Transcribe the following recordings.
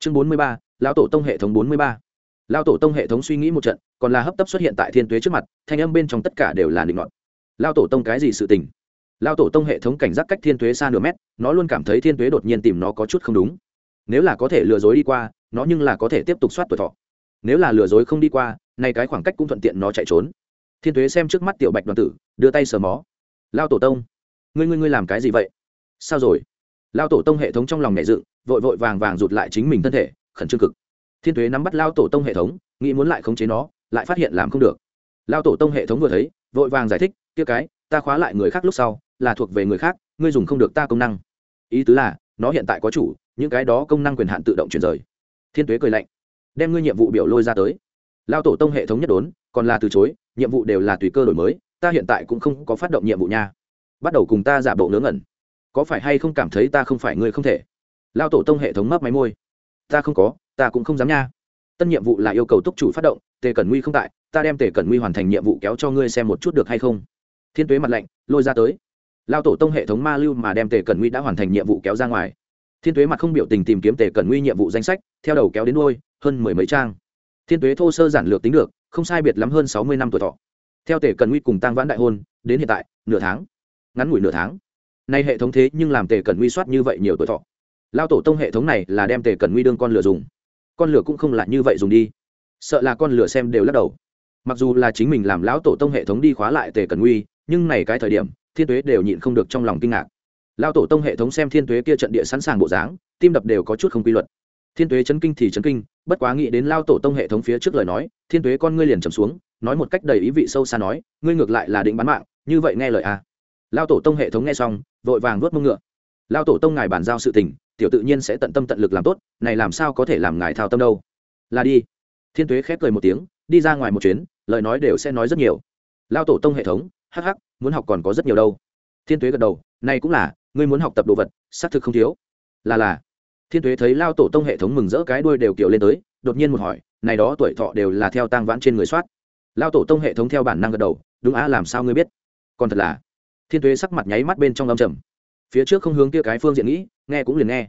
chương bốn mươi ba, lão tổ tông hệ thống bốn mươi ba. Lão tổ tông hệ thống suy nghĩ một trận, còn là hấp tấp xuất hiện tại thiên tuế trước mặt, thanh âm bên trong tất cả đều là định ngọn lão tổ tông cái gì sự tình? Lão tổ tông hệ thống cảnh giác cách thiên tuế xa nửa mét, nó luôn cảm thấy thiên tuế đột nhiên tìm nó có chút không đúng. Nếu là có thể lừa dối đi qua, nó nhưng là có thể tiếp tục soát tuổi thọ. Nếu là lừa dối không đi qua, nay cái khoảng cách cũng thuận tiện nó chạy trốn. Thiên tuế xem trước mắt tiểu bạch đoàn tử, đưa tay sờ mó. Lao tổ tông, ngươi ngươi ngươi làm cái gì vậy? Sao rồi? Lao tổ tông hệ thống trong lòng nhẹ dựng vội vội vàng vàng rụt lại chính mình thân thể, khẩn trương cực. Thiên tuế nắm bắt lao tổ tông hệ thống, nghĩ muốn lại khống chế nó, lại phát hiện làm không được. Lao tổ tông hệ thống vừa thấy, vội vàng giải thích, kia cái, ta khóa lại người khác lúc sau, là thuộc về người khác, ngươi dùng không được ta công năng. Ý tứ là, nó hiện tại có chủ, những cái đó công năng quyền hạn tự động chuyển rời. Thiên tuế cười lạnh, đem ngươi nhiệm vụ biểu lôi ra tới. Lao tổ tông hệ thống nhất đốn, còn là từ chối, nhiệm vụ đều là tùy cơ đổi mới, ta hiện tại cũng không có phát động nhiệm vụ nha. Bắt đầu cùng ta giả bộ ngớ ngẩn. Có phải hay không cảm thấy ta không phải ngươi không thể? Lao tổ tông hệ thống mấp máy môi. Ta không có, ta cũng không dám nha. Tân nhiệm vụ là yêu cầu túc chủ phát động, tề cẩn nguy không tại, ta đem tề cẩn nguy hoàn thành nhiệm vụ kéo cho ngươi xem một chút được hay không. Thiên tuế mặt lạnh, lôi ra tới. Lao tổ tông hệ thống ma lưu mà đem tề cẩn nguy đã hoàn thành nhiệm vụ kéo ra ngoài. Thiên tuế mặt không biểu tình tìm kiếm tề cẩn nguy nhiệm vụ danh sách, theo đầu kéo đến đôi hơn mười mấy trang. Thiên tuế thô sơ giản lược tính được, không sai biệt lắm hơn sáu mươi năm tuổi thọ. Theo tề cẩn nguy cùng tăng vãn đại hôn, đến hiện tại, nửa tháng. Ngắn ngủi nửa tháng. Nay hệ thống thế nhưng làm tề cẩn nguy soát như vậy nhiều tuổi thọ lao tổ tông hệ thống này là đem tề cần nguy đương con lửa dùng. Con lửa cũng không là như vậy dùng đi. Sợ là con lửa xem đều lắc đầu. Mặc dù là chính mình làm lão tổ tông hệ thống đi khóa lại tề cần nguy, nhưng này cái thời điểm, thiên tuế đều nhịn không được trong lòng kinh ngạc. Lao tổ tông hệ thống xem thiên tuế kia trận địa sẵn sàng bộ dáng, tim đập đều có chút không quy luật. Thiên tuế chấn kinh thì chấn kinh, bất quá nghĩ đến lao tổ tông hệ thống phía trước lời nói, thiên tuế con ngươi liền trầm xuống, nói một cách đầy ý vị sâu xa nói, ngươi ngược lại là định bán mạng, như vậy nghe lời a à. lao tổ tông hệ thống nghe xong, vội vàng nuốt mông ngựa. Lao tổ tông ngài bàn giao sự tình tiểu tự nhiên sẽ tận tâm tận lực làm tốt, này làm sao có thể làm ngài thao tâm đâu. Là đi. Thiên tuế khép cười một tiếng, đi ra ngoài một chuyến, lời nói đều sẽ nói rất nhiều. Lao tổ tông hệ thống, hắc hắc, muốn học còn có rất nhiều đâu. Thiên tuế gật đầu, này cũng là, ngươi muốn học tập đồ vật, xác thực không thiếu. Là là. Thiên tuế thấy lao tổ tông hệ thống mừng rỡ cái đuôi đều kiểu lên tới, đột nhiên một hỏi, này đó tuổi thọ đều là theo tang vãn trên người soát. Lao tổ tông hệ thống theo bản năng gật đầu, đúng á, làm sao ngươi biết? Còn thật là. Thiên tuế sắc mặt nháy mắt bên trong âm trầm. Phía trước không hướng kia cái phương diện nghĩ nghe cũng liền nghe.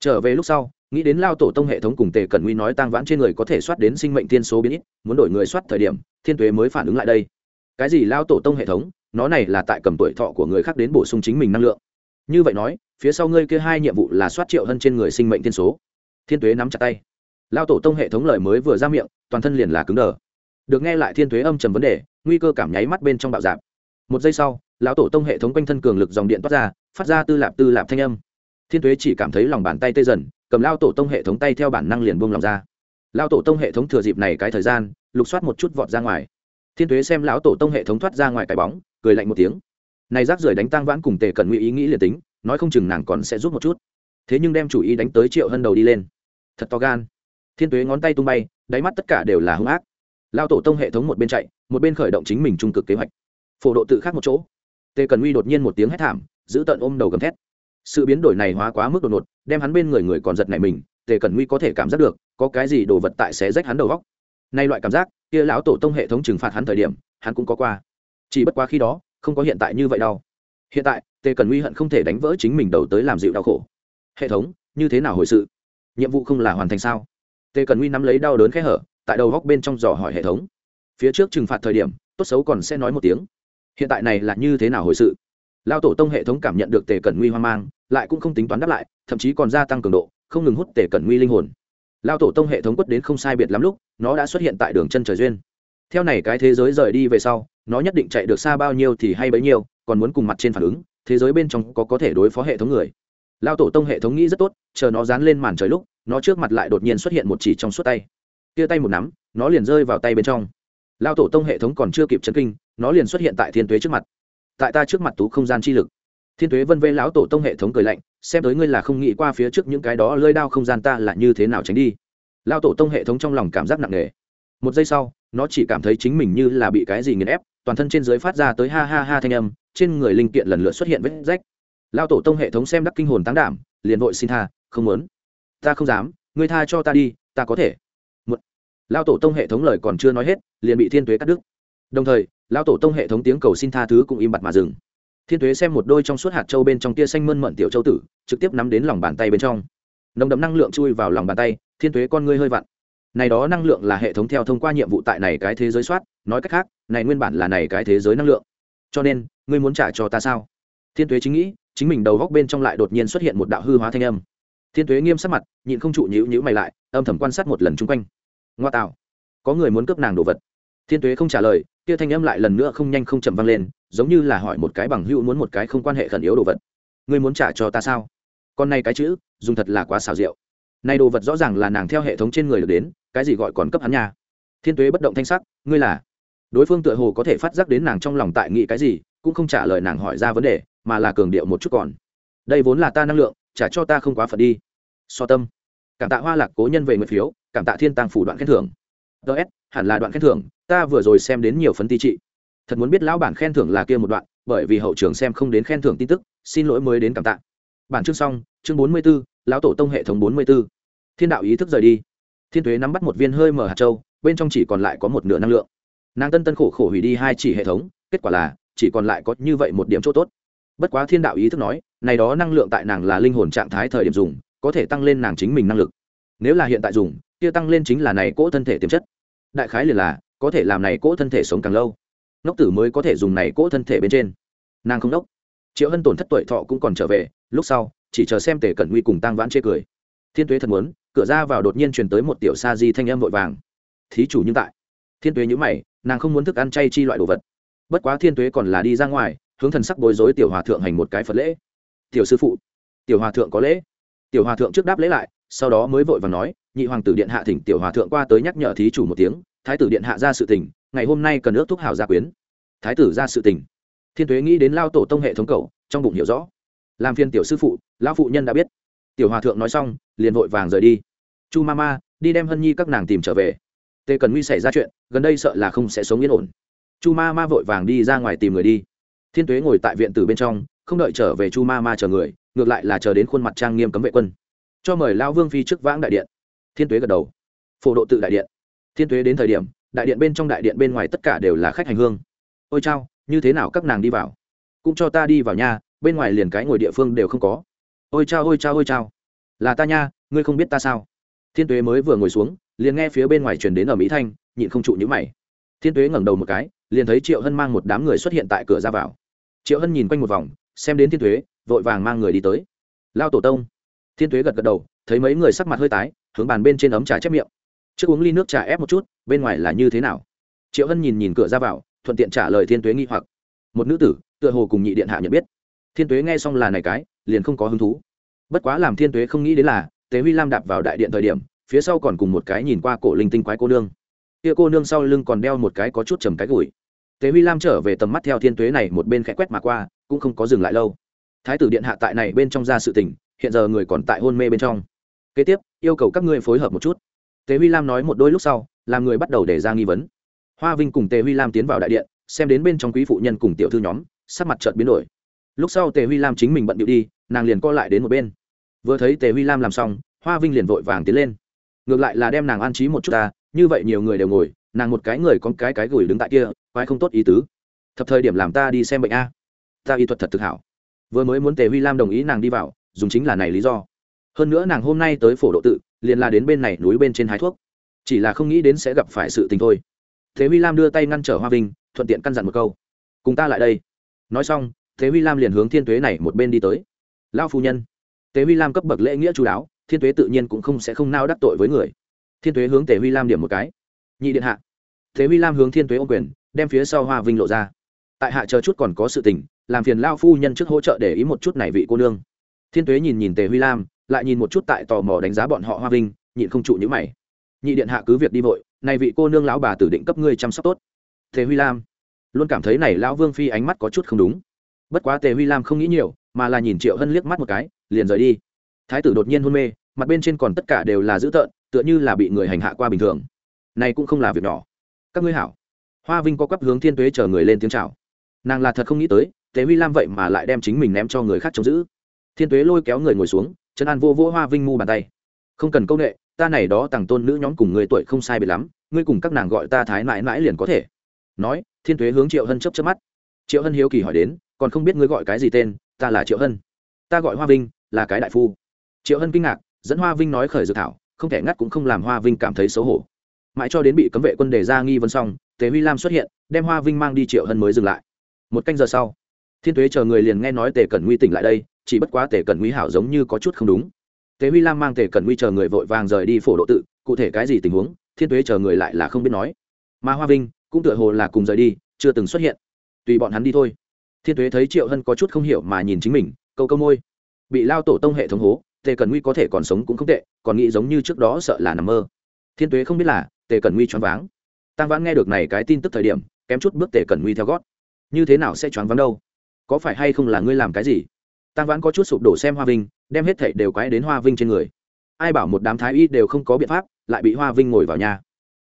Trở về lúc sau, nghĩ đến lao tổ tông hệ thống cùng tề cẩn nguy nói tăng vãn trên người có thể soát đến sinh mệnh thiên số biến ít, muốn đổi người soát thời điểm, thiên tuế mới phản ứng lại đây. Cái gì lao tổ tông hệ thống? Nó này là tại cầm tuổi thọ của người khác đến bổ sung chính mình năng lượng. Như vậy nói, phía sau ngươi kia hai nhiệm vụ là soát triệu hơn trên người sinh mệnh thiên số. Thiên tuế nắm chặt tay. Lao tổ tông hệ thống lời mới vừa ra miệng, toàn thân liền là cứng đờ. Được nghe lại thiên tuế âm trầm vấn đề, nguy cơ cảm nháy mắt bên trong bạo dạp. Một giây sau lão tổ tông hệ thống quanh thân cường lực dòng điện toát ra, phát ra tư lạp tư lạp thanh âm thiên tuế chỉ cảm thấy lòng bàn tay tê dần, cầm lao tổ tông hệ thống tay theo bản năng liền buông lòng ra. Lao tổ tông hệ thống thừa dịp này cái thời gian, lục soát một chút vọt ra ngoài. Thiên tuế xem lão tổ tông hệ thống thoát ra ngoài cái bóng, cười lạnh một tiếng. Này rác rưởi đánh tang vãn cùng tề cận nguy ý nghĩ liền tính, nói không chừng nàng còn sẽ giúp một chút. Thế nhưng đem chủ ý đánh tới triệu hân đầu đi lên. Thật to gan. Thiên tuế ngón tay tung bay, đáy mắt tất cả đều là hung ác. Lao tổ tông hệ thống một bên chạy, một bên khởi động chính mình trung cực kế hoạch. Phổ độ tự khác một chỗ. Tề cần uy đột nhiên một tiếng hét thảm, giữ tận ôm đầu gầm thét sự biến đổi này hóa quá mức đột ngột, đem hắn bên người người còn giật này mình, tề cẩn nguy có thể cảm giác được, có cái gì đồ vật tại xé rách hắn đầu góc nay loại cảm giác, kia lão tổ tông hệ thống trừng phạt hắn thời điểm, hắn cũng có qua. Chỉ bất quá khi đó, không có hiện tại như vậy đâu. Hiện tại, tề cẩn nguy hận không thể đánh vỡ chính mình đầu tới làm dịu đau khổ. Hệ thống, như thế nào hồi sự? Nhiệm vụ không là hoàn thành sao? Tề cẩn nguy nắm lấy đau đớn khẽ hở, tại đầu góc bên trong dò hỏi hệ thống. Phía trước trừng phạt thời điểm, tốt xấu còn sẽ nói một tiếng. Hiện tại này là như thế nào hồi sự? Lao tổ tông hệ thống cảm nhận được tề cẩn nguy hoang mang, lại cũng không tính toán đáp lại, thậm chí còn gia tăng cường độ, không ngừng hút tề cẩn nguy linh hồn. Lao tổ tông hệ thống quất đến không sai biệt lắm lúc, nó đã xuất hiện tại đường chân trời duyên. Theo này cái thế giới rời đi về sau, nó nhất định chạy được xa bao nhiêu thì hay bấy nhiêu, còn muốn cùng mặt trên phản ứng, thế giới bên trong có có thể đối phó hệ thống người. Lao tổ tông hệ thống nghĩ rất tốt, chờ nó dán lên màn trời lúc, nó trước mặt lại đột nhiên xuất hiện một chỉ trong suốt tay. Tia tay một nắm, nó liền rơi vào tay bên trong. Lao tổ tông hệ thống còn chưa kịp chấn kinh, nó liền xuất hiện tại thiên tuế trước mặt tại ta trước mặt tú không gian chi lực. Thiên tuế vân vê lão tổ tông hệ thống cười lạnh, xem tới ngươi là không nghĩ qua phía trước những cái đó lơi đao không gian ta là như thế nào tránh đi. Lao tổ tông hệ thống trong lòng cảm giác nặng nề. Một giây sau, nó chỉ cảm thấy chính mình như là bị cái gì nghiền ép, toàn thân trên dưới phát ra tới ha ha ha thanh âm, trên người linh kiện lần lượt xuất hiện vết rách. Lao tổ tông hệ thống xem đắc kinh hồn tán đảm, liền vội xin tha, không muốn. Ta không dám, ngươi tha cho ta đi, ta có thể. Một lao tổ tông hệ thống lời còn chưa nói hết, liền bị thiên tuế cắt đứt. Đồng thời lão tổ tông hệ thống tiếng cầu xin tha thứ cũng im bặt mà dừng. Thiên tuế xem một đôi trong suốt hạt châu bên trong tia xanh mơn mận tiểu châu tử, trực tiếp nắm đến lòng bàn tay bên trong. Nồng đậm năng lượng chui vào lòng bàn tay, thiên tuế con ngươi hơi vặn. Này đó năng lượng là hệ thống theo thông qua nhiệm vụ tại này cái thế giới soát, nói cách khác, này nguyên bản là này cái thế giới năng lượng. Cho nên, ngươi muốn trả cho ta sao? Thiên tuế chính nghĩ, chính mình đầu góc bên trong lại đột nhiên xuất hiện một đạo hư hóa thanh âm. Thiên tuế nghiêm sắc mặt, nhịn không trụ nhữ nhữ mày lại, âm thầm quan sát một lần chung quanh. Ngoa tạo, có người muốn cướp nàng đồ vật. Thiên tuế không trả lời kia thanh âm lại lần nữa không nhanh không chậm vang lên, giống như là hỏi một cái bằng hữu muốn một cái không quan hệ khẩn yếu đồ vật. Ngươi muốn trả cho ta sao? Con này cái chữ, dùng thật là quá xào rượu này đồ vật rõ ràng là nàng theo hệ thống trên người được đến, cái gì gọi còn cấp hắn nha? Thiên tuế bất động thanh sắc, ngươi là? Đối phương tựa hồ có thể phát giác đến nàng trong lòng tại nghĩ cái gì, cũng không trả lời nàng hỏi ra vấn đề, mà là cường điệu một chút còn. Đây vốn là ta năng lượng, trả cho ta không quá phật đi. So tâm. Cảm tạ hoa lạc cố nhân về nguyện phiếu, cảm tạ thiên tăng phủ đoạn khen thưởng. Ts hẳn là đoạn khen thưởng ta vừa rồi xem đến nhiều phấn ti trị. Thật muốn biết lão bản khen thưởng là kia một đoạn bởi vì hậu trường xem không đến khen thưởng tin tức xin lỗi mới đến cảm tạ. Bản chương xong chương bốn mươi 44, lão tổ tông hệ thống bốn mươi 44. thiên đạo ý thức rời đi. Thiên thuế nắm bắt một viên hơi mở hạt châu bên trong chỉ còn lại có một nửa năng lượng. Nàng tân tân khổ khổ hủy đi hai chỉ hệ thống kết quả là chỉ còn lại có như vậy một điểm chỗ tốt. Bất quá thiên đạo ý thức nói này đó năng lượng tại nàng là linh hồn trạng thái thời điểm dùng có thể tăng lên nàng chính mình năng lực. Nếu là hiện tại dùng kia tăng lên chính là này cỗ thân thể tiềm chất. Đại khái liền là có thể làm này cỗ thân thể sống càng lâu. Ngốc tử mới có thể dùng này cỗ thân thể bên trên. Nàng không đốc. Triệu hân tổn thất tuổi thọ cũng còn trở về, lúc sau, chỉ chờ xem tề cẩn nguy cùng tăng vãn chê cười. Thiên tuế thật muốn, cửa ra vào đột nhiên truyền tới một tiểu sa di thanh âm vội vàng. Thí chủ nhưng tại. Thiên tuế nhữ mày, nàng không muốn thức ăn chay chi loại đồ vật. Bất quá thiên tuế còn là đi ra ngoài, hướng thần sắc bối rối tiểu hòa thượng hành một cái phật lễ. Tiểu sư phụ, tiểu hòa thượng có lễ. Tiểu hòa thượng trước đáp lễ lại, sau đó mới vội và nói, nhị hoàng tử điện hạ thỉnh tiểu hòa thượng qua tới nhắc nhở thí chủ một tiếng thái tử điện hạ ra sự tình, ngày hôm nay cần ước thúc hào gia quyến. Thái tử ra sự tình. Thiên tuế nghĩ đến lao tổ tông hệ thống cầu trong bụng hiểu rõ. Làm phiên tiểu sư phụ, lão phụ nhân đã biết. Tiểu hòa thượng nói xong, liền vội vàng rời đi. Chu ma ma đi đem hân nhi các nàng tìm trở về. Tề cần nguy xảy ra chuyện, gần đây sợ là không sẽ sống yên ổn. Chu ma ma vội vàng đi ra ngoài tìm người đi. Thiên tuế ngồi tại viện tử bên trong, không đợi trở về chu ma ma chờ người, ngược lại là chờ đến khuôn mặt trang nghiêm cấm vệ quân. Cho mời lao vương phi trước vãng đại điện. Thiên tuế gật đầu. Phổ độ tự đại điện thiên tuế đến thời điểm, đại điện bên trong đại điện bên ngoài tất cả đều là khách hành hương. Ôi chao, như thế nào các nàng đi vào? Cũng cho ta đi vào nha, bên ngoài liền cái ngồi địa phương đều không có. Ôi chao ôi chao ôi chao. Là ta nha, ngươi không biết ta sao? Thiên tuế mới vừa ngồi xuống, liền nghe phía bên ngoài truyền đến ở mỹ thanh, nhịn không trụ nhữ mày. Thiên tuế ngẩng đầu một cái, liền thấy triệu hân mang một đám người xuất hiện tại cửa ra vào. Triệu hân nhìn quanh một vòng, xem đến thiên tuế, vội vàng mang người đi tới. Lao tổ tông. Thiên tuế gật gật đầu, thấy mấy người sắc mặt hơi tái, hướng bàn bên trên ấm trà chép miệng trước uống ly nước trà ép một chút, bên ngoài là như thế nào? Triệu hân nhìn nhìn cửa ra vào, thuận tiện trả lời thiên tuế nghi hoặc. Một nữ tử, tựa hồ cùng nhị điện hạ nhận biết. Thiên tuế nghe xong là này cái, liền không có hứng thú. Bất quá làm thiên tuế không nghĩ đến là, tế huy lam đạp vào đại điện thời điểm, phía sau còn cùng một cái nhìn qua cổ linh tinh quái cô nương. Kia cô nương sau lưng còn đeo một cái có chút trầm cái gùi. Tế huy lam trở về tầm mắt theo thiên tuế này một bên khẽ quét mà qua, cũng không có dừng lại lâu. Thái tử điện hạ tại này bên trong ra sự tình, hiện giờ người còn tại hôn mê bên trong. Kế tiếp, yêu cầu các ngươi phối hợp một chút. Tề huy lam nói một đôi lúc sau, làm người bắt đầu để ra nghi vấn. Hoa vinh cùng tề huy lam tiến vào đại điện, xem đến bên trong quý phụ nhân cùng tiểu thư nhóm, sắc mặt chợt biến đổi. Lúc sau tề huy lam chính mình bận điệu đi, nàng liền co lại đến một bên. Vừa thấy tề huy lam làm xong, hoa vinh liền vội vàng tiến lên. Ngược lại là đem nàng an trí một chút ta, như vậy nhiều người đều ngồi, nàng một cái người con cái cái gửi đứng tại kia, quái không tốt ý tứ. Thập thời điểm làm ta đi xem bệnh a. Ta y thuật thật thực hảo. Vừa mới muốn tề huy lam đồng ý nàng đi vào, dùng chính là này lý do. Hơn nữa nàng hôm nay tới phổ độ tự liền là đến bên này núi bên trên hái thuốc. Chỉ là không nghĩ đến sẽ gặp phải sự tình thôi. Thế huy lam đưa tay ngăn trở hoa vinh, thuận tiện căn dặn một câu. Cùng ta lại đây. Nói xong, thế huy lam liền hướng thiên tuế này một bên đi tới. Lao phu nhân. Tế huy lam cấp bậc lễ nghĩa chú đáo, thiên tuế tự nhiên cũng không sẽ không nao đắc tội với người. Thiên tuế hướng tề huy lam điểm một cái. Nhị điện hạ. Thế huy lam hướng thiên tuế ô quyền, đem phía sau hoa vinh lộ ra. Tại hạ chờ chút còn có sự tình, làm phiền lao phu nhân trước hỗ trợ để ý một chút này vị cô nương. Thiên tuế nhìn nhìn tề huy lam lại nhìn một chút tại tò mò đánh giá bọn họ hoa vinh, nhịn không trụ nhữ mày. Nhị điện hạ cứ việc đi vội, này vị cô nương lão bà tử định cấp ngươi chăm sóc tốt. Tề huy lam, luôn cảm thấy này lão vương phi ánh mắt có chút không đúng. Bất quá tề huy lam không nghĩ nhiều, mà là nhìn triệu hân liếc mắt một cái, liền rời đi. Thái tử đột nhiên hôn mê, mặt bên trên còn tất cả đều là dữ tợn, tựa như là bị người hành hạ qua bình thường. Này cũng không là việc nhỏ. Các ngươi hảo. Hoa vinh có quắp hướng thiên tuế chờ người lên tiếng chào. Nàng là thật không nghĩ tới, tề huy lam vậy mà lại đem chính mình ném cho người khác trông giữ. Thiên tuế lôi kéo người ngồi xuống trấn an vô vô hoa vinh mu bàn tay. Không cần công nghệ ta này đó tàng tôn nữ nhóm cùng người tuổi không sai biệt lắm, ngươi cùng các nàng gọi ta thái mãi mãi liền có thể. Nói, thiên tuế hướng triệu hân chấp chấp mắt. Triệu hân hiếu kỳ hỏi đến, còn không biết ngươi gọi cái gì tên, ta là triệu hân. Ta gọi hoa vinh, là cái đại phu. Triệu hân kinh ngạc, dẫn hoa vinh nói khởi dự thảo, không thể ngắt cũng không làm hoa vinh cảm thấy xấu hổ. Mãi cho đến bị cấm vệ quân đề ra nghi vấn xong tề huy lam xuất hiện, đem hoa vinh mang đi triệu hân mới dừng lại. Một canh giờ sau, thiên tuế chờ người liền nghe nói tề cẩn nguy tỉnh lại đây chỉ bất quá tề cẩn nguy hảo giống như có chút không đúng. Tề huy lam mang tề cẩn nguy chờ người vội vàng rời đi phổ độ tự, cụ thể cái gì tình huống, thiên tuế chờ người lại là không biết nói. Mà hoa vinh, cũng tựa hồ là cùng rời đi, chưa từng xuất hiện. Tùy bọn hắn đi thôi. Thiên tuế thấy triệu hân có chút không hiểu mà nhìn chính mình, câu câu môi. Bị lao tổ tông hệ thống hố, tề cẩn nguy có thể còn sống cũng không tệ, còn nghĩ giống như trước đó sợ là nằm mơ. Thiên tuế không biết là, tề cẩn nguy choáng váng. Tăng vãn nghe được này cái tin tức thời điểm, kém chút bước tề cẩn nguy theo gót. Như thế nào sẽ choáng váng đâu? Có phải hay không là ngươi làm cái gì? Tăng vãn có chút sụp đổ xem hoa vinh, đem hết thảy đều quái đến hoa vinh trên người. Ai bảo một đám thái y đều không có biện pháp, lại bị hoa vinh ngồi vào nhà.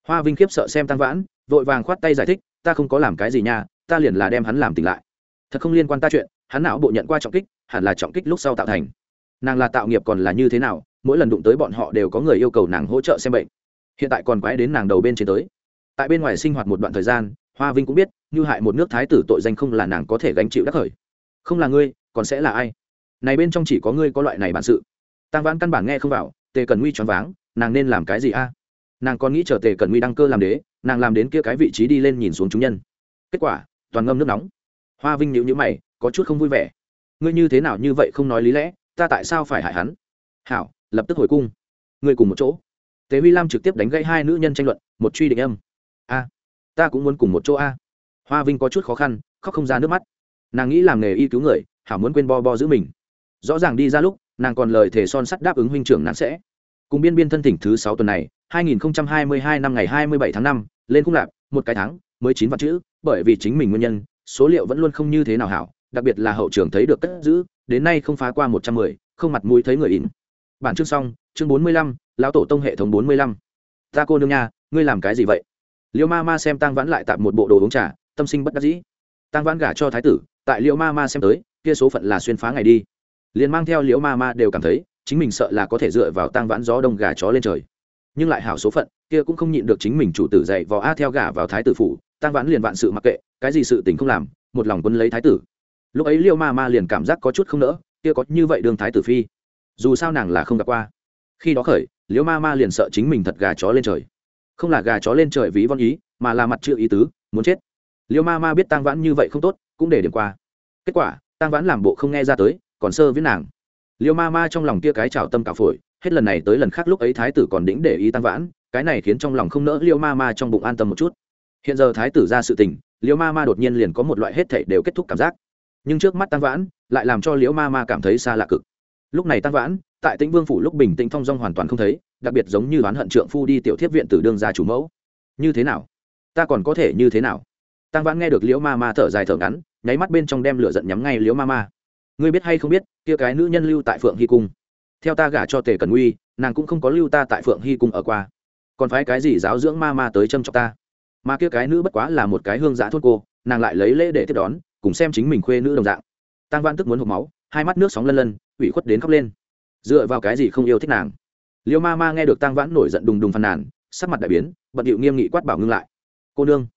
Hoa vinh khiếp sợ xem tăng vãn, vội vàng khoát tay giải thích, ta không có làm cái gì nha, ta liền là đem hắn làm tỉnh lại. Thật không liên quan ta chuyện, hắn não bộ nhận qua trọng kích, hẳn là trọng kích lúc sau tạo thành. Nàng là tạo nghiệp còn là như thế nào, mỗi lần đụng tới bọn họ đều có người yêu cầu nàng hỗ trợ xem bệnh. Hiện tại còn quái đến nàng đầu bên trên tới. Tại bên ngoài sinh hoạt một đoạn thời gian, hoa vinh cũng biết, như hại một nước thái tử tội danh không là nàng có thể gánh chịu đắc khởi. Không là ngươi còn sẽ là ai? Này bên trong chỉ có ngươi có loại này bản sự. Tăng vãn căn bản nghe không vào tề cần nguy choáng váng nàng nên làm cái gì a? Nàng còn nghĩ chờ tề cần nguy đăng cơ làm đế nàng làm đến kia cái vị trí đi lên nhìn xuống chúng nhân. Kết quả toàn ngâm nước nóng. Hoa vinh nhịu nhữ mày có chút không vui vẻ. Ngươi như thế nào như vậy không nói lý lẽ ta tại sao phải hại hắn? Hảo lập tức hồi cung. Ngươi cùng một chỗ. Tế Huy Lam trực tiếp đánh gãy hai nữ nhân tranh luận, một truy định âm. A, ta cũng muốn cùng một chỗ a. Hoa Vinh có chút khó khăn, khóc không ra nước mắt. Nàng nghĩ làm nghề y cứu người, hảo muốn quên bo bo giữ mình. Rõ ràng đi ra lúc, nàng còn lời thề son sắt đáp ứng huynh trưởng nàng sẽ. Cùng biên biên thân thỉnh thứ sáu tuần này, 2022 năm ngày 27 tháng 5, lên khung lạc, một cái tháng, mới chín vạn chữ, bởi vì chính mình nguyên nhân, số liệu vẫn luôn không như thế nào hảo, đặc biệt là hậu trường thấy được cất giữ, đến nay không phá qua 110, không mặt mũi thấy người in. Bản chương xong, chương 45, lão tổ tông hệ thống bốn mươi lăm ta cô nương nha ngươi làm cái gì vậy liêu ma ma xem tăng vãn lại tạm một bộ đồ uống trà tâm sinh bất đắc dĩ tăng vãn gả cho thái tử tại liêu ma ma xem tới kia số phận là xuyên phá ngày đi. Liền mang theo liễu ma ma đều cảm thấy, chính mình sợ là có thể dựa vào tăng vãn gió đông gà chó lên trời. Nhưng lại hảo số phận, kia cũng không nhịn được chính mình chủ tử dạy vò a theo gả vào thái tử phủ tăng vãn liền vạn sự mặc kệ, cái gì sự tình không làm, một lòng quân lấy thái tử. Lúc ấy liễu ma ma liền cảm giác có chút không nỡ, kia có như vậy đương thái tử phi. Dù sao nàng là không gặp qua. Khi đó khởi, liễu ma ma liền sợ chính mình thật gà chó lên trời. Không là gà chó lên trời ví von ý, mà là mặt chữ ý tứ, muốn chết. Liễu ma ma biết tăng vãn như vậy không tốt, cũng để điểm qua. Kết quả tăng vãn làm bộ không nghe ra tới, còn sơ với nàng. Liễu ma ma trong lòng kia cái trào tâm cả phổi, hết lần này tới lần khác lúc ấy thái tử còn đĩnh để ý tăng vãn, cái này khiến trong lòng không nỡ liễu ma ma trong bụng an tâm một chút. Hiện giờ thái tử ra sự tình liễu ma ma đột nhiên liền có một loại hết thảy đều kết thúc cảm giác. Nhưng trước mắt tăng vãn, lại làm cho liễu ma ma cảm thấy xa lạ cực. Lúc này tăng vãn, tại tĩnh vương phủ lúc bình tĩnh thong dong hoàn toàn không thấy, đặc biệt giống như đoán hận trượng phu đi tiểu thiếp viện tử đương gia chủ mẫu. Như thế nào? Ta còn có thể như thế nào? Tăng vãn nghe được liễu ma ma thở dài thở ngắn, nháy mắt bên trong đem lửa giận nhắm ngay liễu ma ma. Ngươi biết hay không biết, kia cái nữ nhân lưu tại phượng hy cung. Theo ta gả cho tề cần uy nàng cũng không có lưu ta tại phượng hy cung ở qua. Còn phái cái gì giáo dưỡng ma ma tới châm chọc ta? Mà kia cái nữ bất quá là một cái hương giã thốt cô, nàng lại lấy lễ để tiếp đón, cùng xem chính mình khuê nữ đồng dạng. Tăng vãn tức muốn hộp máu, hai mắt nước sóng lân lân ủy khuất đến khóc lên. Dựa vào cái gì không yêu thích nàng? Liêu ma ma nghe được tăng vãn nổi giận đùng đùng phàn nàn, sắc mặt đại biến, bận điệu nghiêm nghị quát bảo ngưng lại. Cô nương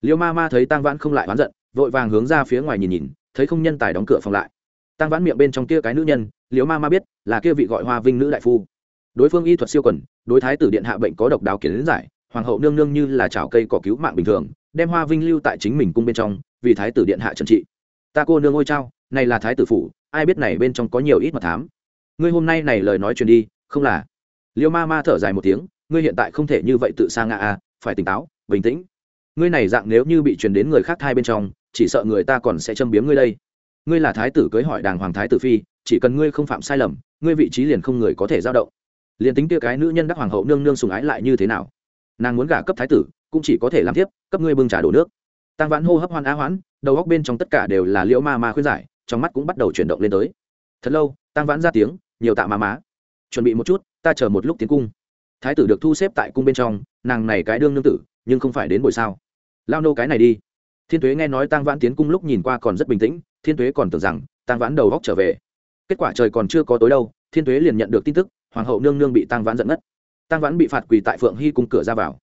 liêu ma ma thấy tăng vãn không lại oán giận, vội vàng hướng ra phía ngoài nhìn nhìn, thấy không nhân tài đóng cửa phòng lại. Tăng vãn miệng bên trong kia cái nữ nhân, liêu ma ma biết là kia vị gọi hoa vinh nữ đại phu. Đối phương y thuật siêu quần, đối thái tử điện hạ bệnh có độc đáo kiến giải, hoàng hậu nương nương như là chảo cây cỏ cứu mạng bình thường, đem hoa vinh lưu tại chính mình cung bên trong, vì thái tử điện hạ trần trị. Ta cô nương ôi trao này là thái tử phủ, ai biết này bên trong có nhiều ít mật thám. Ngươi hôm nay này lời nói truyền đi, không là? Liêu ma ma thở dài một tiếng, ngươi hiện tại không thể như vậy tự sa ngã à phải tỉnh táo, bình tĩnh ngươi này dạng nếu như bị truyền đến người khác thai bên trong, chỉ sợ người ta còn sẽ châm biếm ngươi đây. Ngươi là thái tử cưới hỏi đàng hoàng thái tử phi, chỉ cần ngươi không phạm sai lầm, ngươi vị trí liền không người có thể giao động. Liền tính kia cái nữ nhân đắc hoàng hậu nương nương sùng ái lại như thế nào? Nàng muốn gả cấp thái tử, cũng chỉ có thể làm tiếp, cấp ngươi bưng trà đổ nước. Tăng vãn hô hấp hoan á hoãn, đầu góc bên trong tất cả đều là liễu ma ma khuyên giải, trong mắt cũng bắt đầu chuyển động lên tới. Thật lâu tăng vãn ra tiếng, nhiều tạ ma má chuẩn bị một chút, ta chờ một lúc tiến cung. Thái tử được thu xếp tại cung bên trong, nàng này cái đương nương tử, nhưng không phải đến buổi sao lao nô cái này đi. Thiên tuế nghe nói tăng vãn tiến cung lúc nhìn qua còn rất bình tĩnh, thiên tuế còn tưởng rằng tăng vãn đầu góc trở về. Kết quả trời còn chưa có tối đâu, thiên tuế liền nhận được tin tức, hoàng hậu nương nương bị tăng vãn giận ngất. Tăng vãn bị phạt quỳ tại phượng hy cung cửa ra vào.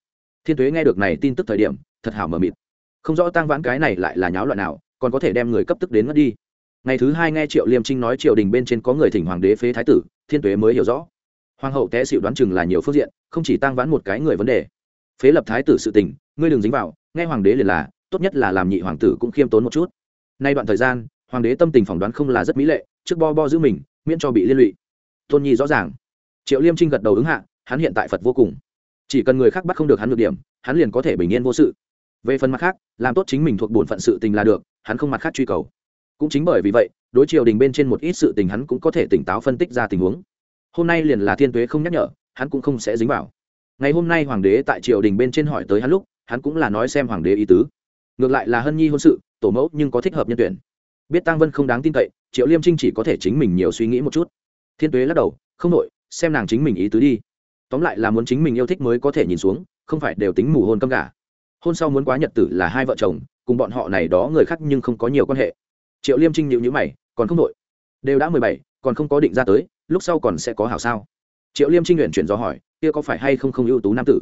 Thiên tuế nghe được này tin tức thời điểm, thật hảo mờ mịt. Không rõ tăng vãn cái này lại là nháo loạn nào, còn có thể đem người cấp tức đến ngất đi. Ngày thứ hai nghe triệu liêm trinh nói triều đình bên trên có người thỉnh hoàng đế phế thái tử, thiên tuế mới hiểu rõ. Hoàng hậu té xịu đoán chừng là nhiều phương diện, không chỉ tăng vãn một cái người vấn đề. Phế lập thái tử sự tình, ngươi đừng dính vào nghe hoàng đế liền là, tốt nhất là làm nhị hoàng tử cũng khiêm tốn một chút. Nay đoạn thời gian, hoàng đế tâm tình phỏng đoán không là rất mỹ lệ, trước bo bo giữ mình, miễn cho bị liên lụy. Tôn nhi rõ ràng. Triệu liêm trinh gật đầu ứng hạ, hắn hiện tại phật vô cùng. Chỉ cần người khác bắt không được hắn được điểm, hắn liền có thể bình yên vô sự. Về phần mặt khác, làm tốt chính mình thuộc bổn phận sự tình là được, hắn không mặt khác truy cầu. Cũng chính bởi vì vậy, đối triều đình bên trên một ít sự tình hắn cũng có thể tỉnh táo phân tích ra tình huống. Hôm nay liền là thiên tuế không nhắc nhở, hắn cũng không sẽ dính vào. Ngày hôm nay hoàng đế tại triều đình bên trên hỏi tới hắn lúc hắn cũng là nói xem hoàng đế ý tứ. Ngược lại là hân nhi hôn sự, tổ mẫu nhưng có thích hợp nhân tuyển. Biết tăng vân không đáng tin cậy, triệu liêm trinh chỉ có thể chính mình nhiều suy nghĩ một chút. Thiên tuế lắc đầu, không nội xem nàng chính mình ý tứ đi. Tóm lại là muốn chính mình yêu thích mới có thể nhìn xuống, không phải đều tính mù hôn câm cả hôn sau muốn quá nhật tử là hai vợ chồng, cùng bọn họ này đó người khác nhưng không có nhiều quan hệ. Triệu liêm trinh nhịu nhữ mày, còn không nội đều đã mười bảy, còn không có định ra tới, lúc sau còn sẽ có hảo sao? Triệu liêm trinh nguyện chuyển do hỏi, kia có phải hay không không ưu tú nam tử?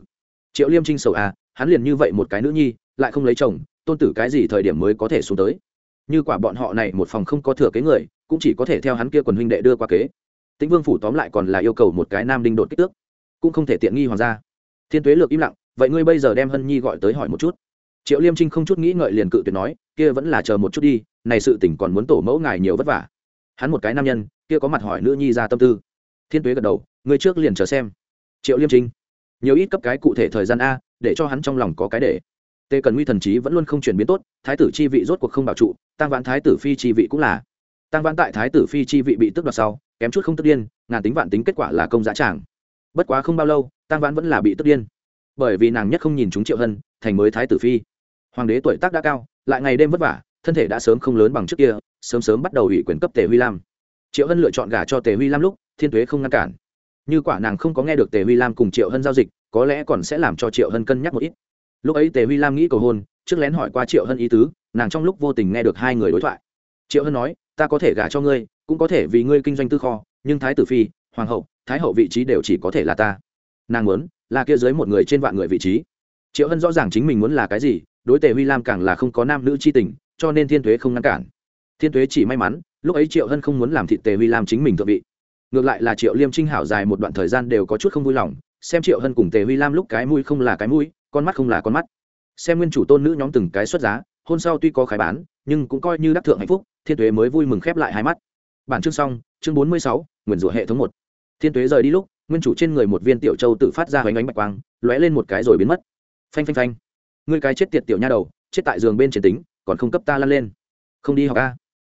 Triệu liêm trinh sầu à hắn liền như vậy một cái nữ nhi, lại không lấy chồng, tôn tử cái gì thời điểm mới có thể xuống tới? Như quả bọn họ này một phòng không có thừa kế người, cũng chỉ có thể theo hắn kia quần huynh đệ đưa qua kế. Tĩnh vương phủ tóm lại còn là yêu cầu một cái nam đinh đột kích tước, cũng không thể tiện nghi hoàng gia. Thiên tuế lược im lặng, vậy ngươi bây giờ đem hân nhi gọi tới hỏi một chút. Triệu liêm trinh không chút nghĩ ngợi liền cự tuyệt nói, kia vẫn là chờ một chút đi, này sự tỉnh còn muốn tổ mẫu ngài nhiều vất vả. Hắn một cái nam nhân, kia có mặt hỏi nữ nhi ra tâm tư. Thiên tuế gật đầu, ngươi trước liền chờ xem. Triệu liêm trinh, nhiều ít cấp cái cụ thể thời gian a để cho hắn trong lòng có cái để. Tề cần nguy thần trí vẫn luôn không chuyển biến tốt, thái tử chi vị rốt cuộc không bảo trụ tăng vãn thái tử phi chi vị cũng là. Tăng vãn tại thái tử phi chi vị bị tức đoạt sau, kém chút không tức điên, ngàn tính vạn tính kết quả là công giá tràng. Bất quá không bao lâu tăng vãn vẫn là bị tức điên. Bởi vì nàng nhất không nhìn chúng triệu hân, thành mới thái tử phi. Hoàng đế tuổi tác đã cao, lại ngày đêm vất vả, thân thể đã sớm không lớn bằng trước kia, sớm sớm bắt đầu ủy quyền cấp tề huy lam. Triệu hân lựa chọn gả cho tề huy lam lúc, thiên tuế không ngăn cản. Như quả nàng không có nghe được tề huy lam cùng triệu hân giao dịch có lẽ còn sẽ làm cho triệu hân cân nhắc một ít. Lúc ấy tề huy lam nghĩ cầu hôn, trước lén hỏi qua triệu hân ý tứ, nàng trong lúc vô tình nghe được hai người đối thoại. Triệu hân nói, ta có thể gả cho ngươi, cũng có thể vì ngươi kinh doanh tư kho, nhưng thái tử phi, hoàng hậu, thái hậu vị trí đều chỉ có thể là ta. Nàng muốn là kia dưới một người trên vạn người vị trí. Triệu hân rõ ràng chính mình muốn là cái gì, đối tề huy lam càng là không có nam nữ c h i tình, cho nên thiên thuế không ngăn cản. Thiên thuế chỉ may mắn, lúc ấy triệu hân không muốn làm thịt tề huy lam chính mình thượng vị. Ngược lại là triệu liêm trinh hảo dài một đoạn thời gian đều có chút không vui lòng xem triệu hân cùng tề huy lam lúc cái mũi không là cái mũi, con mắt không là con mắt. Xem nguyên chủ tôn nữ nhóm từng cái xuất giá, hôn sau tuy có khái bán, nhưng cũng coi như đắc thượng hạnh phúc, thiên tuế mới vui mừng khép lại hai mắt. Bản chương xong, chương bốn mươi sáu nguyền rủa hệ thống một. Thiên tuế rời đi lúc, nguyên chủ trên người một viên tiểu châu tự phát ra hoành ánh bạch quang, lóe lên một cái rồi biến mất. Phanh phanh phanh. Ngươi cái chết tiệt tiểu nha đầu, chết tại giường bên trên tính, còn không cấp ta lăn lên. Không đi học a.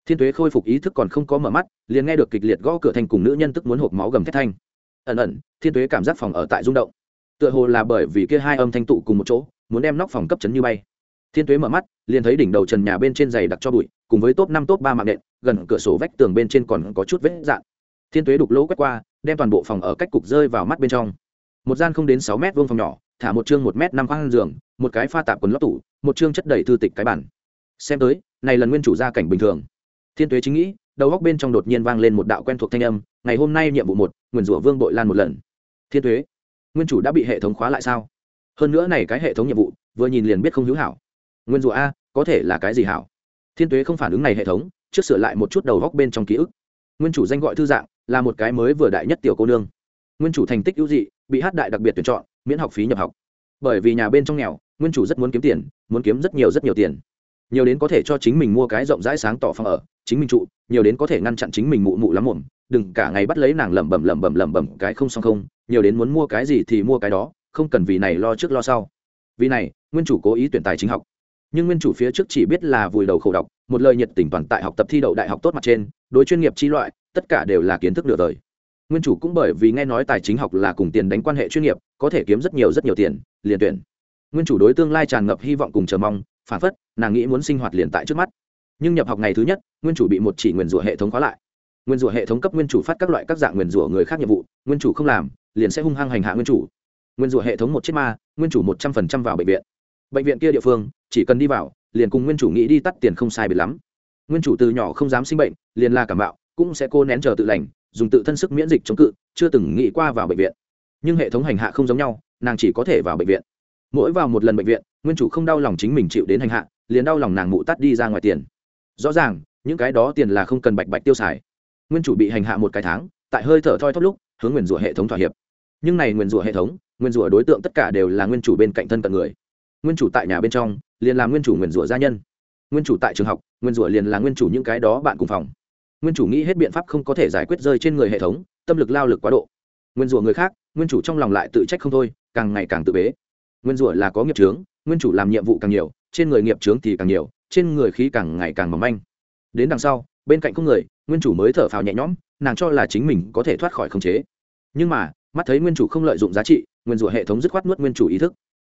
Thiên tuế khôi phục ý thức còn không có mở mắt, liền nghe được kịch liệt gõ cửa thành cùng nữ nhân tức muốn hộp máu gầm thét thanh ẩn ẩn, thiên tuế cảm giác phòng ở tại rung động. Tựa hồ là bởi vì kia hai âm thanh tụ cùng một chỗ, muốn đem nóc phòng cấp chấn như bay. Thiên tuế mở mắt, liền thấy đỉnh đầu trần nhà bên trên giày đặc cho bụi, cùng với top năm top ba mạng nện, gần cửa sổ vách tường bên trên còn có chút vết dạn. Thiên tuế đục lỗ quét qua, đem toàn bộ phòng ở cách cục rơi vào mắt bên trong. Một gian không đến sáu mét vuông phòng nhỏ, thả một chương một mét năm khoang giường, một cái pha tạp quần lót tủ, một chương chất đầy thư tịch cái bản xem tới, này lần nguyên chủ gia cảnh bình thường. Thiên tuế chính nghĩ, đầu góc bên trong đột nhiên vang lên một đạo quen thuộc thanh âm ngày hôm nay nhiệm vụ một, nguyền rủa vương bội lan một lần. Thiên tuế, nguyên chủ đã bị hệ thống khóa lại sao? Hơn nữa này cái hệ thống nhiệm vụ, vừa nhìn liền biết không hữu hảo. Nguyên rủa a, có thể là cái gì hảo? Thiên tuế không phản ứng này hệ thống, trước sửa lại một chút đầu góc bên trong ký ức. Nguyên chủ danh gọi thư dạng, là một cái mới vừa đại nhất tiểu cô nương. Nguyên chủ thành tích ưu dị, bị hát đại đặc biệt tuyển chọn, miễn học phí nhập học. Bởi vì nhà bên trong nghèo, nguyên chủ rất muốn kiếm tiền, muốn kiếm rất nhiều rất nhiều tiền. Nhiều đến có thể cho chính mình mua cái rộng rãi sáng tỏ phòng ở chính mình trụ, nhiều đến có thể ngăn chặn chính mình mụ mụ lắm muộn, đừng cả ngày bắt lấy nàng lẩm bẩm lẩm bẩm lẩm bẩm cái không xong không, nhiều đến muốn mua cái gì thì mua cái đó, không cần vì này lo trước lo sau. Vì này, nguyên chủ cố ý tuyển tài chính học. Nhưng nguyên chủ phía trước chỉ biết là vùi đầu khổ đọc, một lời nhiệt tình toàn tại học tập thi đậu đại học tốt mặt trên, đối chuyên nghiệp chi loại, tất cả đều là kiến thức nửa đời nguyên chủ cũng bởi vì nghe nói tài chính học là cùng tiền đánh quan hệ chuyên nghiệp, có thể kiếm rất nhiều rất nhiều tiền, liền tuyển. Nguyên chủ đối tương lai tràn ngập hy vọng cùng chờ mong, phản phất, nàng nghĩ muốn sinh hoạt liền tại trước mắt nhưng nhập học ngày thứ nhất, nguyên chủ bị một chỉ nguyền rủa hệ thống khóa lại. Nguyên rủa hệ thống cấp nguyên chủ phát các loại các dạng nguyền rủa người khác nhiệm vụ, nguyên chủ không làm, liền sẽ hung hăng hành hạ nguyên chủ. Nguyên rủa hệ thống một chiếc ma, nguyên chủ một trăm phần trăm vào bệnh viện. Bệnh viện kia địa phương, chỉ cần đi vào, liền cùng nguyên chủ nghĩ đi tắt tiền không sai biệt lắm. Nguyên chủ từ nhỏ không dám sinh bệnh, liền la cảm bạo, cũng sẽ cô nén chờ tự lành, dùng tự thân sức miễn dịch chống cự, chưa từng nghĩ qua vào bệnh viện. Nhưng hệ thống hành hạ không giống nhau, nàng chỉ có thể vào bệnh viện. Mỗi vào một lần bệnh viện, nguyên chủ không đau lòng chính mình chịu đến hành hạ, liền đau lòng nàng mụ tắt đi ra ngoài tiền rõ ràng, những cái đó tiền là không cần bạch bạch tiêu xài. Nguyên chủ bị hành hạ một cái tháng, tại hơi thở thoi thóp lúc, hướng nguyền rủa hệ thống thỏa hiệp. Nhưng này nguyền rủa hệ thống nguyên rủa đối tượng tất cả đều là nguyên chủ bên cạnh thân cận người. Nguyên chủ tại nhà bên trong, liền là nguyên chủ nguyên rủa gia nhân. Nguyên chủ tại trường học nguyên rủa liền là nguyên chủ những cái đó bạn cùng phòng. Nguyên chủ nghĩ hết biện pháp không có thể giải quyết rơi trên người hệ thống, tâm lực lao lực quá độ. Nguyên rủa người khác, nguyên chủ trong lòng lại tự trách không thôi, càng ngày càng tự bế. Nguyên rủa là có nghiệp trướng nguyên chủ làm nhiệm vụ càng nhiều, trên người nghiệp trướng thì càng nhiều trên người khí càng ngày càng mỏng manh. Đến đằng sau, bên cạnh không người, nguyên chủ mới thở phào nhẹ nhõm, nàng cho là chính mình có thể thoát khỏi khống chế. Nhưng mà, mắt thấy nguyên chủ không lợi dụng giá trị, nguyên rủa hệ thống dứt khoát nuốt nguyên chủ ý thức.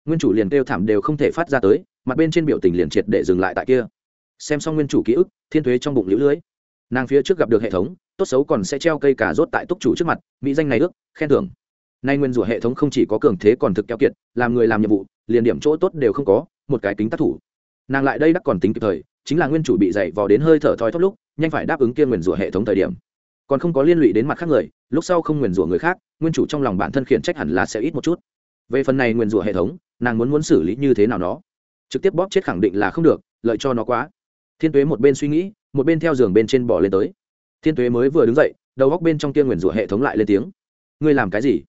Nguyên chủ liền kêu thảm đều không thể phát ra tới, mặt bên trên biểu tình liền triệt để dừng lại tại kia. Xem xong nguyên chủ ký ức, thiên thuế trong bụng lũ lưới. Nàng phía trước gặp được hệ thống, tốt xấu còn sẽ treo cây cà rốt tại túc chủ trước mặt, mỹ danh này ước, khen thưởng. Nay nguyên rủa hệ thống không chỉ có cường thế còn thực keo kiệt, làm người làm nhiệm vụ, liền điểm chỗ tốt đều không có, một cái tính tác thủ nàng lại đây đắc còn tính kịp thời, chính là nguyên chủ bị dày vò đến hơi thở thoi thóp lúc, nhanh phải đáp ứng kia nguyên rủa hệ thống thời điểm. Còn không có liên lụy đến mặt khác người, lúc sau không nguyền rủa người khác, nguyên chủ trong lòng bản thân khiển trách hẳn là sẽ ít một chút. Về phần này nguyền rủa hệ thống, nàng muốn muốn xử lý như thế nào nó? Trực tiếp bóp chết khẳng định là không được, lợi cho nó quá. Thiên tuế một bên suy nghĩ, một bên theo giường bên trên bỏ lên tới. Thiên tuế mới vừa đứng dậy, đầu góc bên trong kia nguyền rủa hệ thống lại lên tiếng. Ngươi làm cái gì?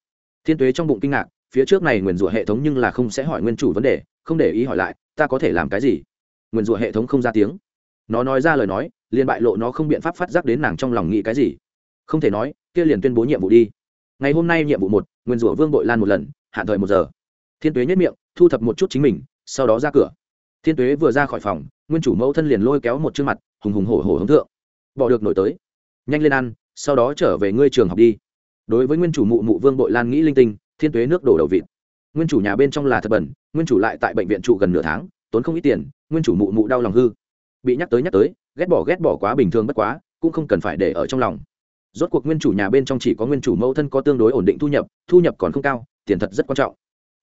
Thiên tuế trong bụng kinh ngạc, phía trước này nguyền rủa hệ thống nhưng là không sẽ hỏi nguyên chủ vấn đề, không để ý hỏi lại ta có thể làm cái gì? Nguyền rủa hệ thống không ra tiếng. Nó nói ra lời nói, liền bại lộ nó không biện pháp phát giác đến nàng trong lòng nghĩ cái gì. Không thể nói, kia liền tuyên bố nhiệm vụ đi. Ngày hôm nay nhiệm vụ một, nguyên rủa vương bội lan một lần, hạn thời một giờ. Thiên tuế nhất miệng, thu thập một chút chính mình, sau đó ra cửa. Thiên tuế vừa ra khỏi phòng, nguyên chủ mẫu thân liền lôi kéo một chương mặt, hùng hùng hổ hổ hướng thượng. Bỏ được nổi tới. Nhanh lên ăn, sau đó trở về ngươi trường học đi. Đối với nguyên chủ mụ mụ vương bội lan nghĩ linh tinh, thiên tuế nước đổ đầu vịt nguyên chủ nhà bên trong là thật bẩn, nguyên chủ lại tại bệnh viện trụ gần nửa tháng, tốn không ít tiền, nguyên chủ mụ mụ đau lòng hư. Bị nhắc tới nhắc tới, ghét bỏ ghét bỏ quá bình thường bất quá, cũng không cần phải để ở trong lòng. Rốt cuộc nguyên chủ nhà bên trong chỉ có nguyên chủ mẫu thân có tương đối ổn định thu nhập thu nhập còn không cao, tiền thật rất quan trọng.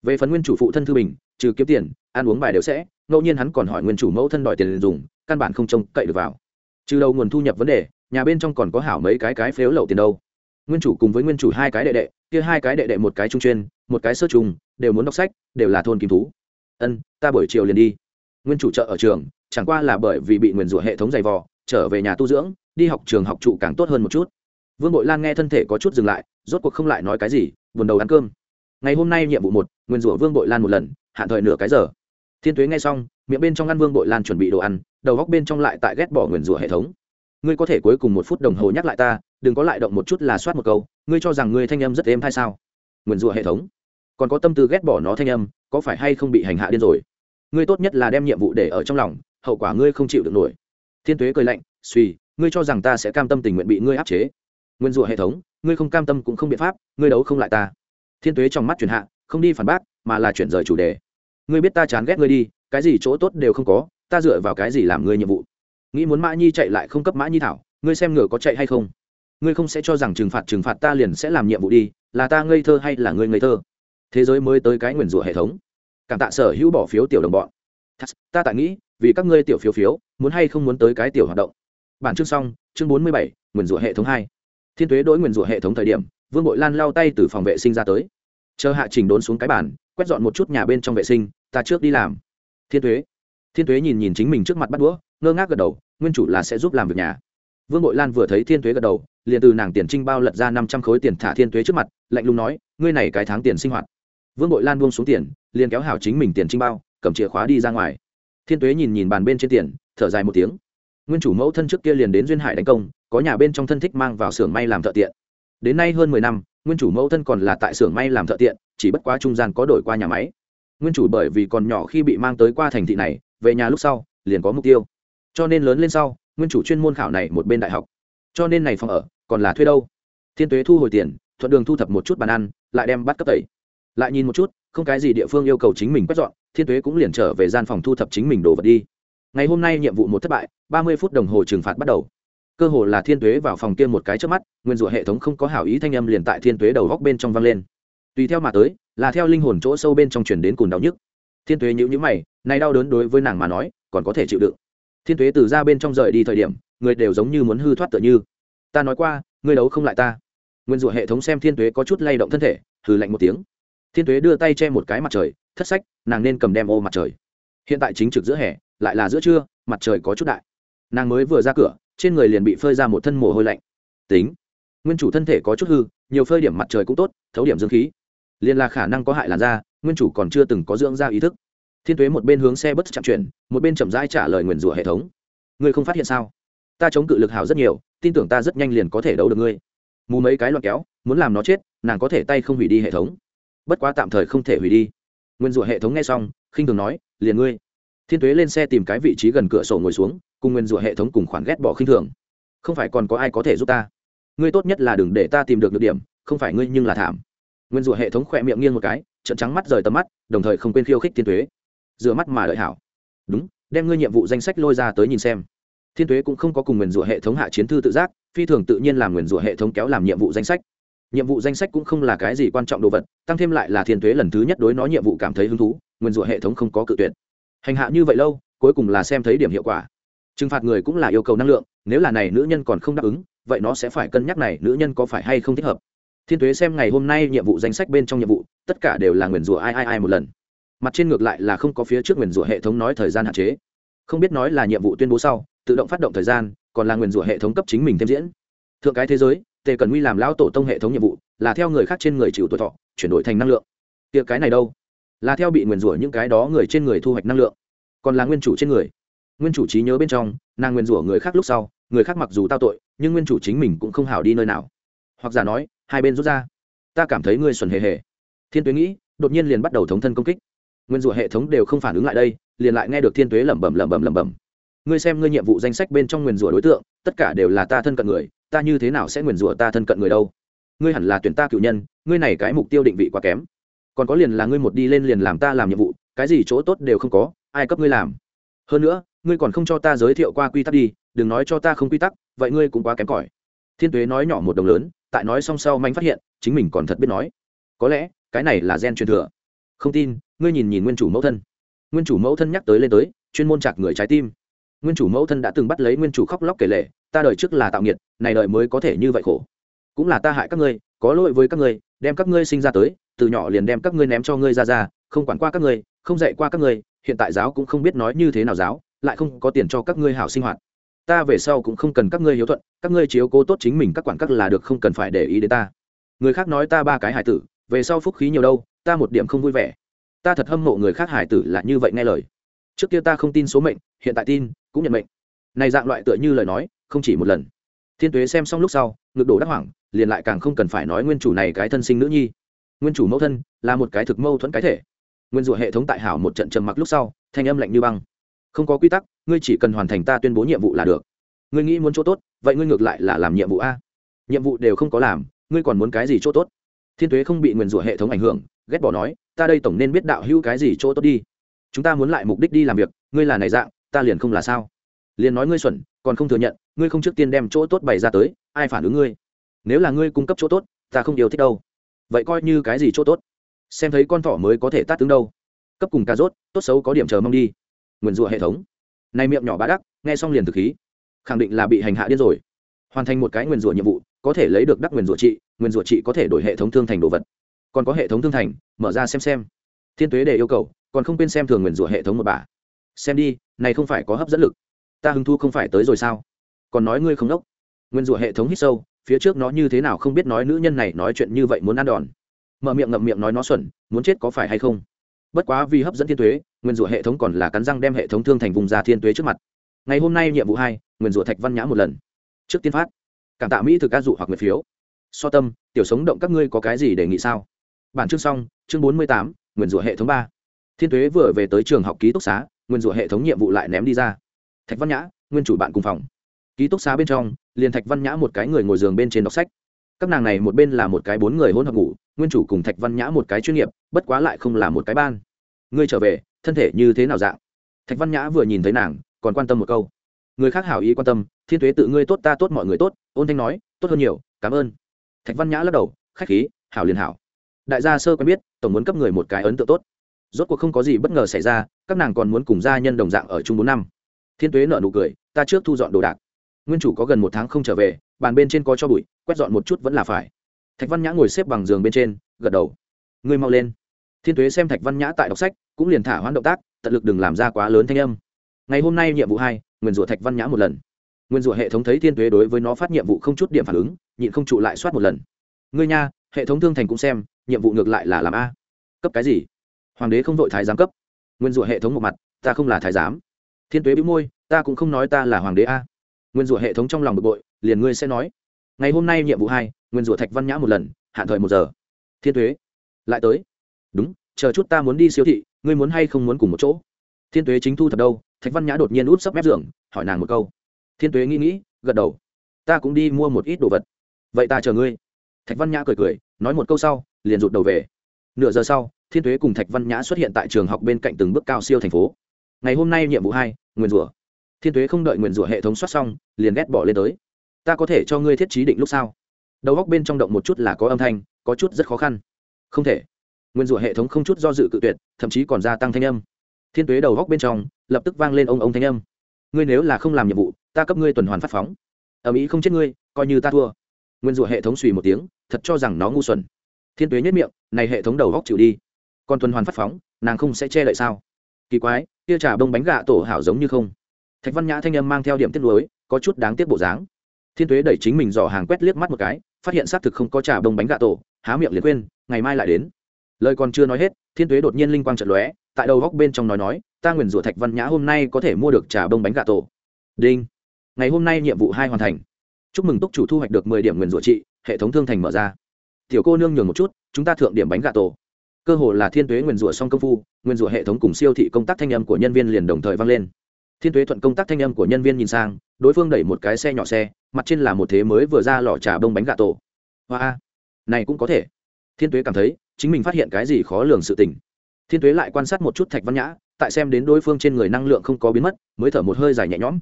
Về phần nguyên chủ phụ thân thư bình, trừ kiếm tiền, ăn uống bài đều sẽ, ngẫu nhiên hắn còn hỏi nguyên chủ mẫu thân đòi tiền dùng, căn bản không trông cậy được vào. Trừ đầu nguồn thu nhập vấn đề, nhà bên trong còn có hảo mấy cái cái phếu lậu tiền đâu nguyên chủ cùng với nguyên chủ hai cái đệ đệ, kia hai cái đệ đệ một cái trung chuyên, một cái sơ trùng, đều muốn đọc sách, đều là thôn kim thú. Ân, ta buổi chiều liền đi. Nguyên chủ chợ ở trường, chẳng qua là bởi vì bị nguyền rủa hệ thống dày vò, trở về nhà tu dưỡng, đi học trường học trụ càng tốt hơn một chút. Vương bội lan nghe thân thể có chút dừng lại, rốt cuộc không lại nói cái gì, buồn đầu ăn cơm. Ngày hôm nay nhiệm vụ một, nguyền rủa vương bội lan một lần, hạn thời nửa cái giờ. Thiên tuế nghe xong, miệng bên trong ăn vương bội lan chuẩn bị đồ ăn, đầu góc bên trong lại tại ghét bỏ nguyền rủa hệ thống. Ngươi có thể cuối cùng một phút đồng hồ nhắc lại ta đừng có lại động một chút là soát một câu, ngươi cho rằng ngươi thanh âm rất êm hay sao? Nguyền rủa hệ thống. Còn có tâm tư ghét bỏ nó thanh âm, có phải hay không bị hành hạ điên rồi? Ngươi tốt nhất là đem nhiệm vụ để ở trong lòng, hậu quả ngươi không chịu được nổi. Thiên tuế cười lạnh, suy, ngươi cho rằng ta sẽ cam tâm tình nguyện bị ngươi áp chế. Nguyên rủa hệ thống, ngươi không cam tâm cũng không biện pháp, ngươi đấu không lại ta. Thiên tuế trong mắt chuyển hạ, không đi phản bác, mà là chuyển rời chủ đề. Ngươi biết ta chán ghét ngươi đi, cái gì chỗ tốt đều không có, ta dựa vào cái gì làm ngươi nhiệm vụ? Nghĩ muốn mã nhi chạy lại không cấp mã nhi thảo, ngươi xem ngựa có chạy hay không? Ngươi không sẽ cho rằng trừng phạt trừng phạt ta liền sẽ làm nhiệm vụ đi, là ta ngây thơ hay là ngươi ngây thơ? Thế giới mới tới cái nguyền rủa hệ thống. Cảm tạ sở hữu bỏ phiếu tiểu đồng bọn. Ta tại nghĩ, vì các ngươi tiểu phiếu phiếu, muốn hay không muốn tới cái tiểu hoạt động. Bản chương xong, chương bốn mươi bảy, nguyền rủa hệ thống hai. Thiên tuế đối nguyền rủa hệ thống thời điểm, vương bội lan lao tay từ phòng vệ sinh ra tới. Chờ hạ trình đốn xuống cái bàn, quét dọn một chút nhà bên trong vệ sinh, ta trước đi làm. Thiên tuế. Thiên tuế nhìn nhìn chính mình trước mặt bắt đũa, ngơ ngác gật đầu, nguyên chủ là sẽ giúp làm việc nhà vương bội lan vừa thấy thiên tuế gật đầu, liền từ nàng tiền trinh bao lật ra năm trăm khối tiền thả thiên tuế trước mặt, lạnh lùng nói, ngươi này cái tháng tiền sinh hoạt. Vương bội lan buông xuống tiền, liền kéo hảo chính mình tiền trinh bao, cầm chìa khóa đi ra ngoài. Thiên tuế nhìn nhìn bàn bên trên tiền, thở dài một tiếng. Nguyên chủ mẫu thân trước kia liền đến duyên hải đánh công, có nhà bên trong thân thích mang vào xưởng may làm thợ tiện. Đến nay hơn mười năm, nguyên chủ mẫu thân còn là tại xưởng may làm thợ tiện, chỉ bất quá trung gian có đổi qua nhà máy. Nguyên chủ bởi vì còn nhỏ khi bị mang tới qua thành thị này, về nhà lúc sau, liền có mục tiêu. Cho nên lớn lên sau nguyên chủ chuyên môn khảo này một bên đại học. Cho nên này phòng ở, còn là thuê đâu? Thiên tuế thu hồi tiền, thuận đường thu thập một chút bàn ăn, lại đem bắt cấp tẩy. Lại nhìn một chút, không cái gì địa phương yêu cầu chính mình quét dọn, thiên tuế cũng liền trở về gian phòng thu thập chính mình đồ vật đi. Ngày hôm nay nhiệm vụ một thất bại, ba mươi phút đồng hồ trừng phạt bắt đầu. Cơ hồ là thiên tuế vào phòng kia một cái trước mắt, nguyên rủa hệ thống không có hảo ý thanh âm liền tại thiên tuế đầu góc bên trong vang lên. Tùy theo mà tới, là theo linh hồn chỗ sâu bên trong chuyển đến cùng đau nhức. Thiên tuế nhữ nhữ mày nay đau đớn đối với nàng mà nói, còn có thể chịu đựng thiên tuế từ ra bên trong rời đi thời điểm, người đều giống như muốn hư thoát tựa như. Ta nói qua, ngươi đấu không lại ta. Nguyên rủa hệ thống xem thiên tuế có chút lay động thân thể, hừ lạnh một tiếng. Thiên tuế đưa tay che một cái mặt trời, thất sách, nàng nên cầm đem ô mặt trời. Hiện tại chính trực giữa hè, lại là giữa trưa, mặt trời có chút đại. Nàng mới vừa ra cửa, trên người liền bị phơi ra một thân mồ hôi lạnh. Tính. Nguyên chủ thân thể có chút hư, nhiều phơi điểm mặt trời cũng tốt, thấu điểm dương khí. Liền là khả năng có hại làn da, nguyên chủ còn chưa từng có dưỡng da ý thức thiên tuế một bên hướng xe bất chạm chuyển, một bên chậm rãi trả lời nguyền rủa hệ thống. Ngươi không phát hiện sao? Ta chống cự lực hào rất nhiều, tin tưởng ta rất nhanh liền có thể đấu được ngươi. Mù mấy cái loạt kéo, muốn làm nó chết, nàng có thể tay không hủy đi hệ thống. Bất quá tạm thời không thể hủy đi. Nguyên rủa hệ thống nghe xong, khinh thường nói, liền ngươi. Thiên tuế lên xe tìm cái vị trí gần cửa sổ ngồi xuống, cùng nguyên rủa hệ thống cùng khoản ghét bỏ khinh thường. Không phải còn có ai có thể giúp ta? Ngươi tốt nhất là đừng để ta tìm được được điểm, không phải ngươi nhưng là thảm. Nguyên rủa hệ thống khỏe miệng nghiêng một cái trận trắng mắt rời tầm mắt, đồng thời không quên khiêu khích thiên tuế rửa mắt mà đợi hảo. Đúng, đem ngươi nhiệm vụ danh sách lôi ra tới nhìn xem. Thiên tuế cũng không có cùng nguyền rủa hệ thống hạ chiến thư tự giác, phi thường tự nhiên làm nguyền rủa hệ thống kéo làm nhiệm vụ danh sách. Nhiệm vụ danh sách cũng không là cái gì quan trọng đồ vật, tăng thêm lại là thiên tuế lần thứ nhất đối nó nhiệm vụ cảm thấy hứng thú, nguyền rủa hệ thống không có cự tuyệt. Hành hạ như vậy lâu, cuối cùng là xem thấy điểm hiệu quả. Trừng phạt người cũng là yêu cầu năng lượng, nếu là này nữ nhân còn không đáp ứng, vậy nó sẽ phải cân nhắc này nữ nhân có phải hay không thích hợp. Thiên tuế xem ngày hôm nay nhiệm vụ danh sách bên trong nhiệm vụ, tất cả đều là nguyền rủa ai ai ai một lần mặt trên ngược lại là không có phía trước nguyền rủa hệ thống nói thời gian hạn chế. Không biết nói là nhiệm vụ tuyên bố sau, tự động phát động thời gian, còn là nguyền rủa hệ thống cấp chính mình thêm diễn. Thượng cái thế giới, tề cần nguy làm lão tổ tông hệ thống nhiệm vụ, là theo người khác trên người chịu tuổi thọ, chuyển đổi thành năng lượng. Tiệc cái này đâu? Là theo bị nguyền rủa những cái đó người trên người thu hoạch năng lượng, còn là nguyên chủ trên người. Nguyên chủ trí nhớ bên trong, nàng nguyền rủa người khác lúc sau, người khác mặc dù tao tội, nhưng nguyên chủ chính mình cũng không hảo đi nơi nào. Hoặc giả nói, hai bên rút ra. Ta cảm thấy ngươi xuẩn hề hề. Thiên tuyến nghĩ, đột nhiên liền bắt đầu thống thân công kích nguyên rủa hệ thống đều không phản ứng lại đây, liền lại nghe được thiên tuế lẩm bẩm lẩm bẩm lẩm bẩm. Ngươi xem ngươi nhiệm vụ danh sách bên trong nguyền rủa đối tượng, tất cả đều là ta thân cận người, ta như thế nào sẽ nguyền rủa ta thân cận người đâu? Ngươi hẳn là tuyển ta cựu nhân, ngươi này cái mục tiêu định vị quá kém. Còn có liền là ngươi một đi lên liền làm ta làm nhiệm vụ, cái gì chỗ tốt đều không có, ai cấp ngươi làm? Hơn nữa, ngươi còn không cho ta giới thiệu qua quy tắc đi, đừng nói cho ta không quy tắc, vậy ngươi cũng quá kém cỏi. Thiên tuế nói nhỏ một đồng lớn, tại nói xong sau manh phát hiện, chính mình còn thật biết nói. Có lẽ, cái này là gen truyền thừa không tin, ngươi nhìn nhìn nguyên chủ mẫu thân. Nguyên chủ mẫu thân nhắc tới lên tới, chuyên môn chạc người trái tim. Nguyên chủ mẫu thân đã từng bắt lấy nguyên chủ khóc lóc kể lệ ta đời trước là tạo nghiệt, này đời mới có thể như vậy khổ. Cũng là ta hại các ngươi, có lỗi với các ngươi, đem các ngươi sinh ra tới, từ nhỏ liền đem các ngươi ném cho ngươi ra ra, không quản qua các ngươi, không dạy qua các ngươi, hiện tại giáo cũng không biết nói như thế nào giáo, lại không có tiền cho các ngươi hảo sinh hoạt. Ta về sau cũng không cần các ngươi hiếu thuận, các ngươi chiếu cố tốt chính mình các quản các là được, không cần phải để ý đến ta. Người khác nói ta ba cái hải tử về sau phúc khí nhiều đâu, ta một điểm không vui vẻ. Ta thật hâm mộ người khác hải tử là như vậy nghe lời. Trước kia ta không tin số mệnh, hiện tại tin, cũng nhận mệnh. Này dạng loại tựa như lời nói, không chỉ một lần. Thiên tuế xem xong lúc sau, ngực đổ đắc hoảng, liền lại càng không cần phải nói nguyên chủ này cái thân sinh nữ nhi. Nguyên chủ mẫu thân là một cái thực mâu thuẫn cái thể. Nguyên rủa hệ thống tại hảo một trận trầm mặc lúc sau, thanh âm lạnh như băng. Không có quy tắc, ngươi chỉ cần hoàn thành ta tuyên bố nhiệm vụ là được. Ngươi nghĩ muốn chỗ tốt, vậy ngươi ngược lại là làm nhiệm vụ a. Nhiệm vụ đều không có làm, ngươi còn muốn cái gì chỗ tốt? Thiên tuế không bị nguyên rủa hệ thống ảnh hưởng, ghét bỏ nói, ta đây tổng nên biết đạo hữu cái gì chỗ tốt đi. Chúng ta muốn lại mục đích đi làm việc, ngươi là này dạng, ta liền không là sao. Liền nói ngươi xuẩn, còn không thừa nhận, ngươi không trước tiên đem chỗ tốt bày ra tới, ai phản ứng ngươi? Nếu là ngươi cung cấp chỗ tốt, ta không yêu thích đâu. Vậy coi như cái gì chỗ tốt? Xem thấy con thỏ mới có thể tát tướng đâu. Cấp cùng cà rốt, tốt xấu có điểm chờ mong đi. Nguyền rủa hệ thống. Này miệng nhỏ bá đắc, nghe xong liền thực khí. Khẳng định là bị hành hạ điên rồi. Hoàn thành một cái nguyền rủa nhiệm vụ có thể lấy được đắc nguyền rủa trị nguyền rủa trị có thể đổi hệ thống thương thành đồ vật. Còn có hệ thống thương thành, mở ra xem xem. Thiên tuế để yêu cầu, còn không quên xem thường nguyền rủa hệ thống một bà. Xem đi, này không phải có hấp dẫn lực. Ta hứng thu không phải tới rồi sao? Còn nói ngươi không đốc. Nguyên rủa hệ thống hít sâu, phía trước nó như thế nào không biết nói nữ nhân này nói chuyện như vậy muốn ăn đòn. Mở miệng ngậm miệng nói nó xuẩn, muốn chết có phải hay không? Bất quá vì hấp dẫn thiên tuế, nguyên rủa hệ thống còn là cắn răng đem hệ thống thương thành vùng ra thiên tuế trước mặt. Ngày hôm nay nhiệm vụ hai, nguyên rủa thạch văn nhã một lần. Trước tiên phát cảm tạ mỹ thực ca dụ hoặc nguyệt phiếu. So tâm, tiểu sống động các ngươi có cái gì đề nghị sao? Bản chương xong, chương bốn mươi tám nguyên rủa hệ thống ba. Thiên tuế vừa về tới trường học ký túc xá nguyên rủa hệ thống nhiệm vụ lại ném đi ra. Thạch văn nhã, nguyên chủ bạn cùng phòng. Ký túc xá bên trong, liền thạch văn nhã một cái người ngồi giường bên trên đọc sách. Các nàng này một bên là một cái bốn người hôn hợp ngủ, nguyên chủ cùng thạch văn nhã một cái chuyên nghiệp, bất quá lại không là một cái ban. Ngươi trở về, thân thể như thế nào dạng? Thạch văn nhã vừa nhìn thấy nàng, còn quan tâm một câu người khác hảo ý quan tâm, thiên thuế tự ngươi tốt, ta tốt, mọi người tốt, ôn thanh nói, tốt hơn nhiều, cảm ơn. Thạch văn nhã lắc đầu, khách khí, hảo liền hảo. Đại gia sơ quen biết, tổng muốn cấp người một cái ấn tượng tốt. Rốt cuộc không có gì bất ngờ xảy ra, các nàng còn muốn cùng gia nhân đồng dạng ở chung bốn năm. Thiên tuế nợ nụ cười, ta trước thu dọn đồ đạc. Nguyên chủ có gần một tháng không trở về, bàn bên trên có cho bụi, quét dọn một chút vẫn là phải. Thạch văn nhã ngồi xếp bằng giường bên trên, gật đầu. Ngươi mau lên. Thiên tuế xem thạch văn nhã tại đọc sách, cũng liền thả hoãn động tác, tận lực đừng làm ra quá lớn thanh âm. Ngày hôm nay nhiệm vụ hai nguyên rủa thạch văn nhã một lần. Nguyên rủa hệ thống thấy thiên tuế đối với nó phát nhiệm vụ không chút điểm phản ứng, nhịn không trụ lại soát một lần. Ngươi nha, hệ thống thương thành cũng xem, nhiệm vụ ngược lại là làm a. Cấp cái gì? Hoàng đế không vội thái giám cấp. Nguyên rủa hệ thống một mặt, ta không là thái giám. Thiên tuế bĩu môi, ta cũng không nói ta là hoàng đế a. Nguyên rủa hệ thống trong lòng bực bội, liền ngươi sẽ nói. Ngày hôm nay nhiệm vụ hai, nguyên rủa thạch văn nhã một lần, hạn thời một giờ. Thiên tuế, lại tới. Đúng, chờ chút ta muốn đi siêu thị, ngươi muốn hay không muốn cùng một chỗ? Thiên tuế chính thu thật đâu? Thạch văn nhã đột nhiên út sấp mép giường, hỏi nàng một câu. Thiên tuế nghĩ nghĩ, gật đầu. Ta cũng đi mua một ít đồ vật. Vậy ta chờ ngươi. Thạch văn nhã cười cười, nói một câu sau, liền rụt đầu về. Nửa giờ sau, thiên tuế cùng thạch văn nhã xuất hiện tại trường học bên cạnh từng bước cao siêu thành phố. Ngày hôm nay nhiệm vụ hai, nguyền rủa. Thiên tuế không đợi nguyền rủa hệ thống soát xong, liền ghét bỏ lên tới. Ta có thể cho ngươi thiết trí định lúc sau đầu góc bên trong động một chút là có âm thanh, có chút rất khó khăn. Không thể. Nguyên rủa hệ thống không chút do dự cự tuyệt, thậm chí còn gia tăng thanh âm thiên tuế đầu góc bên trong, lập tức vang lên ông ông thanh âm. Ngươi nếu là không làm nhiệm vụ, ta cấp ngươi tuần hoàn phát phóng. Ở mỹ không chết ngươi, coi như ta thua. Nguyên rủa hệ thống suy một tiếng, thật cho rằng nó ngu xuẩn. Thiên tuế nhất miệng, này hệ thống đầu góc chịu đi. Còn tuần hoàn phát phóng, nàng không sẽ che đậy sao? Kỳ quái, kia trà bông bánh gạ tổ hảo giống như không. Thạch văn nhã thanh âm mang theo điểm tiết lối có chút đáng tiếc bộ dáng. Thiên tuế đẩy chính mình dò hàng quét liếc mắt một cái, phát hiện xác thực không có trà bông bánh gạ tổ, há miệng liền quên, ngày mai lại đến. Lời còn chưa nói hết, thiên tuế đột nhiên linh quang trận lóe tại đầu góc bên trong nói nói, ta nguyền rủa thạch văn nhã hôm nay có thể mua được trà bông bánh gà tổ. Đinh. Ngày hôm nay nhiệm vụ hai hoàn thành. Chúc mừng túc chủ thu hoạch được mười điểm nguyền rủa trị, hệ thống thương thành mở ra. Tiểu cô nương nhường một chút, chúng ta thượng điểm bánh gà tổ. Cơ hồ là thiên tuế nguyền rủa song công phu, nguyền rủa hệ thống cùng siêu thị công tác thanh âm của nhân viên liền đồng thời vang lên. Thiên tuế thuận công tác thanh âm của nhân viên nhìn sang, đối phương đẩy một cái xe nhỏ xe, mặt trên là một thế mới vừa ra lò trà bông bánh gà tổ. Hoa, này cũng có thể. Thiên tuế cảm thấy, chính mình phát hiện cái gì khó lường sự tình thiên tuế lại quan sát một chút thạch văn nhã, tại xem đến đối phương trên người năng lượng không có biến mất, mới thở một hơi dài nhẹ nhõm.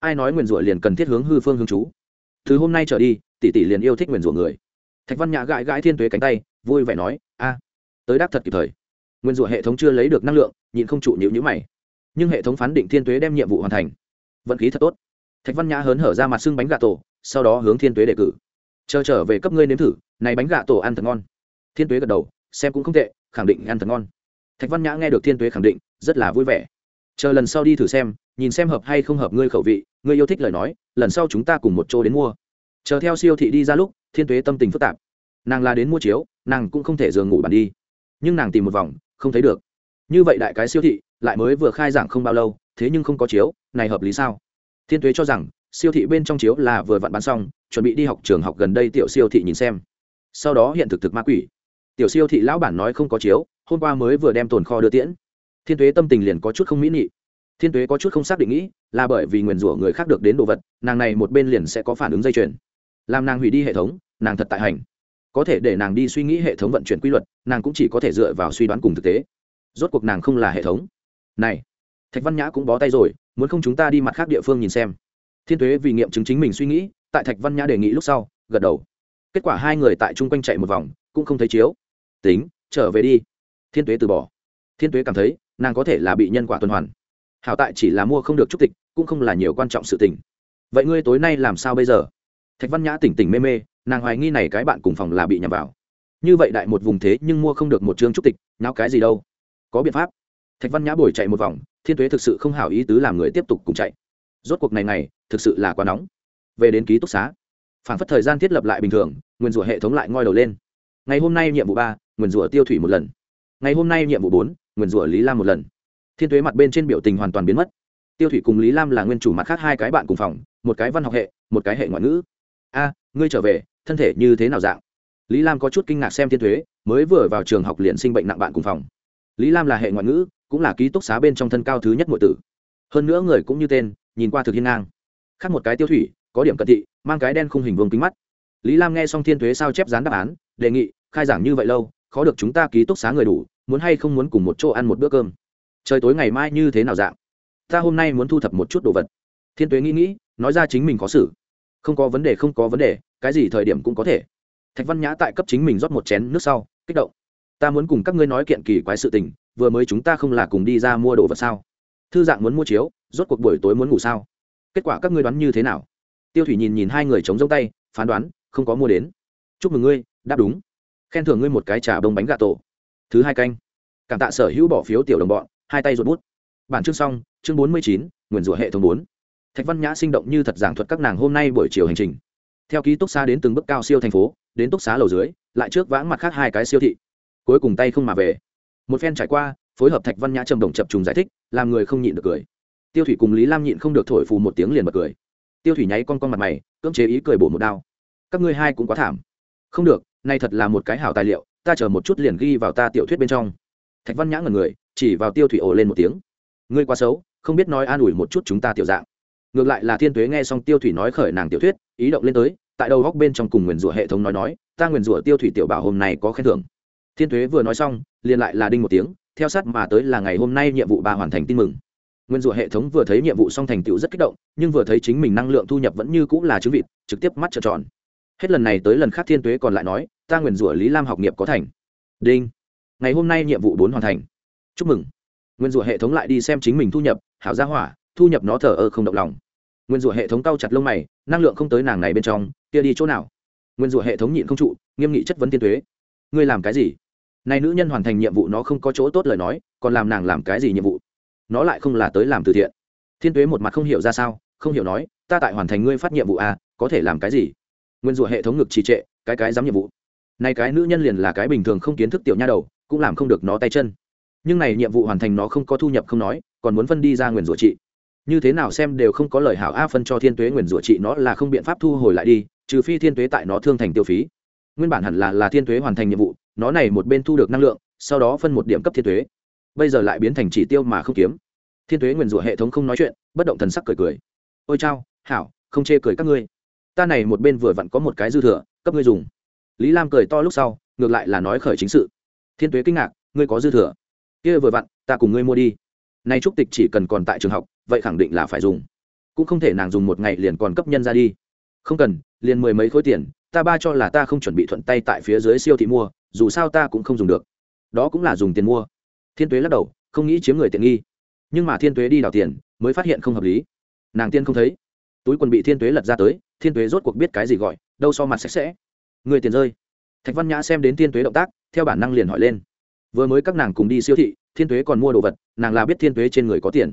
Ai nói nguyền rủa liền cần thiết hướng hư phương hướng chú? Từ hôm nay trở đi, tỷ tỷ liền yêu thích nguyền rủa người. Thạch văn nhã gãi gãi thiên tuế cánh tay, vui vẻ nói, a, tới đáp thật kịp thời. Nguyên rủa hệ thống chưa lấy được năng lượng, nhịn không trụ nhịu nhữ mày. Nhưng hệ thống phán định thiên tuế đem nhiệm vụ hoàn thành. Vận khí thật tốt. Thạch văn nhã hớn hở ra mặt xưng bánh gà tổ, sau đó hướng thiên tuế đề cử. Chờ trở về cấp ngươi nếm thử, này bánh gà tổ ăn thật ngon. Thiên tuế gật đầu, xem cũng không tệ, khẳng định ăn thật ngon thạch văn nhã nghe được thiên tuế khẳng định, rất là vui vẻ. Chờ lần sau đi thử xem, nhìn xem hợp hay không hợp ngươi khẩu vị, ngươi yêu thích lời nói, lần sau chúng ta cùng một chỗ đến mua. Chờ theo siêu thị đi ra lúc, thiên tuế tâm tình phức tạp. Nàng là đến mua chiếu, nàng cũng không thể giường ngủ bàn đi. Nhưng nàng tìm một vòng, không thấy được. Như vậy đại cái siêu thị, lại mới vừa khai giảng không bao lâu, thế nhưng không có chiếu, này hợp lý sao? Thiên tuế cho rằng, siêu thị bên trong chiếu là vừa vặn bán xong, chuẩn bị đi học trường học gần đây tiểu siêu thị nhìn xem. Sau đó hiện thực thực ma quỷ tiểu siêu thị lão bản nói không có chiếu, hôm qua mới vừa đem tồn kho đưa tiễn. Thiên tuế tâm tình liền có chút không mỹ nghị. thiên tuế có chút không xác định nghĩ, là bởi vì nguyền rủa người khác được đến đồ vật, nàng này một bên liền sẽ có phản ứng dây chuyền. Làm nàng hủy đi hệ thống, nàng thật tại hành. Có thể để nàng đi suy nghĩ hệ thống vận chuyển quy luật, nàng cũng chỉ có thể dựa vào suy đoán cùng thực tế. Rốt cuộc nàng không là hệ thống. Này, thạch văn nhã cũng bó tay rồi, muốn không chúng ta đi mặt khác địa phương nhìn xem. Thiên tuế vì nghiệm chứng chính mình suy nghĩ, tại thạch văn nhã đề nghị lúc sau, gật đầu. Kết quả hai người tại chung quanh chạy một vòng, cũng không thấy chiếu tính, trở về đi. Thiên tuế từ bỏ. Thiên tuế cảm thấy, nàng có thể là bị nhân quả tuần hoàn. Hảo tại chỉ là mua không được trúc tịch, cũng không là nhiều quan trọng sự tình. Vậy ngươi tối nay làm sao bây giờ? Thạch văn nhã tỉnh tỉnh mê mê, nàng hoài nghi này cái bạn cùng phòng là bị nhầm vào. Như vậy đại một vùng thế nhưng mua không được một chương trúc tịch nào cái gì đâu? Có biện pháp. Thạch văn nhã bồi chạy một vòng, thiên tuế thực sự không hảo ý tứ làm người tiếp tục cùng chạy. Rốt cuộc này này thực sự là quá nóng. Về đến ký túc xá phản phất thời gian thiết lập lại bình thường, nguyên rủa hệ thống lại ngoi đầu lên ngày hôm nay nhiệm vụ ba, nguyền rủa tiêu thủy một lần. Ngày hôm nay nhiệm vụ bốn, nguyền rủa lý lam một lần. Thiên tuế mặt bên trên biểu tình hoàn toàn biến mất. Tiêu thủy cùng lý lam là nguyên chủ mặt khác hai cái bạn cùng phòng, một cái văn học hệ, một cái hệ ngoại ngữ. A, ngươi trở về, thân thể như thế nào dạng? Lý lam có chút kinh ngạc xem thiên thuế mới vừa vào trường học liền sinh bệnh nặng bạn cùng phòng. Lý lam là hệ ngoại ngữ, cũng là ký túc xá bên trong thân cao thứ nhất mọi tử. Hơn nữa người cũng như tên, nhìn qua thực hiên ngang. Khác một cái tiêu thủy, có điểm cận thị, mang cái đen khung hình vương kính mắt. Lý lam nghe xong thiên thuế sao chép dán đáp án đề nghị, khai giảng như vậy lâu, khó được chúng ta ký túc xá người đủ, muốn hay không muốn cùng một chỗ ăn một bữa cơm. Trời tối ngày mai như thế nào dạng? Ta hôm nay muốn thu thập một chút đồ vật. Thiên tuế nghĩ nghĩ, nói ra chính mình có xử không có vấn đề, không có vấn đề, cái gì thời điểm cũng có thể. Thạch văn nhã tại cấp chính mình rót một chén nước sau, kích động. Ta muốn cùng các ngươi nói kiện kỳ quái sự tình, vừa mới chúng ta không là cùng đi ra mua đồ vật sao? Thư dạng muốn mua chiếu, rốt cuộc buổi tối muốn ngủ sao? Kết quả các ngươi đoán như thế nào? Tiêu thủy nhìn nhìn hai người chống giông tay, phán đoán, không có mua đến. Chúc mừng ngươi đáp đúng. Khen thưởng ngươi một cái trà bông bánh gà tổ. Thứ hai canh. Cảm tạ sở hữu bỏ phiếu tiểu đồng bọn, hai tay ruột bút. Bản chương xong, chương bốn mươi chín nguyền rủa hệ thống bốn. Thạch văn nhã sinh động như thật giảng thuật các nàng hôm nay buổi chiều hành trình. Theo ký túc xá đến từng bước cao siêu thành phố, đến túc xá lầu dưới, lại trước vãng mặt khác hai cái siêu thị. Cuối cùng tay không mà về. Một phen trải qua, phối hợp thạch văn nhã trầm đồng chập trùng giải thích, làm người không nhịn được cười. Tiêu thủy cùng lý lam nhịn không được thổi phù một tiếng liền bật cười. Tiêu thủy nháy con con mặt mày, cưỡng chế ý cười bổ một đao. Các ngươi hai cũng quá thảm. Không được nay thật là một cái hảo tài liệu, ta chờ một chút liền ghi vào ta tiểu thuyết bên trong. Thạch văn nhã ngần người, chỉ vào tiêu thủy ồ lên một tiếng. Ngươi quá xấu, không biết nói an ủi một chút chúng ta tiểu dạng. Ngược lại là thiên tuế nghe xong tiêu thủy nói khởi nàng tiểu thuyết, ý động lên tới, tại đầu góc bên trong cùng nguyền rủa hệ thống nói nói, ta nguyền rủa tiêu thủy tiểu bảo hôm nay có khen thưởng. Thiên tuế vừa nói xong, liền lại là đinh một tiếng, theo sát mà tới là ngày hôm nay nhiệm vụ bà hoàn thành tin mừng. Nguyên rủa hệ thống vừa thấy nhiệm vụ xong thành tựu rất kích động, nhưng vừa thấy chính mình năng lượng thu nhập vẫn như cũng là chứng vịt, trực tiếp mắt trợn tròn hết lần này tới lần khác thiên tuế còn lại nói, ta nguyền rủa lý lam học nghiệp có thành. Đinh. Ngày hôm nay nhiệm vụ bốn hoàn thành. Chúc mừng. Nguyên rủa hệ thống lại đi xem chính mình thu nhập, hảo gia hỏa, thu nhập nó thờ ơ không động lòng. Nguyên rủa hệ thống cau chặt lông mày, năng lượng không tới nàng này bên trong, kia đi chỗ nào? Nguyên rủa hệ thống nhịn không trụ, nghiêm nghị chất vấn thiên tuế. Ngươi làm cái gì? Này nữ nhân hoàn thành nhiệm vụ nó không có chỗ tốt lời nói, còn làm nàng làm cái gì nhiệm vụ? Nó lại không là tới làm từ thiện. Thiên tuế một mặt không hiểu ra sao, không hiểu nói, ta tại hoàn thành ngươi phát nhiệm vụ à có thể làm cái gì? Nguyên rủa hệ thống ngực trì trệ, cái cái dám nhiệm vụ. Này cái nữ nhân liền là cái bình thường không kiến thức tiểu nha đầu, cũng làm không được nó tay chân. Nhưng này nhiệm vụ hoàn thành nó không có thu nhập không nói, còn muốn phân đi ra nguyền rủa trị. Như thế nào xem đều không có lời hảo a phân cho thiên tuế nguyền rủa trị nó là không biện pháp thu hồi lại đi, trừ phi thiên tuế tại nó thương thành tiêu phí. Nguyên bản hẳn là là thiên tuế hoàn thành nhiệm vụ, nó này một bên thu được năng lượng, sau đó phân một điểm cấp thiên tuế. Bây giờ lại biến thành chỉ tiêu mà không kiếm. Thiên tuế nguyền rủa hệ thống không nói chuyện, bất động thần sắc cười cười. Ôi chao, hảo, không chê cười các ngươi ta này một bên vừa vặn có một cái dư thừa, cấp ngươi dùng. Lý lam cười to lúc sau, ngược lại là nói khởi chính sự. Thiên tuế kinh ngạc, ngươi có dư thừa? Kia vừa vặn, ta cùng ngươi mua đi. Nay trúc tịch chỉ cần còn tại trường học, vậy khẳng định là phải dùng. Cũng không thể nàng dùng một ngày liền còn cấp nhân ra đi. Không cần, liền mười mấy khối tiền, ta ba cho là ta không chuẩn bị thuận tay tại phía dưới siêu thị mua, dù sao ta cũng không dùng được. Đó cũng là dùng tiền mua. Thiên tuế lắc đầu, không nghĩ chiếm người tiện nghi. Nhưng mà thiên tuế đi đào tiền, mới phát hiện không hợp lý. Nàng tiên không thấy túi quần bị thiên tuế lật ra tới, thiên tuế rốt cuộc biết cái gì gọi, đâu so mặt sạch sẽ. Người tiền rơi. Thạch văn nhã xem đến thiên tuế động tác, theo bản năng liền hỏi lên. Vừa mới các nàng cùng đi siêu thị, thiên tuế còn mua đồ vật, nàng là biết thiên tuế trên người có tiền.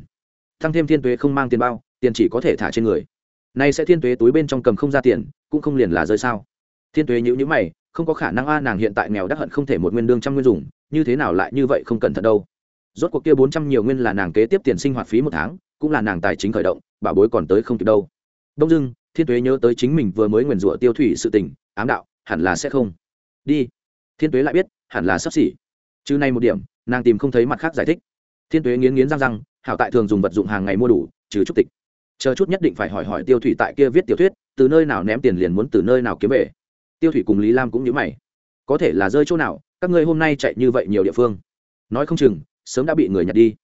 Thăng thêm thiên tuế không mang tiền bao, tiền chỉ có thể thả trên người. Nay sẽ thiên tuế túi bên trong cầm không ra tiền, cũng không liền là rơi sao? Thiên tuế nhữ nhữ mày, không có khả năng a, nàng hiện tại nghèo đắc hận không thể một nguyên đương trăm nguyên dùng, như thế nào lại như vậy không cẩn thận đâu. Rốt cuộc kia bốn trăm nhiều nguyên là nàng kế tiếp tiền sinh hoạt phí một tháng, cũng là nàng tài chính khởi động, bà bối còn tới không kịp đâu đông dưng thiên tuế nhớ tới chính mình vừa mới nguyền rủa tiêu thủy sự tình, ám đạo, hẳn là sẽ không. Đi. Thiên tuế lại biết, hẳn là sắp xỉ. Chứ nay một điểm, nàng tìm không thấy mặt khác giải thích. Thiên tuế nghiến nghiến răng răng, hảo tại thường dùng vật dụng hàng ngày mua đủ, trừ trúc tịch. Chờ chút nhất định phải hỏi hỏi tiêu thủy tại kia viết tiểu thuyết, từ nơi nào ném tiền liền muốn từ nơi nào kiếm về. Tiêu thủy cùng lý lam cũng nhớ mày. Có thể là rơi chỗ nào, các ngươi hôm nay chạy như vậy nhiều địa phương. Nói không chừng, sớm đã bị người nhặt đi.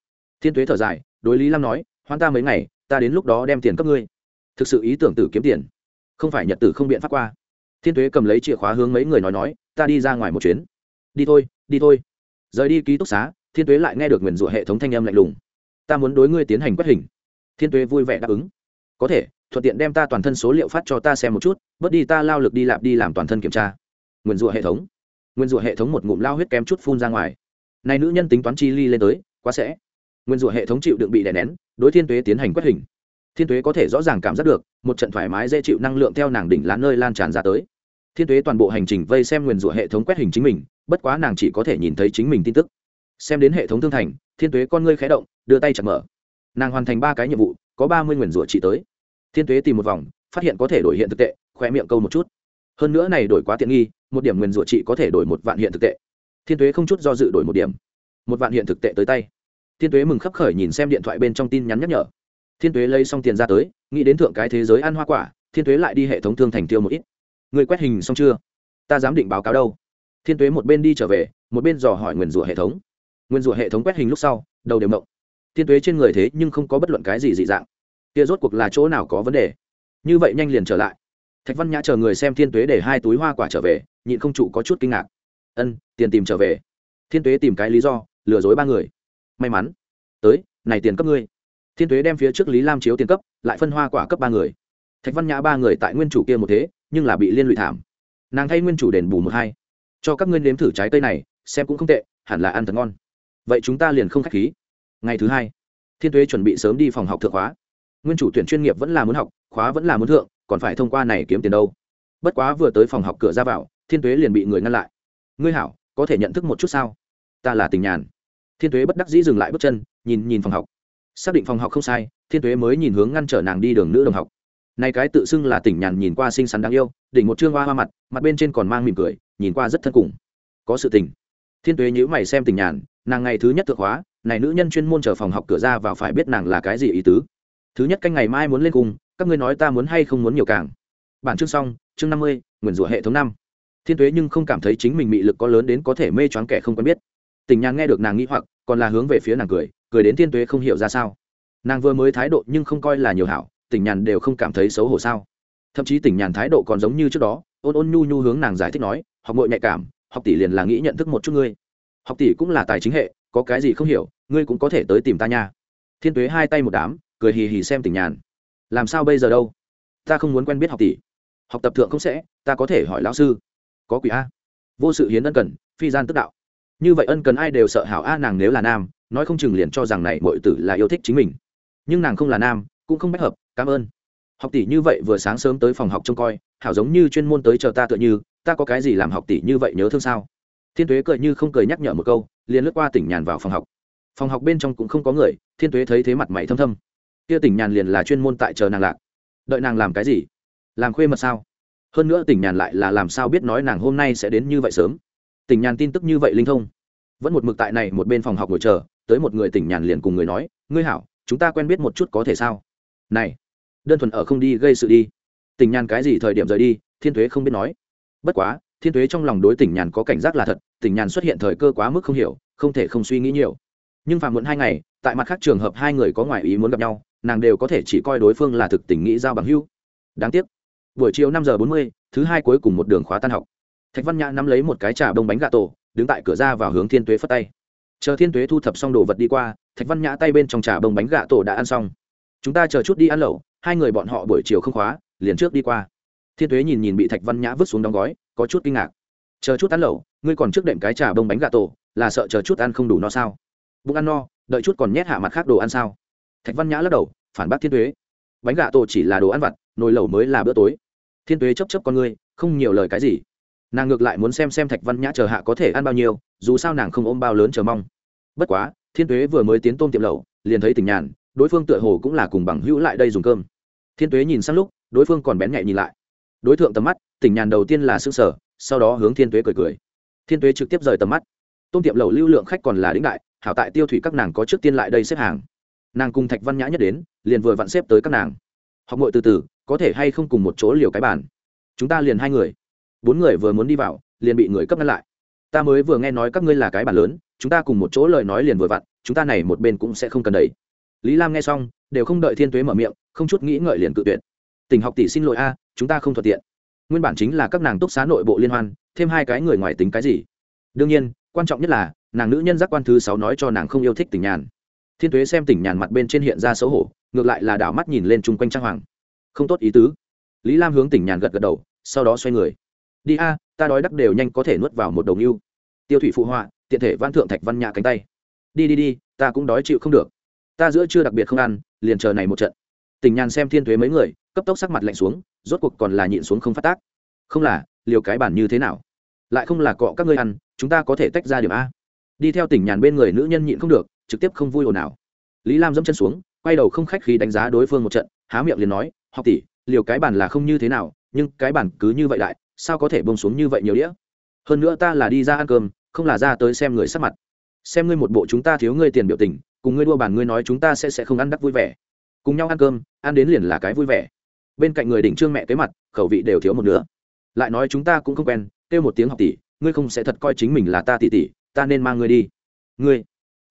Thiên tuế thở dài, đối lý lam nói, hoan ta mấy ngày, ta đến lúc đó đem tiền cấp ngươi thực sự ý tưởng tử kiếm tiền. Không phải nhật tử không biện pháp qua. Thiên tuế cầm lấy chìa khóa hướng mấy người nói nói, ta đi ra ngoài một chuyến. Đi thôi đi thôi. Rời đi ký túc xá, thiên tuế lại nghe được nguyền rủa hệ thống thanh âm lạnh lùng. Ta muốn đối ngươi tiến hành quét hình. Thiên tuế vui vẻ đáp ứng. Có thể, thuận tiện đem ta toàn thân số liệu phát cho ta xem một chút, bớt đi ta lao lực đi lạp đi làm toàn thân kiểm tra. Nguyền rủa hệ thống. Nguyên rủa hệ thống một ngụm lao huyết kém chút phun ra ngoài. Này nữ nhân tính toán chi ly lên tới, quá sẽ. Nguyên rủa hệ thống chịu đựng bị đè nén, đối thiên tuế tiến hành quét hình thiên tuế có thể rõ ràng cảm giác được, một trận thoải mái dễ chịu năng lượng theo nàng đỉnh lá nơi lan tràn ra tới. Thiên tuế toàn bộ hành trình vây xem nguyên rủa hệ thống quét hình chính mình, bất quá nàng chỉ có thể nhìn thấy chính mình tin tức. Xem đến hệ thống thương thành, thiên tuế con ngươi khé động, đưa tay chặt mở. Nàng hoàn thành ba cái nhiệm vụ, có ba mươi nguyền rủa chỉ tới. Thiên tuế tìm một vòng, phát hiện có thể đổi hiện thực tệ khoe miệng câu một chút. Hơn nữa này đổi quá tiện nghi, một điểm nguyền rủa trị có thể đổi một vạn hiện thực tệ. Thiên tuế không chút do dự đổi một điểm. Một vạn hiện thực tệ tới tay. Thiên tuế mừng khấp khởi nhìn xem điện thoại bên trong tin nhắn nhắc nhở thiên tuế lấy xong tiền ra tới, nghĩ đến thượng cái thế giới ăn hoa quả, thiên tuế lại đi hệ thống thương thành tiêu một ít. Người quét hình xong chưa? Ta dám định báo cáo đâu. Thiên tuế một bên đi trở về, một bên dò hỏi nguyền rủa hệ thống. Nguyền rủa hệ thống quét hình lúc sau, đầu đều mộng. Thiên tuế trên người thế nhưng không có bất luận cái gì dị dạng. Kia rốt cuộc là chỗ nào có vấn đề? Như vậy nhanh liền trở lại. Thạch văn nhã chờ người xem thiên tuế để hai túi hoa quả trở về, nhịn không trụ có chút kinh ngạc. Ân, tiền tìm trở về. Thiên tuế tìm cái lý do, lừa dối ba người. May mắn. Tới, này tiền cấp ngươi thiên tuế đem phía trước lý lam chiếu tiền cấp, lại phân hoa quả cấp ba người. Thạch văn nhã ba người tại nguyên chủ kia một thế, nhưng là bị liên lụy thảm. Nàng thay nguyên chủ đền bù một hai. Cho các ngươi nếm thử trái cây này, xem cũng không tệ, hẳn là ăn thật ngon. Vậy chúng ta liền không k h á c h khí. Ngày thứ hai, thiên tuế chuẩn bị sớm đi phòng học thượng khóa. Nguyên chủ tuyển chuyên nghiệp vẫn là muốn học, khóa vẫn là muốn thượng, còn phải thông qua này kiếm tiền đâu. Bất quá vừa tới phòng học cửa ra vào, thiên tuế liền bị người ngăn lại. Ngươi hảo, có thể nhận thức một chút sao? Ta là tình nhàn. Thiên tuế bất đắc dĩ dừng lại bước chân, nhìn nhìn phòng học xác định phòng học không sai, thiên tuế mới nhìn hướng ngăn trở nàng đi đường nữ đồng học. Này cái tự xưng là tỉnh nhàn nhìn qua xinh xắn đáng yêu, đỉnh một trương hoa hoa mặt mặt bên trên còn mang mỉm cười, nhìn qua rất thân cùng. Có sự tình. Thiên tuế nhữ mày xem tỉnh nhàn, nàng ngày thứ nhất thượng hóa này nữ nhân chuyên môn chờ phòng học cửa ra vào phải biết nàng là cái gì ý tứ. Thứ nhất canh ngày mai muốn lên cùng, các ngươi nói ta muốn hay không muốn nhiều càng. Bản chương xong, chương năm mươi nguyền rủa hệ thống năm. Thiên tuế nhưng không cảm thấy chính mình mị lực có lớn đến có thể mê choáng kẻ không quen biết. Tình nhàn nghe được nàng nghĩ hoặc, còn là hướng về phía nàng cười cười đến thiên tuế không hiểu ra sao. Nàng vừa mới thái độ nhưng không coi là nhiều hảo, tỉnh nhàn đều không cảm thấy xấu hổ sao. Thậm chí tỉnh nhàn thái độ còn giống như trước đó, ôn ôn nhu nhu hướng nàng giải thích nói, học ngội nhạy cảm, học tỷ liền là nghĩ nhận thức một chút ngươi. Học tỷ cũng là tài chính hệ, có cái gì không hiểu, ngươi cũng có thể tới tìm ta nha. Thiên tuế hai tay một đám, cười hì hì xem tỉnh nhàn. Làm sao bây giờ đâu? Ta không muốn quen biết học tỷ. Học tập thượng không sẽ, ta có thể hỏi lão sư. Có quỷ a. Vô sự hiến ân cần, phi gian tức đạo. Như vậy ân cần ai đều sợ hảo a, nàng nếu là nam nói không chừng liền cho rằng này mọi tử là yêu thích chính mình. Nhưng nàng không là nam, cũng không bách hợp, cảm ơn. Học tỷ như vậy vừa sáng sớm tới phòng học trông coi, hảo giống như chuyên môn tới chờ ta tựa như, ta có cái gì làm học tỷ như vậy nhớ thương sao? Thiên tuế cười như không cười nhắc nhở một câu, liền lướt qua tỉnh nhàn vào phòng học. Phòng học bên trong cũng không có người, thiên tuế thấy thế mặt mày thâm thâm. Kia tỉnh nhàn liền là chuyên môn tại chờ nàng lạc. Đợi nàng làm cái gì? Làm khuê mật sao? Hơn nữa tỉnh nhàn lại là làm sao biết nói nàng hôm nay sẽ đến như vậy sớm? Tỉnh nhàn tin tức như vậy linh thông. Vẫn một mực tại này một bên phòng học ngồi chờ tới một người tỉnh nhàn liền cùng người nói, ngươi hảo, chúng ta quen biết một chút có thể sao? Này, đơn thuần ở không đi gây sự đi. Tỉnh nhàn cái gì thời điểm rời đi, thiên thuế không biết nói. Bất quá, thiên thuế trong lòng đối tỉnh nhàn có cảnh giác là thật, tỉnh nhàn xuất hiện thời cơ quá mức không hiểu, không thể không suy nghĩ nhiều. Nhưng phạm muộn hai ngày, tại mặt khác trường hợp hai người có ngoại ý muốn gặp nhau, nàng đều có thể chỉ coi đối phương là thực tình nghĩ giao bằng hưu đáng tiếc, buổi chiều năm giờ bốn mươi, thứ hai cuối cùng một đường khóa tan học. Thạch văn nhã nắm lấy một cái trà bông bánh gà tổ, đứng tại cửa ra vào hướng thiên tuế phất tay chờ thiên tuế thu thập xong đồ vật đi qua, thạch văn nhã tay bên trong trà bông bánh gà tổ đã ăn xong. Chúng ta chờ chút đi ăn lẩu, hai người bọn họ buổi chiều không khóa, liền trước đi qua. Thiên tuế nhìn nhìn bị thạch văn nhã vứt xuống đóng gói, có chút kinh ngạc. Chờ chút ăn lẩu, ngươi còn trước đệm cái trà bông bánh gà tổ, là sợ chờ chút ăn không đủ no sao? Bụng ăn no, đợi chút còn nhét hạ mặt khác đồ ăn sao? Thạch văn nhã lắc đầu, phản bác thiên tuế. Bánh gà tổ chỉ là đồ ăn vặt, nồi lẩu mới là bữa tối. Thiên tuế chấp chấp con ngươi, không nhiều lời cái gì nàng ngược lại muốn xem xem thạch văn nhã chờ hạ có thể ăn bao nhiêu, dù sao nàng không ôm bao lớn chờ mong. Bất quá, thiên tuế vừa mới tiến tôm tiệm lẩu, liền thấy tỉnh nhàn, đối phương tựa hồ cũng là cùng bằng hữu lại đây dùng cơm. Thiên tuế nhìn sang lúc, đối phương còn bén nhạy nhìn lại. Đối tượng tầm mắt, tỉnh nhàn đầu tiên là s ư ơ n g sở sau đó hướng thiên tuế cười cười. Thiên tuế trực tiếp rời tầm mắt. Tôm tiệm lẩu lưu lượng khách còn là đĩnh đại, hảo tại tiêu thủy các nàng có trước tiên lại đây xếp hàng. Nàng cùng thạch văn nhã nhất đến, liền vừa vặn xếp tới các nàng. Học ngội từ từ, có thể hay không cùng một chỗ liều cái bàn? Chúng ta liền hai người bốn người vừa muốn đi vào, liền bị người cấp ngăn lại. Ta mới vừa nghe nói các ngươi là cái bàn lớn, chúng ta cùng một chỗ lời nói liền vừa vặn, chúng ta này một bên cũng sẽ không cần đầy lý lam nghe xong, đều không đợi thiên tuế mở miệng, không chút nghĩ ngợi liền cự tuyệt. Tình học tỷ xin lỗi a, chúng ta không thuận tiện. Nguyên bản chính là các nàng túc xá nội bộ liên hoan, thêm hai cái người ngoài tính cái gì? Đương nhiên, quan trọng nhất là, nàng nữ nhân giác quan thứ sáu nói cho nàng không yêu thích tình nhàn. Thiên tuế xem tỉnh nhàn mặt bên trên hiện ra xấu hổ, ngược lại là đảo mắt nhìn lên chung quanh trang hoàng. Không tốt ý tứ. Lý lam hướng tỉnh nhàn gật gật đầu, sau đó xoay người đi a, ta đói đắc đều nhanh có thể nuốt vào một đồng yêu tiêu thủy phụ họa, tiện thể văn thượng thạch văn nhạ cánh tay. Đi đi đi, ta cũng đói chịu không được. Ta giữa chưa đặc biệt không ăn, liền chờ này một trận. Tỉnh nhàn xem thiên thuế mấy người, cấp tốc sắc mặt lạnh xuống, rốt cuộc còn là nhịn xuống không phát tác. Không là, liều cái bản như thế nào? Lại không là cọ các ngươi ăn, chúng ta có thể tách ra điểm a. Đi theo tỉnh nhàn bên người nữ nhân nhịn không được, trực tiếp không vui ồn ào. Lý lam dẫm chân xuống, quay đầu không khách khí đánh giá đối phương một trận, há miệng liền nói, học tỷ, liều cái bản là không như thế nào, nhưng cái bản cứ như vậy lại sao có thể bông xuống như vậy nhiều đĩa? Hơn nữa ta là đi ra ăn cơm không là ra tới xem người sắp mặt. Xem ngươi một bộ chúng ta thiếu ngươi tiền biểu tình cùng ngươi đua bàn ngươi nói chúng ta sẽ sẽ không ăn đắc vui vẻ. Cùng nhau ăn cơm ăn đến liền là cái vui vẻ. Bên cạnh người đỉnh trương mẹ tới mặt khẩu vị đều thiếu một nửa, lại nói chúng ta cũng không quen kêu một tiếng học tỷ ngươi không sẽ thật coi chính mình là ta tỷ tỷ ta nên mang ngươi đi. Ngươi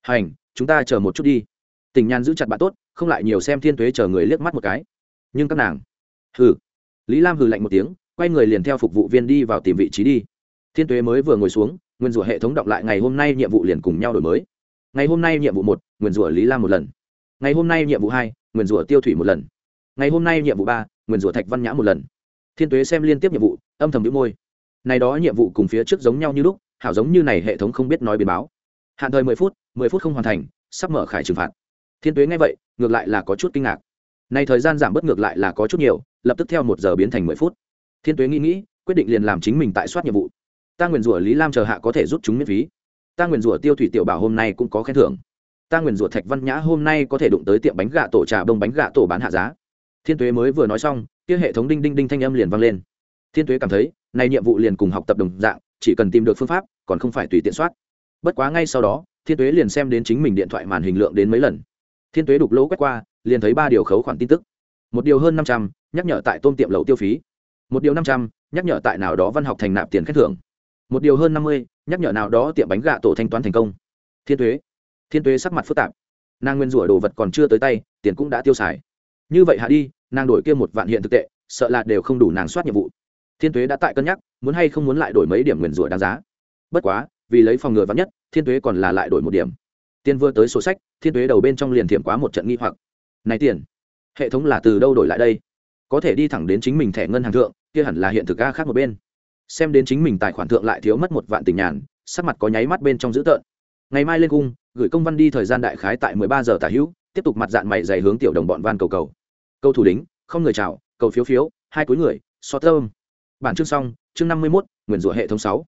hành chúng ta chờ một chút đi. Tình nhàn giữ chặt bạn tốt không lại nhiều xem thiên tuế chờ người liếc mắt một cái. Nhưng các nàng hừ. Lý lam hừ lạnh một tiếng quay người liền theo phục vụ viên đi vào tìm vị trí đi. Thiên tuế mới vừa ngồi xuống, nguyên rủa hệ thống đọc lại ngày hôm nay nhiệm vụ liền cùng nhau đổi mới. Ngày hôm nay nhiệm vụ một, nguyên rủa lý lam một lần. Ngày hôm nay nhiệm vụ hai, nguyên rủa tiêu thủy một lần. Ngày hôm nay nhiệm vụ ba, nguyên rủa thạch văn nhã một lần. Thiên tuế xem liên tiếp nhiệm vụ, âm thầm đĩu môi. Này đó nhiệm vụ cùng phía trước giống nhau như lúc, hảo giống như này hệ thống không biết nói biến báo. Hạn thời mười phút mười phút không hoàn thành, sắp mở khải trừng phạt. Thiên tuế nghe vậy, ngược lại là có chút kinh ngạc. Nay thời gian giảm bất ngược lại là có chút nhiều, lập tức theo một giờ biến thành mười phút thiên tuế nghĩ nghĩ, quyết định liền làm chính mình tại soát nhiệm vụ. Ta nguyền rủa lý lam chờ hạ có thể giúp chúng miễn phí. Ta nguyền rủa tiêu thủy tiểu bảo hôm nay cũng có khen thưởng. Ta nguyền rủa thạch văn nhã hôm nay có thể đụng tới tiệm bánh gà tổ trà bông bánh gà tổ bán hạ giá. Thiên tuế mới vừa nói xong, kia hệ thống đinh đinh đinh thanh âm liền vang lên. Thiên tuế cảm thấy, này nhiệm vụ liền cùng học tập đồng dạng, chỉ cần tìm được phương pháp, còn không phải tùy tiện soát. Bất quá ngay sau đó, thiên tuế liền xem đến chính mình điện thoại màn hình lượng đến mấy lần. Thiên tuế đục lỗ quét qua, liền thấy ba điều khấu khoản tin tức. Một điều hơn năm trăm, nhắc nhở tại tôm tiệm lậu tiêu phí một điều năm trăm, nhắc nhở tại nào đó văn học thành nạp tiền khen thưởng. Một điều hơn năm mươi, nhắc nhở nào đó tiệm bánh gà tổ thanh toán thành công. Thiên tuế. Thiên tuế sắc mặt phức tạp. Nàng nguyên rủa đồ vật còn chưa tới tay, tiền cũng đã tiêu xài. Như vậy hạ đi, nàng đổi kia một vạn hiện thực tệ, sợ là đều không đủ nàng soát nhiệm vụ. Thiên tuế đã tại cân nhắc, muốn hay không muốn lại đổi mấy điểm nguyền rủa đáng giá. Bất quá, vì lấy phòng ngừa vắn nhất, thiên tuế còn là lại đổi một điểm. Tiền vừa tới sổ sách, thiên tuế đầu bên trong liền thiểm quá một trận nghi hoặc. Này tiền, hệ thống là từ đâu đổi lại đây? Có thể đi thẳng đến chính mình thẻ ngân hàng thượng, kia hẳn là hiện thực a khác một bên. Xem đến chính mình tài khoản thượng lại thiếu mất một vạn tình nhàn, sắc mặt có nháy mắt bên trong dữ tợn. Ngày mai lên cung, gửi công văn đi thời gian đại khái tại mười ba giờ tả hữu, tiếp tục mặt dạng mày dày hướng tiểu đồng bọn van cầu cầu. Câu thủ đính, không người chào, cầu phiếu phiếu, hai cuối người, so thơm bản chương xong, chương năm mươi mốt nguyền rủa hệ thống sáu.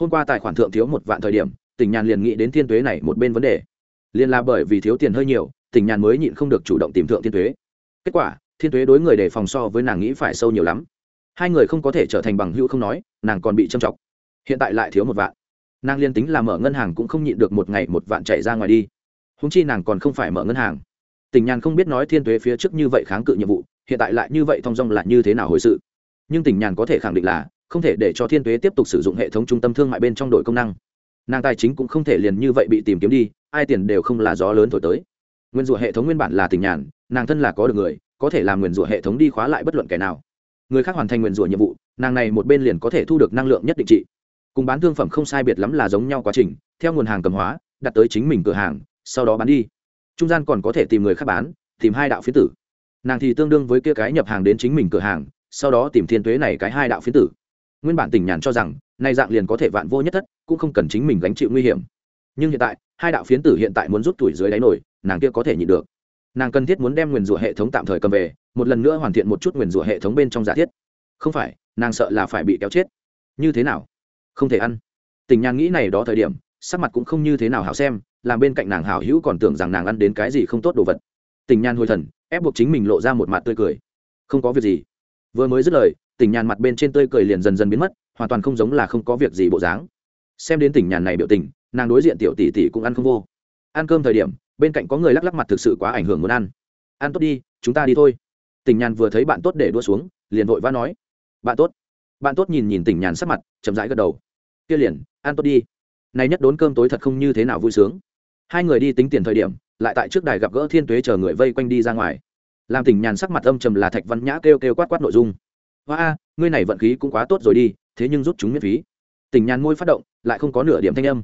Hôm qua tài khoản thượng thiếu một vạn thời điểm tỉnh nhàn liền nghĩ đến thiên tuế này một bên vấn đề. Liền là bởi vì thiếu tiền hơi nhiều tỉnh nhàn mới nhịn không được chủ động tìm thượng thiên tuế. Kết quả thiên tuế đối người đề phòng so với nàng nghĩ phải sâu nhiều lắm. Hai người không có thể trở thành bằng hữu không nói, nàng còn bị châm chọc. Hiện tại lại thiếu một vạn. Nàng liên tính là mở ngân hàng cũng không nhịn được một ngày một vạn chạy ra ngoài đi. Húng chi nàng còn không phải mở ngân hàng. Tình nhàn không biết nói thiên tuế phía trước như vậy kháng cự nhiệm vụ, hiện tại lại như vậy thong dong là như thế nào hồi sự. Nhưng tình nhàn có thể khẳng định là, không thể để cho thiên tuế tiếp tục sử dụng hệ thống trung tâm thương mại bên trong đội công năng. Nàng tài chính cũng không thể liền như vậy bị tìm kiếm đi, ai tiền đều không là gió lớn thổi tới. Nguyên rủa hệ thống nguyên bản là tình nhàn nàng thân là có được người có thể làm nguyền rủa hệ thống đi khóa lại bất luận kẻ nào. Người khác hoàn thành nguyền rủa nhiệm vụ, nàng này một bên liền có thể thu được năng lượng nhất định trị. Cùng bán thương phẩm không sai biệt lắm là giống nhau quá trình, theo nguồn hàng cầm hóa, đặt tới chính mình cửa hàng, sau đó bán đi. Trung gian còn có thể tìm người khác bán, tìm hai đạo phiến tử. Nàng thì tương đương với kia cái nhập hàng đến chính mình cửa hàng, sau đó tìm thiên tuế này cái hai đạo phiến tử. Nguyên bản tỉnh nhàn cho rằng nay dạng liền có thể vạn vô nhất thất, cũng không cần chính mình gánh chịu nguy hiểm. Nhưng hiện tại, hai đạo phiến tử hiện tại muốn rút tuổi dưới đáy nổi, nàng kia có thể nhịn được nàng cần thiết muốn đem nguyền rủa hệ thống tạm thời cầm về, một lần nữa hoàn thiện một chút nguyền rủa hệ thống bên trong giả thiết. Không phải, nàng sợ là phải bị kéo chết. Như thế nào? Không thể ăn. Tình nhàn nghĩ này đó thời điểm, sắc mặt cũng không như thế nào hảo xem, làm bên cạnh nàng hảo hữu còn tưởng rằng nàng ăn đến cái gì không tốt đồ vật. Tình nhàn hồi thần, ép buộc chính mình lộ ra một mặt tươi cười. Không có việc gì. Vừa mới dứt lời, tình nhàn mặt bên trên tươi cười liền dần dần biến mất, hoàn toàn không giống là không có việc gì bộ dáng. Xem đến tình nhàn này biểu tình, nàng đối diện tiểu tỷ tỷ cũng ăn không vô. Ăn cơm thời điểm bên cạnh có người lắc lắc mặt thực sự quá ảnh hưởng muốn ăn. Ăn tốt đi, chúng ta đi thôi. Tỉnh nhàn vừa thấy bạn tốt để đua xuống, liền vội vã nói. Bạn tốt. Bạn tốt nhìn nhìn tỉnh nhàn sắc mặt, chậm rãi gật đầu. Kia liền, ăn tốt đi. Này nhất đốn cơm tối thật không như thế nào vui sướng. Hai người đi tính tiền thời điểm, lại tại trước đài gặp gỡ thiên tuế chờ người vây quanh đi ra ngoài. Làm tỉnh nhàn sắc mặt âm trầm là thạch văn nhã kêu kêu quát quát nội dung. Hoa a, ngươi này vận khí cũng quá tốt rồi đi, thế nhưng rút chúng miễn phí. Tỉnh nhàn môi phát động, lại không có nửa điểm thanh âm.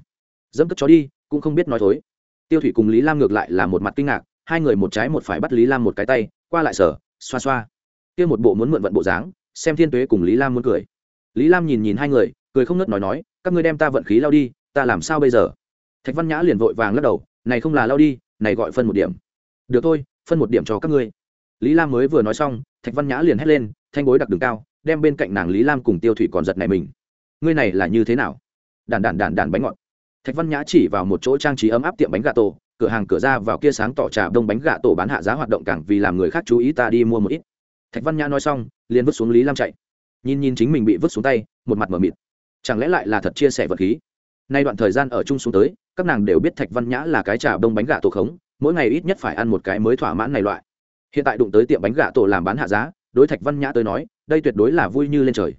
Dẫm cất chó đi, cũng không biết nói thối tiêu thủy cùng lý lam ngược lại là một mặt kinh ngạc, hai người một trái một phải bắt lý lam một cái tay, qua lại sở xoa xoa. Kia một bộ muốn mượn vận bộ dáng, xem thiên tuế cùng lý lam muốn cười. Lý lam nhìn nhìn hai người, cười không ngớt nói nói, các ngươi đem ta vận khí lao đi, ta làm sao bây giờ? Thạch văn nhã liền vội vàng lắc đầu, này không là lao đi, này gọi phân một điểm. Được thôi, phân một điểm cho các ngươi. Lý lam mới vừa nói xong, thạch văn nhã liền hét lên, thanh bối đặc đường cao, đem bên cạnh nàng lý lam cùng tiêu thủy còn giật này mình. Ngươi này là như thế nào? Đàn đàn đàn đàn bánh ngọt thạch văn nhã chỉ vào một chỗ trang trí ấm áp tiệm bánh gà tổ, cửa hàng cửa ra vào kia sáng tỏ trà đông bánh gà tổ bán hạ giá hoạt động càng vì làm người khác chú ý ta đi mua một ít. Thạch văn nhã nói xong, liền vứt xuống lý lam chạy. Nhìn nhìn chính mình bị vứt xuống tay, một mặt m ở mịt. Chẳng lẽ lại là thật chia sẻ vật khí? Nay đoạn thời gian ở chung xuống tới, các nàng đều biết thạch văn nhã là cái trà đông bánh gà tổ khống, mỗi ngày ít nhất phải ăn một cái mới thỏa mãn này loại. Hiện tại đụng tới tiệm bánh gà tổ làm bán hạ giá, đối thạch văn nhã tới nói, đây tuyệt đối là vui như lên trời.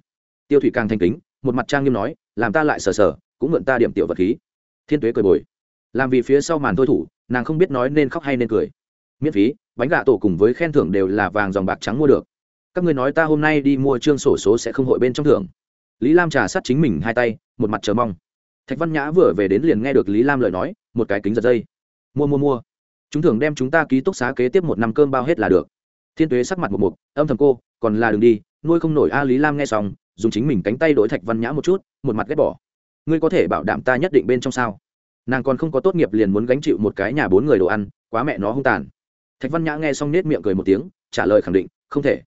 Tiêu thủy càng thanh kính, một mặt trang nghiêm nói, làm ta lại sờ sờ, cũng mượn ta điểm tiểu vật khí thiên tuế cười bồi. Làm vì phía sau màn thôi thủ, nàng không biết nói nên khóc hay nên cười. Miễn phí, bánh gà tổ cùng với khen thưởng đều là vàng dòng bạc trắng mua được. Các người nói ta hôm nay đi mua trương sổ số sẽ không hội bên trong thưởng. Lý lam trà sát chính mình hai tay, một mặt chờ mong. Thạch văn nhã vừa về đến liền nghe được lý lam lời nói, một cái kính giật dây. Mua mua mua. Chúng thường đem chúng ta ký túc xá kế tiếp một năm cơm bao hết là được. Thiên tuế sắc mặt một mục, âm thầm cô, còn là đường đi, nuôi không nổi. A lý lam nghe xong, dùng chính mình cánh tay đổi thạch văn nhã một chút, một mặt ghét bỏ ngươi có thể bảo đảm ta nhất định bên trong sao? Nàng còn không có tốt nghiệp liền muốn gánh chịu một cái nhà bốn người đồ ăn, quá mẹ nó hung tàn. Thạch văn nhã nghe xong nết miệng cười một tiếng, trả lời khẳng định, không thể.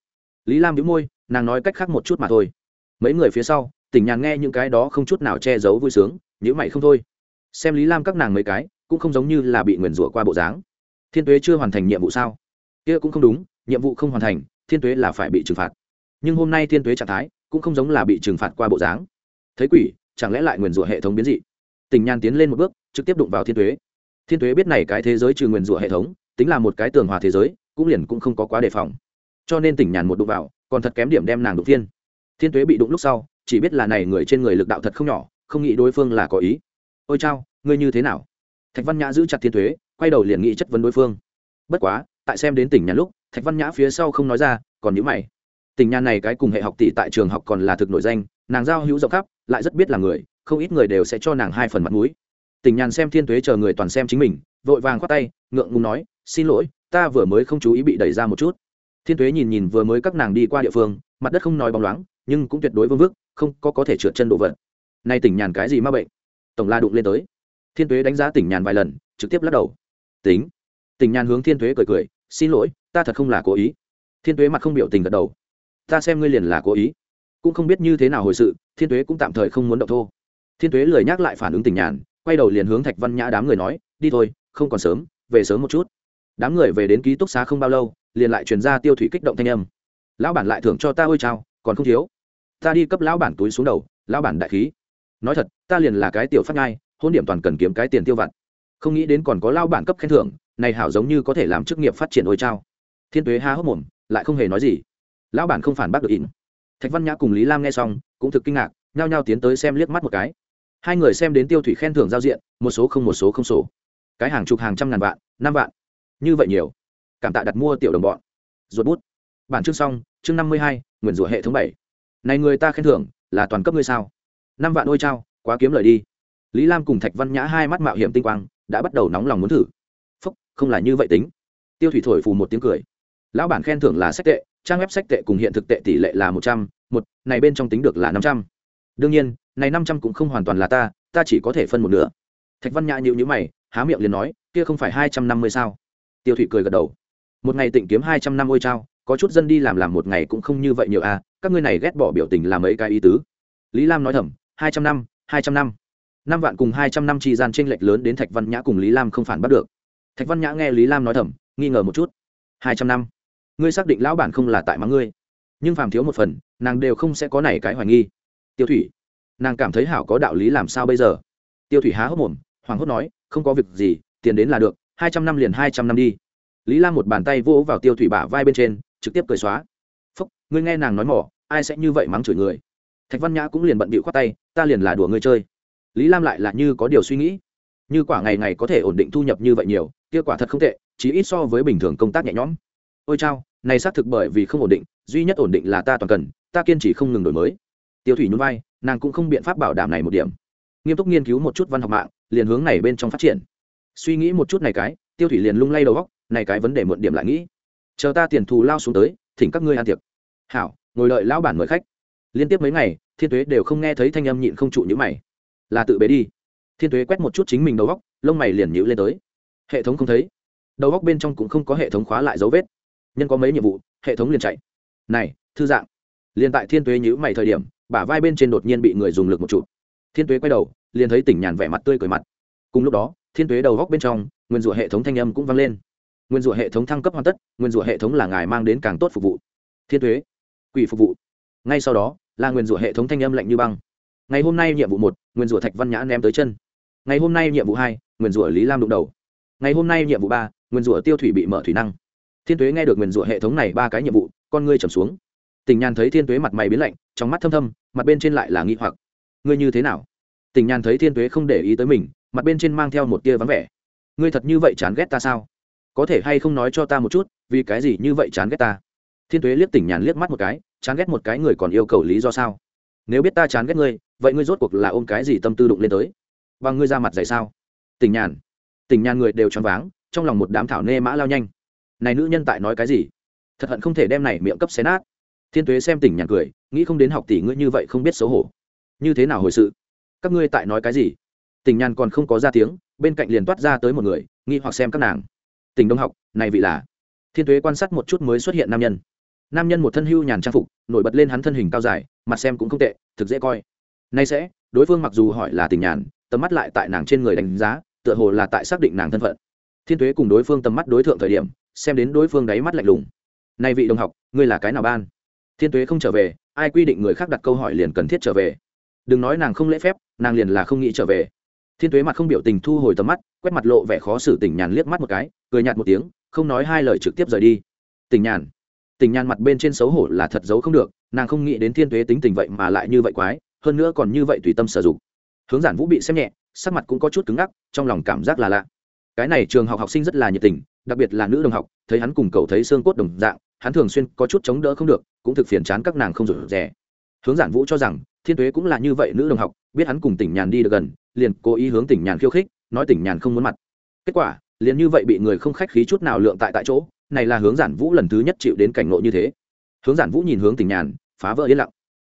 Lý lam đĩu môi, nàng nói cách khác một chút mà thôi. Mấy người phía sau, tỉnh nhàn nghe những cái đó không chút nào che giấu vui sướng nhữ mày không thôi. Xem lý lam các nàng mấy cái, cũng không giống như là bị nguyền rủa qua bộ dáng. Thiên tuế chưa hoàn thành nhiệm vụ sao? Kia cũng không đúng, nhiệm vụ không hoàn thành, thiên tuế là phải bị trừng phạt. Nhưng hôm nay thiên tuế trạng thái, cũng không giống là bị trừng phạt qua bộ dáng. Thấy quỷ chẳng lẽ lại nguyền rủa hệ thống biến dị? Tình nhàn tiến lên một bước, trực tiếp đụng vào thiên tuế. Thiên tuế biết này cái thế giới trừ nguyền rủa hệ thống, tính là một cái tường hòa thế giới, cũng liền cũng không có quá đề phòng. Cho nên tỉnh nhàn một đụng vào, còn thật kém điểm đem nàng đụng thiên thiên tuế bị đụng lúc sau, chỉ biết là này người trên người lực đạo thật không nhỏ, không nghĩ đối phương là có ý. Ôi chao, ngươi như thế nào? Thạch văn nhã giữ chặt thiên thuế quay đầu liền nghĩ chất vấn đối phương. Bất quá, tại xem đến tỉnh nhàn lúc, thạch văn nhã phía sau không nói ra, còn nhữ mày. Tình nhan này cái cùng hệ học tỷ tại trường học còn là thực nổi danh, nàng giao hữu rộng khắp, lại rất biết là người, không ít người đều sẽ cho nàng hai phần mặt mũi. Tình nhàn xem thiên Tuế chờ người toàn xem chính mình, vội vàng khoát tay, ngượng ngùng nói, xin lỗi, ta vừa mới không chú ý bị đẩy ra một chút. Thiên Tuế nhìn nhìn vừa mới các nàng đi qua địa phương, mặt đất không nói bóng loáng, nhưng cũng tuyệt đối vương vức, không có có thể trượt chân độ vật. Nay tỉnh nhàn cái gì m a bệnh? Tổng la đụng lên tới. Thiên tuế đánh giá tỉnh nhàn vài lần, trực tiếp lắc đầu. Tính. Tỉnh nhàn hướng thiên tuế cười cười, xin lỗi, ta thật không là cố ý. Thiên tuế mặt không biểu tình gật đầu ta xem ngươi liền là cố ý. Cũng không biết như thế nào hồi sự, thiên tuế cũng tạm thời không muốn động thô. Thiên tuế lời nhắc lại phản ứng tình nhàn, quay đầu liền hướng thạch văn nhã đám người nói, đi thôi, không còn sớm, về sớm một chút. Đám người về đến ký túc xá không bao lâu, liền lại truyền ra tiêu thủy kích động thanh âm. Lão bản lại thưởng cho ta ôi trao còn không thiếu. Ta đi cấp lão bản túi xuống đầu, lão bản đại khí. Nói thật, ta liền là cái tiểu phát ngai hôn điểm toàn cần kiếm cái tiền tiêu vặt. Không nghĩ đến còn có lao bản cấp khen thưởng, này hảo giống như có thể làm chức nghiệp phát triển ôi trao thiên tuế há hốc mồm, lại không hề nói gì lão bản không phản bác được ỉn. Thạch văn nhã cùng lý lam nghe xong, cũng thực kinh ngạc, nhao nhao tiến tới xem liếc mắt một cái. Hai người xem đến tiêu thủy khen thưởng giao diện, một số không một số không sổ cái hàng chục hàng trăm ngàn vạn, năm vạn. Như vậy nhiều. Cảm tạ đặt mua tiểu đồng bọn. Ruột bút. Bản chương xong, chương năm mươi hai nguyền rủa hệ thống bảy. Này người ta khen thưởng, là toàn cấp ngươi sao? Năm vạn ôi trao quá kiếm lời đi. Lý lam cùng thạch văn nhã hai mắt mạo hiểm tinh quang, đã bắt đầu nóng lòng muốn thử. Phúc, không là như vậy tính. Tiêu thủy thổi phù một tiếng cười. Lão bản khen thưởng là sách tệ trang web sách tệ cùng hiện thực tệ tỷ lệ là một trăm, một, này bên trong tính được là năm trăm. Đương nhiên, này năm trăm cũng không hoàn toàn là ta ta chỉ có thể phân một nửa. Thạch văn nhã nhịu nhữ mày, há miệng liền nói, kia không phải hai trăm năm mươi sao? Tiêu thủy cười gật đầu. Một ngày tịnh kiếm hai trăm năm mươi trao, có chút dân đi làm làm một ngày cũng không như vậy nhiều à các ngươi này ghét bỏ biểu tình làm mấy cái ý tứ? Lý lam nói thầm, hai trăm năm, hai trăm năm. Năm vạn cùng hai trăm năm chi gian tranh lệch lớn đến thạch văn nhã cùng lý lam không phản bắt được. Thạch văn nhã nghe lý lam nói thầm, nghi ngờ một chút. Hai trăm năm ngươi xác định lão bản không là tại mắng ngươi. Nhưng phàm thiếu một phần, nàng đều không sẽ có này cái hoài nghi. Tiêu thủy, nàng cảm thấy hảo có đạo lý làm sao bây giờ? Tiêu thủy há hốc mồm hoàng hốt nói, không có việc gì, tiền đến là được, hai trăm năm liền hai trăm năm đi. Lý lam một bàn tay vỗ vào tiêu thủy bả vai bên trên, trực tiếp cười xóa. Phúc, ngươi nghe nàng nói mỏ, ai sẽ như vậy mắng chửi người? Thạch văn nhã cũng liền bận bịu khoát tay, ta liền là đùa ngươi chơi. Lý lam lại là như có điều suy nghĩ. Như quả ngày ngày có thể ổn định thu nhập như vậy nhiều, kia quả thật không tệ chỉ ít so với bình thường công tác nhẹ nhõm ôi chao, này xác thực bởi vì không ổn định, duy nhất ổn định là ta toàn cần, ta kiên trì không ngừng đổi mới. Tiêu thủy nhún vai, nàng cũng không biện pháp bảo đảm này một điểm. Nghiêm túc nghiên cứu một chút văn học mạng, liền hướng này bên trong phát triển. Suy nghĩ một chút này cái, tiêu thủy liền lung lay đầu góc, này cái vấn đề muộn điểm lại nghĩ. Chờ ta tiền thù lao xuống tới, thỉnh các ngươi ăn tiệc. Hảo, ngồi đợi lão bản mời khách. Liên tiếp mấy ngày, thiên tuế đều không nghe thấy thanh âm nhịn không trụ nhữ mày. Là tự bế đi. Thiên tuế quét một chút chính mình đầu góc, lông mày liền nhữ lên tới. Hệ thống không thấy. Đầu góc bên trong cũng không có hệ thống khóa lại dấu vết nhân có mấy nhiệm vụ, hệ thống liền chạy. Này, thư dạng. Liền tại thiên tuế nhữ mày thời điểm, bả vai bên trên đột nhiên bị người dùng lực một chụp. Thiên tuế quay đầu, liền thấy tỉnh nhàn vẻ mặt tươi cười mặt. Cùng lúc đó, thiên tuế đầu góc bên trong, nguyên rủa hệ thống thanh âm cũng vang lên. Nguyên rủa hệ thống thăng cấp hoàn tất, nguyên rủa hệ thống là ngài mang đến càng tốt phục vụ. Thiên tuế, quỷ phục vụ. Ngay sau đó, là nguyên rủa hệ thống thanh âm lạnh như băng. Ngày hôm nay nhiệm vụ một, nguyên rủa thạch văn nhã ném tới chân. Ngày hôm nay nhiệm vụ hai, nguyên rủa lý lam đụng đầu. Ngày hôm nay nhiệm vụ ba, nguyên rủa tiêu thủy bị mở thủy năng thiên tuế nghe được nguyên rủa hệ thống này ba cái nhiệm vụ, con ngươi trầm xuống. Tình nhàn thấy thiên tuế mặt mày biến lạnh, trong mắt thâm thâm, mặt bên trên lại là nghi hoặc. Ngươi như thế nào? Tình nhàn thấy thiên tuế không để ý tới mình, mặt bên trên mang theo một tia vắng vẻ. Ngươi thật như vậy chán ghét ta sao? Có thể hay không nói cho ta một chút, vì cái gì như vậy chán ghét ta? Thiên tuế liếc tỉnh nhàn liếc mắt một cái, chán ghét một cái người còn yêu cầu lý do sao? Nếu biết ta chán ghét ngươi, vậy ngươi rốt cuộc là ôm cái gì tâm tư đụng lên tới? Và ngươi ra mặt dày sao? Tỉnh nhàn tỉnh nhàn người đều choáng váng, trong lòng một đám thảo nê mã lao nhanh này nữ nhân tại nói cái gì? Thật hận không thể đem này miệng cấp xé nát. Thiên tuế xem tỉnh nhàn cười, nghĩ không đến học tỷ ngươi như vậy không biết xấu hổ. Như thế nào hồi sự? Các ngươi tại nói cái gì? Tỉnh nhàn còn không có ra tiếng, bên cạnh liền toát ra tới một người, nghi hoặc xem các nàng. Tỉnh đông học, này vị là? Thiên tuế quan sát một chút mới xuất hiện nam nhân. Nam nhân một thân hưu nhàn trang phục, nổi bật lên hắn thân hình cao dài, mặt xem cũng không tệ, thực dễ coi. Nay sẽ, đối phương mặc dù hỏi là tình nhàn, tầm mắt lại tại nàng trên người đánh giá, tựa hồ là tại xác định nàng thân phận. Thiên tuế cùng đối phương tầm mắt đối tượng thời điểm xem đến đối phương đáy mắt lạnh lùng. Nay vị đồng học, ngươi là cái nào ban? Thiên tuế không trở về, ai quy định người khác đặt câu hỏi liền cần thiết trở về. Đừng nói nàng không lễ phép, nàng liền là không nghĩ trở về. Thiên tuế mặt không biểu tình thu hồi tầm mắt, quét mặt lộ vẻ khó xử tỉnh nhàn liếc mắt một cái, cười nhạt một tiếng, không nói hai lời trực tiếp rời đi. Tỉnh nhàn tỉnh nhàn mặt bên trên xấu hổ là thật giấu không được, nàng không nghĩ đến thiên tuế tính tình vậy mà lại như vậy quái, hơn nữa còn như vậy tùy tâm sử dụng. Hướng giản vũ bị xem nhẹ, sắc mặt cũng có chút cứng ngắc, trong lòng cảm giác là lạ. Cái này trường học học sinh rất là nhiệt tình đặc biệt là nữ đồng học, thấy hắn cùng cậu thấy xương cốt đồng dạng, hắn thường xuyên có chút chống đỡ không được, cũng thực phiền chán các nàng không rủ rẻ hướng giản vũ cho rằng, thiên tuế cũng là như vậy nữ đồng học, biết hắn cùng tỉnh nhàn đi được gần, liền cố ý hướng tỉnh nhàn khiêu khích, nói tỉnh nhàn không muốn mặt. Kết quả, liền như vậy bị người không khách khí chút nào lượng tại tại chỗ, này là hướng giản vũ lần thứ nhất chịu đến cảnh ngộ như thế. Hướng giản vũ nhìn hướng tỉnh nhàn, phá vỡ yên lặng.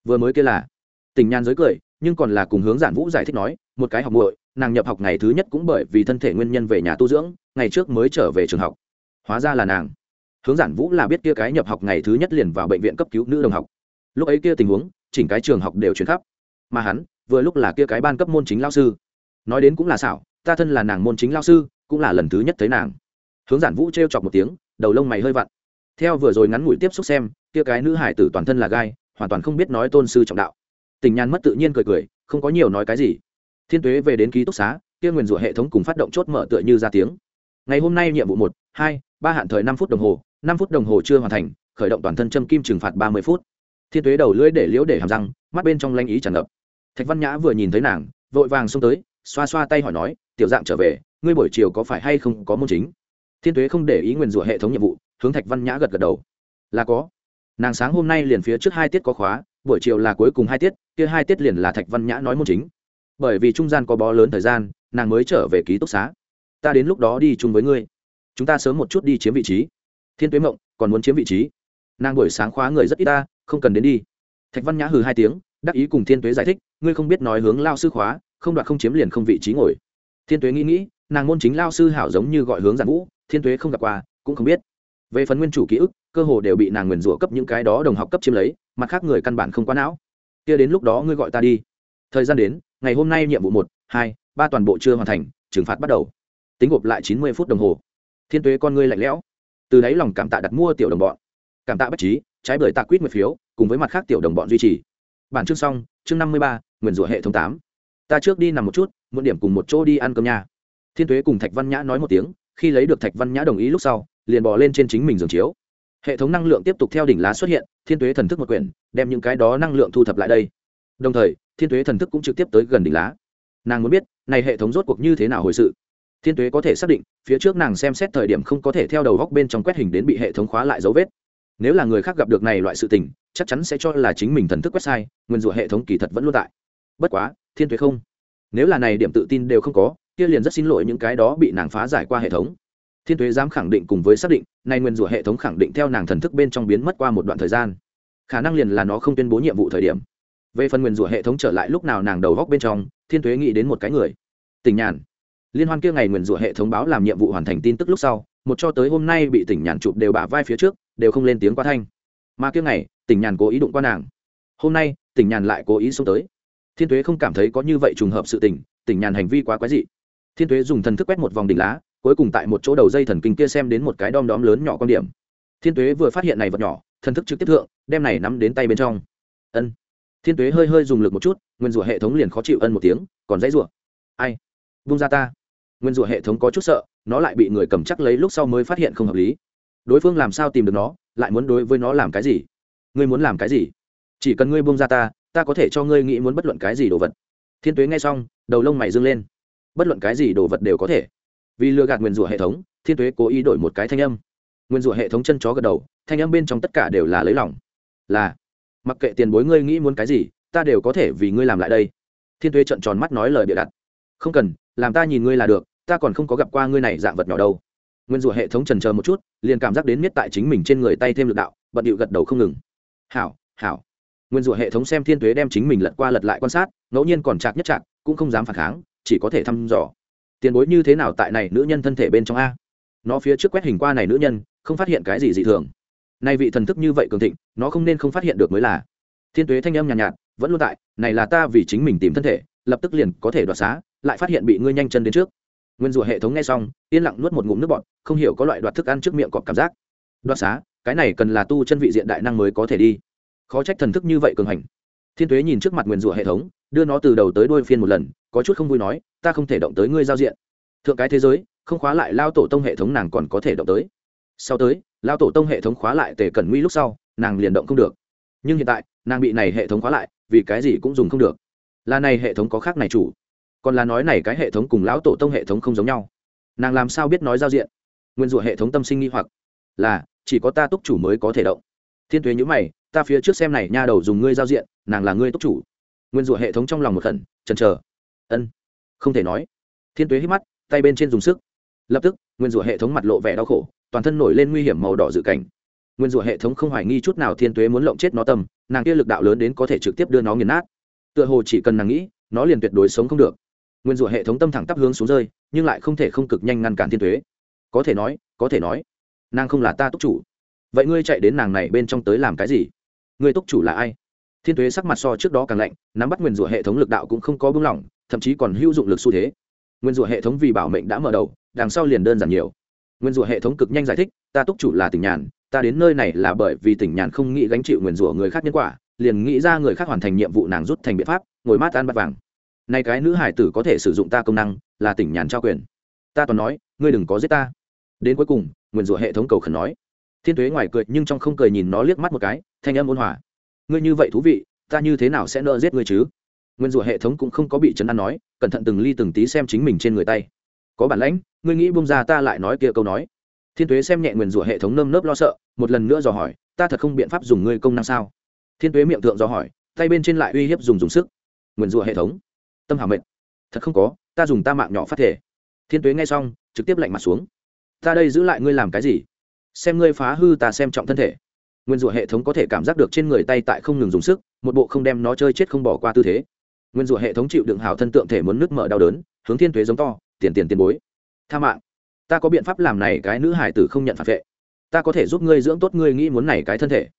Vừa mới kia là, tỉnh nhàn giới cười, nhưng còn là cùng hướng giản vũ giải thích nói một cái học muội, nàng nhập học ngày thứ nhất cũng bởi vì thân thể nguyên nhân về nhà tu dưỡng, ngày trước mới trở về trường học. Hóa ra là nàng. Hướng giản vũ là biết kia cái nhập học ngày thứ nhất liền vào bệnh viện cấp cứu nữ đồng học. Lúc ấy kia tình huống, chỉnh cái trường học đều chuyển khắp. Mà hắn, vừa lúc là kia cái ban cấp môn chính lao sư. Nói đến cũng là xảo, ta thân là nàng môn chính lao sư, cũng là lần thứ nhất thấy nàng. Hướng giản vũ t r e o chọc một tiếng, đầu lông mày hơi vặn. Theo vừa rồi ngắn ngủi tiếp xúc xem, kia cái nữ hải tử toàn thân là gai, hoàn toàn không biết nói tôn sư trọng đạo. Tình nhàn mất tự nhiên cười cười, không có nhiều nói cái gì thiên tuế về đến ký túc xá, kia nguyền rủa hệ thống cùng phát động chốt mở tựa như ra tiếng. Ngày hôm nay nhiệm vụ một, hai, ba hạn thời năm phút đồng hồ, năm phút đồng hồ chưa hoàn thành, khởi động toàn thân châm kim trừng phạt ba mươi phút. Thiên tuế đầu lưỡi để liễu để hàm răng, mắt bên trong lanh ý tràn ngập. Thạch văn nhã vừa nhìn thấy nàng, vội vàng xông tới, xoa xoa tay hỏi nói, tiểu dạng trở về, ngươi buổi chiều có phải hay không có môn chính? Thiên tuế không để ý nguyền rủa hệ thống nhiệm vụ, hướng thạch văn nhã gật gật đầu. Là có. Nàng sáng hôm nay liền phía trước hai tiết có khóa, buổi chiều là cuối cùng hai tiết, kia hai tiết liền là thạch văn nhã nói môn chính bởi vì trung gian có bó lớn thời gian, nàng mới trở về ký túc xá. Ta đến lúc đó đi chung với ngươi. Chúng ta sớm một chút đi chiếm vị trí. Thiên tuế mộng, còn muốn chiếm vị trí. Nàng buổi sáng khóa người rất ít ta, không cần đến đi. Thạch văn nhã hừ hai tiếng, đắc ý cùng thiên tuế giải thích, ngươi không biết nói hướng lao sư khóa, không đoạt không chiếm liền không vị trí ngồi. Thiên tuế nghĩ nghĩ, nàng môn chính lao sư hảo giống như gọi hướng giản vũ, thiên tuế không gặp qua, cũng không biết. Về phần nguyên chủ ký ức, cơ hồ đều bị nàng nguyền rủa cấp những cái đó đồng học cấp chiếm lấy, mặt khác người căn bản không quá não. Kia đến lúc đó ngươi gọi ta đi thời gian đến, ngày hôm nay nhiệm vụ một, hai, ba toàn bộ chưa hoàn thành, trừng phạt bắt đầu. Tính gộp lại chín mươi phút đồng hồ. Thiên tuế con ngươi lạnh lẽo. Từ đáy lòng cảm tạ đặt mua tiểu đồng bọn. Cảm tạ bách trí trái bưởi tạ quýt một phiếu, cùng với mặt khác tiểu đồng bọn duy trì. Bản chương xong, chương năm mươi ba nguyền rủa hệ thống tám. Ta trước đi nằm một chút một điểm cùng một chỗ đi ăn cơm nhà thiên tuế cùng thạch văn nhã nói một tiếng, khi lấy được thạch văn nhã đồng ý lúc sau, liền bỏ lên trên chính mình giường chiếu. Hệ thống năng lượng tiếp tục theo đỉnh lá xuất hiện, thiên tuế thần thức một quyển, đem những cái đó năng lượng thu thập lại đây đồng thời, thiên tuế thần thức cũng trực tiếp tới gần đỉnh lá. Nàng muốn biết, này hệ thống rốt cuộc như thế nào hồi sự? Thiên tuế có thể xác định, phía trước nàng xem xét thời điểm không có thể theo đầu góc bên trong quét hình đến bị hệ thống khóa lại dấu vết. Nếu là người khác gặp được này loại sự tình, chắc chắn sẽ cho là chính mình thần thức quét sai, nguyên rủa hệ thống kỳ thật vẫn luôn tại. Bất quá, thiên tuế không. Nếu là này điểm tự tin đều không có, kia liền rất xin lỗi những cái đó bị nàng phá giải qua hệ thống. Thiên tuế dám khẳng định cùng với xác định nay nguyên rủa hệ thống khẳng định theo nàng thần thức bên trong biến mất qua một đoạn thời gian. Khả năng liền là nó không tuyên bố nhiệm vụ thời điểm về phần nguyên rủa hệ thống trở lại lúc nào nàng đầu góc bên trong, thiên tuế nghĩ đến một cái người. Tình nhàn. Liên hoan kia ngày nguyên rủa hệ thống báo làm nhiệm vụ hoàn thành tin tức lúc sau, một cho tới hôm nay bị tỉnh nhàn chụp đều bả vai phía trước, đều không lên tiếng qua thanh. Mà kia ngày, tỉnh nhàn cố ý đụng qua nàng. Hôm nay, tỉnh nhàn lại cố ý xông tới. Thiên tuế không cảm thấy có như vậy trùng hợp sự tỉnh tỉnh nhàn hành vi quá quái dị. Thiên tuế dùng thần thức quét một vòng đỉnh lá, cuối cùng tại một chỗ đầu dây thần kinh kia xem đến một cái đom đóm lớn nhỏ con điểm. Thiên tuế vừa phát hiện này vật nhỏ, thần thức trực tiếp thượng, đem này nắm đến tay bên trong. Ân thiên tuế hơi hơi dùng lực một chút, nguyên rủa hệ thống liền khó chịu ân một tiếng, còn dãy rủa. Ai? Vung ra ta. Nguyên rủa hệ thống có chút sợ, nó lại bị người cầm chắc lấy lúc sau mới phát hiện không hợp lý. Đối phương làm sao tìm được nó, lại muốn đối với nó làm cái gì? Ngươi muốn làm cái gì? Chỉ cần ngươi buông ra ta ta có thể cho ngươi nghĩ muốn bất luận cái gì đồ vật. Thiên tuế nghe xong, đầu lông mày dâng lên. Bất luận cái gì đồ vật đều có thể. Vì lừa gạt nguyên rủa hệ thống, thiên tuế cố ý đổi một cái thanh âm. Nguyên rủa hệ thống chân chó gật đầu, thanh âm bên trong tất cả đều là lấy lòng. Là mặc kệ tiền bối ngươi nghĩ muốn cái gì, ta đều có thể vì ngươi làm lại đây. Thiên tuế trận tròn mắt nói lời bịa đặt. Không cần, làm ta nhìn ngươi là được, ta còn không có gặp qua ngươi này dạng vật nhỏ đâu. Nguyên rủa hệ thống trần chờ một chút, liền cảm giác đến miết tại chính mình trên người tay thêm lực đạo, bận điệu gật đầu không ngừng. Hảo hảo. Nguyên rủa hệ thống xem thiên tuế đem chính mình lật qua lật lại quan sát, ngẫu nhiên còn chạc nhất chạc, cũng không dám phản kháng, chỉ có thể thăm dò. Tiền bối như thế nào tại này nữ nhân thân thể bên trong a? Nó phía trước quét hình qua này nữ nhân, không phát hiện cái gì dị thường nay vị thần thức như vậy cường thịnh nó không nên không phát hiện được mới là. Thiên tuế thanh âm nhàn nhạt, nhạt vẫn luôn tại này là ta vì chính mình tìm thân thể lập tức liền có thể đoạt xá lại phát hiện bị ngươi nhanh chân đến trước. Nguyên rủa hệ thống nghe xong yên lặng nuốt một ngụm nước bọt không hiểu có loại đoạt thức ăn trước miệng cọp cảm giác. Đoạt xá cái này cần là tu chân vị diện đại năng mới có thể đi. Khó trách thần thức như vậy cường hành. Thiên tuế nhìn trước mặt nguyên rủa hệ thống đưa nó từ đầu tới đôi phiên một lần có chút không vui nói ta không thể động tới ngươi giao diện. Thượng cái thế giới không khóa lại lao tổ tông hệ thống nàng còn có thể động tới. Sau tới lao tổ tông hệ thống khóa lại tề cẩn nguy lúc sau, nàng liền động không được. Nhưng hiện tại, nàng bị này hệ thống khóa lại, vì cái gì cũng dùng không được. Là này hệ thống có khác này chủ. Còn là nói này cái hệ thống cùng lão tổ tông hệ thống không giống nhau. Nàng làm sao biết nói giao diện? Nguyên rủa hệ thống tâm sinh nghi hoặc. Là, chỉ có ta túc chủ mới có thể động. Thiên thuế nhữ mày, ta phía trước xem này nha đầu dùng ngươi giao diện, nàng là ngươi túc chủ. Nguyên rủa hệ thống trong lòng một khẩn chần chờ. Ân, không thể nói. Thiên tuế hít mắt, tay bên trên dùng sức. Lập tức, nguyên rủa hệ thống mặt lộ vẻ đau khổ toàn thân nổi lên nguy hiểm màu đỏ dự cảnh. Nguyên rủa hệ thống không hoài nghi chút nào thiên tuế muốn lộng chết nó tâm, nàng kia lực đạo lớn đến có thể trực tiếp đưa nó nghiền nát. Tựa hồ chỉ cần nàng nghĩ, nó liền tuyệt đối sống không được. Nguyên rủa hệ thống tâm thẳng tắp hướng xuống rơi, nhưng lại không thể không cực nhanh ngăn cản thiên tuế. Có thể nói, có thể nói, nàng không là ta túc chủ. Vậy ngươi chạy đến nàng này bên trong tới làm cái gì? Ngươi túc chủ là ai? Thiên tuế sắc mặt so trước đó càng lạnh, nắm bắt nguyên rủa hệ thống lực đạo cũng không có bưng lỏng thậm chí còn hữu dụng lực xu thế. Nguyên rủa hệ thống vì bảo mệnh đã mở đầu, đằng sau liền đơn giản nhiều nguyên rủa hệ thống cực nhanh giải thích, ta túc chủ là tỉnh nhàn, ta đến nơi này là bởi vì tỉnh nhàn không nghĩ gánh chịu nguyên rủa người khác nhân quả, liền nghĩ ra người khác hoàn thành nhiệm vụ nàng rút thành biện pháp, ngồi mát ăn bát vàng. Nay cái nữ hải tử có thể sử dụng ta công năng, là tỉnh nhàn trao quyền. Ta toàn nói, ngươi đừng có giết ta. Đến cuối cùng, nguyên rủa hệ thống cầu khẩn nói. Thiên tuế ngoài cười nhưng trong không cười nhìn nó liếc mắt một cái, thanh âm ôn hòa. Ngươi như vậy thú vị, ta như thế nào sẽ nợ giết ngươi chứ? Nguyên rủa hệ thống cũng không có bị chấn an nói, cẩn thận từng ly từng tí xem chính mình trên người tay có bản lãnh, ngươi nghĩ bung ra ta lại nói kia câu nói. Thiên tuế xem nhẹ nguyên rủa hệ thống nơm nớp lo sợ, một lần nữa dò hỏi, ta thật không biện pháp dùng ngươi công năng sao? Thiên tuế miệng thượng dò hỏi, tay bên trên lại uy hiếp dùng dùng sức. Nguyên rủa hệ thống. Tâm hảo mệnh thật không có, ta dùng ta mạng nhỏ phát thể. Thiên tuế nghe xong, trực tiếp lạnh mặt xuống. Ta đây giữ lại ngươi làm cái gì? Xem ngươi phá hư ta xem trọng thân thể. Nguyên rủa hệ thống có thể cảm giác được trên người tay tại không ngừng dùng sức, một bộ không đem nó chơi chết không bỏ qua tư thế. Nguyên rủa hệ thống chịu đựng hào thân tượng thể muốn nước mở đau đớn, hướng thiên Tuế giống to tiền tiền tiền bối. Tha mạng. Ta có biện pháp làm này cái nữ hải tử không nhận phản vệ. Ta có thể giúp ngươi dưỡng tốt ngươi nghĩ muốn này cái thân thể.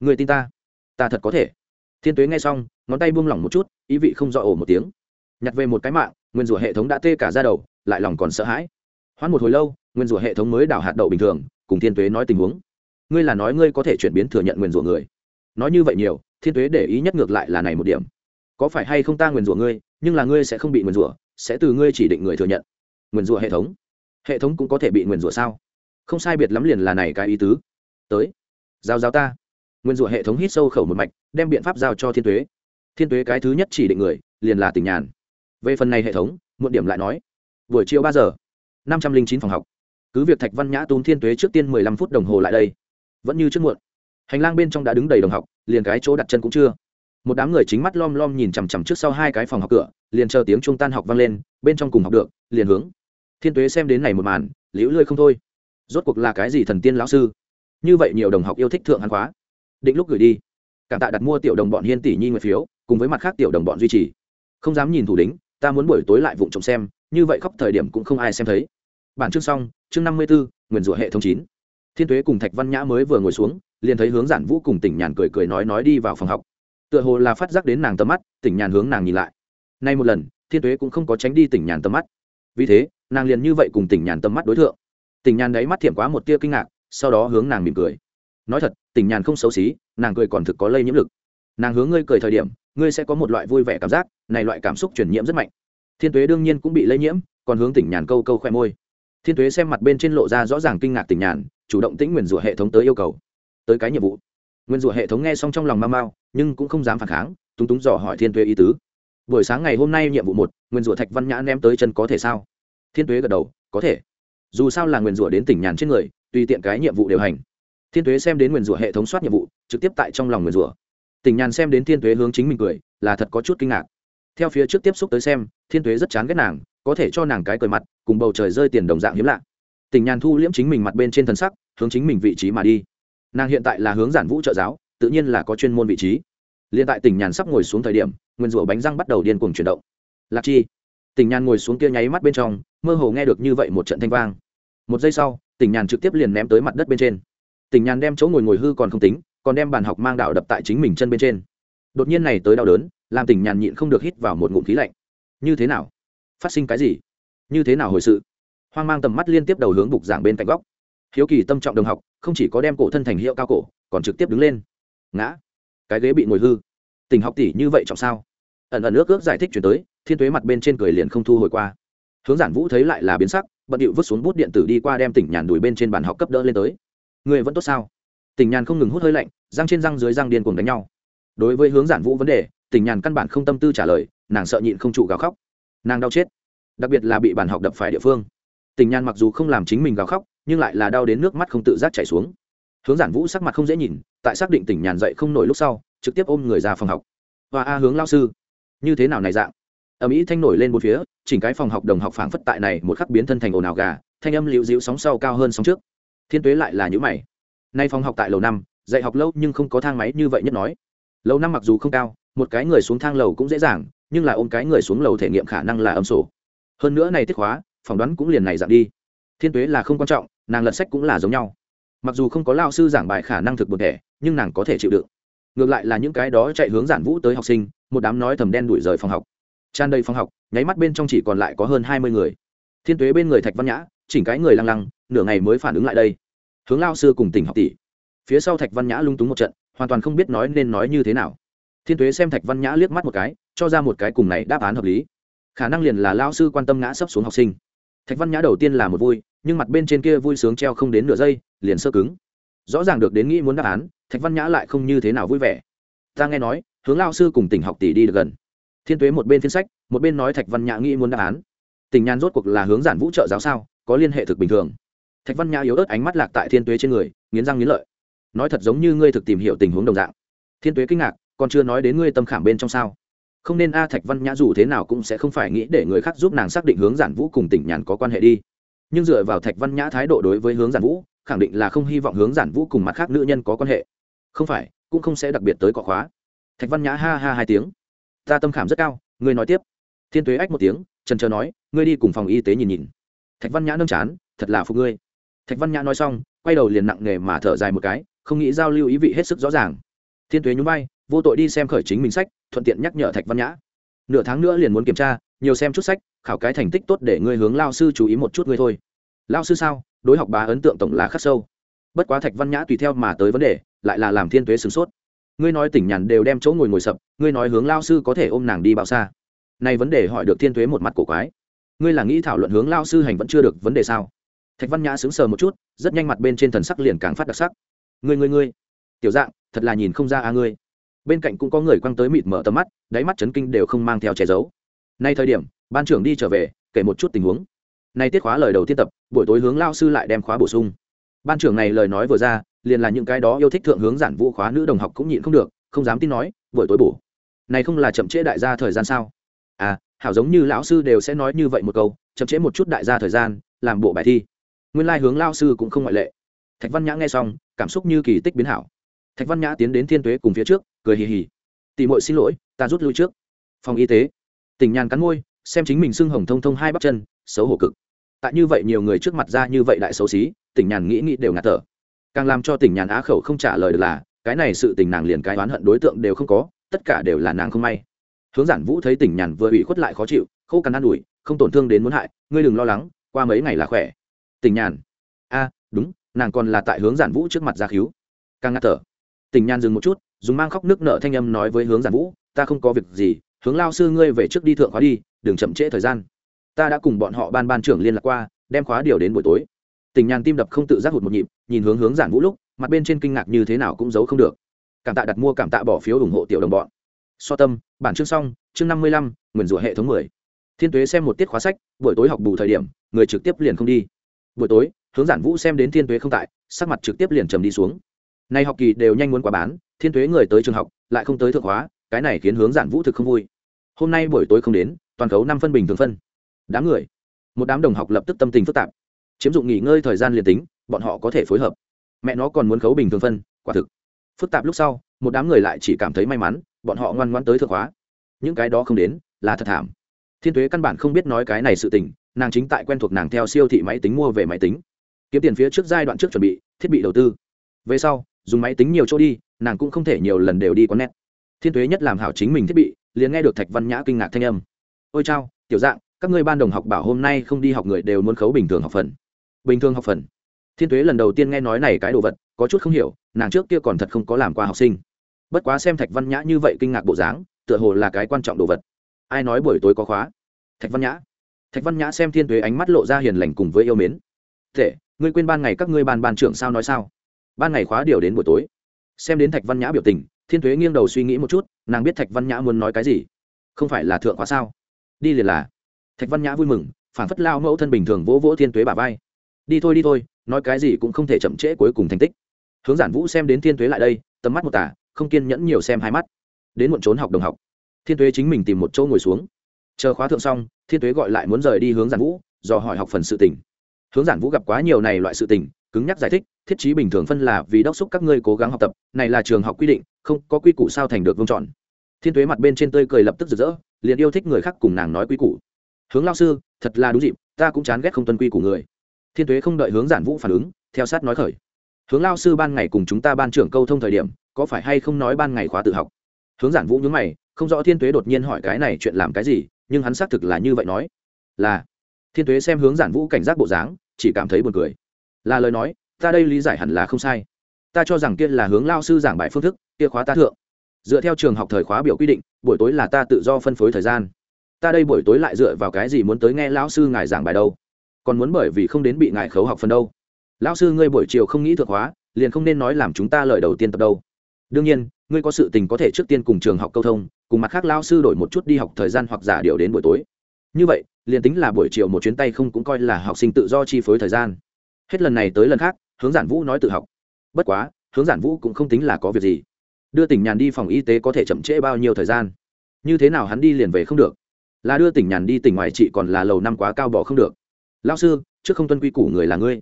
Ngươi tin ta? Ta thật có thể. Thiên tuế nghe xong, ngón tay buông lỏng một chút, ý vị không rõ ổ một tiếng. Nhặt về một cái mạng, nguyên rủa hệ thống đã tê cả ra đầu, lại lòng còn sợ hãi. Hoãn một hồi lâu, nguyên rủa hệ thống mới đảo hạt đậu bình thường, cùng thiên tuế nói tình huống. Ngươi là nói ngươi có thể chuyển biến thừa nhận nguyên rủa người. Nói như vậy nhiều, thiên tuế để ý nhất ngược lại là này một điểm. Có phải hay không ta nguyền rủa ngươi, nhưng là ngươi sẽ không bị nguyền rủa sẽ từ ngươi chỉ định người thừa nhận. Nguyền rủa hệ thống. Hệ thống cũng có thể bị nguyền rủa sao? Không sai biệt lắm liền là này cái ý tứ. Tới, giao giao ta. Nguyền rủa hệ thống hít sâu khẩu một mạch, đem biện pháp giao cho thiên tuế. Thiên tuế cái thứ nhất chỉ định người, liền là tỉnh nhàn. Về phần này hệ thống một điểm lại nói. Buổi chiều ba giờ, năm trăm linh chín phòng học. Cứ việc thạch văn nhã tốn thiên tuế trước tiên mười lăm phút đồng hồ lại đây, vẫn như trước muộn. Hành lang bên trong đã đứng đầy đồng học, liền cái chỗ đặt chân cũng chưa một đám người chính mắt lom lom nhìn chằm chằm trước sau hai cái phòng học cửa liền chờ tiếng trung tan học vang lên bên trong cùng học được liền hướng thiên tuế xem đến này một màn liễu lươi không thôi. Rốt cuộc là cái gì thần tiên lão sư? Như vậy nhiều đồng học yêu thích thượng hàn khóa định lúc gửi đi. Cảm tạ đặt mua tiểu đồng bọn hiên tỷ nhi nguyệt phiếu cùng với mặt khác tiểu đồng bọn duy trì. Không dám nhìn thủ đính ta muốn buổi tối lại vụng trộm xem như vậy khóc thời điểm cũng không ai xem thấy. Bản chương xong chương năm mươi 54, nguyền rủa hệ thống chín. Thiên tuế cùng thạch văn nhã mới vừa ngồi xuống liền thấy hướng giản vũ cùng tỉnh nhàn cười cười nói nói đi vào phòng học tựa hồ là phát giác đến nàng tầm mắt, tỉnh nhàn hướng nàng nhìn lại. Nay một lần, thiên tuế cũng không có tránh đi tỉnh nhàn tầm mắt. Vì thế, nàng liền như vậy cùng tỉnh nhàn tầm mắt đối tượng tỉnh nhàn đấy mắt thiểm quá một tia kinh ngạc, sau đó hướng nàng mỉm cười. Nói thật, tỉnh nhàn không xấu xí, nàng cười còn thực có lây nhiễm lực. Nàng hướng ngươi cười thời điểm, ngươi sẽ có một loại vui vẻ cảm giác, này loại cảm xúc truyền nhiễm rất mạnh. Thiên tuế đương nhiên cũng bị lây nhiễm, còn hướng tỉnh nhàn câu câu khoe môi. Thiên tuế xem mặt bên trên lộ ra rõ ràng kinh ngạc tỉnh nhàn, chủ động tĩnh nguyền rủa hệ thống tới yêu cầu, tới cái nhiệm vụ nguyên rủa hệ thống nghe xong trong lòng mau mau, nhưng cũng không dám phản kháng, túng túng dò hỏi thiên tuế ý tứ. Buổi sáng ngày hôm nay nhiệm vụ một, nguyên rủa thạch văn nhã ném tới chân có thể sao? Thiên tuế gật đầu, có thể. Dù sao là nguyên rủa đến tỉnh nhàn trên người, tùy tiện cái nhiệm vụ điều hành. Thiên tuế xem đến nguyên rủa hệ thống soát nhiệm vụ, trực tiếp tại trong lòng nguyên rủa. Tỉnh nhàn xem đến thiên tuế hướng chính mình cười, là thật có chút kinh ngạc. Theo phía trước tiếp xúc tới xem, thiên tuế rất chán ghét nàng, có thể cho nàng cái cười mặt, cùng bầu trời rơi tiền đồng dạng hiếm lạ. Tỉnh nhàn thu liễm chính mình mặt bên trên thân sắc, hướng chính mình vị trí mà đi nàng hiện tại là hướng giản vũ trợ giáo, tự nhiên là có chuyên môn vị trí. Liền tại tỉnh nhàn sắp ngồi xuống thời điểm, nguyên rủa bánh răng bắt đầu điên cuồng chuyển động. Lạc chi, tỉnh nhàn ngồi xuống kia nháy mắt bên trong, mơ hồ nghe được như vậy một trận thanh vang. Một giây sau, tỉnh nhàn trực tiếp liền ném tới mặt đất bên trên. Tỉnh nhàn đem chỗ ngồi ngồi hư còn không tính, còn đem bàn học mang đạo đập tại chính mình chân bên trên. Đột nhiên này tới đau đớn, làm tỉnh nhàn nhịn không được hít vào một ngụm khí lạnh. Như thế nào? Phát sinh cái gì? Như thế nào hồi sự? Hoang mang tầm mắt liên tiếp đầu hướng bục giảng bên cạnh góc hiếu kỳ tâm trọng đồng học, không chỉ có đem cổ thân thành hiệu cao cổ, còn trực tiếp đứng lên. Ngã. Cái ghế bị ngồi hư. Tình học tỷ như vậy trọng sao? Ẩn ẩn ước ước giải thích chuyển tới, thiên tuế mặt bên trên cười liền không thu hồi qua. Hướng giản vũ thấy lại là biến sắc, bận điệu vứt xuống bút điện tử đi qua đem tỉnh nhàn đùi bên trên bàn học cấp đỡ lên tới. Người vẫn tốt sao? Tỉnh nhàn không ngừng hút hơi lạnh, răng trên răng dưới răng điên cuồng đánh nhau. Đối với hướng giản vũ vấn đề, tỉnh nhàn căn bản không tâm tư trả lời, nàng sợ nhịn không trụ gào khóc. Nàng đau chết. Đặc biệt là bị bàn học đập phải địa phương. Tỉnh nhàn mặc dù không làm chính mình gào khóc nhưng lại là đau đến nước mắt không tự giác chảy xuống. Hướng giản vũ sắc mặt không dễ nhìn, tại xác định tỉnh nhàn dậy không nổi lúc sau, trực tiếp ôm người ra phòng học. Và a hướng lao sư, như thế nào này dạng? Ở mỹ thanh nổi lên một phía, chỉnh cái phòng học đồng học phảng phất tại này một khắc biến thân thành ồn ào gà, thanh âm liễu dịu sóng sau cao hơn sóng trước. Thiên tuế lại là những mày. Nay phòng học tại lầu năm, dạy học lâu nhưng không có thang máy như vậy nhất nói. Lầu năm mặc dù không cao, một cái người xuống thang lầu cũng dễ dàng, nhưng là ôm cái người xuống lầu thể nghiệm khả năng là âm sổ. Hơn nữa này tiết khóa, phỏng đoán cũng liền này dạng đi. Thiên tuế là không quan trọng nàng lật sách cũng là giống nhau. Mặc dù không có lao sư giảng bài khả năng thực một thẻ, nhưng nàng có thể chịu đựng. Ngược lại là những cái đó chạy hướng giản vũ tới học sinh, một đám nói thầm đen đuổi rời phòng học. Tràn đầy phòng học, nháy mắt bên trong chỉ còn lại có hơn hai mươi người. Thiên tuế bên người thạch văn nhã, chỉnh cái người lăng lăng, nửa ngày mới phản ứng lại đây. Hướng lao sư cùng tỉnh học tỷ. Phía sau thạch văn nhã lung túng một trận, hoàn toàn không biết nói nên nói như thế nào. Thiên tuế xem thạch văn nhã liếc mắt một cái, cho ra một cái cùng này đáp án hợp lý. Khả năng liền là lao sư quan tâm ngã sấp xuống học sinh. Thạch văn nhã đầu tiên là một vui nhưng mặt bên trên kia vui sướng treo không đến nửa giây, liền sơ cứng. Rõ ràng được đến nghĩ muốn đáp án, thạch văn nhã lại không như thế nào vui vẻ. Ta nghe nói, hướng lao sư cùng tỉnh học tỷ đi được gần. Thiên tuế một bên phiên sách, một bên nói thạch văn nhã nghĩ muốn đáp án. Tình nhàn rốt cuộc là hướng giản vũ trợ giáo sao, có liên hệ thực bình thường. Thạch văn nhã yếu ớt ánh mắt lạc tại thiên tuế trên người, nghiến răng nghiến lợi. Nói thật giống như ngươi thực tìm hiểu tình huống đồng dạng. Thiên tuế kinh ngạc, còn chưa nói đến ngươi tâm khảm bên trong sao. Không nên a, thạch văn nhã dù thế nào cũng sẽ không phải nghĩ để người khác giúp nàng xác định hướng giản vũ cùng tỉnh nhàn có quan hệ đi nhưng dựa vào thạch văn nhã thái độ đối với hướng giản vũ, khẳng định là không hy vọng hướng giản vũ cùng mặt khác nữ nhân có quan hệ. Không phải, cũng không sẽ đặc biệt tới cọ khóa. Thạch văn nhã ha ha hai tiếng. Ta tâm khảm rất cao, ngươi nói tiếp. Thiên tuế ách một tiếng, trần trờ nói, ngươi đi cùng phòng y tế nhìn nhìn. Thạch văn nhã nâm chán, thật là phục ngươi. Thạch văn nhã nói xong, quay đầu liền nặng nề mà thở dài một cái, không nghĩ giao lưu ý vị hết sức rõ ràng. Thiên tuế nhún vai, vô tội đi xem khởi chính mình sách, thuận tiện nhắc nhở thạch văn nhã. Nửa tháng nữa liền muốn kiểm tra nhiều xem chút sách, khảo cái thành tích tốt để ngươi hướng lao sư chú ý một chút ngươi thôi. Lao sư sao? Đối học bá ấn tượng tổng là khắc sâu. Bất quá thạch văn nhã tùy theo mà tới vấn đề, lại là làm thiên tuế sửng sốt. Ngươi nói tỉnh nhàn đều đem chỗ ngồi ngồi sập, ngươi nói hướng lao sư có thể ôm nàng đi bao xa. Này vấn đề hỏi được thiên tuế một mặt cổ quái. Ngươi là nghĩ thảo luận hướng lao sư hành vẫn chưa được vấn đề sao? Thạch văn nhã sững sờ một chút, rất nhanh mặt bên trên thần sắc liền càng phát đặc sắc. Ngươi ngươi ngươi. Tiểu dạng, thật là nhìn không ra a ngươi. Bên cạnh cũng có người quăng tới mịt mở tầm mắt, đáy mắt chấn kinh đều không mang theo che giấu nay thời điểm, ban trưởng đi trở về, kể một chút tình huống. Nay tiết khóa lời đầu tiên tập, buổi tối hướng lao sư lại đem khóa bổ sung. Ban trưởng này lời nói vừa ra, liền là những cái đó yêu thích thượng hướng giản vũ khóa nữ đồng học cũng nhịn không được, không dám tin nói, buổi tối bổ. Này không là chậm trễ đại gia thời gian sao? À hảo giống như lão sư đều sẽ nói như vậy một câu, chậm trễ một chút đại gia thời gian, làm bộ bài thi. Nguyên lai hướng lao sư cũng không ngoại lệ. Thạch văn nhã nghe xong, cảm xúc như kỳ tích biến hảo. Thạch văn nhã tiến đến thiên tuế cùng phía trước, cười hì hì. Tỉ mội xin lỗi, ta rút lui trước. Phòng y tế Tình nhàn cắn môi, xem chính mình sưng hồng thông thông hai bắp chân, xấu hổ cực. Tại như vậy nhiều người trước mặt ra như vậy đại xấu xí tỉnh nhàn nghĩ nghĩ đều ngạt thở. Càng làm cho tỉnh nhàn á khẩu không trả lời được là, cái này sự tình nàng liền cái oán hận đối tượng đều không có, tất cả đều là nàng không may. Hướng giản vũ thấy tỉnh nhàn vừa ủy khuất lại khó chịu, khô cằn ă n ủi, không tổn thương đến muốn hại, ngươi đừng lo lắng, qua mấy ngày là khỏe. Tỉnh nhàn, a, đúng, nàng còn là tại hướng giản vũ trước mặt ra khíu càng ngạt thở. Tỉnh nhàn dừng một chút, dùng mang khóc nước nợ thanh âm nói với hướng giản vũ, ta không có việc gì hướng lao sư ngươi về trước đi thượng khóa đi, đừng chậm trễ thời gian. Ta đã cùng bọn họ ban ban trưởng liên lạc qua, đem khóa điều đến buổi tối. Tình nhàn tim đập không tự giác hụt một nhịp, nhìn hướng hướng giản vũ lúc, mặt bên trên kinh ngạc như thế nào cũng giấu không được. Cảm tạ đặt mua, cảm tạ bỏ phiếu ủng hộ tiểu đồng bọn. So tâm, bản chương xong, chương năm mươi lăm, nguyền rủa hệ thống mười. Thiên tuế xem một tiết khóa sách, buổi tối học bù thời điểm, người trực tiếp liền không đi. Buổi tối, hướng giản vũ xem đến thiên tuế không tại, sắc mặt trực tiếp liền trầm đi xuống. Nay học kỳ đều nhanh muốn quá bán, thiên tuế người tới trường học, lại không tới thượng hóa cái này khiến hướng giản vũ thực không vui. Hôm nay buổi tối không đến, toàn khấu năm phân bình thường phân. Đám người, một đám đồng học lập tức tâm tình phức tạp. Chiếm dụng nghỉ ngơi thời gian liền tính, bọn họ có thể phối hợp. Mẹ nó còn muốn khấu bình thường phân, quả thực. Phức tạp lúc sau, một đám người lại chỉ cảm thấy may mắn, bọn họ ngoan ngoan tới thượng hóa. Những cái đó không đến, là thật thảm. Thiên tuế căn bản không biết nói cái này sự tình, nàng chính tại quen thuộc nàng theo siêu thị máy tính mua về máy tính. Kiếm tiền phía trước giai đoạn trước chuẩn bị, thiết bị đầu tư. Về sau, dùng máy tính nhiều chỗ đi, nàng cũng không thể nhiều lần đều đi có nét thiên tuế nhất làm hảo chính mình thiết bị, liền nghe được thạch văn nhã kinh ngạc thanh âm. Ôi chao, tiểu dạng, các ngươi ban đồng học bảo hôm nay không đi học người đều muốn khấu bình thường học phần. Bình thường học phần? Thiên tuế lần đầu tiên nghe nói này cái đồ vật, có chút không hiểu, nàng trước kia còn thật không có làm qua học sinh. Bất quá xem thạch văn nhã như vậy kinh ngạc bộ dáng, tựa hồ là cái quan trọng đồ vật. Ai nói buổi tối có khóa? Thạch văn nhã. Thạch văn nhã xem thiên tuế ánh mắt lộ ra hiền lành cùng với yêu mến. Thể ngươi quên ban ngày các ngươi ban ban trưởng sao nói sao? Ban ngày khóa điều đến buổi tối. Xem đến thạch văn nhã biểu tình thiên tuế nghiêng đầu suy nghĩ một chút, nàng biết thạch văn nhã muốn nói cái gì. Không phải là thượng khóa sao? Đi liền là. Thạch văn nhã vui mừng, phản phất lao mẫu thân bình thường vỗ vỗ thiên tuế bà vai. Đi thôi đi thôi, nói cái gì cũng không thể chậm trễ cuối cùng thành tích. Hướng giản vũ xem đến thiên tuế lại đây, tầm mắt một tả, không kiên nhẫn nhiều xem hai mắt. Đến muộn trốn học đồng học. Thiên tuế chính mình tìm một chỗ ngồi xuống. Chờ khóa thượng xong, thiên tuế gọi lại muốn rời đi hướng giản vũ do hỏi học phần sự tình. Hướng giản vũ gặp quá nhiều này loại sự tình cứng nhắc giải thích, thiết chí bình thường phân là vì đốc xúc các ngươi cố gắng học tập, này là trường học quy định, không có quy củ sao thành được vương chọn. Thiên tuế mặt bên trên tươi cười lập tức rực rỡ, liền yêu thích người khác cùng nàng nói quy củ. Hướng lao sư, thật là đúng dịp, ta cũng chán ghét không tuân quy của người. Thiên tuế không đợi hướng giản vũ phản ứng, theo sát nói khởi. Hướng lao sư ban ngày cùng chúng ta ban trưởng câu thông thời điểm, có phải hay không nói ban ngày khóa tự học? Hướng giản vũ nhớ mày, không rõ thiên tuế đột nhiên hỏi cái này chuyện làm cái gì, nhưng hắn xác thực là như vậy nói. Là, thiên tuế xem hướng giản vũ cảnh giác bộ dáng, chỉ cảm thấy buồn cười là lời nói, ta đây lý giải hẳn là không sai. Ta cho rằng kia là hướng lao sư giảng bài phương thức, kia khóa ta thượng. Dựa theo trường học thời khóa biểu quy định, buổi tối là ta tự do phân phối thời gian. Ta đây buổi tối lại dựa vào cái gì muốn tới nghe lão sư ngài giảng bài đâu? Còn muốn bởi vì không đến bị ngài khấu học phần đâu? Lão sư ngươi buổi chiều không nghĩ thượng hóa liền không nên nói làm chúng ta lời đầu tiên tập đâu. Đương nhiên, ngươi có sự tình có thể trước tiên cùng trường học câu thông, cùng mặt khác lão sư đổi một chút đi học thời gian hoặc giả điều đến buổi tối. Như vậy, liền tính là buổi chiều một chuyến tay không cũng coi là học sinh tự do chi phối thời gian hết lần này tới lần khác, hướng giản vũ nói tự học. Bất quá, hướng giản vũ cũng không tính là có việc gì. Đưa tỉnh nhàn đi phòng y tế có thể chậm trễ bao nhiêu thời gian? Như thế nào hắn đi liền về không được? Là đưa tỉnh nhàn đi tỉnh ngoài chị còn là lầu năm quá cao bỏ không được. Lao sư, trước không tuân quy củ người là ngươi.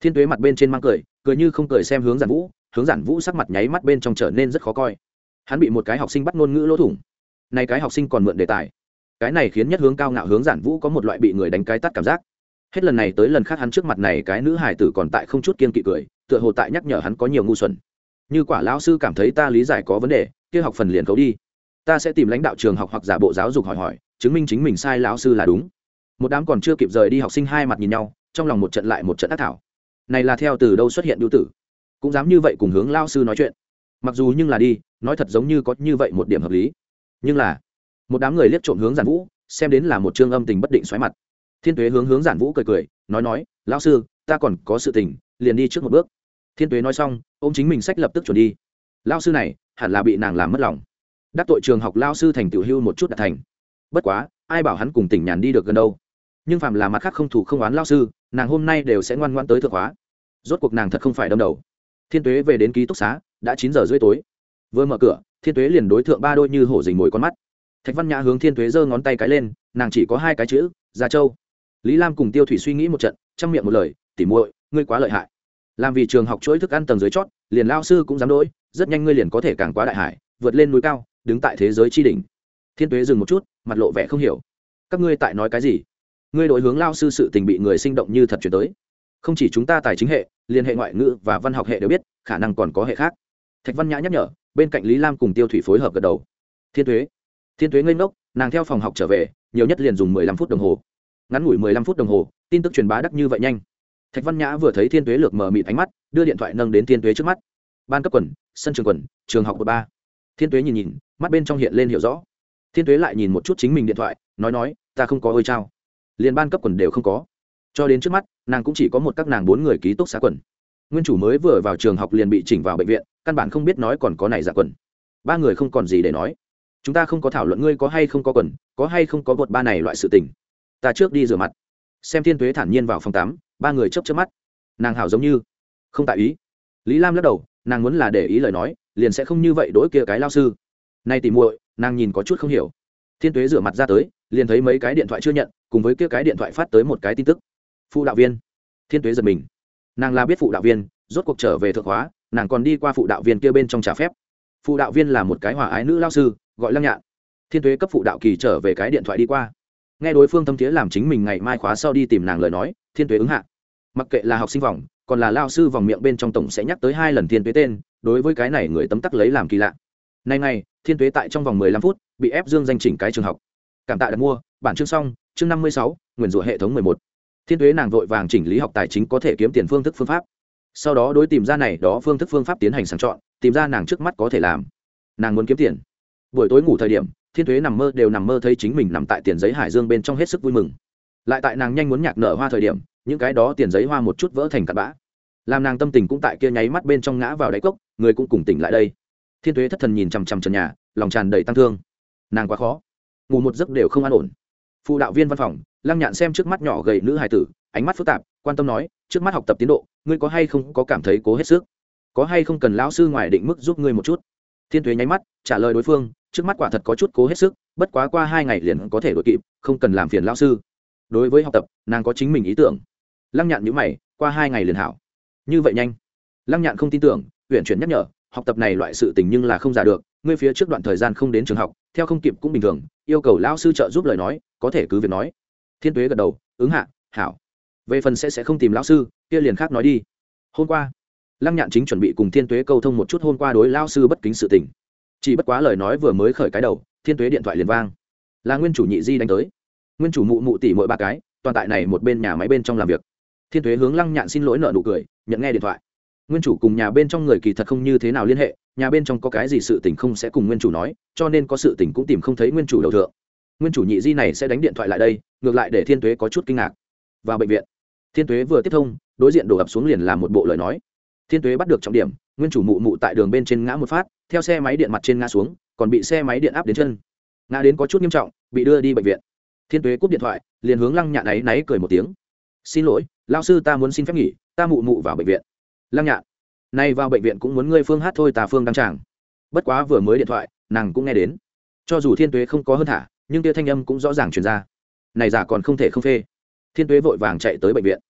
Thiên tuế mặt bên trên mang cười cười như không cười xem hướng giản vũ. Hướng giản vũ sắc mặt nháy mắt bên trong trở nên rất khó coi. Hắn bị một cái học sinh bắt ngôn ngữ lỗ thủng. Này cái học sinh còn mượn đề tài. Cái này khiến nhất hướng cao ngạo hướng giản vũ có một loại bị người đánh cái tắt cảm giác hết lần này tới lần khác hắn trước mặt này cái nữ hài tử còn tại không chút kiên kỵ cười, tựa hồ tại nhắc nhở hắn có nhiều ngu xuẩn. Như quả lão sư cảm thấy ta lý giải có vấn đề, kia học phần liền cấu đi. Ta sẽ tìm lãnh đạo trường học hoặc giả bộ giáo dục hỏi hỏi, chứng minh chính mình sai lão sư là đúng. Một đám còn chưa kịp rời đi học sinh hai mặt nhìn nhau, trong lòng một trận lại một trận ác thảo. Này là theo từ đâu xuất hiện ưu tử? Cũng dám như vậy cùng hướng lao sư nói chuyện. Mặc dù nhưng là đi, nói thật giống như có như vậy một điểm hợp lý. Nhưng là, một đám người liếc trộm hướng giản vũ, xem đến là một chương âm tình bất định xoáy mặt thiên tuế hướng hướng giản vũ cười cười, nói nói, lão sư, ta còn có sự tình, liền đi trước một bước. Thiên tuế nói xong ô m chính mình sách lập tức chuẩn đi. Lao sư này, hẳn là bị nàng làm mất lòng. Đắc tội trường học lao sư thành tiểu hưu một chút đã thành. Bất quá, ai bảo hắn cùng tỉnh nhàn đi được gần đâu. Nhưng phạm là mặt khác không thủ không oán lao sư, nàng hôm nay đều sẽ ngoan ngoan tới thượng hóa. Rốt cuộc nàng thật không phải đâm đầu. Thiên tuế về đến ký túc xá, đã chín giờ rưỡi tối. Vừa mở cửa, thiên tuế liền đối thượng ba đôi như hổ dình mồi con mắt. Thạch văn nhã hướng thiên tuế giơ ngón tay cái lên, nàng chỉ có hai cái chữ, gia châu lý lam cùng tiêu thủy suy nghĩ một trận chăm miệng một lời tỉ muội ngươi quá lợi hại. Làm vì trường học chuỗi thức ăn tầng dưới chót liền lao sư cũng dám đỗi rất nhanh ngươi liền có thể càng quá đại hải vượt lên núi cao đứng tại thế giới tri đỉnh. Thiên tuế dừng một chút mặt lộ vẻ không hiểu. Các ngươi tại nói cái gì? Ngươi đội hướng lao sư sự tình bị người sinh động như thật chuyển tới. Không chỉ chúng ta tài chính hệ liên hệ ngoại ngữ và văn học hệ đều biết khả năng còn có hệ khác. Thạch văn nhã nhắc nhở bên cạnh lý lam cùng tiêu thủy phối hợp gật đầu. Thiên Tuế, thiên Tuế ngây ngốc nàng theo phòng học trở về nhiều nhất liền dùng mười lăm phút đồng hồ ngắn ngủi mười lăm phút đồng hồ, tin tức truyền bá đắc như vậy nhanh. Thạch văn nhã vừa thấy thiên Tuế lược mở mịt ánh mắt, đưa điện thoại nâng đến thiên Tuế trước mắt. Ban cấp quần, sân trường quần, trường học của ba. Thiên Tuế nhìn nhìn, mắt bên trong hiện lên hiểu rõ. Thiên Tuế lại nhìn một chút chính mình điện thoại, nói nói, ta không có ơi trao liền ban cấp quần đều không có. Cho đến trước mắt, nàng cũng chỉ có một các nàng bốn người ký túc xá quần. Nguyên chủ mới vừa vào trường học liền bị chỉnh vào bệnh viện, căn bản không biết nói còn có này giả quần. Ba người không còn gì để nói. Chúng ta không có thảo luận ngươi có hay không có quần, có hay không có bột ba này loại sự tình ta trước đi rửa mặt. Xem thiên tuế thản nhiên vào phòng tám ba người chấp chấp mắt. Nàng hảo giống như, không tại ý. Lý lam lắc đầu, nàng muốn là để ý lời nói, liền sẽ không như vậy đối kia cái lao sư. Nay tìm muội, nàng nhìn có chút không hiểu. Thiên tuế rửa mặt ra tới, liền thấy mấy cái điện thoại chưa nhận, cùng với kia cái điện thoại phát tới một cái tin tức. Phụ đạo viên. Thiên tuế giật mình. Nàng là biết phụ đạo viên, rốt cuộc trở về thượng hóa, nàng còn đi qua phụ đạo viên kia bên trong trả phép. Phụ đạo viên là một cái hòa ái nữ lao sư, gọi lăng nhạn. Thiên tuế cấp phụ đạo kỳ trở về cái điện thoại đi qua nghe đối phương thâm thiế làm chính mình ngày mai khóa sau đi tìm nàng lời nói, thiên tuế ứng hạ. Mặc kệ là học sinh vòng, còn là lao sư vòng miệng bên trong tổng sẽ nhắc tới hai lần thiên tuế tên, đối với cái này người tấm tắc lấy làm kỳ lạ. Nay ngày, thiên tuế tại trong vòng mười lăm phút, bị ép dương danh chỉnh cái trường học. Cảm tạ đặt mua, bản chương xong, chương năm mươi sáu nguyền rủa hệ thống mười một. Thiên tuế nàng vội vàng chỉnh lý học tài chính có thể kiếm tiền phương thức phương pháp. Sau đó đối tìm ra này đó phương thức phương pháp tiến hành sàng chọn, tìm ra nàng trước mắt có thể làm. Nàng muốn kiếm tiền buổi tối ngủ thời điểm, thiên thuế nằm mơ đều nằm mơ thấy chính mình nằm tại tiền giấy hải dương bên trong hết sức vui mừng. Lại tại nàng nhanh muốn nhạc nở hoa thời điểm, những cái đó tiền giấy hoa một chút vỡ thành cặn bã. Làm nàng tâm tình cũng tại kia nháy mắt bên trong ngã vào đáy cốc, người cũng cùng tỉnh lại đây. Thiên thuế thất thần nhìn chằm chằm trần nhà, lòng tràn đầy tăng thương. Nàng quá khó. Ngủ một giấc đều không an ổn. Phụ đạo viên văn phòng, lăng nhạn xem trước mắt nhỏ gầy nữ hài tử, ánh mắt phức tạp, quan tâm nói, trước mắt học tập tiến độ, ngươi có hay không có cảm thấy cố hết sức? Có hay không cần lão sư ngoài định mức giúp ngươi một chút? Thiên thuế nháy mắt, trả lời đối phương, trước mắt quả thật có chút cố hết sức, bất quá qua hai ngày liền có thể đội kịp, không cần làm phiền lão sư. Đối với học tập, nàng có chính mình ý tưởng. Lăng nhạn nhữ mày, qua hai ngày liền hảo. Như vậy nhanh. Lăng nhạn không tin tưởng huyện chuyển nhắc nhở, học tập này loại sự tình nhưng là không giả được, ngươi phía trước đoạn thời gian không đến trường học, theo không kịp cũng bình thường, yêu cầu lão sư trợ giúp lời nói, có thể cứ việc nói. Thiên tuế gật đầu, ứng hạ, hảo. Về phần sẽ sẽ không tìm lão sư, kia liền khác nói đi. Hôm qua lăng nhạn chính chuẩn bị cùng thiên tuế câu thông một chút hôm qua đối lao sư bất kính sự tình. Chỉ bất quá lời nói vừa mới khởi cái đầu, thiên tuế điện thoại liền vang. Là nguyên chủ nhị di đánh tới. Nguyên chủ mụ mụ tỷ mỗi ba cái, toàn tại này một bên nhà máy bên trong làm việc. Thiên tuế hướng lăng nhạn xin lỗi nợ nụ cười, nhận nghe điện thoại. Nguyên chủ cùng nhà bên trong người kỳ thật không như thế nào liên hệ, nhà bên trong có cái gì sự tình không sẽ cùng nguyên chủ nói, cho nên có sự tình cũng tìm không thấy nguyên chủ đầu thượng. Nguyên chủ nhị di này sẽ đánh điện thoại lại đây, ngược lại để thiên tuế có chút kinh ngạc. Vào bệnh viện, thiên tuế vừa tiếp thông, đối diện đổ ập xuống liền làm một bộ lời nói thiên tuế bắt được trọng điểm, nguyên chủ mụ mụ tại đường bên trên ngã một phát, theo xe máy điện mặt trên ngã xuống, còn bị xe máy điện áp đến chân. Ngã đến có chút nghiêm trọng, bị đưa đi bệnh viện. Thiên tuế cúp điện thoại, liền hướng lăng nhạn ấy náy cười một tiếng. Xin lỗi lao sư ta muốn xin phép nghỉ, ta mụ mụ vào bệnh viện. Lăng nhạn, nay vào bệnh viện cũng muốn ngươi phương hát thôi tà phương đăng tràng. Bất quá vừa mới điện thoại, nàng cũng nghe đến. Cho dù thiên tuế không có hơn thả, nhưng tia thanh âm cũng rõ ràng truyền ra. Này giả còn không thể không phê. Thiên tuế vội vàng chạy tới bệnh viện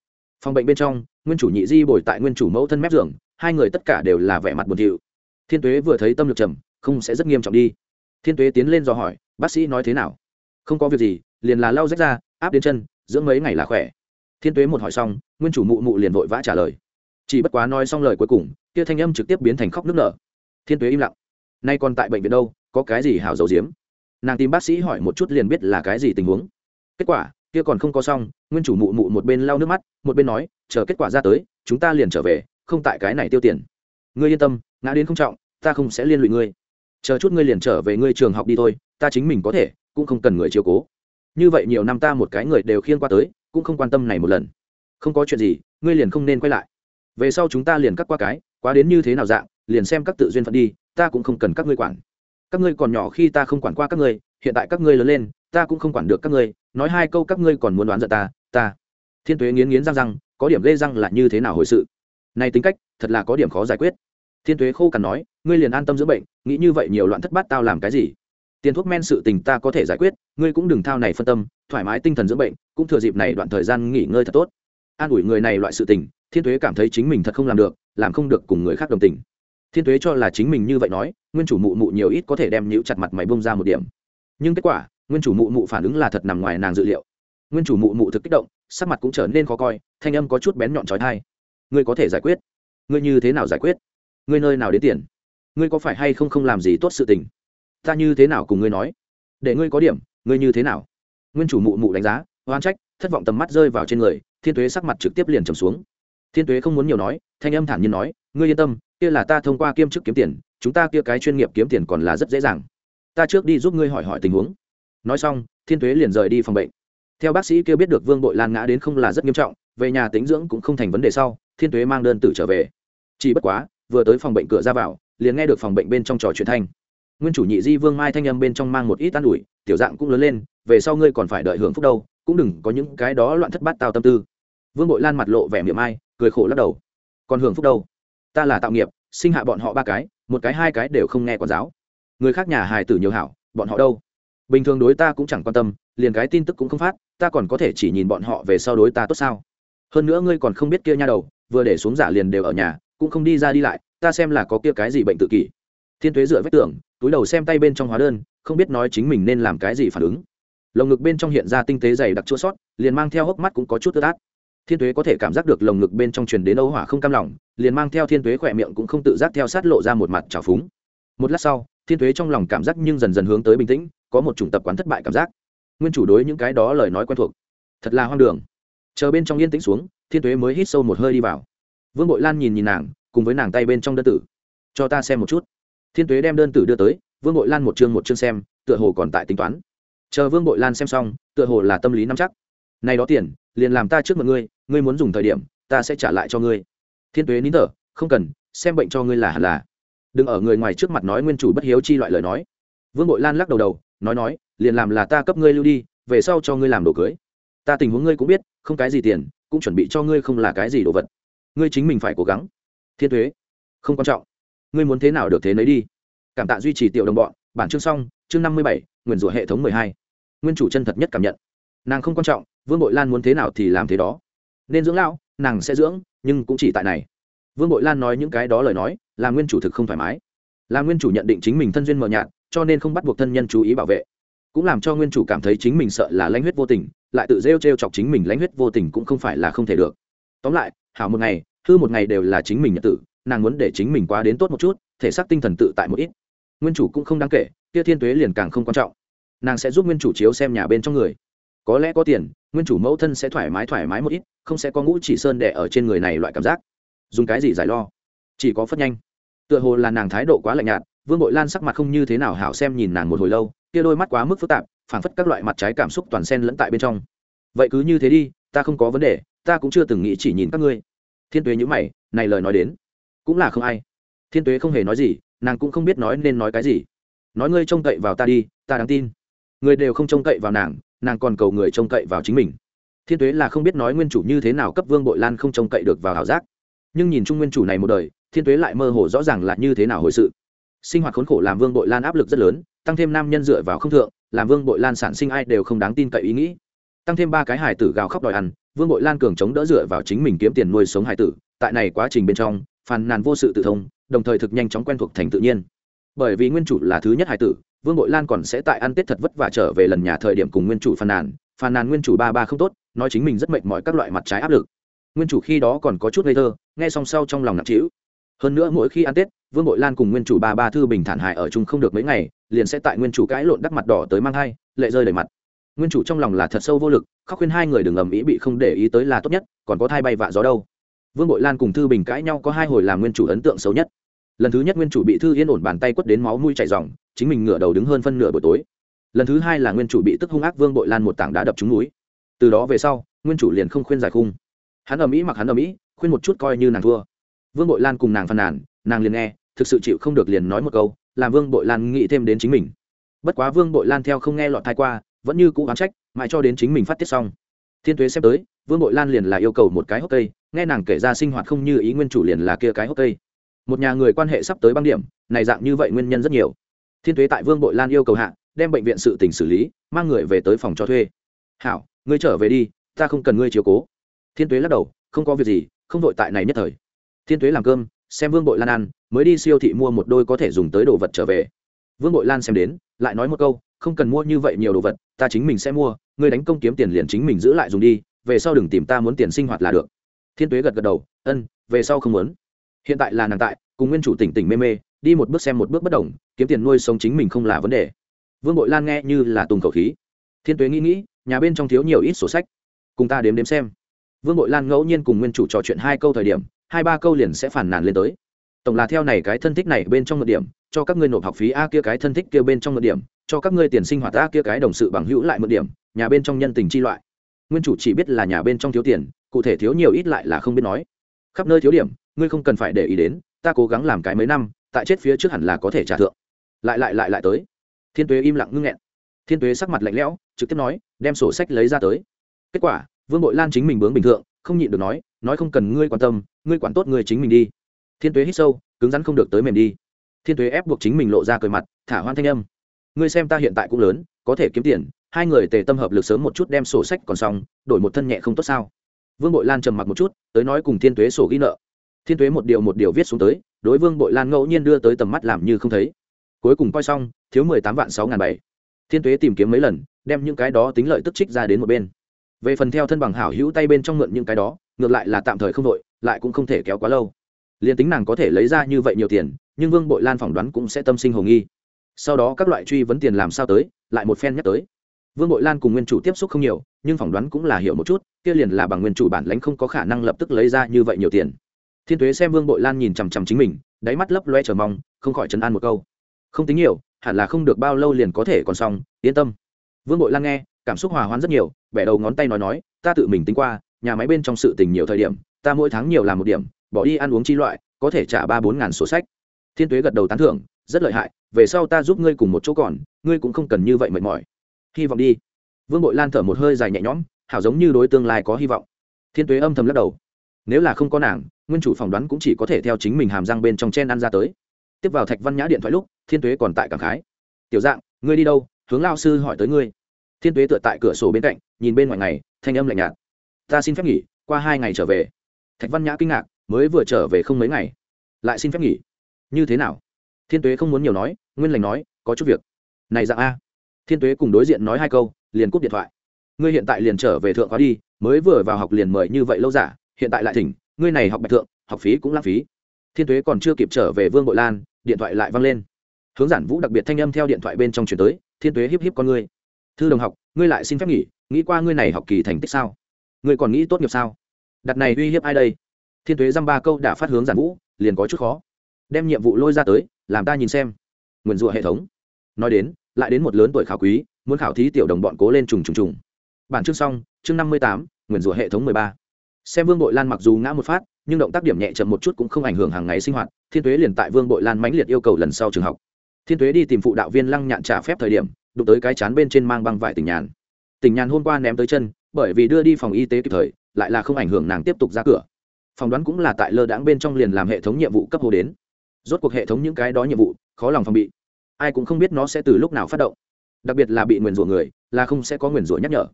phòng bệnh bên trong, nguyên chủ nhị di bồi tại nguyên chủ mẫu thân mép giường, hai người tất cả đều là vẻ mặt buồn thiệu thiên tuế vừa thấy tâm lực trầm, không sẽ rất nghiêm trọng đi. Thiên tuế tiến lên dò hỏi, bác sĩ nói thế nào? Không có việc gì, liền là lau rách ra áp đến chân, dưỡng mấy ngày là khỏe. Thiên tuế một hỏi xong, nguyên chủ mụ mụ liền vội vã trả lời. Chỉ bất quá nói xong lời cuối cùng, kia thanh âm trực tiếp biến thành khóc nước nở. Thiên tuế im lặng. Nay còn tại bệnh viện đâu, có cái gì hảo dầu diếm nàng tìm bác sĩ hỏi một chút liền biết là cái gì tình huống. Kết quả kia còn không có xong, nguyên chủ mụ mụ một bên lau nước mắt, một bên nói, chờ kết quả ra tới, chúng ta liền trở về, không tại cái này tiêu tiền. Ngươi yên tâm, ngã đến không trọng, ta không sẽ liên lụy ngươi. Chờ chút ngươi liền trở về ngươi trường học đi thôi, ta chính mình có thể, cũng không cần người chiều cố. Như vậy nhiều năm ta một cái người đều khiêng qua tới, cũng không quan tâm này một lần. Không có chuyện gì, ngươi liền không nên quay lại. Về sau chúng ta liền cắt qua cái, quá đến như thế nào dạng, liền xem các tự duyên phận đi, ta cũng không cần các ngươi quản. Các ngươi còn nhỏ khi ta không quản qua các ngươi hiện tại các ngươi lớn lên, ta cũng không quản được các ngươi, nói hai câu các ngươi còn muốn đoán giận ta ta. Thiên tuế nghiến nghiến răng răng, có điểm lê răng là như thế nào hồi sự? Này tính cách, thật là có điểm khó giải quyết. Thiên tuế khô cằn nói, ngươi liền an tâm dưỡng bệnh, nghĩ như vậy nhiều loạn thất bát tao làm cái gì? Tiền thuốc men sự tình ta có thể giải quyết, ngươi cũng đừng thao này phân tâm, thoải mái tinh thần dưỡng bệnh, cũng thừa dịp này đoạn thời gian nghỉ ngơi thật tốt. An ủi người này loại sự tình, thiên tuế cảm thấy chính mình thật không làm được, làm không được cùng người khác đồng tình. Thiên tuế cho là chính mình như vậy nói, nguyên chủ mụ mụ nhiều ít có thể đem nhũ chặt mặt mày bông ra một điểm nhưng kết quả, nguyên chủ mụ mụ phản ứng là thật nằm ngoài nàng dự liệu. Nguyên chủ mụ mụ thực kích động, sắc mặt cũng trở nên khó coi, thanh âm có chút bén nhọn trói thai. Ngươi có thể giải quyết. Ngươi như thế nào giải quyết? Ngươi nơi nào đến tiền? Ngươi có phải hay không không làm gì tốt sự tình? Ta như thế nào cùng ngươi nói? Để ngươi có điểm, ngươi như thế nào? Nguyên chủ mụ mụ đánh giá oan trách, thất vọng tầm mắt rơi vào trên người, thiên tuế sắc mặt trực tiếp liền trầm xuống. Thiên tuế không muốn nhiều nói, thanh âm thản nhiên nói, ngươi yên tâm, kia là ta thông qua kiêm chức kiếm tiền, chúng ta kia cái chuyên nghiệp kiếm tiền còn là rất dễ dàng ta trước đi giúp ngươi hỏi hỏi tình huống. Nói xong, thiên tuế liền rời đi phòng bệnh. Theo bác sĩ kia biết được vương bội lan ngã đến không là rất nghiêm trọng, về nhà tính dưỡng cũng không thành vấn đề sau, thiên tuế mang đơn tử trở về. Chỉ bất quá, vừa tới phòng bệnh cửa ra vào, liền nghe được phòng bệnh bên trong trò chuyện thanh. Nguyên chủ nhị di vương mai thanh âm bên trong mang một ít an ủi, tiểu dạng cũng lớn lên, về sau ngươi còn phải đợi hưởng phúc đâu, cũng đừng có những cái đó loạn thất bát tao tâm tư. Vương bội lan mặt lộ vẻ miệng ai, cười khổ lắc đầu. Còn hưởng phúc đâu? Ta là tạo nghiệp, sinh hạ bọn họ ba cái, một cái hai cái đều không nghe quản giáo người khác nhà hài tử nhiều hảo, bọn họ đâu? Bình thường đối ta cũng chẳng quan tâm, liền cái tin tức cũng không phát, ta còn có thể chỉ nhìn bọn họ về sau đối ta tốt sao? Hơn nữa ngươi còn không biết kia nha đầu, vừa để xuống giả liền đều ở nhà, cũng không đi ra đi lại, ta xem là có kia cái gì bệnh tự kỷ. Thiên tuế dựa vách tường, túi đầu xem tay bên trong hóa đơn, không biết nói chính mình nên làm cái gì phản ứng. Lồng ngực bên trong hiện ra tinh tế dày đặc chua sót, liền mang theo hốc mắt cũng có chút tơ tát. Thiên tuế có thể cảm giác được lồng ngực bên trong truyền đến âu hỏa không cam lòng, liền mang theo thiên tuế khỏe miệng cũng không tự giác theo sát lộ ra một mặt trào phúng. Một lát sau thiên tuế trong lòng cảm giác nhưng dần dần hướng tới bình tĩnh, có một chủng tập quán thất bại cảm giác. Nguyên chủ đối những cái đó lời nói quen thuộc. Thật là hoang đường. Chờ bên trong yên tĩnh xuống, thiên tuế mới hít sâu một hơi đi vào. Vương bội lan nhìn nhìn nàng, cùng với nàng tay bên trong đơn tử. Cho ta xem một chút. Thiên tuế đem đơn tử đưa tới, vương bội lan một chương một chương xem, tựa hồ còn tại tính toán. Chờ vương bội lan xem xong, tựa hồ là tâm lý nắm chắc. Này đó tiền, liền làm ta trước mặt ngươi ngươi muốn dùng thời điểm, ta sẽ trả lại cho ngươi. Thiên tuế nín thở, không cần, xem bệnh cho ngươi là hẳn là đừng ở người ngoài trước mặt nói nguyên chủ bất hiếu chi loại lời nói. Vương bội lan lắc đầu đầu, nói nói, liền làm là ta cấp ngươi lưu đi, về sau cho ngươi làm đồ cưới. Ta tình huống ngươi cũng biết, không cái gì tiền, cũng chuẩn bị cho ngươi không là cái gì đồ vật. Ngươi chính mình phải cố gắng. Thiên thuế, không quan trọng. Ngươi muốn thế nào được thế nấy đi. Cảm tạ duy trì tiểu đồng bọn, bản chương xong, chương năm mươi bảy nguyền rủa hệ thống mười hai. Nguyên chủ chân thật nhất cảm nhận. Nàng không quan trọng, vương bội lan muốn thế nào thì làm thế đó. Nên dưỡng lão, nàng sẽ dưỡng, nhưng cũng chỉ tại này vương bội lan nói những cái đó lời nói, là nguyên chủ thực không thoải mái. Là nguyên chủ nhận định chính mình thân duyên mờ nhạt, cho nên không bắt buộc thân nhân chú ý bảo vệ. Cũng làm cho nguyên chủ cảm thấy chính mình sợ là lãnh huyết vô tình, lại tự rêu t r e o chọc chính mình lãnh huyết vô tình cũng không phải là không thể được. Tóm lại, hảo một ngày, hư một ngày đều là chính mình nhận tử, nàng muốn để chính mình quá đến tốt một chút, thể xác tinh thần tự tại một ít. Nguyên chủ cũng không đáng kể, kia thiên tuế liền càng không quan trọng. Nàng sẽ giúp nguyên chủ chiếu xem nhà bên trong người. Có lẽ có tiền, nguyên chủ mẫu thân sẽ thoải mái thoải mái một ít, không sẽ có ngũ chỉ sơn đẻ ở trên người này loại cảm giác dùng cái gì giải lo? Chỉ có phất nhanh. Tựa hồ là nàng thái độ quá lạnh nhạt, vương bội lan sắc mặt không như thế nào hảo xem nhìn nàng một hồi lâu, kia đôi mắt quá mức phức tạp, phảng phất các loại mặt trái cảm xúc toàn sen lẫn tại bên trong. Vậy cứ như thế đi, ta không có vấn đề, ta cũng chưa từng nghĩ chỉ nhìn các ngươi. Thiên tuế nhữ mày, này lời nói đến, cũng là không ai. Thiên tuế không hề nói gì, nàng cũng không biết nói nên nói cái gì. Nói ngươi trông cậy vào ta đi, ta đáng tin. Người đều không trông cậy vào nàng nàng còn cầu người trông cậy vào chính mình. Thiên tuế là không biết nói nguyên chủ như thế nào cấp vương bội lan không trông cậy được vào ảo giác nhưng nhìn chung nguyên chủ này một đời, thiên tuế lại mơ hồ rõ ràng là như thế nào hồi sự. Sinh hoạt khốn khổ làm vương bội lan áp lực rất lớn, tăng thêm nam nhân dựa vào không thượng, làm vương bội lan sản sinh ai đều không đáng tin cậy ý nghĩ. Tăng thêm ba cái hải tử gào khóc đòi ăn, vương bội lan cường chống đỡ dựa vào chính mình kiếm tiền nuôi sống hải tử, tại này quá trình bên trong, phàn nàn vô sự tự thông, đồng thời thực nhanh chóng quen thuộc thành tự nhiên. Bởi vì nguyên chủ là thứ nhất hải tử, vương bội lan còn sẽ tại ăn tết thật vất vả trở về lần nhà thời điểm cùng nguyên chủ phàn nàn phàn nàn nguyên chủ ba ba không tốt, nói chính mình rất mệt mỏi các loại mặt trái áp lực nguyên chủ khi đó còn có chút ngây thơ, nghe xong sau trong lòng nặng trĩu. Hơn nữa mỗi khi ăn tết, vương bội lan cùng nguyên chủ ba ba thư bình thản hại ở chung không được mấy ngày, liền sẽ tại nguyên chủ cãi lộn đắc mặt đỏ tới mang thai, lệ rơi đầy mặt. Nguyên chủ trong lòng là thật sâu vô lực, khóc khuyên hai người đừng ầm ĩ bị không để ý tới là tốt nhất, còn có thai bay vạ gió đâu. Vương bội lan cùng thư bình cãi nhau có hai hồi làm nguyên chủ ấn tượng xấu nhất. Lần thứ nhất nguyên chủ bị thư yên ổn bàn tay quất đến máu mũi chảy dòng chính mình ngửa đầu đứng hơn phân nửa buổi tối. Lần thứ hai là nguyên chủ bị tức hung ác vương bội lan một tảng đá đập trúng núi. Từ đó về sau, nguyên chủ liền không khuyên giải khung hắn ở mỹ mặc hắn ở mỹ khuyên một chút coi như nàng thua. Vương bội lan cùng nàng phàn nàn, nàng liền nghe, thực sự chịu không được liền nói một câu, làm vương bội lan nghĩ thêm đến chính mình. Bất quá vương bội lan theo không nghe lọt thai qua, vẫn như cũ oán trách, mãi cho đến chính mình phát tiết xong. Thiên tuế xem tới, vương bội lan liền là yêu cầu một cái hốc cây, nghe nàng kể ra sinh hoạt không như ý nguyên chủ liền là kia cái hốc cây. Một nhà người quan hệ sắp tới băng điểm, này dạng như vậy nguyên nhân rất nhiều. Thiên tuế tại vương bội lan yêu cầu hạ, đem bệnh viện sự tỉnh xử lý, mang người về tới phòng cho thuê. Hảo, ngươi trở về đi, ta không cần ngươi chiếu cố thiên tuế lắc đầu, không có việc gì, không vội tại này nhất thời. Thiên tuế làm cơm, xem vương bội lan ăn, mới đi siêu thị mua một đôi có thể dùng tới đồ vật trở về. Vương bội lan xem đến, lại nói một câu, không cần mua như vậy nhiều đồ vật, ta chính mình sẽ mua, ngươi đánh công kiếm tiền liền chính mình giữ lại dùng đi, về sau đừng tìm ta muốn tiền sinh hoạt là được. Thiên tuế gật gật đầu, ân, về sau không muốn. Hiện tại là nàng tại, cùng nguyên chủ tỉnh tỉnh mê mê, đi một bước xem một bước bất đồng, kiếm tiền nuôi sống chính mình không là vấn đề. Vương bội lan nghe như là tùng khẩu khí. Thiên tuế nghĩ nghĩ, nhà bên trong thiếu nhiều ít sổ sách. Cùng ta đếm đếm xem vương bội lan ngẫu nhiên cùng nguyên chủ trò chuyện hai câu thời điểm, hai ba câu liền sẽ phản nàn lên tới. Tổng là theo này cái thân thích này bên trong một điểm, cho các ngươi nộp học phí a kia cái thân thích kia bên trong một điểm, cho các ngươi tiền sinh hoạt a kia cái đồng sự bằng hữu lại một điểm, nhà bên trong nhân tình chi loại. Nguyên chủ chỉ biết là nhà bên trong thiếu tiền, cụ thể thiếu nhiều ít lại là không biết nói. Khắp nơi thiếu điểm, ngươi không cần phải để ý đến, ta cố gắng làm cái mấy năm, tại chết phía trước hẳn là có thể trả thượng. Lại lại lại lại tới. Thiên tuế im lặng ngưng nghẹn. Thiên tuế sắc mặt lạnh lẽo, trực tiếp nói, đem sổ sách lấy ra tới. Kết quả vương bội lan chính mình bướng bình thường không nhịn được nói nói không cần ngươi quan tâm, ngươi quản tốt người chính mình đi. Thiên tuế hít sâu, cứng rắn không được tới mềm đi. Thiên tuế ép buộc chính mình lộ ra cười mặt, thả hoan thanh âm. Ngươi xem ta hiện tại cũng lớn, có thể kiếm tiền, hai người tề tâm hợp lực sớm một chút đem sổ sách còn xong, đổi một thân nhẹ không tốt sao? Vương bội lan trầm mặc một chút, tới nói cùng thiên tuế sổ ghi nợ. Thiên tuế một điều một điều viết xuống tới, đối vương bội lan ngẫu nhiên đưa tới tầm mắt làm như không thấy. Cuối cùng coi xong, thiếu mười tám vạn sáu ngàn bảy. Thiên tuế tìm kiếm mấy lần, đem những cái đó tính lợi tức trích ra đến một bên về phần theo thân bằng hảo hữu tay bên trong mượn những cái đó, ngược lại là tạm thời không đội lại cũng không thể kéo quá lâu. Liền tính nàng có thể lấy ra như vậy nhiều tiền, nhưng vương bội lan phỏng đoán cũng sẽ tâm sinh hồ nghi. Sau đó các loại truy vấn tiền làm sao tới, lại một phen nhắc tới. Vương bội lan cùng nguyên chủ tiếp xúc không nhiều, nhưng phỏng đoán cũng là hiểu một chút, kia liền là bằng nguyên chủ bản lãnh không có khả năng lập tức lấy ra như vậy nhiều tiền. Thiên tuế xem vương bội lan nhìn chằm chằm chính mình, đáy mắt lấp loe chờ mong, không khỏi chấn an một câu. Không tính nhiều, hẳn là không được bao lâu liền có thể còn xong, yên tâm. Vương bội lan nghe cảm xúc hòa hoãn rất nhiều, bẻ đầu ngón tay nói nói, ta tự mình tính qua, nhà máy bên trong sự tình nhiều thời điểm, ta mỗi tháng nhiều làm một điểm, bỏ đi ăn uống chi loại, có thể trả ba bốn ngàn sổ sách. Thiên tuế gật đầu tán thưởng, rất lợi hại, về sau ta giúp ngươi cùng một chỗ còn, ngươi cũng không cần như vậy mệt mỏi. Hy vọng đi. Vương bội lan thở một hơi dài nhẹ nhõm, hảo giống như đối tương lai có hy vọng. Thiên tuế âm thầm lắc đầu. Nếu là không có nàng, nguyên chủ phỏng đoán cũng chỉ có thể theo chính mình hàm răng bên trong chen ăn ra tới. Tiếp vào thạch văn nhã điện thoại lúc, thiên tuế còn tại cảng khái. Tiểu dạng, ngươi đi đâu? Hướng lao sư hỏi tới ngươi thiên tuế tựa tại cửa sổ bên cạnh, nhìn bên ngoài ngày, thanh âm lạnh nhạt. Ta xin phép nghỉ, qua hai ngày trở về. Thạch văn nhã kinh ngạc, mới vừa trở về không mấy ngày, lại xin phép nghỉ? Như thế nào? Thiên tuế không muốn nhiều nói, nguyên lành nói, có chút việc. Này dạng a. Thiên tuế cùng đối diện nói hai câu, liền cúp điện thoại. Ngươi hiện tại liền trở về thượng khóa đi, mới vừa vào học liền mời như vậy lâu giả hiện tại lại thỉnh, ngươi này học bạch thượng, học phí cũng lãng phí. Thiên tuế còn chưa kịp trở về vương bội lan, điện thoại lại văng lên. Hướng giản vũ đặc biệt thanh âm theo điện thoại bên trong chuyển tới, thiên tuế híp híp con ngươi thư đồng học, ngươi lại xin phép nghỉ, nghĩ qua ngươi này học kỳ thành tích sao? Ngươi còn nghĩ tốt nghiệp sao? Đặt này uy hiếp ai đây? Thiên tuế dăm ba câu đã phát hướng giản vũ, liền có chút khó. Đem nhiệm vụ lôi ra tới, làm ta nhìn xem. Nguyền rủa hệ thống. Nói đến, lại đến một lớn tuổi khảo quý, muốn khảo thí tiểu đồng bọn cố lên trùng trùng trùng. Bản chương xong, chương năm mươi tám nguyền rủa hệ thống mười ba. Xem vương bội lan mặc dù ngã một phát, nhưng động tác điểm nhẹ chậm một chút cũng không ảnh hưởng hàng ngày sinh hoạt, thiên tuế liền tại vương bội lan mãnh liệt yêu cầu lần sau trường học. Thiên tuế đi tìm phụ đạo viên lăng nhạn trả phép thời điểm đụng tới cái chán bên trên mang băng vải tỉnh nhàn. Tỉnh nhàn hôm qua ném tới chân, bởi vì đưa đi phòng y tế kịp thời, lại là không ảnh hưởng nàng tiếp tục ra cửa. Phỏng đoán cũng là tại lơ đãng bên trong liền làm hệ thống nhiệm vụ cấp hồ đến. Rốt cuộc hệ thống những cái đó nhiệm vụ, khó lòng phòng bị. Ai cũng không biết nó sẽ từ lúc nào phát động. Đặc biệt là bị nguyền rủa người, là không sẽ có nguyền rủa nhắc nhở.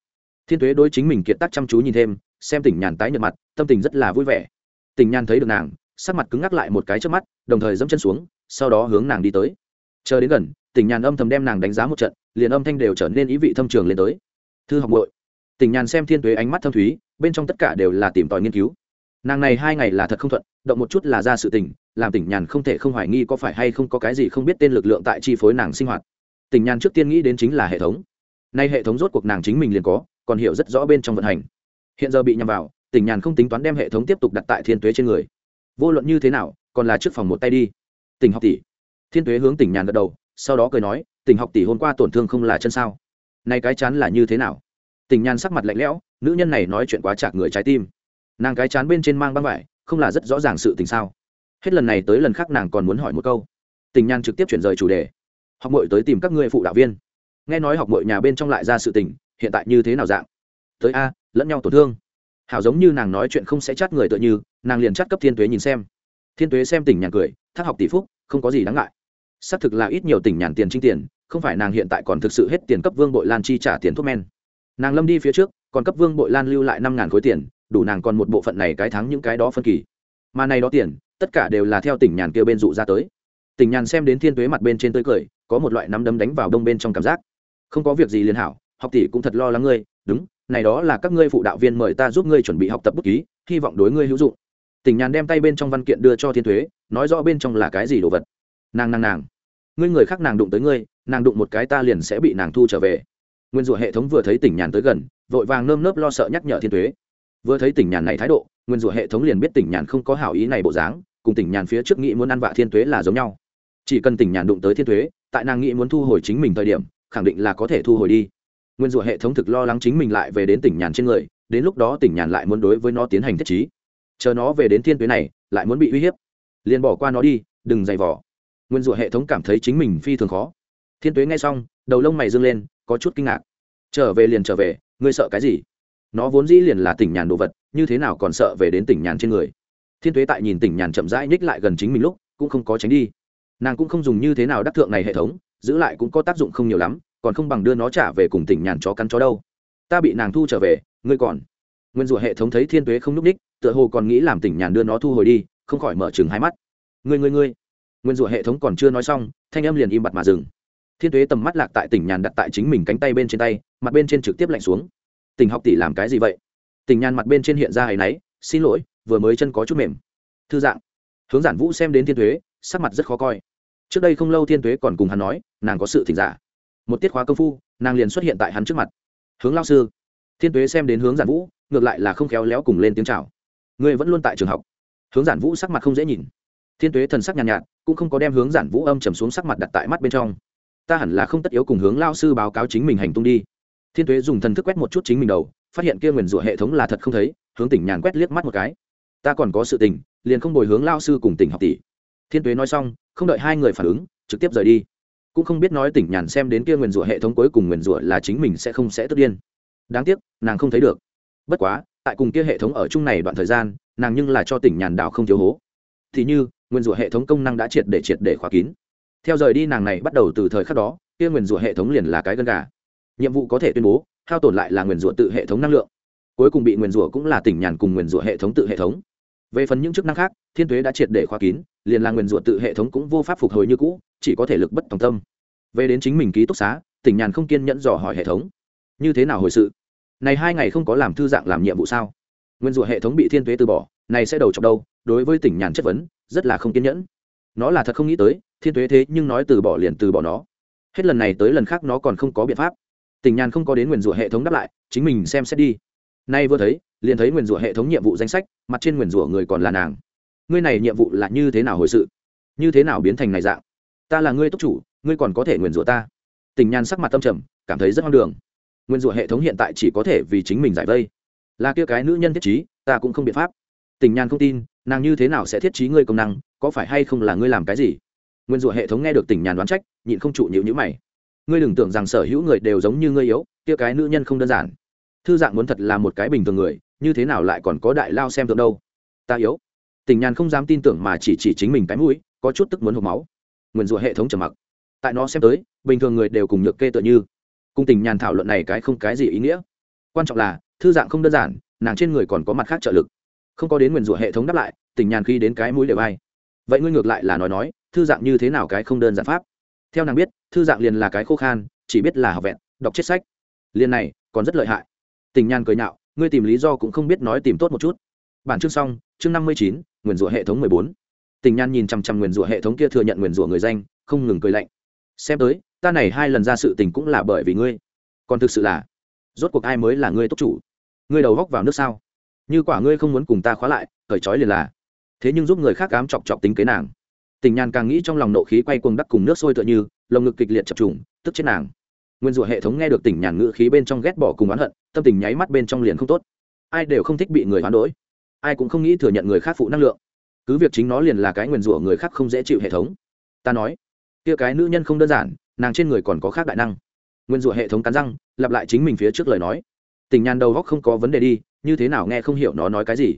Thiên tuế đối chính mình kiệt tác chăm chú nhìn thêm, xem tỉnh nhàn tái nhợt mặt, tâm tình rất là vui vẻ. Tỉnh nhàn thấy được nàng, sắc mặt cứng ngắc lại một cái trước mắt, đồng thời dẫm chân xuống, sau đó hướng nàng đi tới chờ đến gần tỉnh nhàn âm thầm đem nàng đánh giá một trận, liền âm thanh đều trở nên ý vị thâm trường lên tới. Thư học bội tỉnh nhàn xem thiên tuế ánh mắt thâm thúy, bên trong tất cả đều là tìm tòi nghiên cứu. Nàng này hai ngày là thật không thuận, động một chút là ra sự tình, làm tỉnh nhàn không thể không hoài nghi có phải hay không có cái gì không biết tên lực lượng tại chi phối nàng sinh hoạt. Tỉnh nhàn trước tiên nghĩ đến chính là hệ thống. Nay hệ thống rốt cuộc nàng chính mình liền có, còn hiểu rất rõ bên trong vận hành. Hiện giờ bị nhằm vào tỉnh nhàn không tính toán đem hệ thống tiếp tục đặt tại thiên tuế trên người. Vô luận như thế nào, còn là trước phòng một tay đi. Tỉnh học tỷ thiên tuế hướng tỉnh nhàn gật đầu, sau đó cười nói, tỉnh học tỷ hôm qua tổn thương không là chân sao? Nay cái chán là như thế nào? Tỉnh nhàn sắc mặt lạnh lẽo, nữ nhân này nói chuyện quá chạc người trái tim. Nàng cái chán bên trên mang băng vải, không là rất rõ ràng sự tình sao? Hết lần này tới lần khác nàng còn muốn hỏi một câu. Tình nhan trực tiếp chuyển rời chủ đề. Học mội tới tìm các ngươi phụ đạo viên. Nghe nói học mội nhà bên trong lại ra sự tình, hiện tại như thế nào dạng? Tới a, lẫn nhau tổn thương. Hảo giống như nàng nói chuyện không sẽ chát người tựa như, nàng liền chát cấp thiên tuế nhìn xem. Thiên tuế xem tỉnh nhàn cười, thác học tỷ phúc, không có gì đáng ngại xác thực là ít nhiều tỉnh nhàn tiền trinh tiền, không phải nàng hiện tại còn thực sự hết tiền cấp vương bội lan chi trả tiền thuốc men. Nàng lâm đi phía trước, còn cấp vương bội lan lưu lại năm ngàn khối tiền, đủ nàng còn một bộ phận này cái thắng những cái đó phân kỳ. Mà này đó tiền, tất cả đều là theo tỉnh nhàn kia bên dụ ra tới. Tỉnh nhàn xem đến thiên tuế mặt bên trên tươi cười, có một loại nắm đấm đánh vào đông bên trong cảm giác. Không có việc gì liên hảo, học tỷ cũng thật lo lắng ngươi, đúng, này đó là các ngươi phụ đạo viên mời ta giúp ngươi chuẩn bị học tập bút ký, hy vọng đối ngươi hữu dụng. Tỉnh nhàn đem tay bên trong văn kiện đưa cho thiên thuế nói rõ bên trong là cái gì đồ vật. Nàng nàng nàng ngươi người khác nàng đụng tới ngươi, nàng đụng một cái ta liền sẽ bị nàng thu trở về. Nguyên rủa hệ thống vừa thấy tỉnh nhàn tới gần, vội vàng nơm nớp lo sợ nhắc nhở thiên thuế vừa thấy tỉnh nhàn này thái độ, nguyên rủa hệ thống liền biết tỉnh nhàn không có hảo ý này bộ dáng, cùng tỉnh nhàn phía trước nghĩ muốn ăn vạ thiên thuế là giống nhau. Chỉ cần tỉnh nhàn đụng tới thiên thuế tại nàng nghĩ muốn thu hồi chính mình thời điểm, khẳng định là có thể thu hồi đi. Nguyên rủa hệ thống thực lo lắng chính mình lại về đến tỉnh nhàn trên người, đến lúc đó tỉnh nhàn lại muốn đối với nó tiến hành thiết trí. Chờ nó về đến thiên tuế này, lại muốn bị uy hiếp. Liền bỏ qua nó đi, đừng giày vỏ nguyên rủa hệ thống cảm thấy chính mình phi thường khó. Thiên tuế nghe xong, đầu lông mày dâng lên, có chút kinh ngạc. Trở về liền trở về, ngươi sợ cái gì? Nó vốn dĩ liền là tỉnh nhàn đồ vật, như thế nào còn sợ về đến tỉnh nhàn trên người? Thiên tuế tại nhìn tỉnh nhàn chậm rãi nhích lại gần chính mình lúc, cũng không có tránh đi. Nàng cũng không dùng như thế nào đắc thượng này hệ thống, giữ lại cũng có tác dụng không nhiều lắm, còn không bằng đưa nó trả về cùng tỉnh nhàn chó cắn chó đâu. Ta bị nàng thu trở về, ngươi còn. Nguyên rủa hệ thống thấy thiên tuế không n ú c ních, tựa hồ còn nghĩ làm tỉnh nhàn đưa nó thu hồi đi, không khỏi mở chừng hai mắt. Ngươi ngươi ngươi nguyên rủa hệ thống còn chưa nói xong, thanh âm liền im bặt mà dừng. Thiên tuế tầm mắt lạc tại tỉnh nhàn đặt tại chính mình cánh tay bên trên tay, mặt bên trên trực tiếp lạnh xuống. Tình học tỷ làm cái gì vậy? Tình nhàn mặt bên trên hiện ra hay náy xin lỗi, vừa mới chân có chút mềm. Thư dạng. Hướng giản vũ xem đến thiên thuế sắc mặt rất khó coi. Trước đây không lâu thiên thuế còn cùng hắn nói, nàng có sự thỉnh giả. Một tiết khóa công phu, nàng liền xuất hiện tại hắn trước mặt. Hướng lao sư. Thiên thuế xem đến hướng giản vũ, ngược lại là không khéo léo cùng lên tiếng chào. Ngươi vẫn luôn tại trường học. Hướng giản vũ sắc mặt không dễ nhìn thiên tuế thần sắc nhàn nhạt, nhạt cũng không có đem hướng giản vũ âm trầm xuống sắc mặt đặt tại mắt bên trong. Ta hẳn là không tất yếu cùng hướng lao sư báo cáo chính mình hành tung đi. Thiên tuế dùng thần thức quét một chút chính mình đầu phát hiện kia nguyền rủa hệ thống là thật không thấy hướng tỉnh nhàn quét liếc mắt một cái. Ta còn có sự tình liền không bồi hướng lao sư cùng tỉnh học tỷ. Thiên tuế nói xong không đợi hai người phản ứng trực tiếp rời đi. Cũng không biết nói tỉnh nhàn xem đến kia nguyền rủa hệ thống cuối cùng nguyền rủa là chính mình sẽ không sẽ tức điên. Đáng tiếc nàng không thấy được. Bất quá tại cùng kia hệ thống ở chung này đoạn thời gian nàng nhưng là cho tỉnh nhàn đảo không thiếu hố. Thì như nguyên rủa hệ thống công năng đã triệt để triệt để khóa kín. Theo rời đi nàng này bắt đầu từ thời khắc đó, kia nguyên rủa hệ thống liền là cái gân gà. Nhiệm vụ có thể tuyên bố, hao tổn lại là nguyên rủa tự hệ thống năng lượng. Cuối cùng bị nguyên rủa cũng là tỉnh nhàn cùng nguyên rủa hệ thống tự hệ thống. Về phần những chức năng khác, thiên Tuế đã triệt để khóa kín, liền là nguyên rủa tự hệ thống cũng vô pháp phục hồi như cũ, chỉ có thể lực bất tòng tâm. Về đến chính mình ký túc xá, tỉnh nhàn không kiên nhẫn dò hỏi hệ thống. Như thế nào hồi sự? Này hai ngày không có làm thư dạng làm nhiệm vụ sao? Nguyên rủa hệ thống bị thiên Tuế từ bỏ này sẽ đầu chọc đâu, đối với tỉnh nhàn chất vấn, rất là không kiên nhẫn. Nó là thật không nghĩ tới, thiên tuế thế nhưng nói từ bỏ liền từ bỏ nó. Hết lần này tới lần khác nó còn không có biện pháp. Tỉnh nhàn không có đến nguyền rủa hệ thống đáp lại, chính mình xem xét đi. Nay vừa thấy, liền thấy nguyền rủa hệ thống nhiệm vụ danh sách, mặt trên nguyền rủa người còn là nàng. Ngươi này nhiệm vụ là như thế nào hồi sự? Như thế nào biến thành này dạng? Ta là ngươi túc chủ, ngươi còn có thể nguyền rủa ta? Tỉnh nhàn sắc mặt tâm trầm, cảm thấy rất hoang đường. Nguyên rủa hệ thống hiện tại chỉ có thể vì chính mình giải vây. Là kia cái nữ nhân thiết trí, ta cũng không biện pháp tình nhàn không tin, nàng như thế nào sẽ thiết trí ngươi công năng, có phải hay không là ngươi làm cái gì? Nguyên rủa hệ thống nghe được tình nhàn đoán trách, nhịn không trụ nhịu nhữ mày. Ngươi đừng tưởng rằng sở hữu người đều giống như ngươi yếu, kia cái nữ nhân không đơn giản. Thư dạng muốn thật là một cái bình thường người, như thế nào lại còn có đại lao xem tượng đâu? Ta yếu. Tình nhàn không dám tin tưởng mà chỉ chỉ chính mình cái mũi, có chút tức muốn hộp máu. Nguyên rủa hệ thống trầm mặc. Tại nó xem tới, bình thường người đều cùng nhược kê tựa như. Cung tình nhàn thảo luận này cái không cái gì ý nghĩa. Quan trọng là, thư dạng không đơn giản, nàng trên người còn có mặt khác trợ lực không có đến nguyền rủa hệ thống đáp lại tình nhàn khi đến cái mũi đều bay vậy ngươi ngược lại là nói nói, thư dạng như thế nào cái không đơn giản pháp? Theo nàng biết, thư dạng liền là cái khô khan, chỉ biết là học vẹn, đọc chết sách. Liền này, còn rất lợi hại. Tình nhàn cười nhạo, ngươi tìm lý do cũng không biết nói tìm tốt một chút. Bản chương xong, chương năm mươi chín, nguyền rủa hệ thống mười bốn. Tình nhàn nhìn chằm chằm nguyền rủa hệ thống kia thừa nhận nguyền rủa người danh, không ngừng cười lạnh. Xem tới, ta này hai lần ra sự tình cũng là bởi vì ngươi. Còn thực sự là, rốt cuộc ai mới là ngươi tốt chủ? Ngươi đầu góc vào nước sao? Như quả ngươi không muốn cùng ta khóa lại cởi trói liền là. Thế nhưng giúp người khác cám chọc chọc tính kế nàng. Tình nhàn càng nghĩ trong lòng nộ khí quay cuồng đắc cùng nước sôi tựa như, lồng ngực kịch liệt chập trùng, tức chết nàng. Nguyên rủa hệ thống nghe được tình nhàn ngữ khí bên trong ghét bỏ cùng oán hận, tâm tình nháy mắt bên trong liền không tốt. Ai đều không thích bị người hoán đổi. Ai cũng không nghĩ thừa nhận người khác phụ năng lượng. Cứ việc chính nó liền là cái nguyên rủa người khác không dễ chịu hệ thống. Ta nói, kia cái nữ nhân không đơn giản, nàng trên người còn có khác đại năng. Nguyên rủa hệ thống cắn răng, lặp lại chính mình phía trước lời nói. Tình nhàn đầu góc không có vấn đề đi như thế nào nghe không hiểu nó nói cái gì.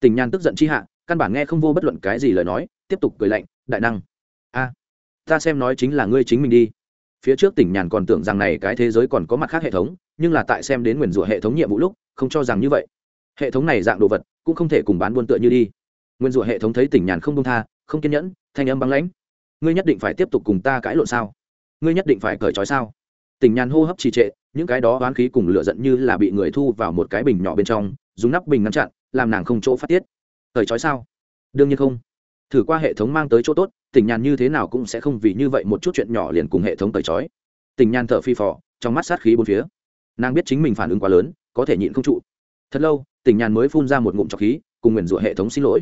Tình nhàn tức giận chi hạ, căn bản nghe không vô bất luận cái gì lời nói, tiếp tục cười lạnh, đại năng, a, ta xem nói chính là ngươi chính mình đi. Phía trước tỉnh nhàn còn tưởng rằng này cái thế giới còn có mặt khác hệ thống, nhưng là tại xem đến nguyền rủa hệ thống nhiệm vụ lúc, không cho rằng như vậy. Hệ thống này dạng đồ vật, cũng không thể cùng bán buôn tựa như đi. Nguyên rủa hệ thống thấy tỉnh nhàn không công tha, không kiên nhẫn, thanh âm băng lãnh. Ngươi nhất định phải tiếp tục cùng ta cãi lộn sao? Ngươi nhất định phải cởi trói sao? Tỉnh nhàn hô hấp trì trệ, những cái đó oán khí cùng lửa giận như là bị người thu vào một cái bình nhỏ bên trong, dùng nắp bình ngăn chặn, làm nàng không chỗ phát tiết. Thời trói sao? Đương nhiên không. Thử qua hệ thống mang tới chỗ tốt tỉnh nhàn như thế nào cũng sẽ không vì như vậy một chút chuyện nhỏ liền cùng hệ thống tời trói. Tỉnh nhàn thở phi phò, trong mắt sát khí bốn phía. Nàng biết chính mình phản ứng quá lớn, có thể nhịn không trụ. Thật lâu tỉnh nhàn mới phun ra một ngụm trọc khí, cùng nguyền rủa hệ thống xin lỗi.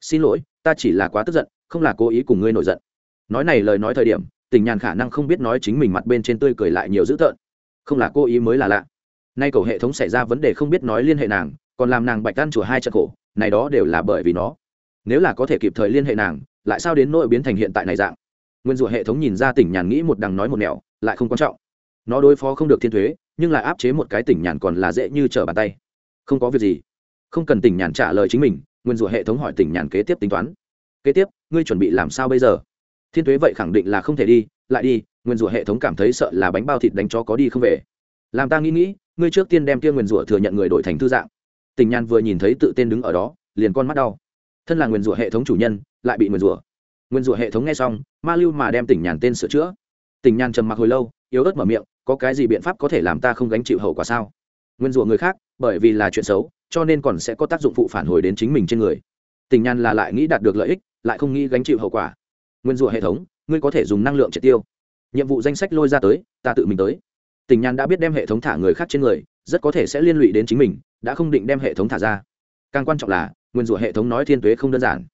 Xin lỗi, ta chỉ là quá tức giận, không là cố ý cùng ngươi nổi giận. Nói này lời nói thời điểm tình nhàn khả năng không biết nói chính mình mặt bên trên tươi cười lại nhiều dữ tợn. Không là cô ý mới là lạ. Nay cầu hệ thống xảy ra vấn đề không biết nói liên hệ nàng, còn làm nàng bạch tan chùa hai trận khổ, này đó đều là bởi vì nó. Nếu là có thể kịp thời liên hệ nàng, lại sao đến nỗi biến thành hiện tại này dạng? Nguyên rủa hệ thống nhìn ra tỉnh nhàn nghĩ một đằng nói một nẻo, lại không quan trọng. Nó đối phó không được thiên thuế, nhưng lại áp chế một cái tỉnh nhàn còn là dễ như trở bàn tay. Không có việc gì. Không cần tỉnh nhàn trả lời chính mình, nguyên rủa hệ thống hỏi tỉnh nhàn kế tiếp tính toán. Kế tiếp, ngươi chuẩn bị làm sao bây giờ? Thiên thuế vậy khẳng định là không thể đi, lại đi, nguyên rủa hệ thống cảm thấy sợ là bánh bao thịt đánh chó có đi không về. Làm ta nghĩ nghĩ, ngươi trước tiên đem kia nguyên rủa thừa nhận người đổi thành thư dạng. Tình nhàn vừa nhìn thấy tự tên đứng ở đó, liền con mắt đau. Thân là nguyên rủa hệ thống chủ nhân, lại bị nguyên rủa nguyên rủa hệ thống nghe xong, ma lưu mà đem tỉnh nhàn tên sửa chữa. Tỉnh nhàn trầm mặc hồi lâu, yếu ớt mở miệng, có cái gì biện pháp có thể làm ta không gánh chịu hậu quả sao? Nguyên rủa người khác, bởi vì là chuyện xấu, cho nên còn sẽ có tác dụng phụ phản hồi đến chính mình trên người. Tình nhàn là lại nghĩ đạt được lợi ích, lại không nghĩ gánh chịu hậu quả nguyên rủa hệ thống, ngươi có thể dùng năng lượng triệt tiêu. Nhiệm vụ danh sách lôi ra tới, ta tự mình tới. Tình nhàn đã biết đem hệ thống thả người khác trên người, rất có thể sẽ liên lụy đến chính mình, đã không định đem hệ thống thả ra. Càng quan trọng là, nguyên rủa hệ thống nói thiên tuế không đơn giản.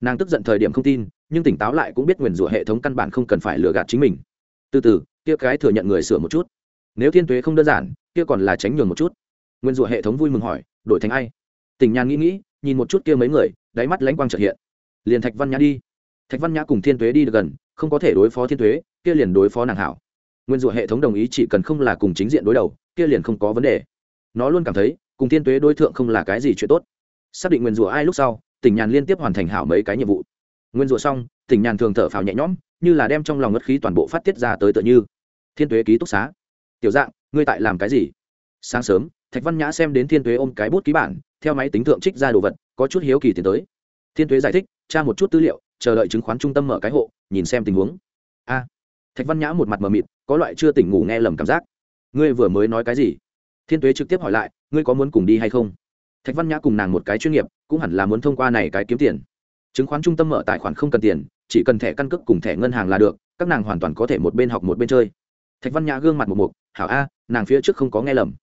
Nàng tức giận thời điểm không tin, nhưng tỉnh táo lại cũng biết nguyên rủa hệ thống căn bản không cần phải lừa gạt chính mình. Từ từ, kia cái thừa nhận người sửa một chút. Nếu thiên tuế không đơn giản, kia còn là tránh nhường một chút. Nguyên rủa hệ thống vui mừng hỏi, đổi thành ai? Tỉnh nhàn nghĩ nghĩ, nhìn một chút kia mấy người, đáy mắt lãnh quang trợ hiện. Liền thạch văn nhã đi thạch văn nhã cùng thiên tuế đi được gần, không có thể đối phó thiên tuế, kia liền đối phó nàng hảo. Nguyên rủa hệ thống đồng ý chỉ cần không là cùng chính diện đối đầu, kia liền không có vấn đề. Nó luôn cảm thấy, cùng thiên tuế đối tượng không là cái gì chuyện tốt. Xác định nguyên rủa ai lúc sau, tỉnh nhàn liên tiếp hoàn thành hảo mấy cái nhiệm vụ. Nguyên rủa xong, tỉnh nhàn thường thở phào nhẹ nhõm, như là đem trong lòng ngất khí toàn bộ phát tiết ra tới tựa như. Thiên tuế ký túc xá. Tiểu dạng, ngươi tại làm cái gì? Sáng sớm, thạch văn nhã xem đến thiên tuế ôm cái bút ký bản, theo máy tính thượng trích ra đồ vật, có chút hiếu kỳ tiến tới. Thiên tuế giải thích, tra một chút tư liệu chờ đợi chứng khoán trung tâm mở cái hộ, nhìn xem tình huống. A, thạch văn nhã một mặt mờ mịt, có loại chưa tỉnh ngủ nghe lầm cảm giác. Ngươi vừa mới nói cái gì? Thiên tuế trực tiếp hỏi lại, ngươi có muốn cùng đi hay không? Thạch văn nhã cùng nàng một cái chuyên nghiệp, cũng hẳn là muốn thông qua này cái kiếm tiền. Chứng khoán trung tâm mở tài khoản không cần tiền, chỉ cần thẻ căn cước cùng thẻ ngân hàng là được, các nàng hoàn toàn có thể một bên học một bên chơi. Thạch văn nhã gương mặt một mục, hảo a, nàng phía trước không có nghe lầm.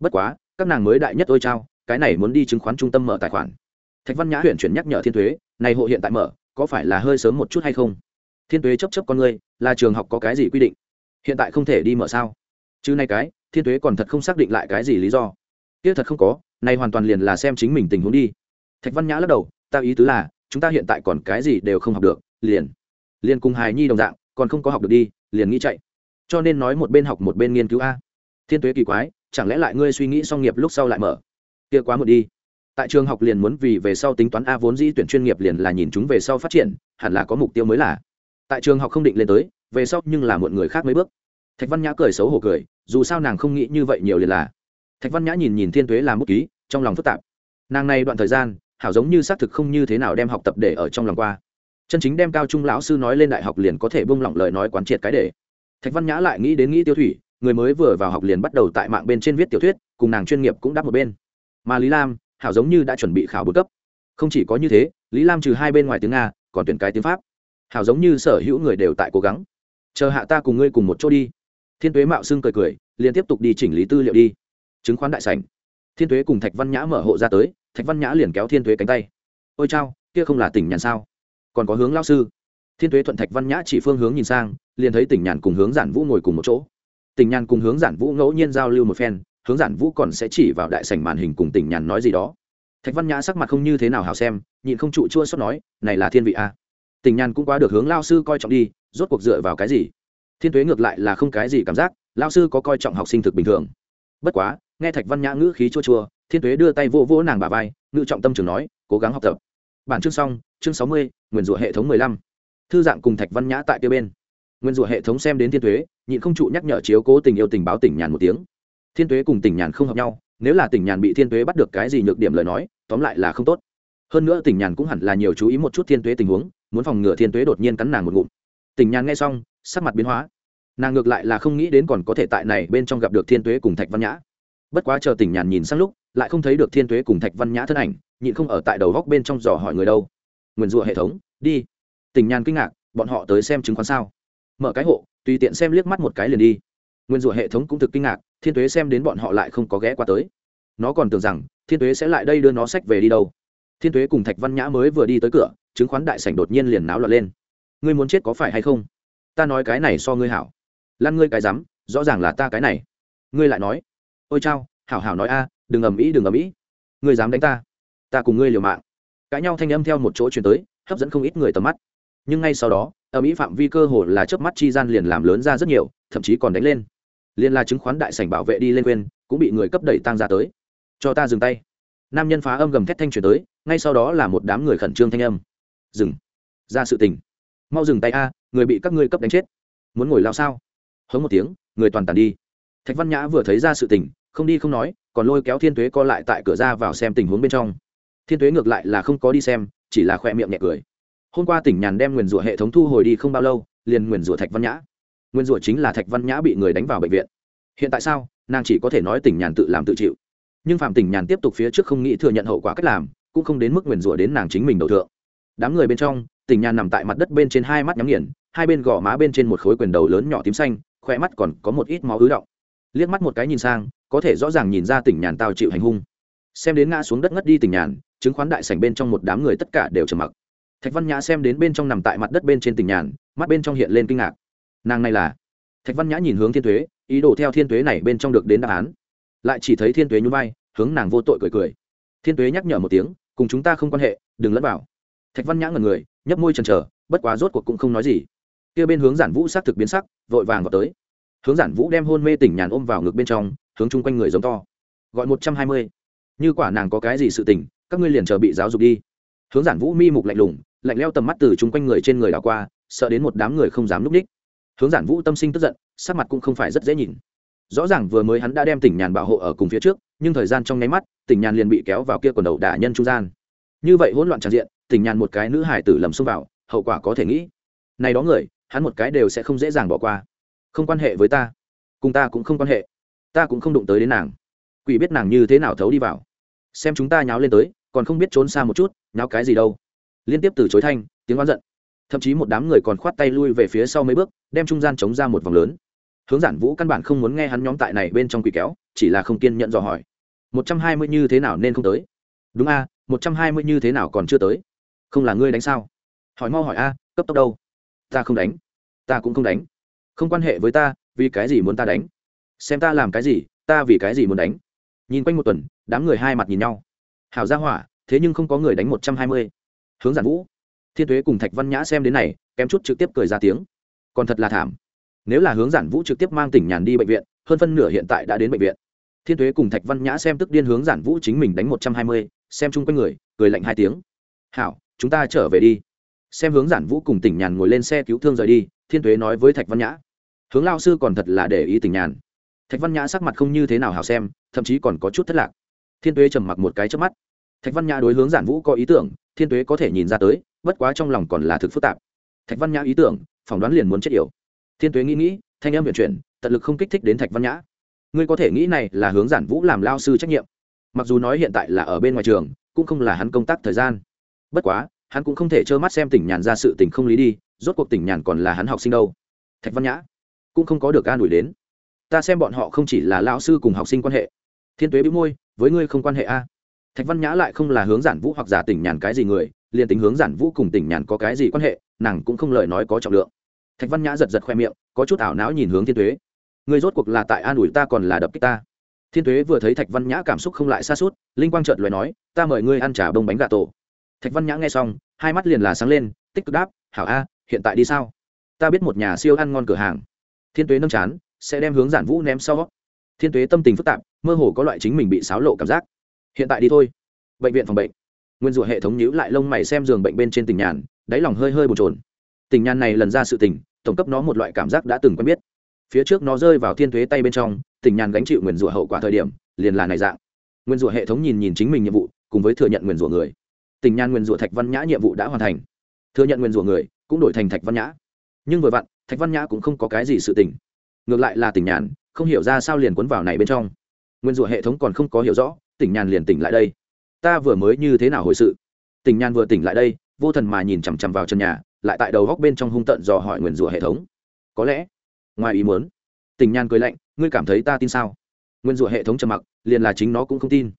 Bất quá, các nàng mới đại nhất ôi trao cái này muốn đi chứng khoán trung tâm mở tài khoản. Thạch văn nhã huyện chuyển nhắc nhở thiên thuế này hộ hiện tại mở có phải là hơi sớm một chút hay không? Thiên Tuế chấp chấp con ngươi, là trường học có cái gì quy định? Hiện tại không thể đi mở sao? Chứ nay cái, thiên Tuế còn thật không xác định lại cái gì lý do. Tiếc thật không có, nay hoàn toàn liền là xem chính mình tình huống đi. Thạch văn nhã lắc đầu, ta ý tứ là, chúng ta hiện tại còn cái gì đều không học được, liền liền cùng hài nhi đồng dạng, còn không có học được đi, liền nghĩ chạy. Cho nên nói một bên học một bên nghiên cứu a. Thiên tuế kỳ quái, chẳng lẽ lại ngươi suy nghĩ xong nghiệp lúc sau lại mở? Kia quá một đi tại trường học liền muốn vì về sau tính toán a vốn dĩ tuyển chuyên nghiệp liền là nhìn chúng về sau phát triển, hẳn là có mục tiêu mới là. Tại trường học không định lên tới, về sau nhưng là một người khác mấy bước. Thạch văn nhã cười xấu hổ cười, dù sao nàng không nghĩ như vậy nhiều liền là. Thạch văn nhã nhìn nhìn thiên tuế làm bút ký, trong lòng phức tạp. Nàng này đoạn thời gian, hảo giống như xác thực không như thế nào đem học tập để ở trong lòng qua. Chân chính đem cao trung lão sư nói lên đại học liền có thể bông lỏng lời nói quán triệt cái để. Thạch văn nhã lại nghĩ đến nghĩ tiêu thủy, người mới vừa vào học liền bắt đầu tại mạng bên trên viết tiểu thuyết, cùng nàng chuyên nghiệp cũng đáp một bên. Mà lý lam hảo giống như đã chuẩn bị khảo bốn cấp. Không chỉ có như thế, lý lam trừ hai bên ngoài tiếng nga, còn tuyển cái tiếng pháp. Hảo giống như sở hữu người đều tại cố gắng. Chờ hạ ta cùng ngươi cùng một chỗ đi. Thiên tuế mạo xưng cười cười, liền tiếp tục đi chỉnh lý tư liệu đi. Chứng khoán đại sảnh. Thiên tuế cùng thạch văn nhã mở hộ ra tới, thạch văn nhã liền kéo thiên tuế cánh tay. Ôi chao, kia không là tỉnh nhàn sao? Còn có hướng lao sư. Thiên tuế thuận thạch văn nhã chỉ phương hướng nhìn sang, liền thấy tỉnh nhàn cùng hướng giản vũ ngồi cùng một chỗ. Tỉnh nhàn cùng hướng giản vũ ngẫu nhiên giao lưu một phen hướng giản vũ còn sẽ chỉ vào đại sảnh màn hình cùng tỉnh nhàn nói gì đó. Thạch văn nhã sắc mặt không như thế nào hào xem, nhịn không trụ chua xót nói, này là thiên vị a. Tỉnh nhàn cũng quá được hướng lao sư coi trọng đi, rốt cuộc dựa vào cái gì? Thiên tuế ngược lại là không cái gì cảm giác, lao sư có coi trọng học sinh thực bình thường. Bất quá, nghe thạch văn nhã ngữ khí chua chua, thiên tuế đưa tay vô vỗ nàng bà vai, ngự trọng tâm trường nói, cố gắng học tập. Bản chương xong, chương sáu mươi nguyền rủa hệ thống mười lăm. Thư dạng cùng thạch văn nhã tại kia bên. Nguyên rủa hệ thống xem đến thiên tuế, nhịn không trụ nhắc nhở chiếu cố tình yêu tình báo tỉnh nhàn một tiếng thiên tuế cùng tỉnh nhàn không hợp nhau, nếu là tỉnh nhàn bị thiên tuế bắt được cái gì nhược điểm lời nói, tóm lại là không tốt. Hơn nữa tỉnh nhàn cũng hẳn là nhiều chú ý một chút thiên tuế tình huống, muốn phòng ngừa thiên tuế đột nhiên cắn nàng một ngụm. Tỉnh nhàn nghe xong, sắc mặt biến hóa. Nàng ngược lại là không nghĩ đến còn có thể tại này bên trong gặp được thiên tuế cùng thạch văn nhã. Bất quá chờ tỉnh nhàn nhìn sang lúc, lại không thấy được thiên tuế cùng thạch văn nhã thân ảnh, nhịn không ở tại đầu góc bên trong dò hỏi người đâu. Nguyền rủa hệ thống, đi. Tỉnh nhàn kinh ngạc, bọn họ tới xem chứng khoán sao? Mở cái hộ, tùy tiện xem liếc mắt một cái liền đi. Nguyên rủa hệ thống cũng thực kinh ngạc thiên tuế xem đến bọn họ lại không có ghé qua tới. Nó còn tưởng rằng, thiên tuế sẽ lại đây đưa nó sách về đi đâu. Thiên tuế cùng thạch văn nhã mới vừa đi tới cửa, chứng khoán đại sảnh đột nhiên liền náo loạn lên. Ngươi muốn chết có phải hay không? Ta nói cái này so ngươi hảo. Lan ngươi cái rắm, rõ ràng là ta cái này. Ngươi lại nói. Ôi chao, hảo hảo nói a, đừng ầm ĩ, đừng ầm ĩ. Ngươi dám đánh ta. Ta cùng ngươi liều mạng. Cãi nhau thanh âm theo một chỗ chuyển tới, hấp dẫn không ít người tầm mắt. Nhưng ngay sau đó, ầm ĩ phạm vi cơ hồ là chớp mắt chi gian liền làm lớn ra rất nhiều, thậm chí còn đánh lên liên la chứng khoán đại sảnh bảo vệ đi lên quên, cũng bị người cấp đẩy tăng ra tới. Cho ta dừng tay. Nam nhân phá âm gầm thét thanh chuyển tới, ngay sau đó là một đám người khẩn trương thanh âm. Dừng. Ra sự tình. Mau dừng tay a, người bị các ngươi cấp đánh chết. Muốn ngồi lao sao? Hống một tiếng, người toàn tàn đi. Thạch văn nhã vừa thấy ra sự tình, không đi không nói, còn lôi kéo thiên tuế co lại tại cửa ra vào xem tình huống bên trong. Thiên tuế ngược lại là không có đi xem, chỉ là khoe miệng nhẹ cười. Hôm qua tỉnh nhàn đem nguyền rủa hệ thống thu hồi đi không bao lâu, liền nguyền rủa thạch văn nhã. Nguyên rủa chính là thạch văn nhã bị người đánh vào bệnh viện. Hiện tại sao, nàng chỉ có thể nói tỉnh nhàn tự làm tự chịu. Nhưng phạm tỉnh nhàn tiếp tục phía trước không nghĩ thừa nhận hậu quả cách làm, cũng không đến mức nguyền rủa đến nàng chính mình đầu thượng. Đám người bên trong, tỉnh nhàn nằm tại mặt đất bên trên hai mắt nhắm nghiền, hai bên gò má bên trên một khối quyền đầu lớn nhỏ tím xanh khỏe mắt còn có một ít máu ứ động. Liếc mắt một cái nhìn sang, có thể rõ ràng nhìn ra tỉnh nhàn tao chịu hành hung. Xem đến ngã xuống đất ngất đi tỉnh nhàn, chứng khoán đại sảnh bên trong một đám người tất cả đều trầm mặc. Thạch văn nhã xem đến bên trong nằm tại mặt đất bên trên tỉnh nhàn, mắt bên trong hiện lên kinh ngạc nàng này là thạch văn nhã nhìn hướng thiên thuế ý đồ theo thiên thuế này bên trong được đến đáp án lại chỉ thấy thiên thuế nhún vai hướng nàng vô tội cười cười thiên thuế nhắc nhở một tiếng cùng chúng ta không quan hệ đừng lẫn vào thạch văn nhã ngần người nhấp môi chần chờ bất quá rốt cuộc cũng không nói gì kia bên hướng giản vũ xác thực biến sắc vội vàng vào tới hướng giản vũ đem hôn mê tỉnh nhàn ôm vào ngực bên trong hướng chung quanh người giống to gọi một trăm hai mươi như quả nàng có cái gì sự tỉnh, các ngươi liền chờ bị giáo dục đi hướng giản vũ mi mục lạnh lùng lạnh leo tầm mắt từ chung quanh người trên người đảo qua sợ đến một đám người không dám núp ních hướng giản vũ tâm sinh tức giận, sắc mặt cũng không phải rất dễ nhìn. Rõ ràng vừa mới hắn đã đem tỉnh nhàn bảo hộ ở cùng phía trước, nhưng thời gian trong nháy mắt, tỉnh nhàn liền bị kéo vào kia quần đầu đả nhân trung gian. Như vậy hỗn loạn tràn diện, tỉnh nhàn một cái nữ hải tử lầm xông vào, hậu quả có thể nghĩ, này đó người, hắn một cái đều sẽ không dễ dàng bỏ qua. Không quan hệ với ta, cùng ta cũng không quan hệ, ta cũng không đụng tới đến nàng. Quỷ biết nàng như thế nào thấu đi vào. Xem chúng ta nháo lên tới, còn không biết trốn xa một chút, nháo cái gì đâu. Liên tiếp từ chối thanh, tiếng oán giận thậm chí một đám người còn khoát tay lui về phía sau mấy bước, đem trung gian chống ra một vòng lớn. Hướng giản vũ căn bản không muốn nghe hắn nhóm tại này bên trong quỷ kéo, chỉ là không kiên nhận dò hỏi. Một trăm hai mươi như thế nào nên không tới? Đúng a, một trăm hai mươi như thế nào còn chưa tới. Không là ngươi đánh sao? Hỏi mau hỏi a, cấp tốc đâu? Ta không đánh. Ta cũng không đánh. Không quan hệ với ta, vì cái gì muốn ta đánh? Xem ta làm cái gì, ta vì cái gì muốn đánh? Nhìn quanh một tuần, đám người hai mặt nhìn nhau. Hảo ra hỏa, thế nhưng không có người đánh một trăm hai mươi. Hướng giản vũ thiên thuế cùng thạch văn nhã xem đến này, kém chút trực tiếp cười ra tiếng. Còn thật là thảm. Nếu là hướng giản vũ trực tiếp mang tỉnh nhàn đi bệnh viện, hơn phân nửa hiện tại đã đến bệnh viện. Thiên thuế cùng thạch văn nhã xem tức điên hướng giản vũ chính mình đánh một trăm hai mươi, xem chung quanh người, cười lạnh hai tiếng. Hảo, chúng ta trở về đi. Xem hướng giản vũ cùng tỉnh nhàn ngồi lên xe cứu thương rời đi, thiên thuế nói với thạch văn nhã. Hướng lao sư còn thật là để ý tỉnh nhàn. Thạch văn nhã sắc mặt không như thế nào hảo xem, thậm chí còn có chút thất lạc. Thiên tuế trầm mặc một cái trước mắt. Thạch văn nhã đối hướng giản vũ có ý tưởng, thiên tuế có thể nhìn ra tới bất quá trong lòng còn là thực phức tạp. Thạch văn nhã ý tưởng, phỏng đoán liền muốn chết yểu. Thiên tuế nghĩ nghĩ, thanh em vận chuyển, tận lực không kích thích đến thạch văn nhã. Ngươi có thể nghĩ này là hướng giản vũ làm lao sư trách nhiệm. Mặc dù nói hiện tại là ở bên ngoài trường, cũng không là hắn công tác thời gian. Bất quá, hắn cũng không thể trơ mắt xem tỉnh nhàn ra sự tình không lý đi, rốt cuộc tỉnh nhàn còn là hắn học sinh đâu. Thạch văn nhã cũng không có được an ủi đến. Ta xem bọn họ không chỉ là lao sư cùng học sinh quan hệ. Thiên tuế bị môi, với ngươi không quan hệ a. Thạch văn nhã lại không là hướng giản vũ hoặc giả tỉnh nhàn cái gì người liền tính hướng giản vũ cùng tỉnh nhàn có cái gì quan hệ, nàng cũng không lời nói có trọng lượng. Thạch văn nhã giật giật khoe miệng, có chút ảo não nhìn hướng thiên tuế. Người rốt cuộc là tại an ủi ta còn là đập kích ta? Thiên tuế vừa thấy thạch văn nhã cảm xúc không lại xa suốt, linh quang trợt lời nói, ta mời ngươi ăn trà bông bánh gà tổ. Thạch văn nhã nghe xong, hai mắt liền là sáng lên, tích cực đáp, hảo a, hiện tại đi sao? Ta biết một nhà siêu ăn ngon cửa hàng. Thiên tuế nâng chán, sẽ đem hướng giản vũ ném sau. Thiên tuế tâm tình phức tạp, mơ hồ có loại chính mình bị xáo lộ cảm giác. Hiện tại đi thôi. Bệnh viện phòng bệnh nguyên rủa hệ thống nhíu lại lông mày xem giường bệnh bên trên tình nhàn, đáy lòng hơi hơi bồn trồn tình nhàn này lần ra sự tình, tổng cấp nó một loại cảm giác đã từng quen biết. Phía trước nó rơi vào thiên thuế tay bên trong, tình nhàn gánh chịu nguyền rủa hậu quả thời điểm, liền là này dạng. Nguyên rủa hệ thống nhìn nhìn chính mình nhiệm vụ, cùng với thừa nhận nguyền rủa người. Tình nhàn nguyền rủa thạch văn nhã nhiệm vụ đã hoàn thành. Thừa nhận nguyền rủa người, cũng đổi thành thạch văn nhã. Nhưng vừa vặn, thạch văn nhã cũng không có cái gì sự tình. Ngược lại là tình nhàn, không hiểu ra sao liền cuốn vào này bên trong. Nguyên rủa hệ thống còn không có hiểu rõ tỉnh nhàn liền tỉnh lại đây ta vừa mới như thế nào hồi sự? Tình Nhan vừa tỉnh lại đây, vô thần mà nhìn chằm chằm vào chân nhà, lại tại đầu góc bên trong hung tận dò hỏi nguyền rủa hệ thống. Có lẽ, ngoài ý muốn, Tình Nhan cười lạnh, ngươi cảm thấy ta tin sao? Nguyên rủa hệ thống trầm mặc, liền là chính nó cũng không tin.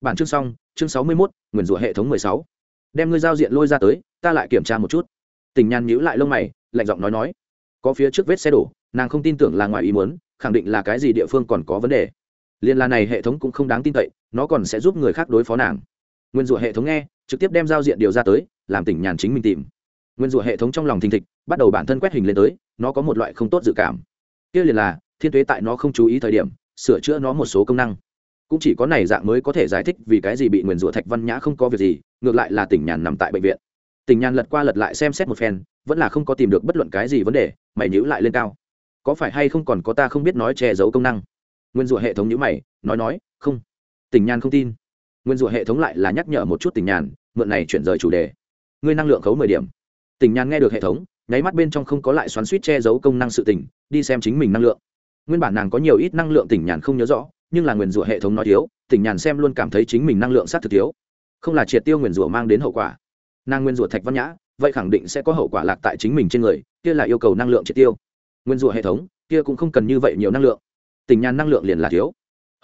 Bản chương xong, chương sáu mươi mốt, nguyền rủa hệ thống mười sáu. Đem ngươi giao diện lôi ra tới, ta lại kiểm tra một chút. Tình Nhan nhíu lại lông mày, lạnh giọng nói nói. Có phía trước vết xe đổ, nàng không tin tưởng là ngoài ý muốn, khẳng định là cái gì địa phương còn có vấn đề. Liên là này hệ thống cũng không đáng tin cậy nó còn sẽ giúp người khác đối phó nàng. Nguyên rủa hệ thống nghe, trực tiếp đem giao diện điều ra tới, làm tỉnh nhàn chính mình tìm. Nguyên rủa hệ thống trong lòng thình thịch, bắt đầu bản thân quét hình lên tới, nó có một loại không tốt dự cảm. Kia liền là, thiên tuế tại nó không chú ý thời điểm, sửa chữa nó một số công năng. Cũng chỉ có này dạng mới có thể giải thích vì cái gì bị nguyên rủa thạch văn nhã không có việc gì, ngược lại là tỉnh nhàn nằm tại bệnh viện. Tỉnh nhàn lật qua lật lại xem xét một phen, vẫn là không có tìm được bất luận cái gì vấn đề, mày nhữ lại lên cao. Có phải hay không còn có ta không biết nói che giấu công năng? Nguyên rủa hệ thống nhữ mày, nói nói, không tình nhàn không tin. Nguyên rủa hệ thống lại là nhắc nhở một chút tình nhàn mượn này chuyển rời chủ đề. Ngươi năng lượng khấu mười điểm. Tình nhàn nghe được hệ thống, nháy mắt bên trong không có lại xoắn suýt che giấu công năng sự tình, đi xem chính mình năng lượng. Nguyên bản nàng có nhiều ít năng lượng tình nhàn không nhớ rõ, nhưng là nguyên rủa hệ thống nói thiếu, tỉnh nhàn xem luôn cảm thấy chính mình năng lượng sát thực thiếu. Không là triệt tiêu nguyền rủa mang đến hậu quả. Nàng nguyên rủa thạch văn nhã, vậy khẳng định sẽ có hậu quả lạc tại chính mình trên người, kia là yêu cầu năng lượng triệt tiêu. Nguyên rủa hệ thống, kia cũng không cần như vậy nhiều năng lượng. Tỉnh nhàn năng lượng liền là thiếu.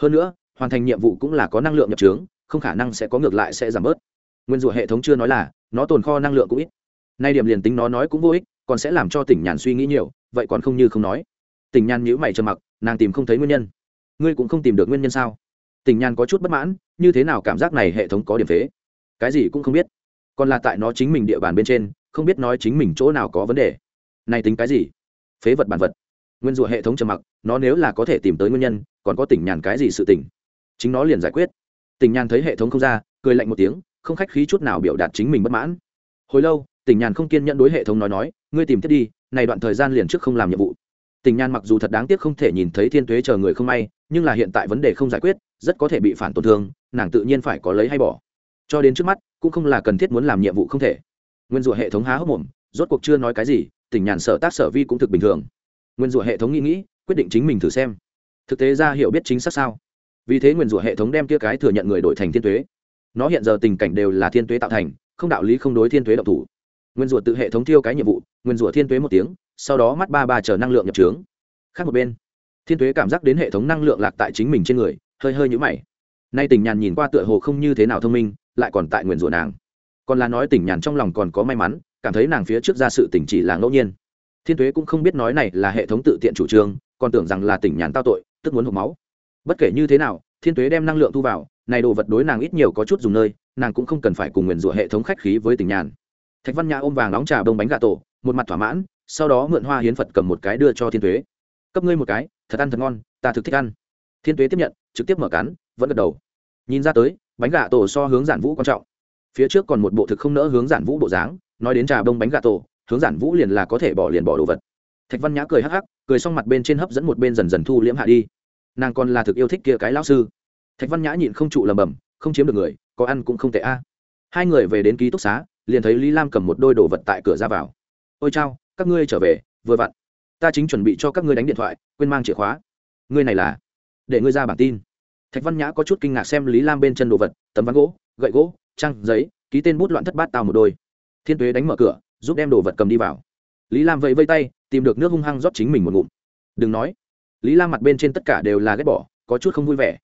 Hơn nữa hoàn thành nhiệm vụ cũng là có năng lượng nhập trướng, không khả năng sẽ có ngược lại sẽ giảm bớt. Nguyên rủa hệ thống chưa nói là, nó tồn kho năng lượng cũng ít. Nay điểm liền tính nó nói cũng vô ích, còn sẽ làm cho tỉnh nhàn suy nghĩ nhiều, vậy còn không như không nói. Tỉnh nhàn nhữ mày trầm mặc, nàng tìm không thấy nguyên nhân. Ngươi cũng không tìm được nguyên nhân sao? Tỉnh nhàn có chút bất mãn, như thế nào cảm giác này hệ thống có điểm phế? Cái gì cũng không biết. Còn là tại nó chính mình địa bàn bên trên, không biết nói chính mình chỗ nào có vấn đề. Này tính cái gì? Phế vật bản vật. Nguyên rủa hệ thống trầm mặc, nó nếu là có thể tìm tới nguyên nhân, còn có tỉnh nhàn cái gì sự tỉnh? Chính nó liền giải quyết. Tỉnh nhàn thấy hệ thống không ra, cười lạnh một tiếng, không khách khí chút nào biểu đạt chính mình bất mãn. Hồi lâu tỉnh nhàn không kiên nhẫn đối hệ thống nói nói, ngươi tìm tiếp đi, này đoạn thời gian liền trước không làm nhiệm vụ. Tỉnh nhàn mặc dù thật đáng tiếc không thể nhìn thấy thiên tuế chờ người không may, nhưng là hiện tại vấn đề không giải quyết, rất có thể bị phản tổn thương, nàng tự nhiên phải có lấy hay bỏ. Cho đến trước mắt, cũng không là cần thiết muốn làm nhiệm vụ không thể. Nguyên rủa hệ thống há hốc mồm, rốt cuộc chưa nói cái gì tỉnh nhàn sở tác sở vi cũng thực bình thường. Nguyên rủa hệ thống nghĩ nghĩ, quyết định chính mình thử xem. Thực tế ra hiểu biết chính xác sao? Vì thế nguyên rủa hệ thống đem kia cái thừa nhận người đổi thành thiên tuế. Nó hiện giờ tình cảnh đều là thiên tuế tạo thành, không đạo lý không đối thiên tuế độc thủ. Nguyên rủa tự hệ thống thiêu cái nhiệm vụ nguyên rủa thiên tuế một tiếng, sau đó mắt ba ba chờ năng lượng nhập trướng. Khác một bên, thiên tuế cảm giác đến hệ thống năng lượng lạc tại chính mình trên người, hơi hơi nhũ mày. Nay tỉnh nhàn nhìn qua tựa hồ không như thế nào thông minh, lại còn tại nguyền rủa nàng. Còn là nói tỉnh nhàn trong lòng còn có may mắn, cảm thấy nàng phía trước ra sự tỉnh chỉ là ngẫu nhiên. Thiên tuế cũng không biết nói này là hệ thống tự tiện chủ trương, còn tưởng rằng là tỉnh nhàn tao tội, tức muốn hộp máu bất kể như thế nào, thiên tuế đem năng lượng thu vào, này đồ vật đối nàng ít nhiều có chút dùng nơi, nàng cũng không cần phải cùng nguyền rủa hệ thống khách khí với tình nhàn. Thạch văn nhã ôm vàng nóng trà bông bánh gà tổ, một mặt thỏa mãn, sau đó mượn hoa hiến phật cầm một cái đưa cho thiên tuế. Cấp ngươi một cái, thật ăn thật ngon, ta thực thích ăn. Thiên tuế tiếp nhận, trực tiếp mở cắn, vẫn gật đầu. Nhìn ra tới, bánh gà tổ so hướng giản vũ quan trọng. Phía trước còn một bộ thực không nỡ hướng giản vũ bộ dáng, nói đến trà bông bánh gà tổ, hướng giản vũ liền là có thể bỏ liền bỏ đồ vật. Thạch văn nhã cười hắc hắc, cười xong mặt bên trên hấp dẫn một bên dần dần thu liễm hạ đi nàng còn là thực yêu thích kia cái lão sư. Thạch văn nhã nhịn không trụ lầm bầm không chiếm được người, có ăn cũng không tệ a. Hai người về đến ký túc xá, liền thấy lý lam cầm một đôi đồ vật tại cửa ra vào. Ôi chao, các ngươi trở về, vừa vặn. Ta chính chuẩn bị cho các ngươi đánh điện thoại, quên mang chìa khóa. Ngươi này là? Để ngươi ra bản tin. Thạch văn nhã có chút kinh ngạc xem lý lam bên chân đồ vật, tấm ván gỗ, gậy gỗ trăng giấy, ký tên bút loạn thất bát tao một đôi. Thiên tuế đánh mở cửa, giúp đem đồ vật cầm đi vào. Lý lam vẫy vây tay, tìm được nước hung hăng rót chính mình một ngụm. Đừng nói lý lam mặt bên trên tất cả đều là ghét bỏ, có chút không vui vẻ.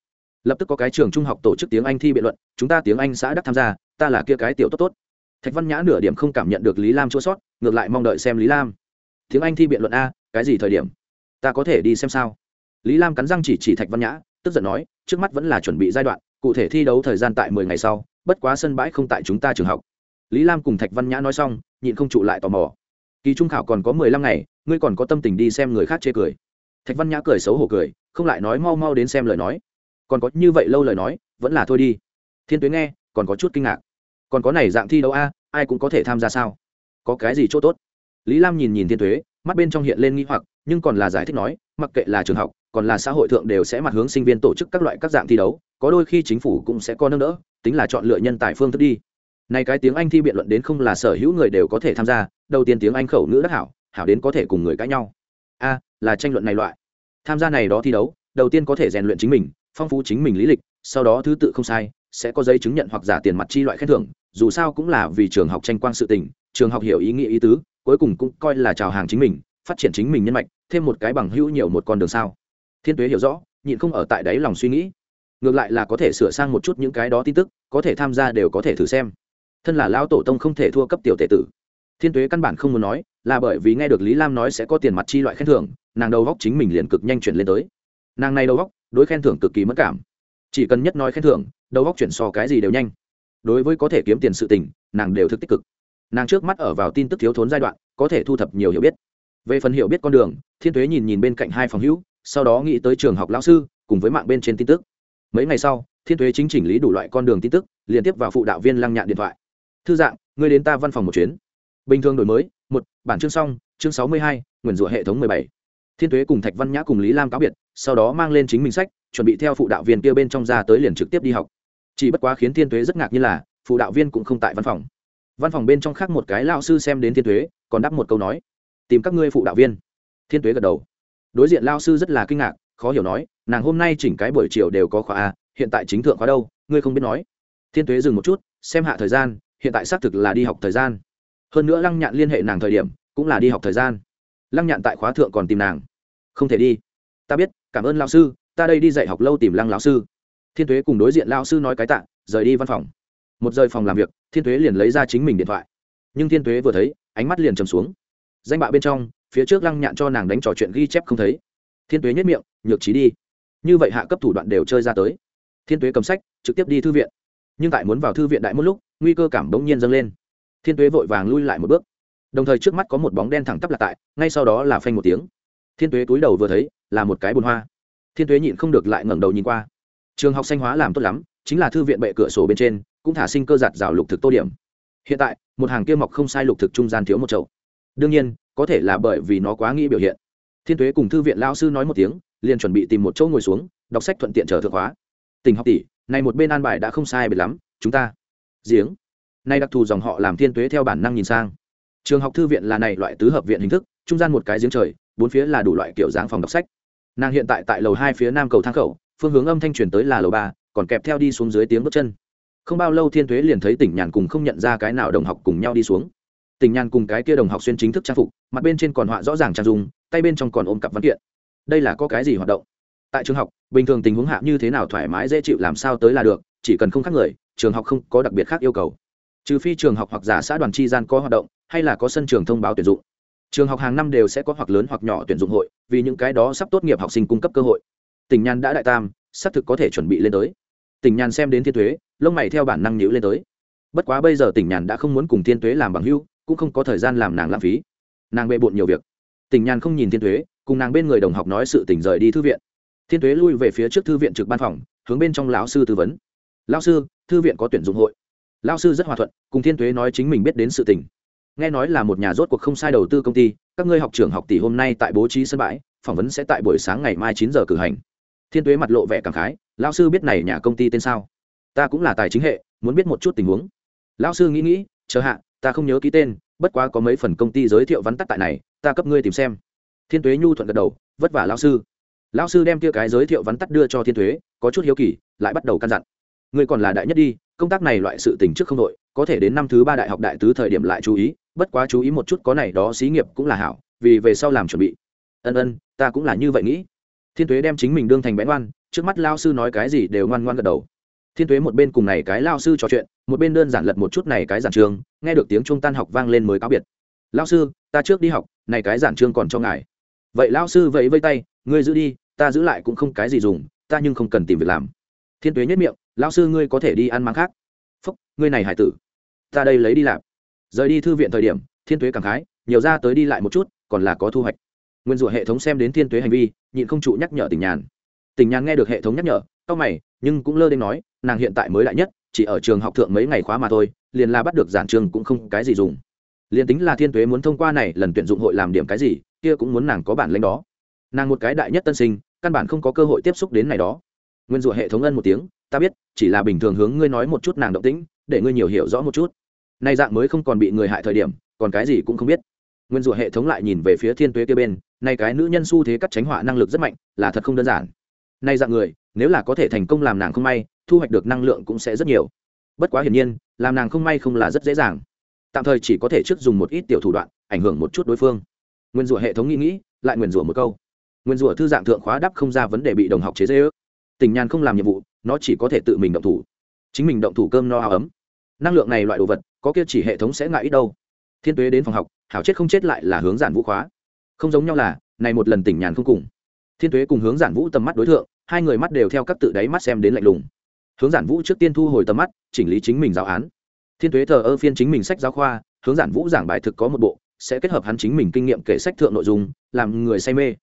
Lập tức có cái trường trung học tổ chức tiếng anh thi biện luận, chúng ta tiếng anh xã đắc tham gia, ta là kia cái tiểu tốt tốt. Thạch văn nhã nửa điểm không cảm nhận được lý lam chua sót, ngược lại mong đợi xem lý lam. Tiếng anh thi biện luận a, cái gì thời điểm? Ta có thể đi xem sao? Lý lam cắn răng chỉ chỉ thạch văn nhã, tức giận nói, trước mắt vẫn là chuẩn bị giai đoạn, cụ thể thi đấu thời gian tại mười ngày sau, bất quá sân bãi không tại chúng ta trường học. Lý lam cùng thạch văn nhã nói xong, nhịn không trụ lại tò mò. Kỳ trung khảo còn có mười lăm ngày, ngươi còn có tâm tình đi xem người khác chê cười thạch văn nhã cười xấu hổ cười, không lại nói mau mau đến xem lời nói. Còn có như vậy lâu lời nói, vẫn là thôi đi. Thiên tuế nghe, còn có chút kinh ngạc. Còn có này dạng thi đấu a, ai cũng có thể tham gia sao? Có cái gì chỗ tốt? Lý lam nhìn nhìn thiên tuế, mắt bên trong hiện lên nghi hoặc, nhưng còn là giải thích nói, mặc kệ là trường học, còn là xã hội thượng đều sẽ mặt hướng sinh viên tổ chức các loại các dạng thi đấu, có đôi khi chính phủ cũng sẽ có nâng đỡ, tính là chọn lựa nhân tài phương thức đi. Này cái tiếng anh thi biện luận đến không là sở hữu người đều có thể tham gia, đầu tiên tiếng anh khẩu ngữ đắc hảo hảo đến có thể cùng người cãi nhau a, là tranh luận này loại. Tham gia này đó thi đấu, đầu tiên có thể rèn luyện chính mình, phong phú chính mình lý lịch, sau đó thứ tự không sai, sẽ có giấy chứng nhận hoặc giả tiền mặt chi loại khen thưởng, dù sao cũng là vì trường học tranh quang sự tình, trường học hiểu ý nghĩa ý tứ, cuối cùng cũng coi là chào hàng chính mình, phát triển chính mình nhân mạch, thêm một cái bằng hữu nhiều một con đường sao. Thiên tuế hiểu rõ, nhịn không ở tại đấy lòng suy nghĩ. Ngược lại là có thể sửa sang một chút những cái đó tin tức, có thể tham gia đều có thể thử xem. Thân là lão tổ tông không thể thua cấp tiểu tệ tử thiên tuế căn bản không muốn nói, là bởi vì nghe được lý lam nói sẽ có tiền mặt chi loại khen thưởng, nàng đầu góc chính mình liền cực nhanh chuyển lên tới. Nàng này đầu góc, đối khen thưởng cực kỳ mất cảm. Chỉ cần nhất nói khen thưởng, đầu góc chuyển so cái gì đều nhanh. Đối với có thể kiếm tiền sự tình, nàng đều thực tích cực. Nàng trước mắt ở vào tin tức thiếu thốn giai đoạn, có thể thu thập nhiều hiểu biết. Về phần hiểu biết con đường, thiên tuế nhìn nhìn bên cạnh hai phòng hữu, sau đó nghĩ tới trường học lão sư, cùng với mạng bên trên tin tức. Mấy ngày sau, thiên tuế chính chỉnh lý đủ loại con đường tin tức, liên tiếp vào phụ đạo viên lăng nhạn điện thoại. Thư dạng, ngươi đến ta văn phòng một chuyến bình thường đổi mới, một, bản chương xong, chương sáu mươi hai nguyền rủa hệ thống mười bảy. Thiên tuế cùng thạch văn nhã cùng lý lam cáo biệt, sau đó mang lên chính mình sách, chuẩn bị theo phụ đạo viên kia bên trong ra tới liền trực tiếp đi học. Chỉ bất quá khiến thiên tuế rất ngạc như là, phụ đạo viên cũng không tại văn phòng. Văn phòng bên trong khác một cái lao sư xem đến thiên tuế, còn đáp một câu nói, tìm các ngươi phụ đạo viên. Thiên tuế gật đầu. Đối diện lao sư rất là kinh ngạc, khó hiểu nói, nàng hôm nay chỉnh cái buổi chiều đều có khóa a hiện tại chính thượng khóa đâu, ngươi không biết nói. Thiên tuế dừng một chút, xem hạ thời gian, hiện tại xác thực là đi học thời gian hơn nữa lăng nhạn liên hệ nàng thời điểm, cũng là đi học thời gian. Lăng nhạn tại khóa thượng còn tìm nàng. Không thể đi. Ta biết, cảm ơn lao sư, ta đây đi dạy học lâu tìm lăng lão sư. Thiên tuế cùng đối diện lao sư nói cái tạ, rời đi văn phòng. Một rời phòng làm việc, thiên tuế liền lấy ra chính mình điện thoại. Nhưng thiên tuế vừa thấy, ánh mắt liền trầm xuống. Danh bạ bên trong, phía trước lăng nhạn cho nàng đánh trò chuyện ghi chép không thấy. Thiên tuế nhất miệng, nhược trí đi. Như vậy hạ cấp thủ đoạn đều chơi ra tới. Thiên tuế cầm sách, trực tiếp đi thư viện. Nhưng tại muốn vào thư viện đại một lúc, nguy cơ cảm bỗng nhiên dâng lên thiên tuế vội vàng lui lại một bước. Đồng thời trước mắt có một bóng đen thẳng tắp lạc tại, ngay sau đó là phanh một tiếng. Thiên tuế túi đầu vừa thấy, là một cái bồn hoa. Thiên tuế nhịn không được lại ngẩng đầu nhìn qua. Trường học xanh hóa làm tốt lắm, chính là thư viện bệ cửa sổ bên trên, cũng thả sinh cơ giặt rào lục thực tô điểm. Hiện tại, một hàng kia mọc không sai lục thực trung gian thiếu một chậu. Đương nhiên, có thể là bởi vì nó quá nghĩ biểu hiện. Thiên tuế cùng thư viện lao sư nói một tiếng, liền chuẩn bị tìm một chỗ ngồi xuống, đọc sách thuận tiện chờ thượng hóa tình học tỷ, này một bên an bài đã không sai biệt lắm, chúng ta. Giếng nay đặc thù dòng họ làm thiên tuế theo bản năng nhìn sang. Trường học thư viện là này loại tứ hợp viện hình thức, trung gian một cái giếng trời, bốn phía là đủ loại kiểu dáng phòng đọc sách. Nàng hiện tại tại lầu hai phía nam cầu thang khẩu, phương hướng âm thanh truyền tới là lầu ba, còn kẹp theo đi xuống dưới tiếng bước chân. Không bao lâu thiên tuế liền thấy tỉnh nhàn cùng không nhận ra cái nào đồng học cùng nhau đi xuống. Tỉnh nhàn cùng cái kia đồng học xuyên chính thức trang phục, mặt bên trên còn họa rõ ràng trang dùng tay bên trong còn ôm cặp văn kiện. Đây là có cái gì hoạt động? Tại trường học, bình thường tình huống hạ như thế nào thoải mái dễ chịu làm sao tới là được, chỉ cần không khác người, trường học không có đặc biệt khác yêu cầu trừ phi trường học hoặc giả xã đoàn chi gian có hoạt động, hay là có sân trường thông báo tuyển dụng. Trường học hàng năm đều sẽ có hoặc lớn hoặc nhỏ tuyển dụng hội, vì những cái đó sắp tốt nghiệp học sinh cung cấp cơ hội. Tỉnh nhàn đã đại tam, xác thực có thể chuẩn bị lên tới. Tỉnh nhàn xem đến thiên thuế lông mày theo bản năng nhữ lên tới. Bất quá bây giờ tỉnh nhàn đã không muốn cùng thiên thuế làm bằng hưu cũng không có thời gian làm nàng lãng phí. Nàng bệ bộn nhiều việc. Tỉnh nhàn không nhìn thiên thuế cùng nàng bên người đồng học nói sự tỉnh rời đi thư viện. Thiên thuế lui về phía trước thư viện trực ban phòng, hướng bên trong lão sư tư vấn. Lão sư, thư viện có tuyển dụng hội lão sư rất hòa thuận, cùng thiên Tuế nói chính mình biết đến sự tình. nghe nói là một nhà rốt cuộc không sai đầu tư công ty, các ngươi học trường học tỷ hôm nay tại bố trí sân bãi, phỏng vấn sẽ tại buổi sáng ngày mai chín giờ cử hành. Thiên tuế mặt lộ vẻ cảm khái, lão sư biết này nhà công ty tên sao? Ta cũng là tài chính hệ, muốn biết một chút tình huống. Lão sư nghĩ nghĩ, chờ hạ, ta không nhớ ký tên, bất quá có mấy phần công ty giới thiệu vắn tắt tại này, ta cấp ngươi tìm xem. Thiên tuế nhu thuận gật đầu, vất vả lão sư. Lão sư đem kia cái giới thiệu vắn tắt đưa cho thiên tuế, có chút hiếu kỳ, lại bắt đầu căn dặn. Ngươi còn là đại nhất đi công tác này loại sự tình trước không đội có thể đến năm thứ ba đại học đại tứ thời điểm lại chú ý, bất quá chú ý một chút có này đó xí nghiệp cũng là hảo, vì về sau làm chuẩn bị. Ân ân, ta cũng là như vậy nghĩ. Thiên tuế đem chính mình đương thành bén ngoan, trước mắt lao sư nói cái gì đều ngoan ngoan gật đầu. Thiên tuế một bên cùng này cái lao sư trò chuyện, một bên đơn giản lật một chút này cái giản trường, nghe được tiếng trung tan học vang lên mới cáo biệt. Lao sư, ta trước đi học, này cái giản trương còn cho ngài. Vậy lao sư vẫy vây tay, ngươi giữ đi, ta giữ lại cũng không cái gì dùng, ta nhưng không cần tìm việc làm. Thiên tuế nhất miệng lão sư ngươi có thể đi ăn mắng khác. Phúc, ngươi này hải tử, ta đây lấy đi làm. Rời đi thư viện thời điểm, thiên tuế cảm khái, nhiều ra tới đi lại một chút, còn là có thu hoạch. Nguyên rủa hệ thống xem đến thiên tuế hành vi, nhịn không trụ nhắc nhở tình nhàn. Tình nhàn nghe được hệ thống nhắc nhở tao mày, nhưng cũng lơ đến nói, nàng hiện tại mới đại nhất, chỉ ở trường học thượng mấy ngày khóa mà thôi, liền là bắt được giản trường cũng không cái gì dùng. Liền tính là thiên tuế muốn thông qua này lần tuyển dụng hội làm điểm cái gì, kia cũng muốn nàng có bản lãnh đó. Nàng một cái đại nhất tân sinh, căn bản không có cơ hội tiếp xúc đến này đó nguyên rủa hệ thống ân một tiếng, ta biết, chỉ là bình thường hướng ngươi nói một chút nàng động tĩnh, để ngươi nhiều hiểu rõ một chút. Nay dạng mới không còn bị người hại thời điểm, còn cái gì cũng không biết. Nguyên rủa hệ thống lại nhìn về phía thiên tuế kia bên, nay cái nữ nhân xu thế cắt tránh họa năng lực rất mạnh, là thật không đơn giản. Nay dạng người, nếu là có thể thành công làm nàng không may, thu hoạch được năng lượng cũng sẽ rất nhiều. Bất quá hiển nhiên, làm nàng không may không là rất dễ dàng. Tạm thời chỉ có thể trước dùng một ít tiểu thủ đoạn, ảnh hưởng một chút đối phương. Nguyên rủa hệ thống nghĩ nghĩ, lại nguyên rủa một câu. Nguyên rủa thư dạng thượng khóa đắp không ra vấn đề bị đồng học chế dễ ước tình nhàn không làm nhiệm vụ, nó chỉ có thể tự mình động thủ. Chính mình động thủ cơm no áo ấm. Năng lượng này loại đồ vật, có kia chỉ hệ thống sẽ ngại ít đâu. Thiên tuế đến phòng học, hảo chết không chết lại là hướng giản vũ khóa. Không giống nhau là, này một lần tỉnh nhàn không cùng. Thiên tuế cùng hướng giản vũ tầm mắt đối tượng hai người mắt đều theo các tự đáy mắt xem đến lạnh lùng. Hướng giản vũ trước tiên thu hồi tầm mắt, chỉnh lý chính mình giáo án. Thiên tuế thờ ơ phiên chính mình sách giáo khoa, hướng giản vũ giảng bài thực có một bộ, sẽ kết hợp hắn chính mình kinh nghiệm kể sách thượng nội dung, làm người say mê.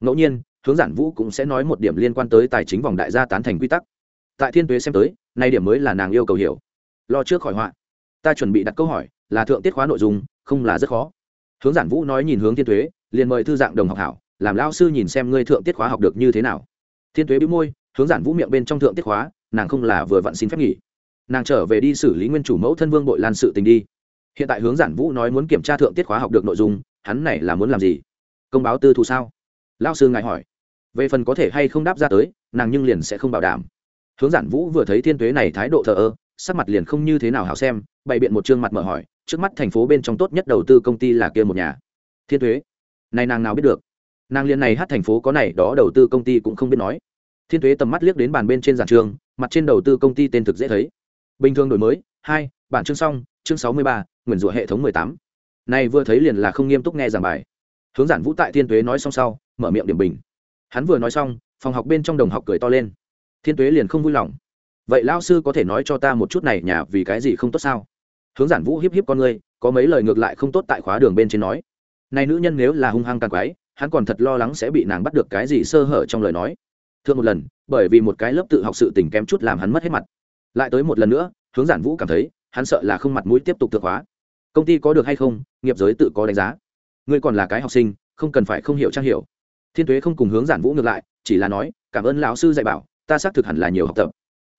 Ngẫu nhiên hướng giản vũ cũng sẽ nói một điểm liên quan tới tài chính vòng đại gia tán thành quy tắc. Tại thiên tuế xem tới nay điểm mới là nàng yêu cầu hiểu. Lo trước khỏi họa. Ta chuẩn bị đặt câu hỏi là thượng tiết khóa nội dung không là rất khó. Hướng giản vũ nói nhìn hướng thiên Tuế, liền mời thư dạng đồng học hảo làm lao sư nhìn xem ngươi thượng tiết khóa học được như thế nào. Thiên Tuế bĩu môi hướng giản vũ miệng bên trong thượng tiết khóa nàng không là vừa vặn xin phép nghỉ. Nàng trở về đi xử lý nguyên chủ mẫu thân vương bội lan sự tình đi. Hiện tại hướng giản vũ nói muốn kiểm tra thượng tiết khóa học được nội dung hắn này là muốn làm gì? Công báo tư thù sao? Lao sư ngài hỏi về phần có thể hay không đáp ra tới, nàng nhưng liền sẽ không bảo đảm. Hướng giản vũ vừa thấy thiên tuế này thái độ thờ ơ, sắc mặt liền không như thế nào hảo xem, bày biện một chương mặt mở hỏi, trước mắt thành phố bên trong tốt nhất đầu tư công ty là kia một nhà. Thiên thuế này nàng nào biết được? Nàng liền này hát thành phố có này, đó đầu tư công ty cũng không biết nói. Thiên thuế tầm mắt liếc đến bàn bên trên giản trường, mặt trên đầu tư công ty tên thực dễ thấy. Bình thường đổi mới, hai, bản chương xong, chương sáu mươi ba nguyền rủa hệ thống mười tám. Này vừa thấy liền là không nghiêm túc nghe giảng bài. Hướng giản vũ tại thiên thuế nói xong sau, mở miệng điểm bình hắn vừa nói xong, phòng học bên trong đồng học cười to lên. Thiên tuế liền không vui lòng. Vậy lao sư có thể nói cho ta một chút này nhà vì cái gì không tốt sao? Hướng giản vũ hiếp hiếp con ngươi, có mấy lời ngược lại không tốt tại khóa đường bên trên nói. Này nữ nhân nếu là hung hăng càng quái, hắn còn thật lo lắng sẽ bị nàng bắt được cái gì sơ hở trong lời nói. Thương một lần, bởi vì một cái lớp tự học sự tình kém chút làm hắn mất hết mặt. Lại tới một lần nữa, hướng giản vũ cảm thấy, hắn sợ là không mặt mũi tiếp tục thượng hóa công ty có được hay không, nghiệp giới tự có đánh giá. Ngươi còn là cái học sinh, không cần phải không hiểu trang hiểu thiên tuế không cùng hướng giản vũ ngược lại, chỉ là nói, cảm ơn lão sư dạy bảo, ta xác thực hẳn là nhiều học tập.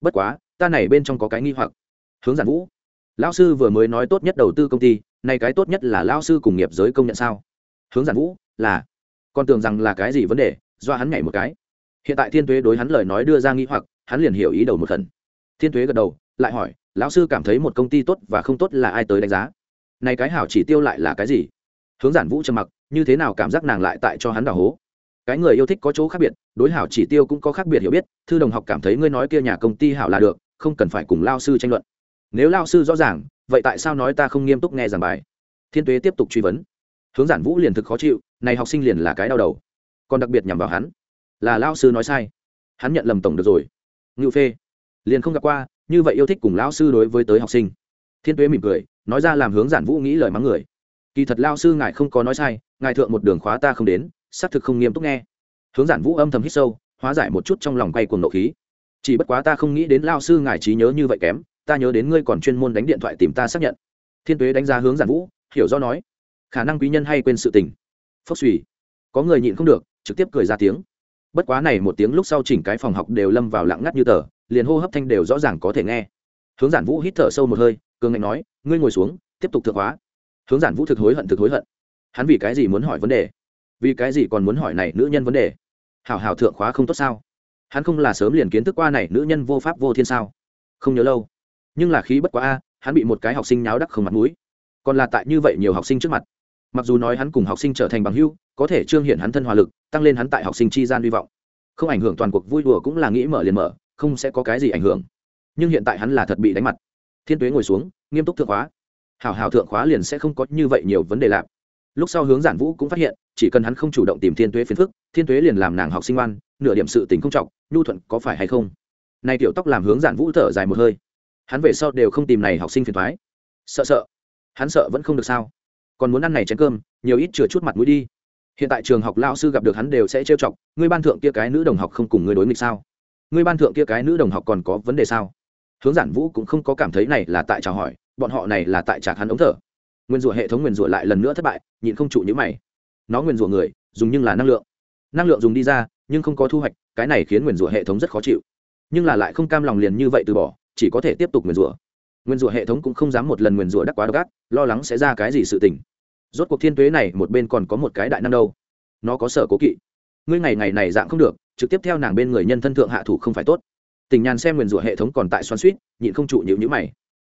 Bất quá, ta này bên trong có cái nghi hoặc. Hướng giản vũ, lão sư vừa mới nói tốt nhất đầu tư công ty nay cái tốt nhất là lão sư cùng nghiệp giới công nhận sao? Hướng giản vũ, là. Con tưởng rằng là cái gì vấn đề, do hắn nhảy một cái. Hiện tại thiên tuế đối hắn lời nói đưa ra nghi hoặc, hắn liền hiểu ý đầu một phần thiên tuế gật đầu, lại hỏi, lão sư cảm thấy một công ty tốt và không tốt là ai tới đánh giá? Này cái hảo chỉ tiêu lại là cái gì? Hướng giản vũ trầm mặc, như thế nào cảm giác nàng lại tại cho hắn đào hố? Cái người yêu thích có chỗ khác biệt, đối hảo chỉ tiêu cũng có khác biệt hiểu biết, thư đồng học cảm thấy ngươi nói kia nhà công ty hảo là được, không cần phải cùng lao sư tranh luận. Nếu lao sư rõ ràng, vậy tại sao nói ta không nghiêm túc nghe giảng bài? Thiên tuế tiếp tục truy vấn. Hướng giản vũ liền thực khó chịu, này học sinh liền là cái đau đầu. Còn đặc biệt nhằm vào hắn. Là lao sư nói sai. Hắn nhận lầm tổng được rồi. Ngự phê. Liền không gặp qua, như vậy yêu thích cùng lao sư đối với tới học sinh. Thiên tuế mỉm cười, nói ra làm hướng giản vũ nghĩ lời mắng người. Kỳ thật lao sư ngài không có nói sai, ngài thượng một đường khóa ta không đến xác thực không nghiêm túc nghe. Hướng giản vũ âm thầm hít sâu, hóa giải một chút trong lòng quay cuồng nộ khí. Chỉ bất quá ta không nghĩ đến lao sư ngài trí nhớ như vậy kém, ta nhớ đến ngươi còn chuyên môn đánh điện thoại tìm ta xác nhận. Thiên tuế đánh giá hướng giản vũ, hiểu do nói. Khả năng quý nhân hay quên sự tình. Phốc suy có người nhịn không được, trực tiếp cười ra tiếng. Bất quá này một tiếng lúc sau chỉnh cái phòng học đều lâm vào lặng ngắt như tờ, liền hô hấp thanh đều rõ ràng có thể nghe. Hướng giản vũ hít thở sâu một hơi, cường ngạnh nói, ngươi ngồi xuống, tiếp tục thượng hóa. Hướng giản vũ thực hối hận thực hối hận. Hắn vì cái gì muốn hỏi vấn đề? Vì cái gì còn muốn hỏi này nữ nhân vấn đề? Hảo hảo thượng khóa không tốt sao? Hắn không là sớm liền kiến thức qua này nữ nhân vô pháp vô thiên sao? Không nhớ lâu. Nhưng là khí bất quá a, hắn bị một cái học sinh nháo đắc không mặt mũi. Còn là tại như vậy nhiều học sinh trước mặt. Mặc dù nói hắn cùng học sinh trở thành bằng hữu, có thể trương hiện hắn thân hòa lực, tăng lên hắn tại học sinh chi gian hy vọng. Không ảnh hưởng toàn cuộc vui đùa cũng là nghĩ mở liền mở, không sẽ có cái gì ảnh hưởng. Nhưng hiện tại hắn là thật bị đánh mặt. Thiên tuế ngồi xuống, nghiêm túc thượng khóa. Hảo hảo thượng khóa liền sẽ không có như vậy nhiều vấn đề lạp lúc sau hướng giản vũ cũng phát hiện chỉ cần hắn không chủ động tìm thiên tuế phiền phức, thiên tuế liền làm nàng học sinh ngoan, nửa điểm sự tình không trọng, nhu thuận có phải hay không? Nay tiểu tóc làm hướng giản vũ thở dài một hơi. Hắn về sau đều không tìm này học sinh phiền thoái. Sợ sợ. Hắn sợ vẫn không được sao? Còn muốn ăn này chén cơm, nhiều ít chừa chút mặt mũi đi. Hiện tại trường học lao sư gặp được hắn đều sẽ trêu chọc, ngươi ban thượng kia cái nữ đồng học không cùng ngươi đối nghịch sao? Ngươi ban thượng kia cái nữ đồng học còn có vấn đề sao? Hướng giản vũ cũng không có cảm thấy này là tại chào hỏi, bọn họ này là tại trạc hắn ống thở. Nguyên rủa hệ thống nguyên rủa lại lần nữa thất bại, nhịn không trụ như mày nó nguyên rủa người, dùng nhưng là năng lượng. Năng lượng dùng đi ra, nhưng không có thu hoạch, cái này khiến nguyên rủa hệ thống rất khó chịu. Nhưng là lại không cam lòng liền như vậy từ bỏ, chỉ có thể tiếp tục nguyên rủa. Nguyên rủa hệ thống cũng không dám một lần nguyên rủa đắc quá đắc ác, lo lắng sẽ ra cái gì sự tình. Rốt cuộc thiên tuế này một bên còn có một cái đại năng đâu? Nó có sở cố kỵ. Ngươi ngày ngày này dạng không được, trực tiếp theo nàng bên người nhân thân thượng hạ thủ không phải tốt. Tình nhàn xem nguyên rủa hệ thống còn tại xoắn suýt nhịn không trụ nhịu nhữ mày.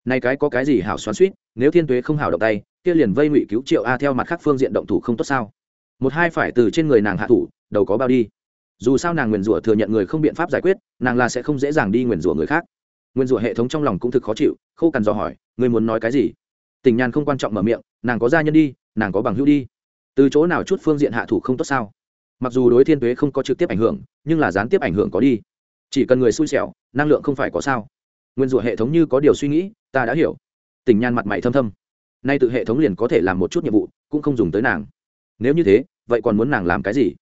Nay cái có cái gì hảo xoắn suýt nếu thiên tuế không hảo động tay, kia liền vây ngụy cứu triệu a theo mặt khác phương diện động thủ không tốt sao? Một hai phải từ trên người nàng hạ thủ, đầu có bao đi. Dù sao nàng nguyền rủa thừa nhận người không biện pháp giải quyết, nàng là sẽ không dễ dàng đi nguyền rủa người khác. Nguyền rủa hệ thống trong lòng cũng thực khó chịu, khô cằn dò hỏi người muốn nói cái gì? Tình nhàn không quan trọng mở miệng, nàng có gia nhân đi, nàng có bằng hữu đi. Từ chỗ nào chút phương diện hạ thủ không tốt sao? Mặc dù đối thiên tuế không có trực tiếp ảnh hưởng, nhưng là gián tiếp ảnh hưởng có đi. Chỉ cần người xui xẻo, năng lượng không phải có sao. Nguyên rủa hệ thống như có điều suy nghĩ, ta đã hiểu. Tình nhan mặt mày thâm thâm. Nay tự hệ thống liền có thể làm một chút nhiệm vụ, cũng không dùng tới nàng nếu như thế, vậy còn muốn nàng làm cái gì?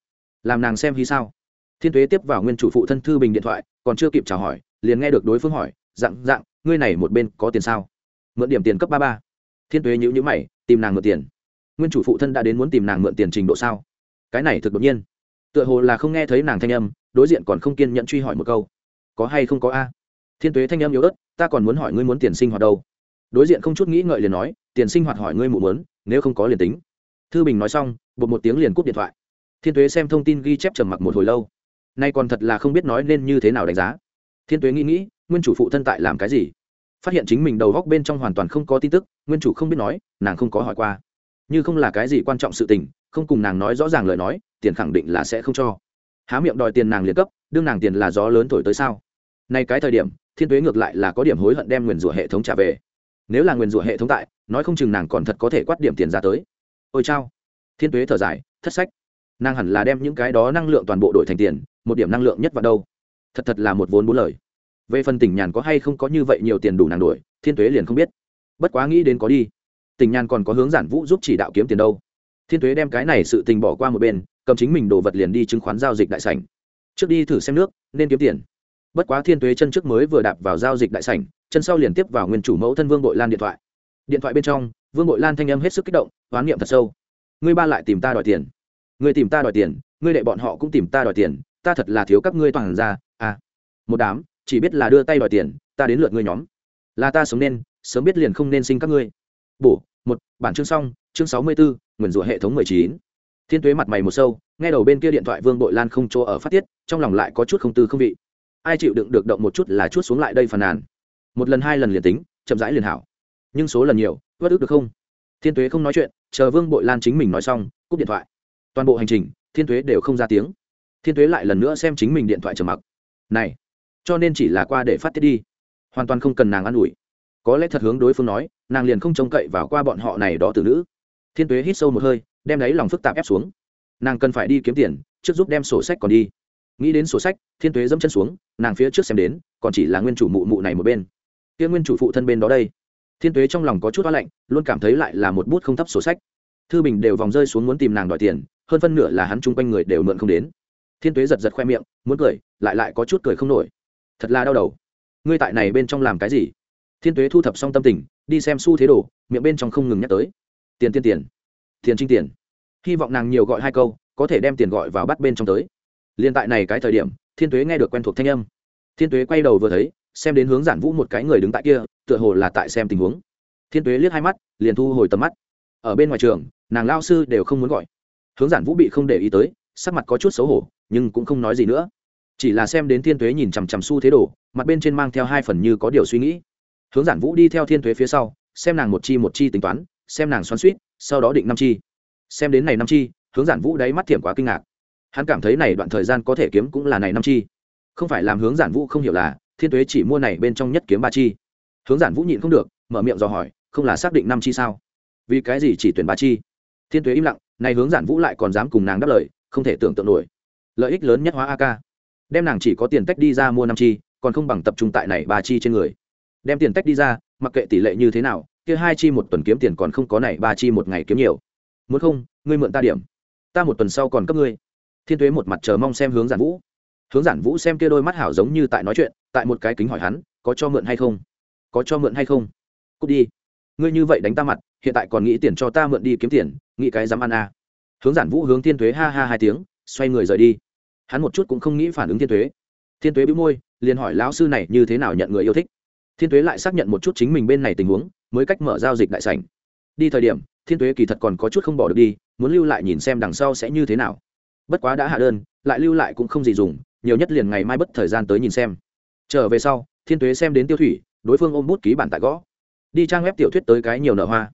Làm nàng xem hy sao? Thiên tuế tiếp vào nguyên chủ phụ thân thư bình điện thoại, còn chưa kịp chào hỏi, liền nghe được đối phương hỏi, dạng dạng, ngươi này một bên có tiền sao? Mượn điểm tiền cấp ba ba. Thiên tuế nhữ nhữ mày, tìm nàng mượn tiền. Nguyên chủ phụ thân đã đến muốn tìm nàng mượn tiền trình độ sao? Cái này thực đột nhiên. Tựa hồ là không nghe thấy nàng thanh âm, đối diện còn không kiên nhẫn truy hỏi một câu. Có hay không có a? Thiên tuế thanh âm yếu ớt, ta còn muốn hỏi ngươi muốn tiền sinh hoạt đâu. Đối diện không chút nghĩ ngợi liền nói, tiền sinh hoạt hỏi ngươi mụ muốn, nếu không có liền tính. Thư bình nói xong bột một tiếng liền cúp điện thoại. Thiên tuế xem thông tin ghi chép trầm mặc một hồi lâu. Nay còn thật là không biết nói nên như thế nào đánh giá. Thiên tuế nghĩ nghĩ, nguyên chủ phụ thân tại làm cái gì? Phát hiện chính mình đầu góc bên trong hoàn toàn không có tin tức, nguyên chủ không biết nói, nàng không có hỏi qua. Như không là cái gì quan trọng sự tình, không cùng nàng nói rõ ràng lời nói, tiền khẳng định là sẽ không cho. Há miệng đòi tiền nàng liền cấp, đương nàng tiền là gió lớn thổi tới sao? Nay cái thời điểm, thiên tuế ngược lại là có điểm hối hận đem nguyền rủa hệ thống trả về. Nếu là nguyền rủa hệ thống tại, nói không chừng nàng còn thật có thể quát điểm tiền ra tới. Ôi chao thiên tuế thở dài, thất sách. Nàng hẳn là đem những cái đó năng lượng toàn bộ đổi thành tiền, một điểm năng lượng nhất vào đâu? Thật thật là một vốn bốn lời. Về phần tỉnh nhàn có hay không có như vậy nhiều tiền đủ nàng đổi, thiên tuế liền không biết. Bất quá nghĩ đến có đi. Tỉnh nhàn còn có hướng giản vũ giúp chỉ đạo kiếm tiền đâu. Thiên tuế đem cái này sự tình bỏ qua một bên, cầm chính mình đồ vật liền đi chứng khoán giao dịch đại sảnh. Trước đi thử xem nước, nên kiếm tiền. Bất quá thiên tuế chân trước mới vừa đạp vào giao dịch đại sảnh, chân sau liền tiếp vào nguyên chủ mẫu thân vương bội lan điện thoại. Điện thoại bên trong, vương bội lan thanh âm hết sức kích động oán niệm thật sâu ngươi ba lại tìm ta đòi tiền. Ngươi tìm ta đòi tiền, ngươi đệ bọn họ cũng tìm ta đòi tiền, ta thật là thiếu các ngươi toàn ra à. Một đám, chỉ biết là đưa tay đòi tiền, ta đến lượt ngươi nhóm. Là ta sống nên, sớm biết liền không nên sinh các ngươi. Bổ, một, bản chương xong, chương sáu mươi bốn nguyền rủa hệ thống mười chín. Thiên tuế mặt mày một sâu, nghe đầu bên kia điện thoại vương bội lan không chỗ ở phát tiết, trong lòng lại có chút không tư không vị. Ai chịu đựng được động một chút là chút xuống lại đây phàn nàn. Một lần hai lần liền tính, chậm rãi liền hảo. Nhưng số lần nhiều, vất ức được không? Thiên tuế không nói chuyện, chờ vương bội lan chính mình nói xong, cúp điện thoại. Toàn bộ hành trình, thiên tuế đều không ra tiếng. Thiên tuế lại lần nữa xem chính mình điện thoại trầm mặc. Này, cho nên chỉ là qua để phát tiết đi. Hoàn toàn không cần nàng ă n ủi. Có lẽ thật hướng đối phương nói, nàng liền không trông cậy vào qua bọn họ này đó từ nữ. Thiên tuế hít sâu một hơi, đem lấy lòng phức tạp ép xuống. Nàng cần phải đi kiếm tiền, trước giúp đem sổ sách còn đi. Nghĩ đến sổ sách, thiên tuế dẫm chân xuống, nàng phía trước xem đến, còn chỉ là nguyên chủ mụ mụ này một bên. Kia nguyên chủ phụ thân bên đó đây thiên tuế trong lòng có chút hoa lạnh, luôn cảm thấy lại là một bút không thấp sổ sách. Thư bình đều vòng rơi xuống muốn tìm nàng đòi tiền, hơn phân nửa là hắn chung quanh người đều mượn không đến. Thiên tuế giật giật khoe miệng, muốn cười, lại lại có chút cười không nổi. Thật là đau đầu. Ngươi tại này bên trong làm cái gì? Thiên tuế thu thập xong tâm tình, đi xem xu thế đồ, miệng bên trong không ngừng nhắc tới. Tiền tiên tiền. Tiền trinh tiền. Hy vọng nàng nhiều gọi hai câu, có thể đem tiền gọi vào bắt bên trong tới. Liên tại này cái thời điểm, thiên tuế nghe được quen thuộc thanh âm. Thiên tuế quay đầu vừa thấy xem đến hướng giản vũ một cái người đứng tại kia, tựa hồ là tại xem tình huống. Thiên tuế liếc hai mắt, liền thu hồi tầm mắt. Ở bên ngoài trường, nàng lao sư đều không muốn gọi. Hướng giản vũ bị không để ý tới, sắc mặt có chút xấu hổ, nhưng cũng không nói gì nữa. Chỉ là xem đến thiên tuế nhìn chằm chằm su thế đồ, mặt bên trên mang theo hai phần như có điều suy nghĩ. Hướng giản vũ đi theo thiên tuế phía sau, xem nàng một chi một chi tính toán, xem nàng xoắn suýt sau đó định năm chi. Xem đến này năm chi, hướng giản vũ đáy mắt thiểm quá kinh ngạc. Hắn cảm thấy này đoạn thời gian có thể kiếm cũng là này năm chi. Không phải làm hướng giản vũ không hiểu là thiên tuế chỉ mua này bên trong nhất kiếm ba chi. Hướng giản vũ nhịn không được, mở miệng dò hỏi, không là xác định năm chi sao? Vì cái gì chỉ tuyển ba chi? Thiên tuế im lặng, này hướng giản vũ lại còn dám cùng nàng đáp lời, không thể tưởng tượng nổi. Lợi ích lớn nhất hóa a ca đem nàng chỉ có tiền tách đi ra mua năm chi, còn không bằng tập trung tại này ba chi trên người. Đem tiền tách đi ra, mặc kệ tỷ lệ như thế nào, kia hai chi một tuần kiếm tiền còn không có này ba chi một ngày kiếm nhiều. Muốn không, ngươi mượn ta điểm. Ta một tuần sau còn cấp ngươi. Thiên tuế một mặt chờ mong xem hướng giản vũ. Hướng giản vũ xem kia đôi mắt hảo giống như tại nói chuyện tại một cái kính hỏi hắn, có cho mượn hay không? Có cho mượn hay không? Cút đi. Ngươi như vậy đánh ta mặt, hiện tại còn nghĩ tiền cho ta mượn đi kiếm tiền, nghĩ cái dám ăn à. hướng giản vũ hướng thiên tuế ha ha hai tiếng, xoay người rời đi. Hắn một chút cũng không nghĩ phản ứng thiên tuế. Thiên tuế bị môi, liền hỏi lão sư này như thế nào nhận người yêu thích. Thiên tuế lại xác nhận một chút chính mình bên này tình huống, mới cách mở giao dịch đại sảnh. Đi thời điểm, thiên tuế kỳ thật còn có chút không bỏ được đi, muốn lưu lại nhìn xem đằng sau sẽ như thế nào. Bất quá đã hạ đơn, lại lưu lại cũng không gì dùng, nhiều nhất liền ngày mai bất thời gian tới nhìn xem trở về sau, thiên tuế xem đến tiêu thủy, đối phương ôm bút ký bản tại gõ. Đi trang web tiểu thuyết tới cái nhiều nợ hoa.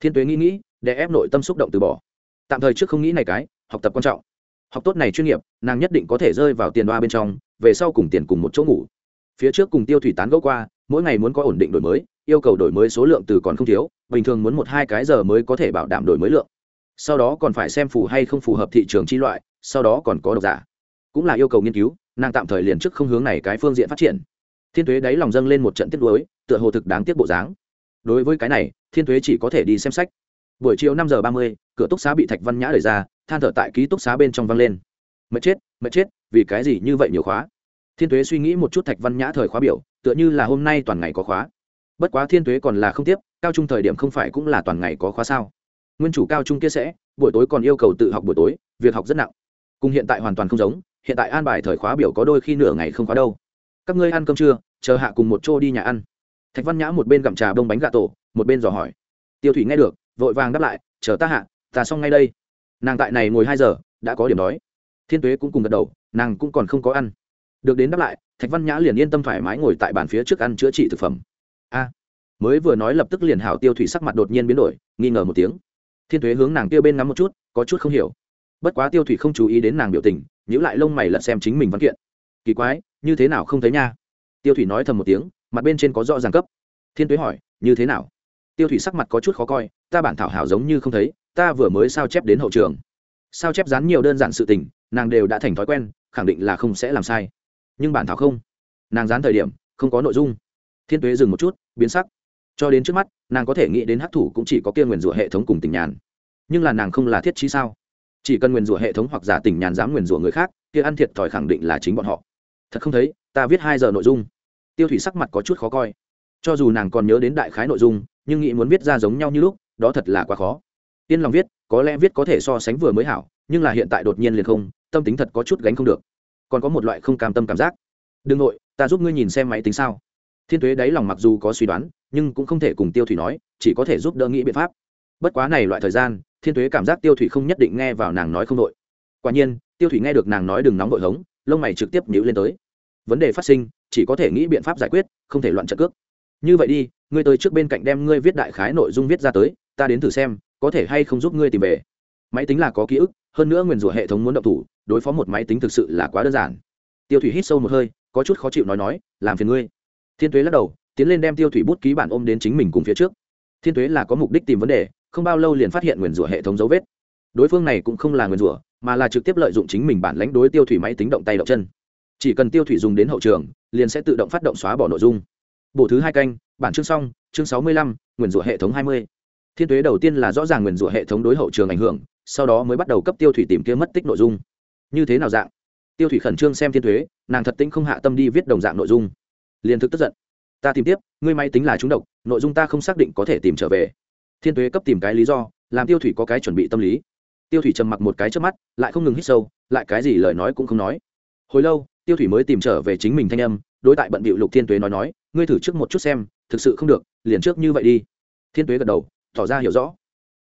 Thiên tuế nghĩ nghĩ, để ép nội tâm xúc động từ bỏ. Tạm thời trước không nghĩ này cái, học tập quan trọng. Học tốt này chuyên nghiệp, nàng nhất định có thể rơi vào tiền đoa bên trong, về sau cùng tiền cùng một chỗ ngủ. Phía trước cùng tiêu thủy tán gẫu qua, mỗi ngày muốn có ổn định đổi mới, yêu cầu đổi mới số lượng từ còn không thiếu, bình thường muốn một hai cái giờ mới có thể bảo đảm đổi mới lượng. Sau đó còn phải xem phù hay không phù hợp thị trường chi loại, sau đó còn có độc giả cũng là yêu cầu nghiên cứu, nàng tạm thời liền trước không hướng này cái phương diện phát triển. Thiên thuế đáy lòng dâng lên một trận tiết đối tựa hồ thực đáng tiếc bộ dáng. Đối với cái này, thiên thuế chỉ có thể đi xem sách. Buổi chiều năm giờ ba mươi, cửa túc xá bị thạch văn nhã đẩy ra, than thở tại ký túc xá bên trong văng lên. Mệt chết mệt chết, vì cái gì như vậy nhiều khóa? Thiên thuế suy nghĩ một chút thạch văn nhã thời khóa biểu, tựa như là hôm nay toàn ngày có khóa. Bất quá thiên thuế còn là không tiếp, cao trung thời điểm không phải cũng là toàn ngày có khóa sao? Nguyên chủ cao trung kia sẽ, buổi tối còn yêu cầu tự học buổi tối, việc học rất nặng. Cùng hiện tại hoàn toàn không giống hiện tại an bài thời khóa biểu có đôi khi nửa ngày không khóa đâu. Các ngươi ăn cơm trưa, chờ hạ cùng một chỗ đi nhà ăn. Thạch văn nhã một bên gặm trà bông bánh gà tổ, một bên dò hỏi. Tiêu thủy nghe được, vội vàng đáp lại, chờ ta hạ, ta xong ngay đây. Nàng tại này ngồi hai giờ, đã có điểm đói. Thiên tuế cũng cùng gật đầu, nàng cũng còn không có ăn. Được đến đáp lại, thạch văn nhã liền yên tâm thoải mái ngồi tại bàn phía trước ăn chữa trị thực phẩm. A, mới vừa nói lập tức liền hảo tiêu thủy sắc mặt đột nhiên biến đổi, nghi ngờ một tiếng. Thiên thuế hướng nàng tiêu bên ngắm một chút, có chút không hiểu bất quá tiêu thủy không chú ý đến nàng biểu tình nhữ lại lông mày lật xem chính mình văn kiện. Kỳ quái, như thế nào không thấy nha? Tiêu thủy nói thầm một tiếng, mặt bên trên có rõ ràng cấp. Thiên tuế hỏi, như thế nào? Tiêu thủy sắc mặt có chút khó coi, ta bản thảo hảo giống như không thấy, ta vừa mới sao chép đến hậu trường. Sao chép dán nhiều đơn giản sự tình, nàng đều đã thành thói quen, khẳng định là không sẽ làm sai. Nhưng bản thảo không. Nàng dán thời điểm, không có nội dung. Thiên tuế dừng một chút, biến sắc. Cho đến trước mắt, nàng có thể nghĩ đến hát thủ cũng chỉ có kia nguyền rủa hệ thống cùng tình nhàn. Nhưng là nàng không là thiết trí sao? Chỉ cần nguyền rủa hệ thống hoặc giả tình nhàn dám nguyền rủa người khác, kia ăn thiệt thòi khẳng định là chính bọn họ. Thật không thấy, ta viết hai giờ nội dung. Tiêu thủy sắc mặt có chút khó coi. Cho dù nàng còn nhớ đến đại khái nội dung, nhưng nghĩ muốn viết ra giống nhau như lúc, đó thật là quá khó. Yên lòng viết, có lẽ viết có thể so sánh vừa mới hảo, nhưng là hiện tại đột nhiên liền không, tâm tính thật có chút gánh không được. Còn có một loại không cam tâm cảm giác. Đương nội, ta giúp ngươi nhìn xem máy tính sao. Thiên tuế đáy lòng mặc dù có suy đoán, nhưng cũng không thể cùng tiêu thủy nói, chỉ có thể giúp đỡ nghĩ biện pháp. Bất quá này loại thời gian thiên tuế cảm giác tiêu thủy không nhất định nghe vào nàng nói không đội. Quả nhiên, tiêu thủy nghe được nàng nói đừng nóng vội hống, lông mày trực tiếp nhữ lên tới. Vấn đề phát sinh, chỉ có thể nghĩ biện pháp giải quyết, không thể loạn trận cước. Như vậy đi, ngươi tới trước bên cạnh đem ngươi viết đại khái nội dung viết ra tới, ta đến thử xem, có thể hay không giúp ngươi tìm về. Máy tính là có ký ức, hơn nữa nguyền rủa hệ thống muốn động thủ, đối phó một máy tính thực sự là quá đơn giản. Tiêu thủy hít sâu một hơi, có chút khó chịu nói nói, làm phiền ngươi. Thiên tuế lắc đầu, tiến lên đem tiêu thủy bút ký bản ôm đến chính mình cùng phía trước. Thiên tuế là có mục đích tìm vấn đề không bao lâu liền phát hiện nguyền rủa hệ thống dấu vết. Đối phương này cũng không là nguyền rủa, mà là trực tiếp lợi dụng chính mình bản lãnh đối tiêu thủy máy tính động tay động chân. Chỉ cần tiêu thủy dùng đến hậu trường, liền sẽ tự động phát động xóa bỏ nội dung. Bộ thứ hai canh, bản chương xong, chương sáu mươi lăm, nguyền rủa hệ thống hai mươi. Thiên tuế đầu tiên là rõ ràng nguyền rủa hệ thống đối hậu trường ảnh hưởng, sau đó mới bắt đầu cấp tiêu thủy tìm kiếm mất tích nội dung. Như thế nào dạng? Tiêu thủy khẩn trương xem thiên thuế nàng thật tính không hạ tâm đi viết đồng dạng nội dung. Liền thực tức giận. Ta tìm tiếp, ngươi máy tính là trúng độc, nội dung ta không xác định có thể tìm trở về thiên Tuế cấp tìm cái lý do, làm tiêu thủy có cái chuẩn bị tâm lý. Tiêu thủy trầm mặc một cái trước mắt, lại không ngừng hít sâu, lại cái gì lời nói cũng không nói. Hồi lâu, tiêu thủy mới tìm trở về chính mình thanh âm, đối tại bận bịu lục thiên tuế nói nói, ngươi thử trước một chút xem, thực sự không được, liền trước như vậy đi. Thiên tuế gật đầu, tỏ ra hiểu rõ.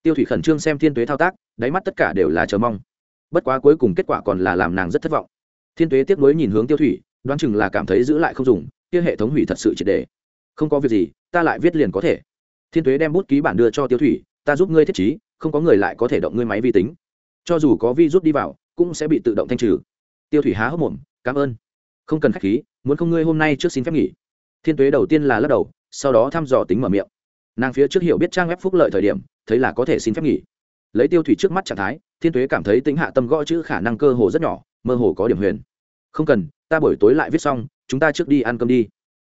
Tiêu thủy khẩn trương xem thiên tuế thao tác, đáy mắt tất cả đều là chờ mong. Bất quá cuối cùng kết quả còn là làm nàng rất thất vọng. Thiên tuế tiếp nối nhìn hướng tiêu thủy, đoán chừng là cảm thấy giữ lại không dùng, kia hệ thống hủy thật sự triệt đề không có việc gì, ta lại viết liền có thể thiên tuế đem bút ký bản đưa cho tiêu thủy, ta giúp ngươi thiết trí, không có người lại có thể động ngươi máy vi tính. Cho dù có vi rút đi vào, cũng sẽ bị tự động thanh trừ. Tiêu thủy há hốc mồm, cảm ơn. Không cần k h á c h khí, muốn không ngươi hôm nay trước xin phép nghỉ. Thiên tuế đầu tiên là lắc đầu, sau đó thăm dò tính mở miệng. Nàng phía trước hiểu biết trang web phúc lợi thời điểm, thấy là có thể xin phép nghỉ. Lấy tiêu thủy trước mắt trạng thái, thiên tuế cảm thấy tính hạ tâm gõ chữ khả năng cơ hồ rất nhỏ, mơ hồ có điểm huyền. Không cần, ta buổi tối lại viết xong, chúng ta trước đi ăn cơm đi.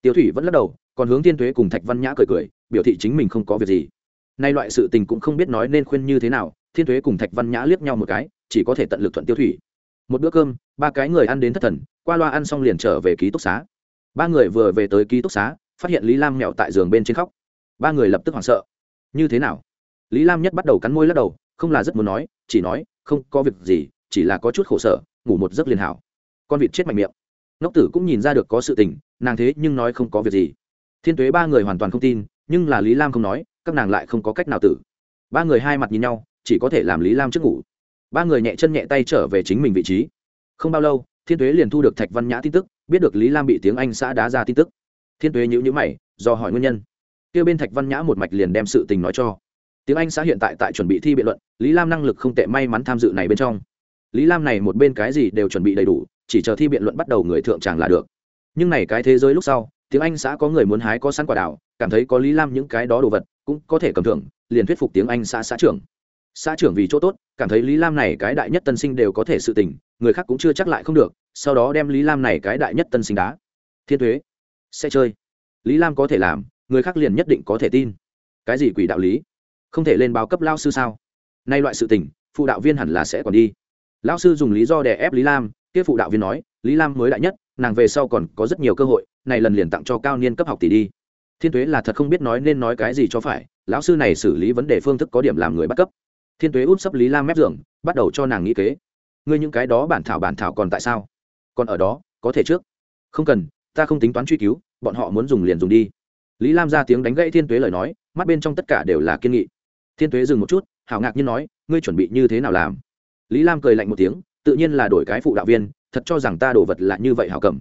Tiêu thủy vẫn lắc đầu còn hướng thiên tuế cùng thạch văn nhã cười cười, biểu thị chính mình không có việc gì. Nay loại sự tình cũng không biết nói nên khuyên như thế nào, thiên tuế cùng thạch văn nhã liếc nhau một cái, chỉ có thể tận lực thuận tiêu thủy. Một bữa cơm, ba cái người ăn đến thất thần, qua loa ăn xong liền trở về ký túc xá. Ba người vừa về tới ký túc xá, phát hiện lý lam mẹo tại giường bên trên khóc. Ba người lập tức hoảng sợ. Như thế nào? Lý lam nhất bắt đầu cắn môi lắc đầu, không là rất muốn nói, chỉ nói, không có việc gì, chỉ là có chút khổ sở, ngủ một giấc liền hảo. Con vịt chết mạnh miệng. Ngốc tử cũng nhìn ra được có sự tình, nàng thế nhưng nói không có việc gì thiên tuế ba người hoàn toàn không tin, nhưng là lý lam không nói, các nàng lại không có cách nào tử. Ba người hai mặt nhìn nhau, chỉ có thể làm lý lam trước ngủ. Ba người nhẹ chân nhẹ tay trở về chính mình vị trí. Không bao lâu, thiên tuế liền thu được thạch văn nhã tin tức, biết được lý lam bị tiếng anh xã đá ra tin tức. Thiên tuế nhữ nhữ mày, do hỏi nguyên nhân. Kia bên thạch văn nhã một mạch liền đem sự tình nói cho. Tiếng anh xã hiện tại tại chuẩn bị thi biện luận, lý lam năng lực không tệ may mắn tham dự này bên trong. Lý lam này một bên cái gì đều chuẩn bị đầy đủ, chỉ chờ thi biện luận bắt đầu người thượng tràng là được. Nhưng này cái thế giới lúc sau tiếng anh xã có người muốn hái có sẵn quả đảo cảm thấy có lý lam những cái đó đồ vật, cũng có thể cầm thưởng, liền thuyết phục tiếng anh xã xã trưởng. Xã trưởng vì chỗ tốt, cảm thấy lý lam này cái đại nhất tân sinh đều có thể sự tình, người khác cũng chưa chắc lại không được, sau đó đem lý lam này cái đại nhất tân sinh đá. Thiên thuế sẽ chơi. Lý lam có thể làm, người khác liền nhất định có thể tin. Cái gì quỷ đạo lý? Không thể lên báo cấp lao sư sao? Nay loại sự tình, phụ đạo viên hẳn là sẽ còn đi. Lao sư dùng lý do đè ép lý lam, kia phụ đạo viên nói, lý lam mới đại nhất, nàng về sau còn có rất nhiều cơ hội này lần liền tặng cho cao niên cấp học tỷ đi. Thiên tuế là thật không biết nói nên nói cái gì cho phải, lão sư này xử lý vấn đề phương thức có điểm làm người bắt cấp. Thiên tuế út sấp lý lam mép giường, bắt đầu cho nàng nghĩ kế. Ngươi những cái đó bản thảo bản thảo còn tại sao? Còn ở đó, có thể trước. Không cần, ta không tính toán truy cứu, bọn họ muốn dùng liền dùng đi. Lý lam ra tiếng đánh gãy thiên tuế lời nói, mắt bên trong tất cả đều là kiên nghị. Thiên tuế dừng một chút, hảo ngạc nhiên nói, ngươi chuẩn bị như thế nào làm? Lý lam cười lạnh một tiếng, tự nhiên là đổi cái phụ đạo viên, thật cho rằng ta đổ vật là như vậy hảo cầm.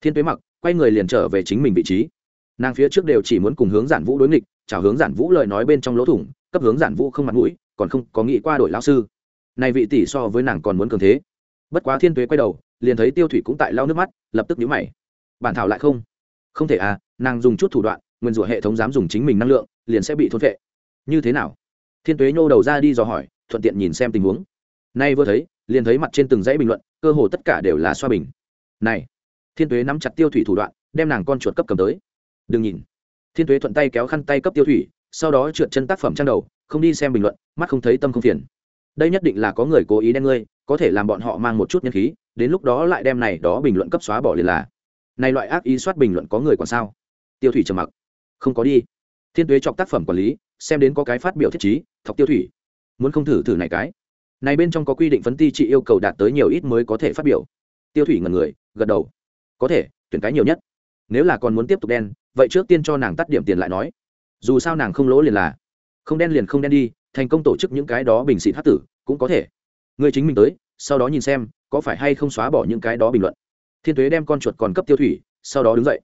Thiên tuế mặc quay người liền trở về chính mình vị trí. Nàng phía trước đều chỉ muốn cùng hướng giản vũ đối nghịch, chào hướng giản vũ lời nói bên trong lỗ thủng, cấp hướng giản vũ không mặt mũi, còn không có nghĩ qua đổi lão sư. Này vị tỷ so với nàng còn muốn cường thế. Bất quá thiên tuế quay đầu, liền thấy tiêu thủy cũng tại lau nước mắt, lập tức nhíu mày. Bản thảo lại không? Không thể à nàng dùng chút thủ đoạn, nguyên rủa hệ thống dám dùng chính mình năng lượng, liền sẽ bị thôn vệ như thế nào? Thiên tuế nhô đầu ra đi dò hỏi, thuận tiện nhìn xem tình huống. Nay vừa thấy, liền thấy mặt trên từng dãy bình luận, cơ hồ tất cả đều là xoa bình. Này thiên tuế nắm chặt tiêu thủy thủ đoạn, đem nàng con chuột cấp cầm tới. Đừng nhìn. Thiên tuế thuận tay kéo khăn tay cấp tiêu thủy, sau đó trượt chân tác phẩm trang đầu, không đi xem bình luận, mắt không thấy tâm không phiền. Đây nhất định là có người cố ý đen ngươi, có thể làm bọn họ mang một chút nhân khí, đến lúc đó lại đem này đó bình luận cấp xóa bỏ liền là. Này loại ác ý soát bình luận có người còn sao? Tiêu thủy trầm mặc. Không có đi. Thiên tuế chọc tác phẩm quản lý, xem đến có cái phát biểu thiết chí thọc tiêu thủy. Muốn không thử thử này cái. Này bên trong có quy định phấn ti chị yêu cầu đạt tới nhiều ít mới có thể phát biểu. Tiêu thủy ngần người, gật đầu có thể, tuyển cái nhiều nhất. Nếu là còn muốn tiếp tục đen, vậy trước tiên cho nàng tắt điểm tiền lại nói. Dù sao nàng không lỗ liền là. Không đen liền không đen đi, thành công tổ chức những cái đó bình xịt hát tử, cũng có thể. Người chính mình tới, sau đó nhìn xem, có phải hay không xóa bỏ những cái đó bình luận. Thiên tuế đem con chuột còn cấp tiêu thủy, sau đó đứng dậy.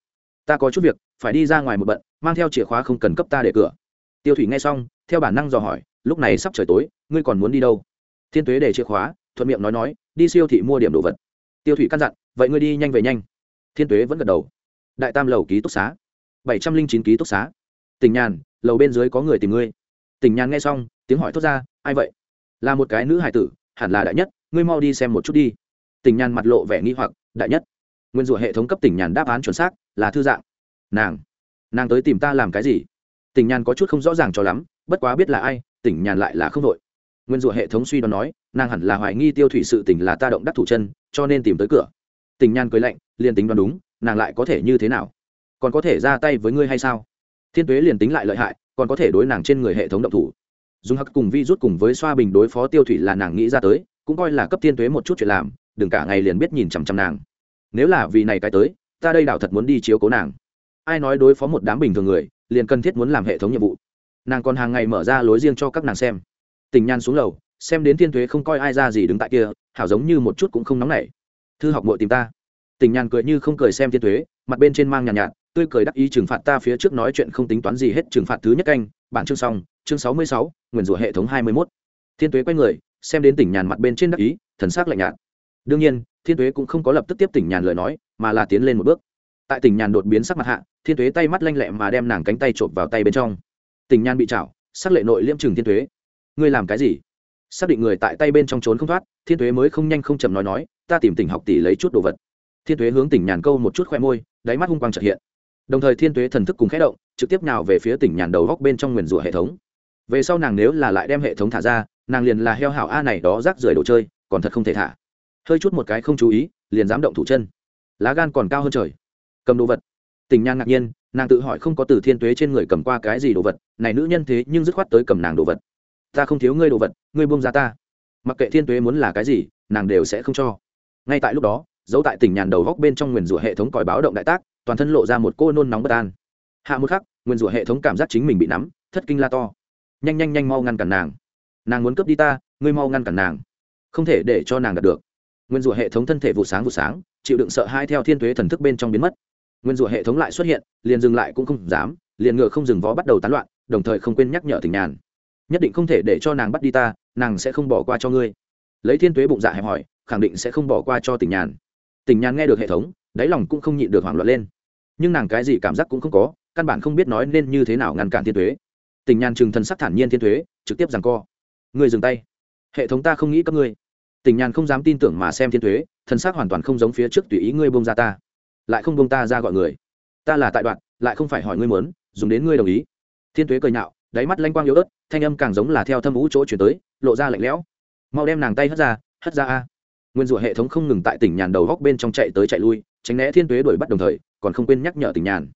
Ta có chút việc, phải đi ra ngoài một bận, mang theo chìa khóa không cần cấp ta để cửa. Tiêu thủy nghe xong, theo bản năng dò hỏi, lúc này sắp trời tối, ngươi còn muốn đi đâu? Thiên tuế để chìa khóa, thuận miệng nói nói, đi siêu thị mua điểm đồ vật. Tiêu thủy căn dặn, vậy ngươi đi nhanh về nhanh thiên tuế vẫn gật đầu. Đại tam lầu ký túc xá. bảy trăm linh chín ký túc xá. Tỉnh nhàn, lầu bên dưới có người tìm ngươi. Tỉnh nhàn nghe xong, tiếng hỏi thốt ra, ai vậy? Là một cái nữ hải tử, hẳn là đại nhất, ngươi mau đi xem một chút đi. Tỉnh nhàn mặt lộ vẻ nghi hoặc, đại nhất? Nguyên rủa hệ thống cấp tỉnh nhàn đáp án chuẩn xác, là thư dạng. Nàng nàng tới tìm ta làm cái gì? Tỉnh nhàn có chút không rõ ràng cho lắm, bất quá biết là ai, tỉnh nhàn lại là không đội nguyên rủa hệ thống suy đoán nói, nàng hẳn là hoài nghi tiêu thủy sự tỉnh là ta động đắc thủ chân, cho nên tìm tới cửa. Tỉnh nhàn cười lạnh liền tính đoán đúng, nàng lại có thể như thế nào? Còn có thể ra tay với ngươi hay sao? Thiên tuế liền tính lại lợi hại, còn có thể đối nàng trên người hệ thống động thủ. Dùng hắc cùng vi rút cùng với xoa bình đối phó tiêu thủy là nàng nghĩ ra tới, cũng coi là cấp thiên tuế một chút chuyện làm, đừng cả ngày liền biết nhìn chằm chằm nàng. Nếu là vì này cái tới, ta đây đảo thật muốn đi chiếu cố nàng. Ai nói đối phó một đám bình thường người, liền cần thiết muốn làm hệ thống nhiệm vụ. Nàng còn hàng ngày mở ra lối riêng cho các nàng xem. Tình nhan xuống lầu, xem đến thiên thuế không coi ai ra gì đứng tại kia, hảo giống như một chút cũng không nóng nảy. Thư học mội tìm ta tình nhàn cười như không cười xem thiên thuế mặt bên trên mang nhàn nhạt, nhạt tươi cười đắc ý trừng phạt ta phía trước nói chuyện không tính toán gì hết trừng phạt thứ nhất canh bản chương xong chương sáu mươi sáu nguyền rủa hệ thống hai mươi mốt. Thiên tuế quay người xem đến tỉnh nhàn mặt bên trên đắc ý thần s ắ c lạnh nhạt. Đương nhiên thiên tuế cũng không có lập tức tiếp tỉnh nhàn lời nói mà là tiến lên một bước. Tại tỉnh nhàn đột biến sắc mặt hạ thiên tuế tay mắt lanh lẹ mà đem nàng cánh tay trộm vào tay bên trong. Tỉnh nhàn bị chảo sắc lệ nội liêm trừng thiên tuế. Ngươi làm cái gì? Xác định người tại tay bên trong trốn không thoát thiên tuế mới không nhanh không chầm nói nói ta tìm tỉnh học tỷ lấy chút đồ vật thiên tuế hướng tỉnh nhàn câu một chút khoe môi, đáy mắt hung quang trợ hiện. Đồng thời thiên tuế thần thức cùng khẽ động, trực tiếp nào về phía tỉnh nhàn đầu góc bên trong nguyền rủa hệ thống. Về sau nàng nếu là lại đem hệ thống thả ra, nàng liền là heo hảo a này đó rác rưởi đồ chơi, còn thật không thể thả. Hơi chút một cái không chú ý, liền dám động thủ chân. Lá gan còn cao hơn trời. Cầm đồ vật. Tình nhang ngạc nhiên, nàng tự hỏi không có từ thiên tuế trên người cầm qua cái gì đồ vật, này nữ nhân thế nhưng dứt khoát tới cầm nàng đồ vật. Ta không thiếu ngươi đồ vật, ngươi buông ra ta. Mặc kệ thiên tuế muốn là cái gì, nàng đều sẽ không cho. Ngay tại lúc đó giấu tại tỉnh nhàn đầu góc bên trong nguyền rủa hệ thống còi báo động đại tác, toàn thân lộ ra một cô nôn nóng bất an. Hạ một khắc, nguyền rủa hệ thống cảm giác chính mình bị nắm, thất kinh la to. Nhanh nhanh nhanh mau ngăn cản nàng. Nàng muốn cướp đi ta, ngươi mau ngăn cản nàng. Không thể để cho nàng đạt được. Nguyên rủa hệ thống thân thể vụ sáng vụ sáng, chịu đựng sợ hai theo thiên thuế thần thức bên trong biến mất. Nguyên rủa hệ thống lại xuất hiện, liền dừng lại cũng không dám, liền ngựa không dừng vó bắt đầu tán loạn, đồng thời không quên nhắc nhở tình nhàn. Nhất định không thể để cho nàng bắt đi ta, nàng sẽ không bỏ qua cho ngươi. Lấy thiên tuế bụng dạ hẹp hỏi, khẳng định sẽ không bỏ qua cho tình nhàn tình nhàn nghe được hệ thống, đáy lòng cũng không nhịn được hoảng loạn lên. Nhưng nàng cái gì cảm giác cũng không có, căn bản không biết nói nên như thế nào ngăn cản thiên tuế. Tình nhàn trừng thần sắc thản nhiên thiên tuế, trực tiếp rằng co. Ngươi dừng tay. Hệ thống ta không nghĩ các ngươi. Tình nhàn không dám tin tưởng mà xem thiên tuế, thần sắc hoàn toàn không giống phía trước tùy ý ngươi bông ra ta. Lại không bông ta ra gọi người. Ta là tại đoạn, lại không phải hỏi ngươi muốn, dùng đến ngươi đồng ý. Thiên tuế cười nhạo, đáy mắt lanh quang yếu ớt, thanh âm càng giống là theo thâm vũ chỗ chuyển tới, lộ ra lạnh lẽo. Mau đem nàng tay hất ra hất ra a nguyên rủa hệ thống không ngừng tại tỉnh nhàn đầu góc bên trong chạy tới chạy lui, tránh né thiên tuế đuổi bắt đồng thời, còn không quên nhắc nhở tỉnh nhàn.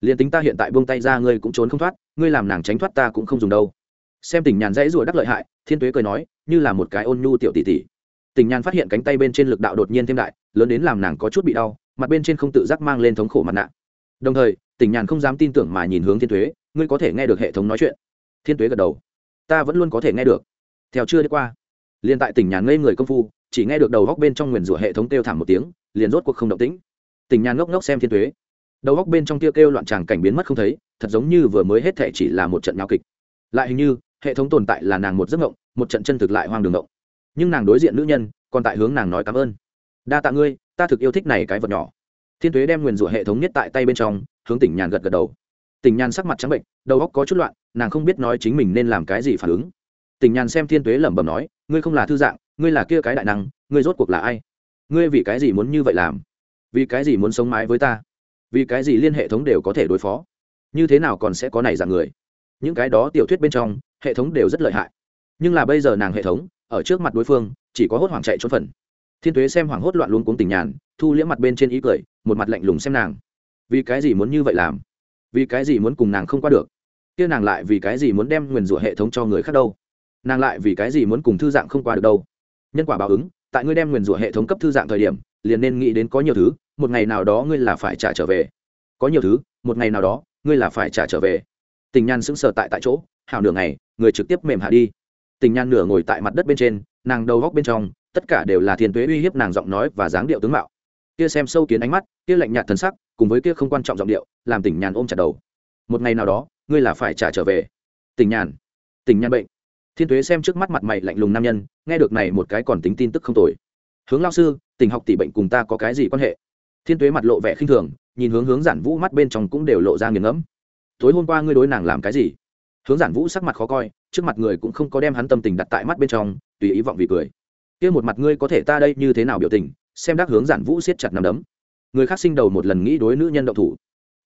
Liền tính ta hiện tại buông tay ra ngươi cũng trốn không thoát, ngươi làm nàng tránh thoát ta cũng không dùng đâu. Xem tỉnh nhàn dãy rủa đắc lợi hại, thiên tuế cười nói, như là một cái ôn nhu tiểu tỷ tỷ. Tỉnh nhàn phát hiện cánh tay bên trên lực đạo đột nhiên thêm đại, lớn đến làm nàng có chút bị đau, mặt bên trên không tự giác mang lên thống khổ mặt nạ. Đồng thời, tỉnh nhàn không dám tin tưởng mà nhìn hướng thiên tuế, ngươi có thể nghe được hệ thống nói chuyện. Thiên tuế gật đầu. Ta vẫn luôn có thể nghe được. Theo chưa đi qua, liền tại tỉnh nhàn ngây người công phu chỉ nghe được đầu góc bên trong nguyền rủa hệ thống kêu thảm một tiếng liền rốt cuộc không động tĩnh. Tình nhàn ngốc ngốc xem thiên tuế đầu góc bên trong kia kêu, loạn tràng cảnh biến mất không thấy thật giống như vừa mới hết thể chỉ là một trận nhau kịch. Lại hình như hệ thống tồn tại là nàng một giấc ngộng một trận chân thực lại hoang đường ngộng nhưng nàng đối diện nữ nhân còn tại hướng nàng nói cảm ơn. Đa tạ ngươi ta thực yêu thích này cái vật nhỏ. Thiên tuế đem nguyền rủa hệ thống nhất tại tay bên trong hướng tỉnh nhàn gật gật đầu. Tỉnh nhàn sắc mặt trắng bệnh đầu góc có chút loạn nàng không biết nói chính mình nên làm cái gì phản ứng. Tình nhàn xem thiên tuế lẩm bẩm nói, ngươi không là thư dạng, ngươi là kia cái đại năng, ngươi rốt cuộc là ai? Ngươi vì cái gì muốn như vậy làm? Vì cái gì muốn sống mái với ta? Vì cái gì liên hệ thống đều có thể đối phó? Như thế nào còn sẽ có này dạng người? Những cái đó tiểu thuyết bên trong, hệ thống đều rất lợi hại. Nhưng là bây giờ nàng hệ thống, ở trước mặt đối phương, chỉ có hốt hoảng chạy trốn phần. Thiên tuế xem hoảng hốt loạn luôn cuống tình nhàn, thu liễm mặt bên trên ý cười, một mặt lạnh lùng xem nàng. Vì cái gì muốn như vậy làm? Vì cái gì muốn cùng nàng không qua được? Kia nàng lại vì cái gì muốn đem nguyền rủa hệ thống cho người khác đâu? Nàng lại vì cái gì muốn cùng thư dạng không qua được đâu? Nhân quả báo ứng, tại ngươi đem nguyền rủa hệ thống cấp thư dạng thời điểm, liền nên nghĩ đến có nhiều thứ, một ngày nào đó ngươi là phải trả trở về. Có nhiều thứ, một ngày nào đó, ngươi là phải trả trở về. Tình nhan sững sờ tại tại chỗ hào nửa ngày, người trực tiếp mềm hạ đi. Tình nhan nửa ngồi tại mặt đất bên trên, nàng đầu góc bên trong, tất cả đều là thiên tuế uy hiếp nàng giọng nói và dáng điệu tướng mạo. Kia xem sâu kiến ánh mắt, kia lạnh nhạt thần sắc, cùng với kia không quan trọng giọng điệu, làm tỉnh nhàn ôm chặt đầu. Một ngày nào đó, ngươi là phải trả trở về. Tỉnh nhàn tỉnh nhàn bệnh thiên tuế xem trước mắt mặt mày lạnh lùng nam nhân, nghe được này một cái còn tính tin tức không tồi. Hướng lao sư, tình học tỷ bệnh cùng ta có cái gì quan hệ? Thiên tuế mặt lộ vẻ khinh thường, nhìn hướng hướng giản vũ mắt bên trong cũng đều lộ ra nghiền ngẫm. Tối hôm qua ngươi đối nàng làm cái gì? Hướng giản vũ sắc mặt khó coi, trước mặt người cũng không có đem hắn tâm tình đặt tại mắt bên trong, tùy ý vọng vì cười. Kia một mặt ngươi có thể ta đây như thế nào biểu tình, xem đắc hướng giản vũ siết chặt nằm đấm. Người khác sinh đầu một lần nghĩ đối nữ nhân động thủ.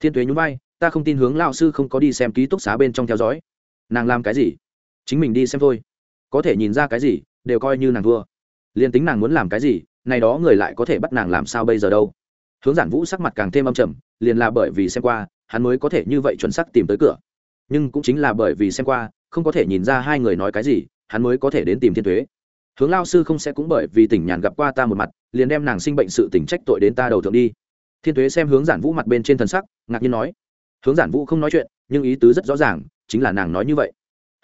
Thiên tuế nhún vai, ta không tin hướng lao sư không có đi xem ký túc xá bên trong theo dõi. Nàng làm cái gì? Chính mình đi xem thôi. Có thể nhìn ra cái gì, đều coi như nàng thua. Liền tính nàng muốn làm cái gì, này đó người lại có thể bắt nàng làm sao bây giờ đâu. Hướng giản vũ sắc mặt càng thêm âm trầm, liền là bởi vì xem qua, hắn mới có thể như vậy chuẩn sắc tìm tới cửa. Nhưng cũng chính là bởi vì xem qua, không có thể nhìn ra hai người nói cái gì, hắn mới có thể đến tìm thiên thuế. Hướng lao sư không sẽ cũng bởi vì tỉnh nhàn gặp qua ta một mặt, liền đem nàng sinh bệnh sự tỉnh trách tội đến ta đầu thượng đi. Thiên thuế xem hướng giản vũ mặt bên trên thân sắc, ngạc nhiên nói. Hướng giản vũ không nói chuyện, nhưng ý tứ rất rõ ràng, chính là nàng nói như vậy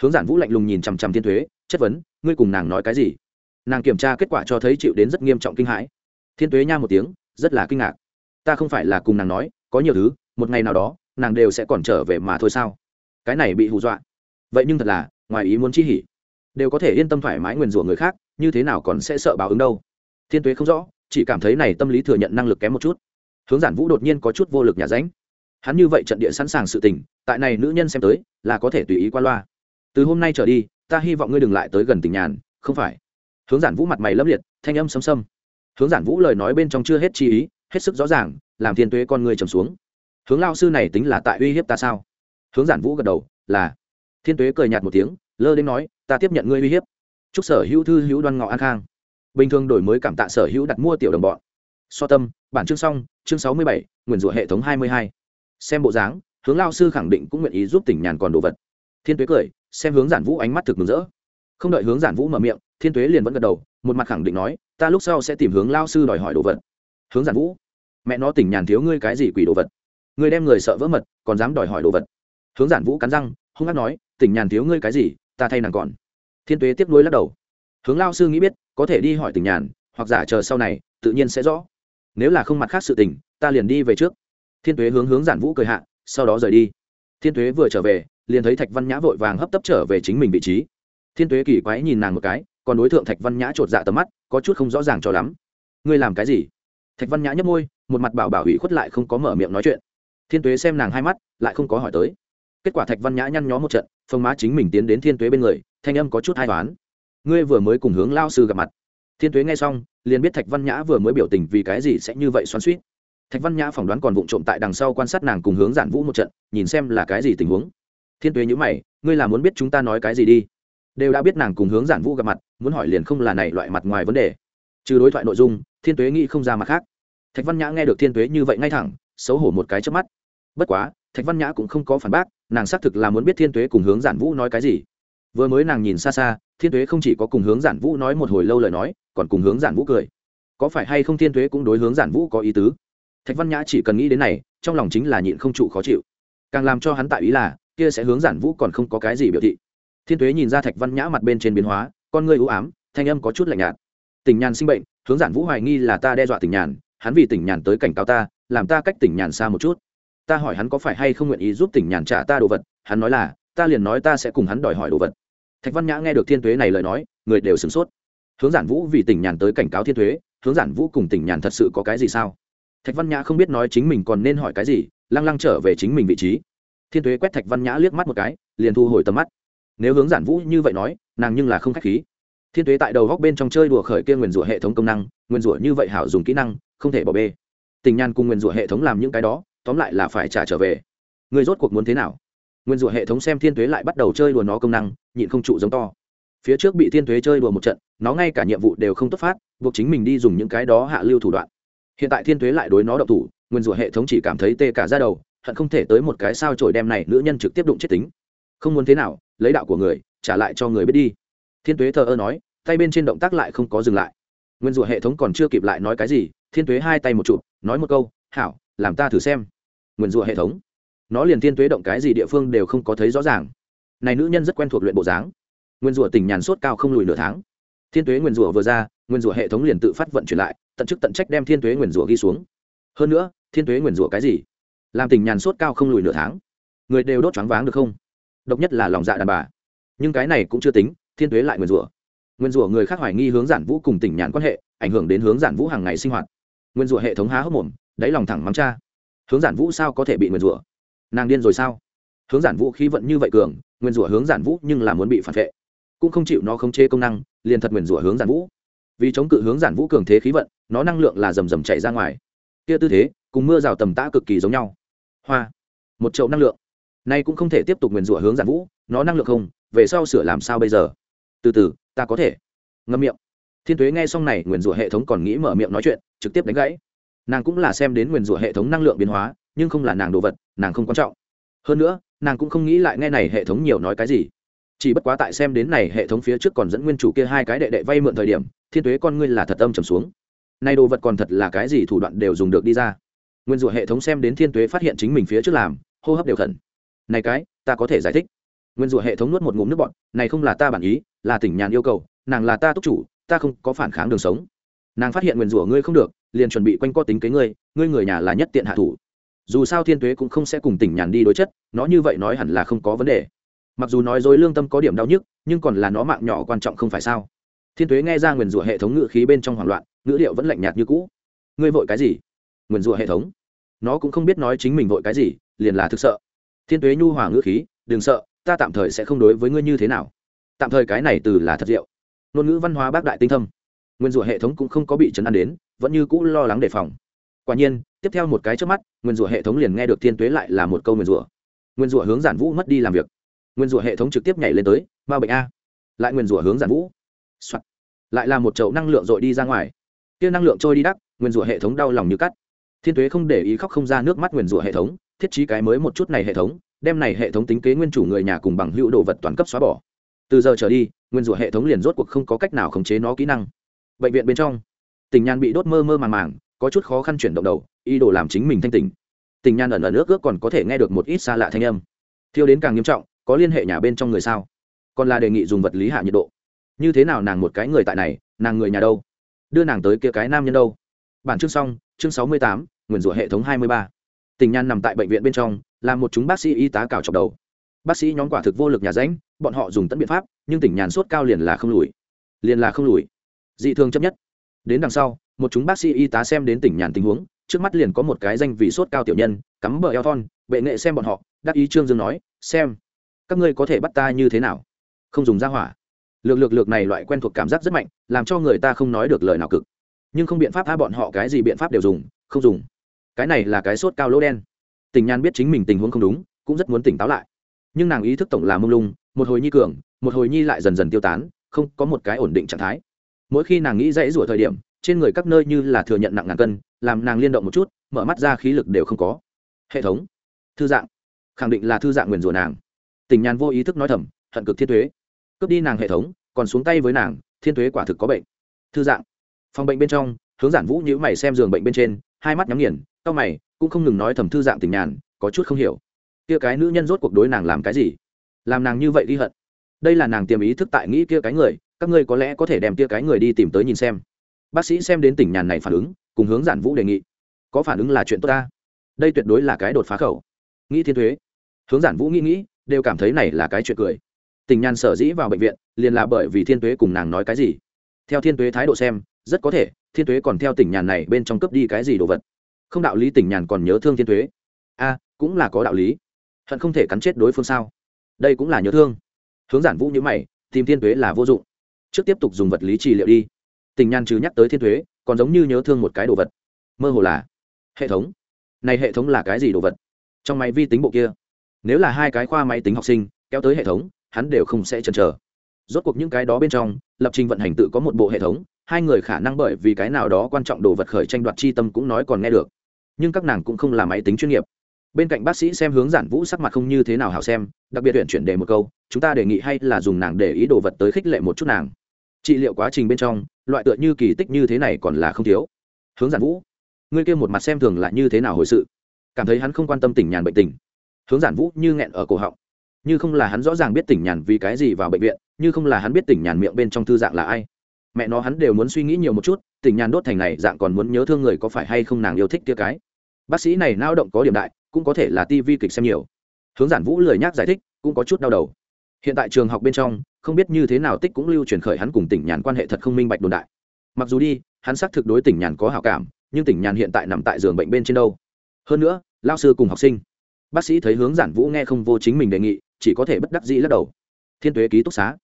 hướng giản vũ lạnh lùng nhìn chằm chằm thiên thuế, chất vấn, ngươi cùng nàng nói cái gì? Nàng kiểm tra kết quả cho thấy chịu đến rất nghiêm trọng kinh hãi. Thiên tuế nha một tiếng, rất là kinh ngạc. Ta không phải là cùng nàng nói, có nhiều thứ, một ngày nào đó, nàng đều sẽ còn trở về mà thôi sao? Cái này bị hù dọa. Vậy nhưng thật là, ngoài ý muốn chi hỉ. Đều có thể yên tâm thoải mái nguyền rủa người khác, như thế nào còn sẽ sợ báo ứng đâu? Thiên tuế không rõ, chỉ cảm thấy này tâm lý thừa nhận năng lực kém một chút. Hướng giản vũ đột nhiên có chút vô lực nhà ránh. Hắn như vậy trận địa sẵn sàng sự tình, tại này nữ nhân xem tới, là có thể tùy ý qua loa từ hôm nay trở đi, ta hy vọng ngươi đừng lại tới gần tình nhàn, không phải? Hướng giản vũ mặt mày lấp liệt, thanh âm xâm xâm hướng giản vũ lời nói bên trong chưa hết chi ý, hết sức rõ ràng, làm thiên tuế con người trầm xuống. Hướng lao sư này tính là tại uy hiếp ta sao? Hướng giản vũ gật đầu, là. Thiên tuế cười nhạt một tiếng, lơ đến nói, ta tiếp nhận ngươi uy hiếp. Chúc sở hữu thư hữu đoan ngọ an khang. Bình thường đổi mới cảm tạ sở hữu đặt mua tiểu đồng bọn. So tâm, bản chương xong, chương sáu mươi bảy nguyền rủa hệ thống hai mươi hai. Xem bộ dáng, hướng lao sư khẳng định cũng nguyện ý giúp tỉnh nhàn còn đồ vật. Thiên tuế cười xem hướng giản vũ ánh mắt thực mừng rỡ. Không đợi hướng giản vũ mở miệng, thiên tuế liền vẫn gật đầu, một mặt khẳng định nói, ta lúc sau sẽ tìm hướng lao sư đòi hỏi đồ vật. Hướng giản vũ, mẹ nó tỉnh nhàn thiếu ngươi cái gì quỷ đồ vật? Ngươi đem người sợ vỡ mật, còn dám đòi hỏi đồ vật? Hướng giản vũ cắn răng, hung hát nói, tỉnh nhàn thiếu ngươi cái gì, ta thay nàng còn. Thiên tuế tiếp nối lắc đầu. Hướng lao sư nghĩ biết, có thể đi hỏi tỉnh nhàn, hoặc giả chờ sau này, tự nhiên sẽ rõ. Nếu là không mặt khác sự tình, ta liền đi về trước. Thiên tuế hướng hướng giản vũ cười hạ, sau đó rời đi. Thiên tuế vừa trở về liền thấy thạch văn nhã vội vàng hấp tấp trở về chính mình vị trí. Thiên tuế kỳ quái nhìn nàng một cái, còn đối tượng thạch văn nhã chột dạ tầm mắt, có chút không rõ ràng cho lắm. Ngươi làm cái gì? Thạch văn nhã nhấp môi, một mặt bảo bảo ủy khuất lại không có mở miệng nói chuyện. Thiên tuế xem nàng hai mắt, lại không có hỏi tới. Kết quả thạch văn nhã nhăn nhó một trận phông má chính mình tiến đến thiên tuế bên người, thanh âm có chút hai toán ngươi vừa mới cùng hướng lao sư gặp mặt. Thiên tuế nghe xong, liền biết thạch văn nhã vừa mới biểu tình vì cái gì sẽ như vậy xoắn suýt thạch văn nhã phỏng đoán còn vụng trộm tại đằng sau quan sát nàng cùng hướng giản vũ một trận, nhìn xem là cái gì tình huống thiên tuế nhữ mày, ngươi là muốn biết chúng ta nói cái gì đi? Đều đã biết nàng cùng hướng giản vũ gặp mặt, muốn hỏi liền không là này loại mặt ngoài vấn đề. Trừ đối thoại nội dung, thiên tuế nghĩ không ra mặt khác. Thạch văn nhã nghe được thiên tuế như vậy ngay thẳng, xấu hổ một cái trước mắt. Bất quá, thạch văn nhã cũng không có phản bác, nàng xác thực là muốn biết thiên tuế cùng hướng giản vũ nói cái gì. Vừa mới nàng nhìn xa xa, thiên tuế không chỉ có cùng hướng giản vũ nói một hồi lâu lời nói, còn cùng hướng giản vũ cười. Có phải hay không thiên tuế cũng đối hướng giản vũ có ý tứ? Thạch văn nhã chỉ cần nghĩ đến này, trong lòng chính là nhịn không trụ khó chịu. Càng làm cho hắn tại ý là kia sẽ hướng giản vũ còn không có cái gì biểu thị. Thiên tuế nhìn ra thạch văn nhã mặt bên trên biến hóa, con ngươi ưu ám, thanh âm có chút lạnh nhạt. Tình nhàn sinh bệnh, hướng giản vũ hoài nghi là ta đe dọa tình nhàn, hắn vì tình nhàn tới cảnh cáo ta, làm ta cách tỉnh nhàn xa một chút. Ta hỏi hắn có phải hay không nguyện ý giúp tỉnh nhàn trả ta đồ vật, hắn nói là, ta liền nói ta sẽ cùng hắn đòi hỏi đồ vật. Thạch văn nhã nghe được thiên tuế này lời nói, người đều sửng sốt. Hướng giản vũ vì tỉnh nhàn tới cảnh cáo thiên tuế, hướng giản vũ cùng tỉnh nhàn thật sự có cái gì sao? Thạch văn nhã không biết nói chính mình còn nên hỏi cái gì, lăng lăng trở về chính mình vị trí thiên tuế quét thạch văn nhã liếc mắt một cái, liền thu hồi tầm mắt. Nếu hướng giản vũ như vậy nói, nàng nhưng là không k h á c h khí. Thiên tuế tại đầu góc bên trong chơi đùa khởi kia nguyền rủa hệ thống công năng, nguyền rủa như vậy hảo dùng kỹ năng, không thể bỏ bê. Tình nhàn cùng nguyền rủa hệ thống làm những cái đó, tóm lại là phải trả trở về. Người rốt cuộc muốn thế nào? Nguyên rủa hệ thống xem thiên tuế lại bắt đầu chơi đùa nó công năng, nhịn không trụ giống to. Phía trước bị thiên tuế chơi đùa một trận, nó ngay cả nhiệm vụ đều không tốt phát, buộc chính mình đi dùng những cái đó hạ lưu thủ đoạn. Hiện tại thiên tuế lại đối nó độc thủ nguyên rủa hệ thống chỉ cảm thấy tê cả ra đầu hận không thể tới một cái sao trổi đem này nữ nhân trực tiếp đụng chết tính. Không muốn thế nào, lấy đạo của người, trả lại cho người biết đi. Thiên tuế thờ ơ nói, tay bên trên động tác lại không có dừng lại. Nguyên rủa hệ thống còn chưa kịp lại nói cái gì, thiên tuế hai tay một chụp, nói một câu, hảo, làm ta thử xem. Nguyên rủa hệ thống. Nó liền thiên tuế động cái gì địa phương đều không có thấy rõ ràng. Này nữ nhân rất quen thuộc luyện bộ dáng. Nguyên rủa tỉnh nhàn sốt cao không lùi nửa tháng. Thiên tuế nguyên rủa vừa ra, nguyên rủa hệ thống liền tự phát vận chuyển lại, tận chức tận trách đem thiên tuế nguyên rủa ghi xuống. Hơn nữa, thiên tuế nguyên rủa cái gì? Làm tình nhàn sốt cao không lùi nửa tháng. Người đều đốt choáng váng được không? Độc nhất là lòng dạ đàn bà. Nhưng cái này cũng chưa tính, thiên tuế lại nguyên rủa. Nguyên rủa người khác hoài nghi hướng giản vũ cùng tỉnh nhàn quan hệ, ảnh hưởng đến hướng giản vũ hàng ngày sinh hoạt. Nguyên rủa hệ thống há hốc mồm, đáy lòng thẳng mắng cha. Hướng giản vũ sao có thể bị nguyên rủa? Nàng điên rồi sao? Hướng giản vũ khí vận như vậy cường nguyên rủa hướng giản vũ nhưng là muốn bị phản vệ. Cũng không chịu nó không chế công năng, liền thật nguyên rủa hướng giản vũ. Vì chống cự hướng giản vũ cường thế khí vận, nó năng lượng là rầm rầm chạy ra ngoài. Kia tư thế, cùng mưa rào tầm tã cực kỳ giống nhau hoa, một chậu năng lượng. Nay cũng không thể tiếp tục nguyền rủa hướng giản vũ, nó năng lượng không, về sau sửa làm sao bây giờ? Từ từ, ta có thể. Ngâm miệng. Thiên tuế nghe xong này nguyền rủa hệ thống còn nghĩ mở miệng nói chuyện, trực tiếp đánh gãy. Nàng cũng là xem đến nguyền rủa hệ thống năng lượng biến hóa, nhưng không là nàng đồ vật, nàng không quan trọng. Hơn nữa, nàng cũng không nghĩ lại nghe này hệ thống nhiều nói cái gì. Chỉ bất quá tại xem đến này hệ thống phía trước còn dẫn nguyên chủ kia hai cái đệ đệ vay mượn thời điểm, thiên tuế con ngươi là thật âm trầm xuống. Nay đồ vật còn thật là cái gì thủ đoạn đều dùng được đi ra nguyên rủa hệ thống xem đến thiên tuế phát hiện chính mình phía trước làm, hô hấp đều khẩn. Này cái, ta có thể giải thích. Nguyên rủa hệ thống nuốt một ngụm nước bọn này không là ta bản ý, là tỉnh nhàn yêu cầu, nàng là ta túc chủ, ta không có phản kháng đường sống. Nàng phát hiện nguyên rủa ngươi không được, liền chuẩn bị quanh co tính kế ngươi ngươi người nhà là nhất tiện hạ thủ. Dù sao thiên tuế cũng không sẽ cùng tỉnh nhàn đi đối chất, nó như vậy nói hẳn là không có vấn đề. Mặc dù nói dối lương tâm có điểm đau nhức, nhưng còn là nó mạng nhỏ quan trọng không phải sao? Thiên tuế nghe ra nguyền rủa hệ thống ngự khí bên trong hoảng loạn, ngữ liệu vẫn lạnh nhạt như cũ. Ngươi vội cái gì? Nguyền rủa hệ thống. Nó cũng không biết nói chính mình vội cái gì, liền là thực sợ. Thiên tuế nhu hòa ngữ khí, đừng sợ, ta tạm thời sẽ không đối với ngươi như thế nào. Tạm thời cái này từ là thật diệu. Ngôn ngữ văn hóa bác đại tinh thâm. Nguyên rủa hệ thống cũng không có bị chấn an đến, vẫn như cũ lo lắng đề phòng. Quả nhiên, tiếp theo một cái trước mắt nguyên rủa hệ thống liền nghe được thiên tuế lại là một câu nguyên rủa. Nguyên rủa hướng giản vũ mất đi làm việc. Nguyên rủa hệ thống trực tiếp nhảy lên tới ma bệnh a. Lại nguyên rủa hướng giản vũ、Soạn. lại là một chậu năng lượng dội đi ra ngoài. Kia năng lượng trôi đi đắc nguyên rủa hệ thống đau lòng như cắt thiên tuế không để ý khóc không ra nước mắt nguyên rủa hệ thống, thiết trí cái mới một chút này hệ thống, đem này hệ thống tính kế nguyên chủ người nhà cùng bằng hữu đồ vật toàn cấp xóa bỏ. Từ giờ trở đi nguyên rủa hệ thống liền rốt cuộc không có cách nào khống chế nó kỹ năng. Bệnh viện bên trong, tình nhan bị đốt mơ mơ màng màng, có chút khó khăn chuyển động đầu, ý đồ làm chính mình thanh tình tình nhan ẩn ẩn ước ước còn có thể nghe được một ít xa lạ thanh âm. Thiêu đến càng nghiêm trọng, có liên hệ nhà bên trong người sao? Còn là đề nghị dùng vật lý hạ nhiệt độ. Như thế nào nàng một cái người tại này, nàng người nhà đâu? Đưa nàng tới kia cái nam nhân đâu? Bản chương xong, chương sáu mươi tám nguyền rủa hệ thống hai mươi ba. Tình nhan nằm tại bệnh viện bên trong, là một chúng bác sĩ y tá cào chọc đầu. Bác sĩ nhóm quả thực vô lực nhà ránh, bọn họ dùng tận biện pháp, nhưng tỉnh nhàn sốt cao liền là không lùi. Liền là không lùi. Dị thường chấp nhất. Đến đằng sau, một chúng bác sĩ y tá xem đến tỉnh nhàn tình huống, trước mắt liền có một cái danh vị sốt cao tiểu nhân, cắm bờ eo thon, bệ nghệ xem bọn họ, đắc ý trương dương nói, xem, các ngươi có thể bắt ta như thế nào? Không dùng ra hỏa. Lược lược lược này loại quen thuộc cảm giác rất mạnh, làm cho người ta không nói được lời nào cực. Nhưng không biện pháp tha bọn họ cái gì biện pháp đều dùng, không dùng cái này là cái sốt cao lỗ đen. Tình nhan biết chính mình tình huống không đúng, cũng rất muốn tỉnh táo lại. Nhưng nàng ý thức tổng là mông lung, một hồi nhi cường, một hồi nhi lại dần dần tiêu tán, không có một cái ổn định trạng thái. Mỗi khi nàng nghĩ dãy rủa thời điểm, trên người các nơi như là thừa nhận nặng ngàn cân, làm nàng liên động một chút, mở mắt ra khí lực đều không có. Hệ thống. Thư dạng. Khẳng định là thư dạng nguyền rủa nàng. Tình nhàn vô ý thức nói thầm, hận cực thiên thuế. Cướp đi nàng hệ thống, còn xuống tay với nàng, thiên thuế quả thực có bệnh. Thư dạng. Phòng bệnh bên trong, hướng giản vũ nhữ mày xem giường bệnh bên trên hai mắt nhắm nghiền, cau mày, cũng không ngừng nói thầm thư dạng tình nhàn, có chút không hiểu. Kia cái nữ nhân rốt cuộc đối nàng làm cái gì? Làm nàng như vậy ghi hận. Đây là nàng tiềm ý thức tại nghĩ kia cái người, các ngươi có lẽ có thể đem kia cái người đi tìm tới nhìn xem. Bác sĩ xem đến tỉnh nhàn này phản ứng, cùng hướng giản vũ đề nghị. Có phản ứng là chuyện tốt ta. Đây tuyệt đối là cái đột phá khẩu. Nghĩ thiên thuế. Hướng giản vũ nghĩ nghĩ, đều cảm thấy này là cái chuyện cười. Tình nhàn sở dĩ vào bệnh viện, liền là bởi vì thiên tuế cùng nàng nói cái gì. Theo thiên tuế thái độ xem, rất có thể thiên tuế còn theo tỉnh nhàn này bên trong cướp đi cái gì đồ vật? Không đạo lý tỉnh nhàn còn nhớ thương thiên tuế a, cũng là có đạo lý. Hận không thể cắn chết đối phương sao? Đây cũng là nhớ thương. Hướng giản vũ nhữ mày, tìm thiên tuế là vô dụng. Trước tiếp tục dùng vật lý trị liệu đi. Tình nhàn chứ nhắc tới thiên tuế còn giống như nhớ thương một cái đồ vật. Mơ hồ là hệ thống. Này hệ thống là cái gì đồ vật? Trong máy vi tính bộ kia. Nếu là hai cái khoa máy tính học sinh, kéo tới hệ thống, hắn đều không sẽ chần chờ. Rốt cuộc những cái đó bên trong, lập trình vận hành tự có một bộ hệ thống hai người khả năng bởi vì cái nào đó quan trọng đồ vật khởi tranh đoạt chi tâm cũng nói còn nghe được. Nhưng các nàng cũng không là máy tính chuyên nghiệp. Bên cạnh bác sĩ xem hướng giản vũ sắc mặt không như thế nào hảo xem, đặc biệt huyện chuyển đề một câu, chúng ta đề nghị hay là dùng nàng để ý đồ vật tới khích lệ một chút nàng. Trị liệu quá trình bên trong, loại tựa như kỳ tích như thế này còn là không thiếu. Hướng giản vũ, ngươi kia một mặt xem thường là như thế nào hồi sự? Cảm thấy hắn không quan tâm tỉnh nhàn bệnh tình. Hướng giản vũ như nghẹn ở cổ họng. Như không là hắn rõ ràng biết tỉnh nhàn vì cái gì vào bệnh viện, như không là hắn biết tỉnh nhàn miệng bên trong thư dạng là ai mẹ nó hắn đều muốn suy nghĩ nhiều một chút, tình nhàn đốt thành này, dạng còn muốn nhớ thương người có phải hay không nàng yêu thích tia cái. Bác sĩ này lao động có điểm đại, cũng có thể là tivi kịch xem nhiều. Hướng giản vũ lười nhác giải thích, cũng có chút đau đầu. Hiện tại trường học bên trong, không biết như thế nào tích cũng lưu truyền khởi hắn cùng tỉnh nhàn quan hệ thật không minh bạch đồn đại. Mặc dù đi, hắn xác thực đối tỉnh nhàn có hảo cảm, nhưng tỉnh nhàn hiện tại nằm tại giường bệnh bên trên đâu. Hơn nữa lao sư cùng học sinh. Bác sĩ thấy hướng giản vũ nghe không vô chính mình đề nghị, chỉ có thể bất đắc dĩ lắc đầu. Thiên tuế ký túc xá.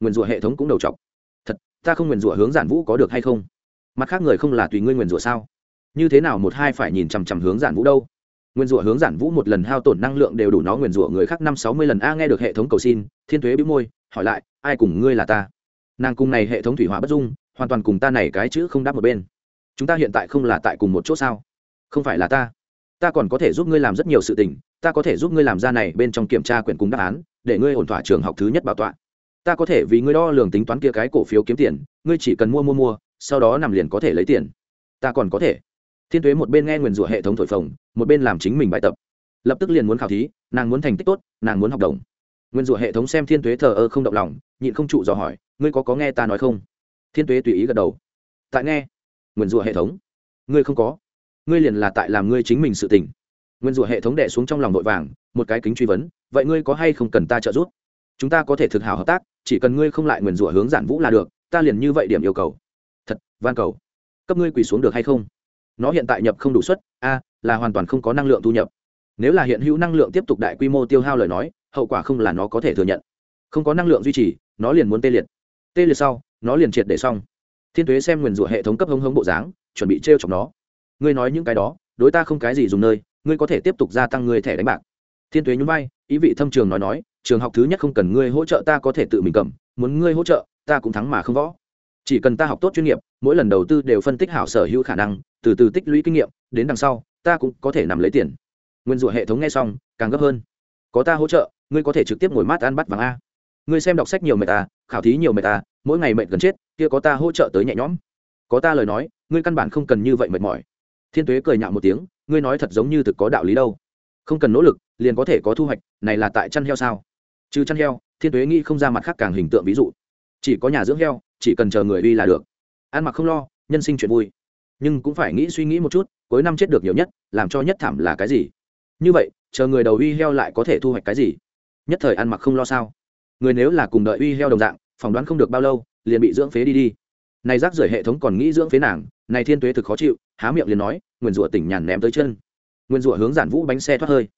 Nguyền rủa hệ thống cũng đầu chọc ta không nguyền rủa hướng giản vũ có được hay không? Mặt khác người không là tùy ngươi nguyền rủa sao? Như thế nào một hai phải nhìn chằm chằm hướng giản vũ đâu? Nguyên rủa hướng giản vũ một lần hao tổn năng lượng đều đủ nó nguyền rủa người khác năm sáu mươi lần a nghe được hệ thống cầu xin, thiên thuế bĩu môi, hỏi lại, ai cùng ngươi là ta? Nàng cùng này hệ thống thủy hỏa bất dung, hoàn toàn cùng ta này cái chữ không đáp một bên. Chúng ta hiện tại không là tại cùng một chỗ sao? Không phải là ta. Ta còn có thể giúp ngươi làm rất nhiều sự tình, ta có thể giúp ngươi làm ra này bên trong kiểm tra quyển cùng đáp án, để ngươi ổn thỏa trường học thứ nhất bảo tọa ta có thể vì ngươi đo lường tính toán kia cái cổ phiếu kiếm tiền, ngươi chỉ cần mua mua mua, sau đó nằm liền có thể lấy tiền. Ta còn có thể. Thiên tuế một bên nghe nguyền rủa hệ thống thổi phồng, một bên làm chính mình bài tập. Lập tức liền muốn khảo thí, nàng muốn thành tích tốt, nàng muốn học đồng. Nguyên rủa hệ thống xem thiên tuế thờ ơ không động lòng, nhịn không trụ dò hỏi, ngươi có có nghe ta nói không? Thiên tuế tùy ý gật đầu. Tại nghe. Nguyên rủa hệ thống. Ngươi không có. Ngươi liền là tại làm ngươi chính mình sự tình. Nguyên rủa hệ thống đẻ xuống trong lòng vội vàng, một cái kính truy vấn, vậy ngươi có hay không cần ta trợ giúp? Chúng ta có thể thực hảo hợp tác, chỉ cần ngươi không lại nguyền rủa hướng giản vũ là được, ta liền như vậy điểm yêu cầu. Thật, van cầu. Cấp ngươi quỳ xuống được hay không? Nó hiện tại nhập không đủ suất, a, là hoàn toàn không có năng lượng thu nhập. Nếu là hiện hữu năng lượng tiếp tục đại quy mô tiêu hao lời nói, hậu quả không là nó có thể thừa nhận. Không có năng lượng duy trì, nó liền muốn tê liệt. Tê liệt sau, nó liền triệt để xong. Thiên thuế xem nguyền rủa hệ thống cấp hống hống bộ dáng, chuẩn bị t r e o chọc nó. Ngươi nói những cái đó, đối ta không cái gì dùng nơi, ngươi có thể tiếp tục gia tăng ngươi thẻ đánh bạc. Thiên thuế nhún vai, ý vị thâm trường nói nói trường học thứ nhất không cần ngươi hỗ trợ ta có thể tự mình cầm, muốn ngươi hỗ trợ, ta cũng thắng mà không võ. Chỉ cần ta học tốt chuyên nghiệp, mỗi lần đầu tư đều phân tích hảo sở hữu khả năng, từ từ tích lũy kinh nghiệm, đến đằng sau, ta cũng có thể nằm lấy tiền. Nguyên rủa hệ thống nghe xong, càng gấp hơn. Có ta hỗ trợ, ngươi có thể trực tiếp ngồi mát ăn bắt vàng a. Ngươi xem đọc sách nhiều mệt ta khảo thí nhiều mệt ta mỗi ngày mệt gần chết, kia có ta hỗ trợ tới nhẹ nhõm. Có ta lời nói, ngươi căn bản không cần như vậy mệt mỏi. Thiên tuế cười nhạo một tiếng, ngươi nói thật giống như thực có đạo lý đâu. Không cần nỗ lực, liền có thể có thu hoạch, này là tại chăn heo sao? Trừ chăn heo, thiên tuế nghĩ không ra mặt khác càng hình tượng ví dụ. Chỉ có nhà dưỡng heo, chỉ cần chờ người đi là được. Ăn mặc không lo, nhân sinh chuyện vui. Nhưng cũng phải nghĩ suy nghĩ một chút, cuối năm chết được nhiều nhất, làm cho nhất thảm là cái gì? Như vậy, chờ người đầu uy heo lại có thể thu hoạch cái gì? Nhất thời ăn mặc không lo sao? Người nếu là cùng đợi uy heo đồng dạng, phỏng đoán không được bao lâu, liền bị dưỡng phế đi đi. Này rác rưởi hệ thống còn nghĩ dưỡng phế nàng, này thiên tuế thực khó chịu, há miệng liền nói nguyên rủa tỉnh nhàn ném tới chân. Nguyên rủa hướng giản vũ bánh xe thoát hơi.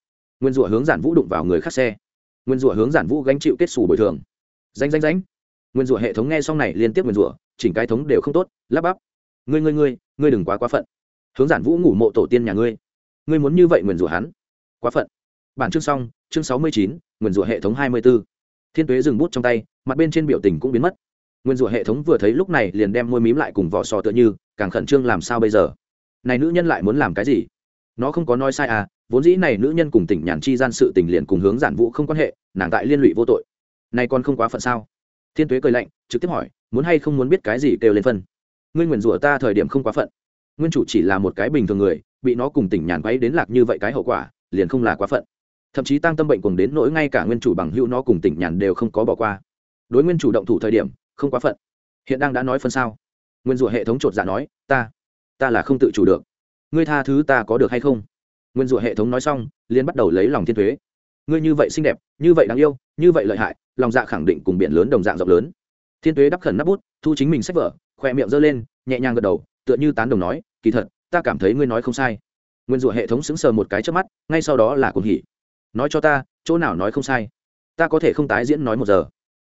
Nguyên rủa hướng giản vũ đụng vào người khác xe nguyên rủa hướng giản vũ gánh chịu kết xù bồi thường. Danh danh danh nguyên rủa hệ thống nghe xong này liên tiếp nguyên rủa, chỉnh cái thống đều không tốt, lắp bắp. Ngươi ngươi ngươi ngươi đừng quá quá phận. Hướng giản vũ ngủ mộ tổ tiên nhà ngươi. Ngươi muốn như vậy Nguyên rủa hắn. Quá phận. Bản chương xong, chương sáu mươi chín, Nguyên rủa hệ thống hai mươi b ố thiên tuế dừng bút trong tay, mặt bên trên biểu tình cũng biến mất. Nguyên rủa hệ thống vừa thấy lúc này liền đem môi mím lại cùng vỏ sò tựa như, càng khẩn trương làm sao bây giờ? Này nữ nhân lại muốn làm cái gì? Nó không có nói sai à vốn dĩ này nữ nhân cùng tỉnh nhàn chi gian sự tình liền cùng hướng giản vũ không quan hệ, nàng tại liên lụy vô tội. Này còn không quá phận sao? Thiên tuế cười lạnh, trực tiếp hỏi, muốn hay không muốn biết cái gì kêu lên phân? Ngươi nguyền rủa ta thời điểm không quá phận. Nguyên chủ chỉ là một cái bình thường người, bị nó cùng tỉnh nhàn quấy đến lạc như vậy cái hậu quả, liền không là quá phận. Thậm chí tăng tâm bệnh cùng đến nỗi ngay cả nguyên chủ bằng hữu nó cùng tỉnh nhàn đều không có bỏ qua. Đối nguyên chủ động thủ thời điểm, không quá phận. Hiện đang đã nói phân sao? Nguyên rủa hệ thống chột dạ nói, ta ta là không tự chủ được ngươi tha thứ ta có được hay không? Nguyên rủa hệ thống nói xong liên bắt đầu lấy lòng thiên thuế. Ngươi như vậy xinh đẹp, như vậy đáng yêu, như vậy lợi hại, lòng dạ khẳng định cùng biển lớn đồng dạng rộng lớn. Thiên tuế đắp khẩn nắp bút, thu chính mình sách vở khoe miệng giơ lên, nhẹ nhàng gật đầu, tựa như tán đồng nói, kỳ thật, ta cảm thấy ngươi nói không sai. Nguyên rủa hệ thống sững sờ một cái trước mắt, ngay sau đó là cuồng hỉ. Nói cho ta, chỗ nào nói không sai? Ta có thể không tái diễn nói một giờ.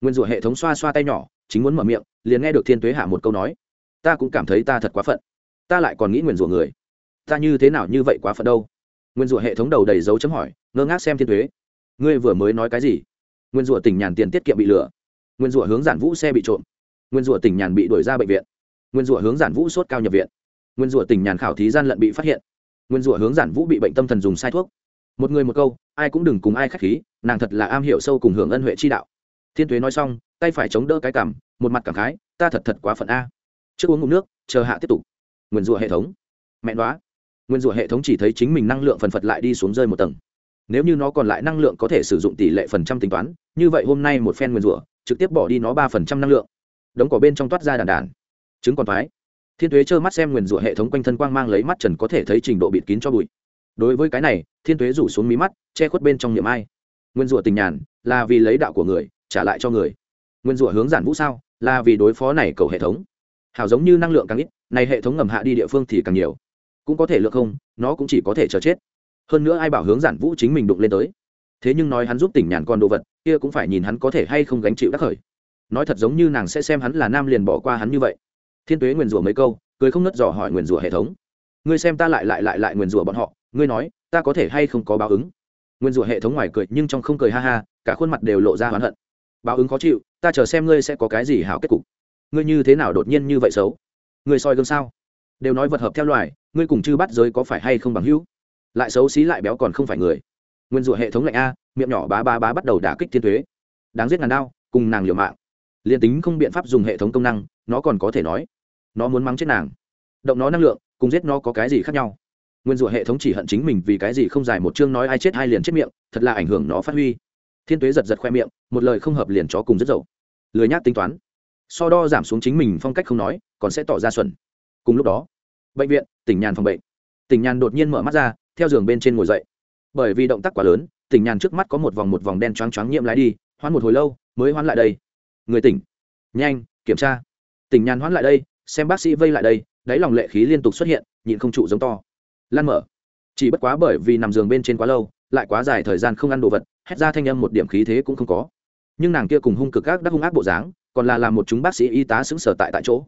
Nguyên rủa hệ thống xoa xoa tay nhỏ, chính muốn mở miệng, liền nghe được thiên tuế hạ một câu nói, ta cũng cảm thấy ta thật quá phận. Ta lại còn nghĩ nguyên rủa người ta như thế nào như vậy quá phận đâu? Nguyên rủa hệ thống đầu đầy dấu chấm hỏi, ngơ ngác xem thiên thuế. Ngươi vừa mới nói cái gì? Nguyên rủa tỉnh nhàn tiền tiết kiệm bị lừa. Nguyên rủa hướng giản vũ xe bị trộm. Nguyên rủa tỉnh nhàn bị đuổi ra bệnh viện. Nguyên rủa hướng giản vũ sốt cao nhập viện. Nguyên rủa tỉnh nhàn khảo thí gian lận bị phát hiện. Nguyên rủa hướng giản vũ bị bệnh tâm thần dùng sai thuốc. Một người một câu, ai cũng đừng cùng ai k h á c h khí, nàng thật là am hiểu sâu cùng hưởng ân huệ chi đạo. Thiên tuế nói xong, tay phải chống đỡ cái cảm một mặt cảm khái, ta thật thật quá phận a. Trước uống ngụm nước, chờ hạ tiếp tục. Nguyên rủa hệ thống. Mẹ đoá nguyên rủa hệ thống chỉ thấy chính mình năng lượng phần phật lại đi xuống rơi một tầng. Nếu như nó còn lại năng lượng có thể sử dụng tỷ lệ phần trăm tính toán, như vậy hôm nay một phen nguyên rủa, trực tiếp bỏ đi nó ba phần trăm năng lượng. Đống cỏ bên trong toát ra đàn đàn. Chứng còn thoái. Thiên tuế trơ mắt xem nguyền rủa hệ thống quanh thân quang mang lấy mắt trần có thể thấy trình độ bịt kín cho bụi. Đối với cái này, thiên tuế rủ xuống mí mắt, che khuất bên trong niệm ai. Nguyên rủa tình nhàn, là vì lấy đạo của người, trả lại cho người. Nguyên rủa hướng giản vũ sao, là vì đối phó này cầu hệ thống. Hảo giống như năng lượng càng ít, này hệ thống ngầm hạ đi địa phương thì càng nhiều cũng có thể lượng không, nó cũng chỉ có thể chờ chết. Hơn nữa ai bảo hướng giản vũ chính mình đụng lên tới. Thế nhưng nói hắn giúp tỉnh nhàn con đồ vật, kia cũng phải nhìn hắn có thể hay không gánh chịu đắc khởi. Nói thật giống như nàng sẽ xem hắn là nam liền bỏ qua hắn như vậy. Thiên tuế nguyền rủa mấy câu, cười không nứt dò hỏi nguyền rủa hệ thống. Ngươi xem ta lại lại lại lại nguyền rủa bọn họ, ngươi nói, ta có thể hay không có báo ứng? Nguyền rủa hệ thống ngoài cười nhưng trong không cười ha ha, cả khuôn mặt đều lộ ra oán hận. Báo ứng khó chịu, ta chờ xem ngươi sẽ có cái gì hảo kết cục. Ngươi như thế nào đột nhiên như vậy xấu? Ngươi soi gương sao? Đều nói vật hợp theo loài ngươi cùng chư bắt giới có phải hay không bằng hữu? Lại xấu xí lại béo còn không phải người. Nguyên rủa hệ thống lạnh a, miệng nhỏ bá bá bá bắt đầu đả kích thiên thuế đáng giết ngàn đao, cùng nàng liều mạng. Liền tính không biện pháp dùng hệ thống công năng, nó còn có thể nói. Nó muốn mắng chết nàng. Động nó năng lượng, cùng giết nó có cái gì khác nhau? Nguyên rủa hệ thống chỉ hận chính mình vì cái gì không dài một chương nói ai chết ai liền chết miệng, thật là ảnh hưởng nó phát huy. Thiên tuế giật giật khoe miệng, một lời không hợp liền chó cùng rất dậu. Lười nhác tính toán. So đo giảm xuống chính mình phong cách không nói, còn sẽ tỏ ra xuẩn. Cùng lúc đó, bệnh viện tỉnh nhàn phòng bệnh. Tỉnh nhàn đột nhiên mở mắt ra, theo giường bên trên ngồi dậy. Bởi vì động tác quá lớn, tỉnh nhàn trước mắt có một vòng một vòng đen choáng choáng nhiễm lái đi hoãn một hồi lâu, mới hoãn lại đây. Người tỉnh. Nhanh, kiểm tra. Tỉnh nhàn hoãn lại đây, xem bác sĩ vây lại đây, đáy lòng lệ khí liên tục xuất hiện, nhịn không trụ giống to. Lan mở. Chỉ bất quá bởi vì nằm giường bên trên quá lâu, lại quá dài thời gian không ăn đồ vật, hét ra thanh âm một điểm khí thế cũng không có. Nhưng nàng kia cùng hung cực các đắc hung ác bộ dáng, còn là làm một chúng bác sĩ y tá xứng sở tại tại chỗ.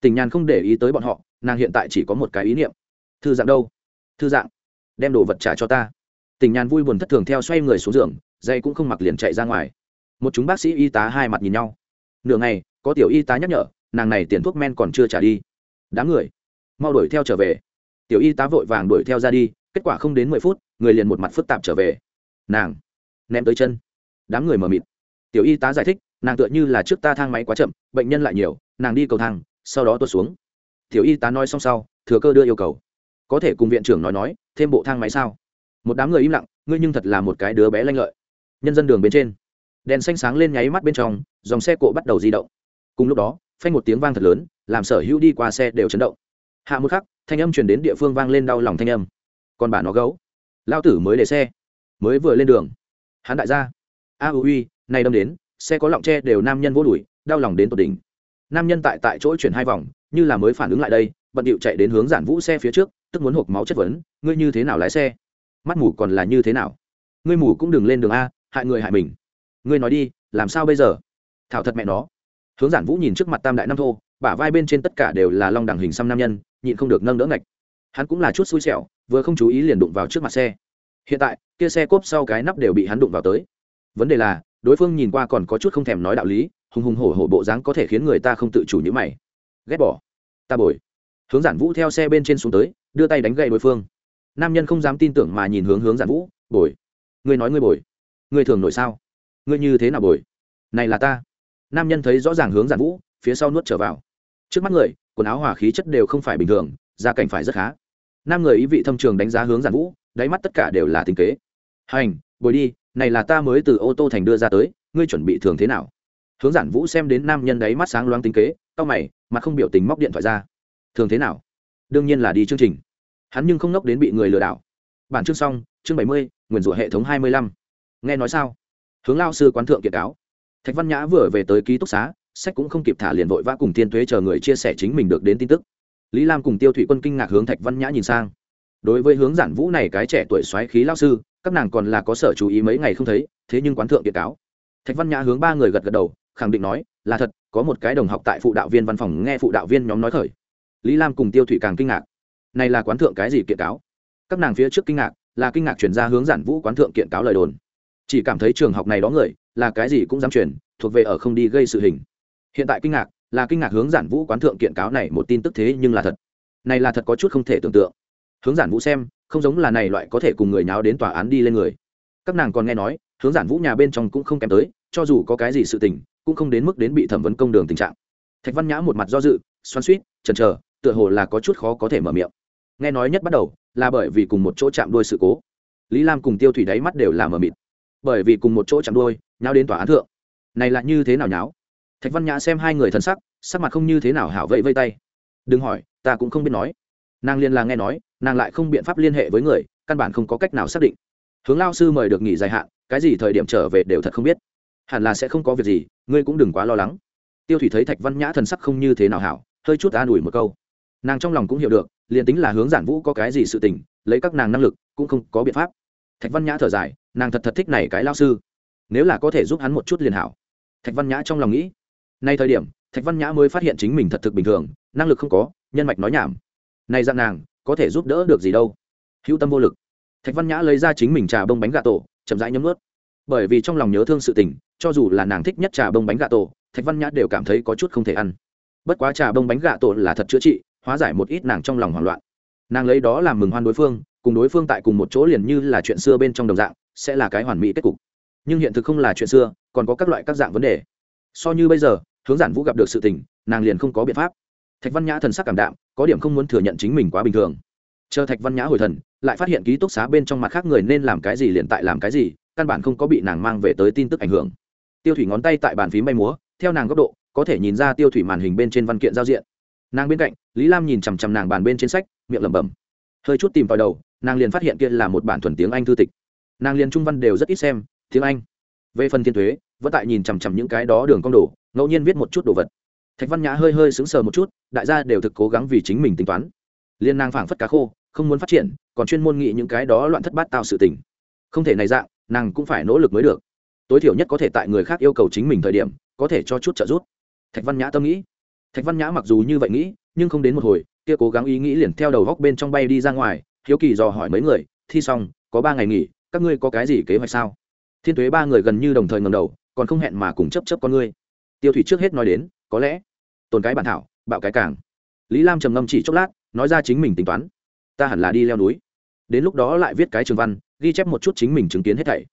Tình nhàn không để ý tới bọn họ nàng hiện tại chỉ có một cái ý niệm. Thư dạng đâu? Thư dạng. Đem đồ vật trả cho ta. Tình nhàn vui buồn thất thường theo xoay người xuống giường, dây cũng không mặc liền chạy ra ngoài. Một chúng bác sĩ y tá hai mặt nhìn nhau. Nửa ngày, có tiểu y tá nhắc nhở, nàng này tiền thuốc men còn chưa trả đi. Đám người, mau đuổi theo trở về. Tiểu y tá vội vàng đuổi theo ra đi, kết quả không đến mười phút, người liền một mặt phức tạp trở về. Nàng, ném tới chân. Đám người mờ mịt. Tiểu y tá giải thích, nàng tựa như là trước ta thang máy quá chậm, bệnh nhân lại nhiều, nàng đi cầu thang, sau đó tuột xuống tiểu y tá nói xong sau, thừa cơ đưa yêu cầu. Có thể cùng viện trưởng nói nói, thêm bộ thang máy sao? Một đám người im lặng, ngươi nhưng thật là một cái đứa bé lanh lợi. Nhân dân đường bên trên, đèn xanh sáng lên nháy mắt bên trong, dòng xe cộ bắt đầu di động. Cùng lúc đó, phanh một tiếng vang thật lớn, làm sở hữu đi qua xe đều chấn động. Hạ một khắc, thanh âm truyền đến địa phương vang lên đau lòng thanh âm. Còn bà nó gấu. Lao tử mới để xe. Mới vừa lên đường. Hắn đại gia. A u uy này đâm đến, xe có lọng tre đều nam nhân vô đùi đau lòng đến tột đỉnh. Nam nhân tại tại chỗ chuyển hai vòng như là mới phản ứng lại đây, bận điệu chạy đến hướng giản vũ xe phía trước, tức muốn hộp máu chất vấn, ngươi như thế nào lái xe? Mắt mù còn là như thế nào? Ngươi mù cũng đừng lên đường a, hại người hại mình. Ngươi nói đi, làm sao bây giờ? Thảo thật mẹ nó. Hướng giản vũ nhìn trước mặt tam đại nam thô, bả vai bên trên tất cả đều là long đẳng hình xăm nam nhân, nhịn không được nâng đỡ ngạch. Hắn cũng là chút xui xẻo, vừa không chú ý liền đụng vào trước mặt xe. Hiện tại, kia xe cốp sau cái nắp đều bị hắn đụng vào tới. Vấn đề là, đối phương nhìn qua còn có chút không thèm nói đạo lý, hùng hùng hổ hổ bộ dáng có thể khiến người ta không tự chủ như mày ghét bỏ. Ta bồi. Hướng giản vũ theo xe bên trên xuống tới, đưa tay đánh gậy đối phương. Nam nhân không dám tin tưởng mà nhìn hướng hướng giản vũ, bồi. Ngươi nói ngươi bồi. Ngươi thường nổi sao? Ngươi như thế nào bồi? Này là ta. Nam nhân thấy rõ ràng hướng giản vũ, phía sau nuốt trở vào. Trước mắt người, quần áo hòa khí chất đều không phải bình thường, gia cảnh phải rất khá. Nam người ý vị thâm trường đánh giá hướng giản vũ, đáy mắt tất cả đều là tình kế. Hành, bồi đi, này là ta mới từ ô tô thành đưa ra tới, ngươi chuẩn bị thường thế nào? Hướng giản vũ xem đến nam nhân đáy mắt sáng loáng tính kế tao mày mà không biểu tình móc điện thoại ra. Thường thế nào? Đương nhiên là đi chương trình. Hắn nhưng không nốc đến bị người lừa đảo. Bản chương xong, chương bảy mươi nguyền rủa hệ thống hai mươi lăm. Nghe nói sao? Hướng lao sư quán thượng kiệt cáo. Thạch văn nhã vừa về tới ký túc xá, sách cũng không kịp thả liền vội vã cùng tiên tuế chờ người chia sẻ chính mình được đến tin tức. Lý lam cùng tiêu thủy quân kinh ngạc hướng thạch văn nhã nhìn sang. Đối với hướng giản vũ này cái trẻ tuổi xoáy khí lao sư, các nàng còn là có sở chú ý mấy ngày không thấy, thế nhưng quán thượng kiệt cáo. Thạch văn nhã hướng ba người gật gật đầu, khẳng định nói, là thật có một cái đồng học tại phụ đạo viên văn phòng nghe phụ đạo viên nhóm nói khởi. Lý lam cùng tiêu thủy càng kinh ngạc. Này là quán thượng cái gì kiện cáo? Các nàng phía trước kinh ngạc, là kinh ngạc chuyển ra hướng giản vũ quán thượng kiện cáo lời đồn. Chỉ cảm thấy trường học này đó người, là cái gì cũng dám truyền, thuộc về ở không đi gây sự hình. Hiện tại kinh ngạc, là kinh ngạc hướng giản vũ quán thượng kiện cáo này một tin tức thế nhưng là thật. Này là thật có chút không thể tưởng tượng. Hướng giản vũ xem, không giống là này loại có thể cùng người nháo đến tòa án đi lên người. Các nàng còn nghe nói, hướng giản vũ nhà bên trong cũng không kém tới cho dù có cái gì sự tình, cũng không đến mức đến bị thẩm vấn công đường tình trạng. Thạch văn nhã một mặt do dự, xoắn suýt chần chờ, tựa hồ là có chút khó có thể mở miệng. Nghe nói nhất bắt đầu, là bởi vì cùng một chỗ chạm đuôi sự cố. Lý lam cùng tiêu thủy đáy mắt đều là mờ mịt. Bởi vì cùng một chỗ chạm đuôi, nháo đến tòa án thượng. Này là như thế nào nháo? Thạch văn nhã xem hai người thân sắc sắc mặt không như thế nào hảo vậy vây tay. Đừng hỏi, ta cũng không biết nói. Nàng liên là nghe nói, nàng lại không biện pháp liên hệ với người, căn bản không có cách nào xác định. Hướng lao sư mời được nghỉ dài hạn, cái gì thời điểm trở về đều thật không biết hẳn là sẽ không có việc gì, ngươi cũng đừng quá lo lắng. Tiêu thủy thấy thạch văn nhã thần sắc không như thế nào hảo, hơi chút an ủi một câu. Nàng trong lòng cũng hiểu được, liền tính là hướng giản vũ có cái gì sự tình, lấy các nàng năng lực, cũng không có biện pháp. Thạch văn nhã thở dài, nàng thật thật thích này cái lao sư. Nếu là có thể giúp hắn một chút liền hảo. Thạch văn nhã trong lòng nghĩ. Nay thời điểm, thạch văn nhã mới phát hiện chính mình thật thực bình thường, năng lực không có, nhân mạch nói nhảm. Nay dạng nàng, có thể giúp đỡ được gì đâu. Hữu tâm vô lực. Thạch văn nhã lấy ra chính mình trà bông bánh gà tổ, chậm rãi nhấm ướt bởi vì trong lòng nhớ thương sự tình cho dù là nàng thích nhất trà bông bánh gà tổ, thạch văn nhã đều cảm thấy có chút không thể ăn. Bất quá trà bông bánh gà tổ là thật chữa trị, hóa giải một ít nàng trong lòng hoảng loạn. Nàng lấy đó làm mừng hoan đối phương, cùng đối phương tại cùng một chỗ liền như là chuyện xưa bên trong đồng dạng, sẽ là cái hoàn mỹ kết cục. Nhưng hiện thực không là chuyện xưa, còn có các loại các dạng vấn đề. So như bây giờ, hướng giản vũ gặp được sự tình, nàng liền không có biện pháp. Thạch văn nhã thần sắc cảm đạm, có điểm không muốn thừa nhận chính mình quá bình thường. Chờ thạch văn nhã hồi thần, lại phát hiện ký túc xá bên trong mặt khác người nên làm cái gì liền tại làm cái gì, căn bản không có bị nàng mang về tới tin tức ảnh hưởng tiêu thủy ngón tay tại bàn phím bay múa, theo nàng góc độ, có thể nhìn ra tiêu thủy màn hình bên trên văn kiện giao diện. Nàng bên cạnh, lý lam nhìn chằm chằm nàng bàn bên trên sách, miệng lẩm bẩm. Hơi chút tìm vào đầu, nàng liền phát hiện kia là một bản thuần tiếng anh thư tịch. Nàng liền trung văn đều rất ít xem, tiếng anh. Về phần thiên thuế, vẫn tại nhìn chằm chằm những cái đó đường cong đồ, ngẫu nhiên viết một chút đồ vật. Thạch văn nhã hơi hơi sững sờ một chút, đại gia đều thực cố gắng vì chính mình tính toán. Liên nàng phảng phất cá khô, không muốn phát triển, còn chuyên môn nghị những cái đó loạn thất bát tạo sự tình. Không thể này dạng, nàng cũng phải nỗ lực mới được tối thiểu nhất có thể tại người khác yêu cầu chính mình thời điểm, có thể cho chút trợ giúp. Thạch văn nhã tâm nghĩ. Thạch văn nhã mặc dù như vậy nghĩ, nhưng không đến một hồi, kia cố gắng ý nghĩ liền theo đầu góc bên trong bay đi ra ngoài, hiếu kỳ dò hỏi mấy người, thi xong, có ba ngày nghỉ, các ngươi có cái gì kế hoạch sao? Thiên tuế ba người gần như đồng thời ngầm đầu, còn không hẹn mà cùng chấp chấp con ngươi. Tiêu thủy trước hết nói đến, có lẽ, tồn cái bản thảo, bạo cái càng. Lý lam trầm ngâm chỉ chốc lát, nói ra chính mình tính toán. Ta hẳn là đi leo núi. Đến lúc đó lại viết cái trường văn, ghi chép một chút chính mình chứng kiến hết thảy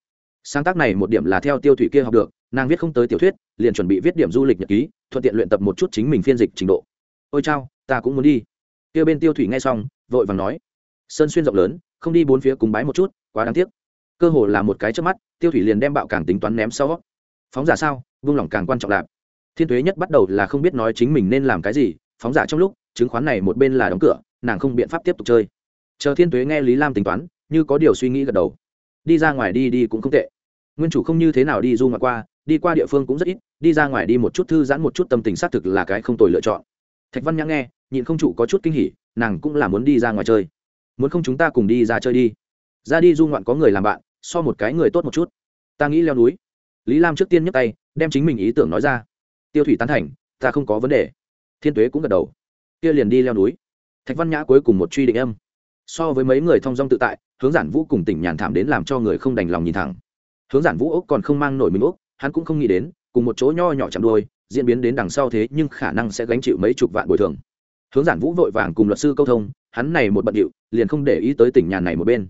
sáng tác này một điểm là theo tiêu thủy kia học được, nàng viết không tới tiểu thuyết, liền chuẩn bị viết điểm du lịch nhật ký, thuận tiện luyện tập một chút chính mình phiên dịch trình độ. Ôi chao, ta cũng muốn đi. Kia bên tiêu thủy nghe xong, vội vàng nói. Sơn xuyên rộng lớn, không đi bốn phía cùng bái một chút, quá đáng tiếc. Cơ hồ là một cái trước mắt, tiêu thủy liền đem bạo càng tính toán ném sau. Phóng giả sao? Vung lòng càng quan trọng lạp thiên thuế nhất bắt đầu là không biết nói chính mình nên làm cái gì, phóng giả trong lúc, chứng khoán này một bên là đóng cửa, nàng không biện pháp tiếp tục chơi. Chờ thiên thuế nghe lý lam tính toán, như có điều suy nghĩ gật đầu. Đi ra ngoài đi đi cũng không tệ nguyên chủ không như thế nào đi du ngoạn qua, đi qua địa phương cũng rất ít, đi ra ngoài đi một chút thư giãn một chút tâm tình xác thực là cái không tồi lựa chọn. Thạch văn nhã nghe, nhịn không chủ có chút kinh hỉ, nàng cũng là muốn đi ra ngoài chơi. Muốn không chúng ta cùng đi ra chơi đi. Ra đi du ngoạn có người làm bạn, so một cái người tốt một chút. Ta nghĩ leo núi. Lý lam trước tiên nhấc tay, đem chính mình ý tưởng nói ra. Tiêu thủy tán thành, ta không có vấn đề. Thiên tuế cũng gật đầu. Kia liền đi leo núi. Thạch văn nhã cuối cùng một truy định âm. So với mấy người thong dong tự tại, hướng giản vũ cùng tỉnh nhàn thảm đến làm cho người không đành lòng nhìn thẳng hướng giản vũ ốc còn không mang nổi mình ốc hắn cũng không nghĩ đến, cùng một chỗ nho nhỏ chạm đôi diễn biến đến đằng sau thế nhưng khả năng sẽ gánh chịu mấy chục vạn bồi thường. Hướng giản vũ vội vàng cùng luật sư câu thông, hắn này một bận điệu, liền không để ý tới tỉnh nhàn này một bên.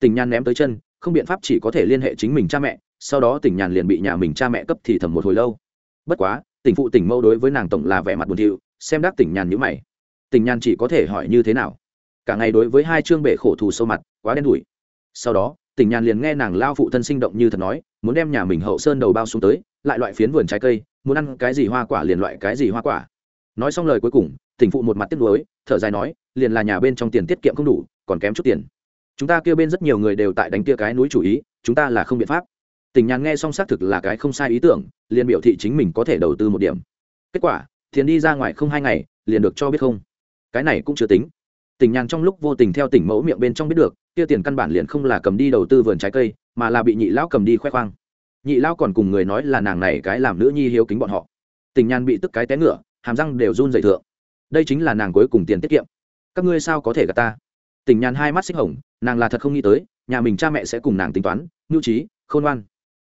Tỉnh nhàn ném tới chân, không biện pháp chỉ có thể liên hệ chính mình cha mẹ, sau đó tỉnh nhàn liền bị nhà mình cha mẹ cấp thì thầm một hồi lâu. Bất quá, tỉnh phụ tỉnh mâu đối với nàng tổng là vẻ mặt buồn thiệu xem đắc tỉnh nhàn nhữ mày. Tỉnh nhàn chỉ có thể hỏi như thế nào? Cả ngày đối với hai chương bể khổ thù sâu mặt, quá đen đủi. Sau đó tỉnh nhàn liền nghe nàng lao phụ thân sinh động như thật nói, muốn đem nhà mình hậu sơn đầu bao xuống tới, lại loại phiến vườn trái cây, muốn ăn cái gì hoa quả liền loại cái gì hoa quả. Nói xong lời cuối cùng, tỉnh phụ một mặt tiếc nuối, thở dài nói, liền là nhà bên trong tiền tiết kiệm không đủ, còn kém chút tiền. Chúng ta kia bên rất nhiều người đều tại đánh kia cái núi chủ ý, chúng ta là không biện pháp. Tỉnh nhàn nghe xong xác thực là cái không sai ý tưởng, liền biểu thị chính mình có thể đầu tư một điểm. Kết quả, tiền đi ra ngoài không hai ngày, liền được cho biết không. Cái này cũng chưa tính. Tỉnh nhàn trong lúc vô tình theo tỉnh mẫu miệng bên trong biết được kia tiền căn bản liền không là cầm đi đầu tư vườn trái cây, mà là bị nhị lão cầm đi khoe khoang. Nhị lão còn cùng người nói là nàng này cái làm nữ nhi hiếu kính bọn họ. Tình nhàn bị tức cái té ngựa, hàm răng đều run dày thượng. Đây chính là nàng cuối cùng tiền tiết kiệm. Các ngươi sao có thể gạt ta? Tình nhàn hai mắt xích hồng, nàng là thật không nghĩ tới, nhà mình cha mẹ sẽ cùng nàng tính toán, nhu trí, khôn ngoan.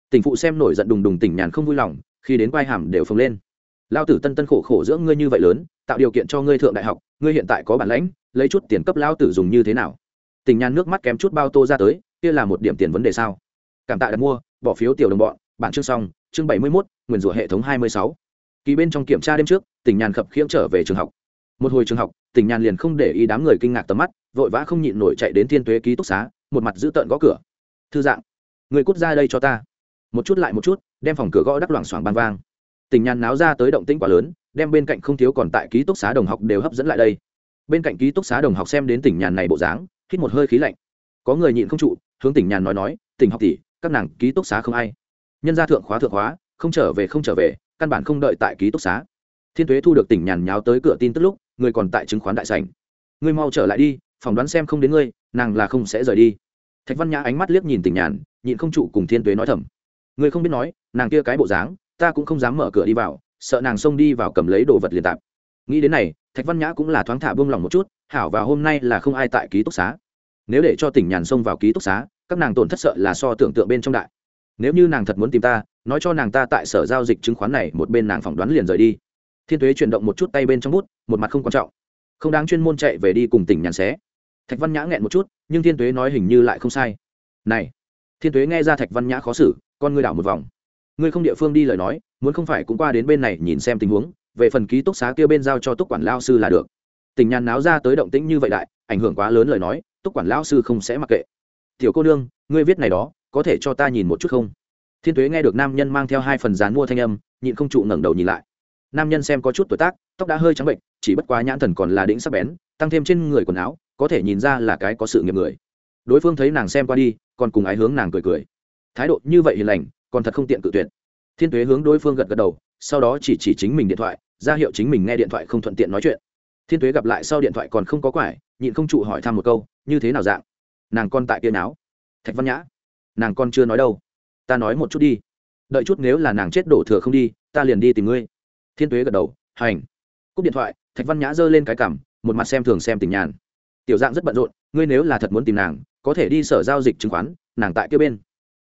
Tình phụ xem nổi giận đùng đùng tỉnh nhàn không vui lòng, khi đến vai hàm đều phồng lên. Lao tử tân tân khổ khổ dưỡng ngươi như vậy lớn, tạo điều kiện cho ngươi thượng đại học, ngươi hiện tại có bản lãnh, lấy chút tiền cấp lao tử dùng như thế nào? Tình nhàn nước mắt kém chút bao tô ra tới, kia là một điểm tiền vấn đề sao? Cảm tạ đặt mua, bỏ phiếu tiểu đồng bọn, bản chương xong, chương bảy mươi mốt nguyền rủa hệ thống hai mươi sáu. Kỳ bên trong kiểm tra đêm trước tỉnh nhàn khập khiễng trở về trường học. Một hồi trường học tỉnh nhàn liền không để ý đám người kinh ngạc tầm mắt, vội vã không nhịn nổi chạy đến thiên tuế ký túc xá, một mặt giữ tợn gõ cửa. Thư dạng, người cút ra đây cho ta. Một chút lại một chút, đem phòng cửa gõ đắc loảng xoảng ban vang. Tỉnh nhàn náo ra tới động tĩnh quá lớn, đem bên cạnh không thiếu còn tại ký túc xá đồng học đều hấp dẫn lại đây. Bên cạnh ký túc xá đồng học xem đến tỉnh nhàn này bộ dáng hít một hơi khí lạnh. Có người nhịn không trụ, hướng tỉnh nhàn nói nói, tỉnh học tỷ, các nàng ký túc xá không ai. Nhân gia thượng khóa thượng khóa, không trở về không trở về, căn bản không đợi tại ký túc xá. Thiên thuế thu được tỉnh nhàn nháo tới cửa tin tức lúc, người còn tại chứng khoán đại sảnh. Ngươi mau trở lại đi, phỏng đoán xem không đến ngươi, nàng là không sẽ rời đi. Thạch văn nhã ánh mắt liếc nhìn tỉnh nhàn, nhịn không trụ cùng thiên tuế nói thầm. Ngươi không biết nói, nàng kia cái bộ dáng, ta cũng không dám mở cửa đi vào, sợ nàng xông đi vào cầm lấy đồ vật liền tạp. Nghĩ đến này thạch văn nhã cũng là thoáng thả buông lòng một chút, hảo và hôm nay là không ai tại ký túc xá. Nếu để cho tỉnh nhàn xông vào ký túc xá, các nàng tổn thất sợ là so tưởng tượng bên trong đại. Nếu như nàng thật muốn tìm ta, nói cho nàng ta tại sở giao dịch chứng khoán này, một bên nàng phỏng đoán liền rời đi. Thiên tuế chuyển động một chút tay bên trong bút, một mặt không quan trọng. Không đáng chuyên môn chạy về đi cùng tỉnh nhàn xé. Thạch văn nhã nghẹn một chút, nhưng thiên tuế nói hình như lại không sai. Này. Thiên tuế nghe ra thạch văn nhã khó xử, con ngươi đảo một vòng. Ngươi không địa phương đi lời nói, muốn không phải cũng qua đến bên này nhìn xem tình huống về phần ký túc xá kia bên giao cho túc quản lao sư là được. Tình nhàn náo ra tới động tĩnh như vậy đại, ảnh hưởng quá lớn lời nói, túc quản lao sư không sẽ mặc kệ. Tiểu cô nương, ngươi viết này đó, có thể cho ta nhìn một chút không? Thiên tuế nghe được nam nhân mang theo hai phần dán mua thanh âm, nhịn không trụ ngẩng đầu nhìn lại. Nam nhân xem có chút tuổi tác, tóc đã hơi trắng bệnh, chỉ bất quá nhãn thần còn là đĩnh sắc bén, tăng thêm trên người quần áo, có thể nhìn ra là cái có sự nghiệp người. Đối phương thấy nàng xem qua đi, còn cùng ái hướng nàng cười cười. Thái độ như vậy hiền lành, còn thật không tiện cự tuyệt. Thiên tuế hướng đối phương gật gật đầu sau đó chỉ chỉ chính mình điện thoại, ra hiệu chính mình nghe điện thoại không thuận tiện nói chuyện. Thiên tuế gặp lại sau điện thoại còn không có quải, nhịn không trụ hỏi thăm một câu, như thế nào dạng? Nàng con tại kia náo thạch văn nhã, nàng con chưa nói đâu. Ta nói một chút đi. Đợi chút nếu là nàng chết đổ thừa không đi, ta liền đi tìm ngươi. Thiên tuế gật đầu, hành. Cúp điện thoại, thạch văn nhã giơ lên cái cằm, một mặt xem thường xem tình nhàn. Tiểu dạng rất bận rộn, ngươi nếu là thật muốn tìm nàng, có thể đi sở giao dịch chứng khoán, nàng tại kia bên.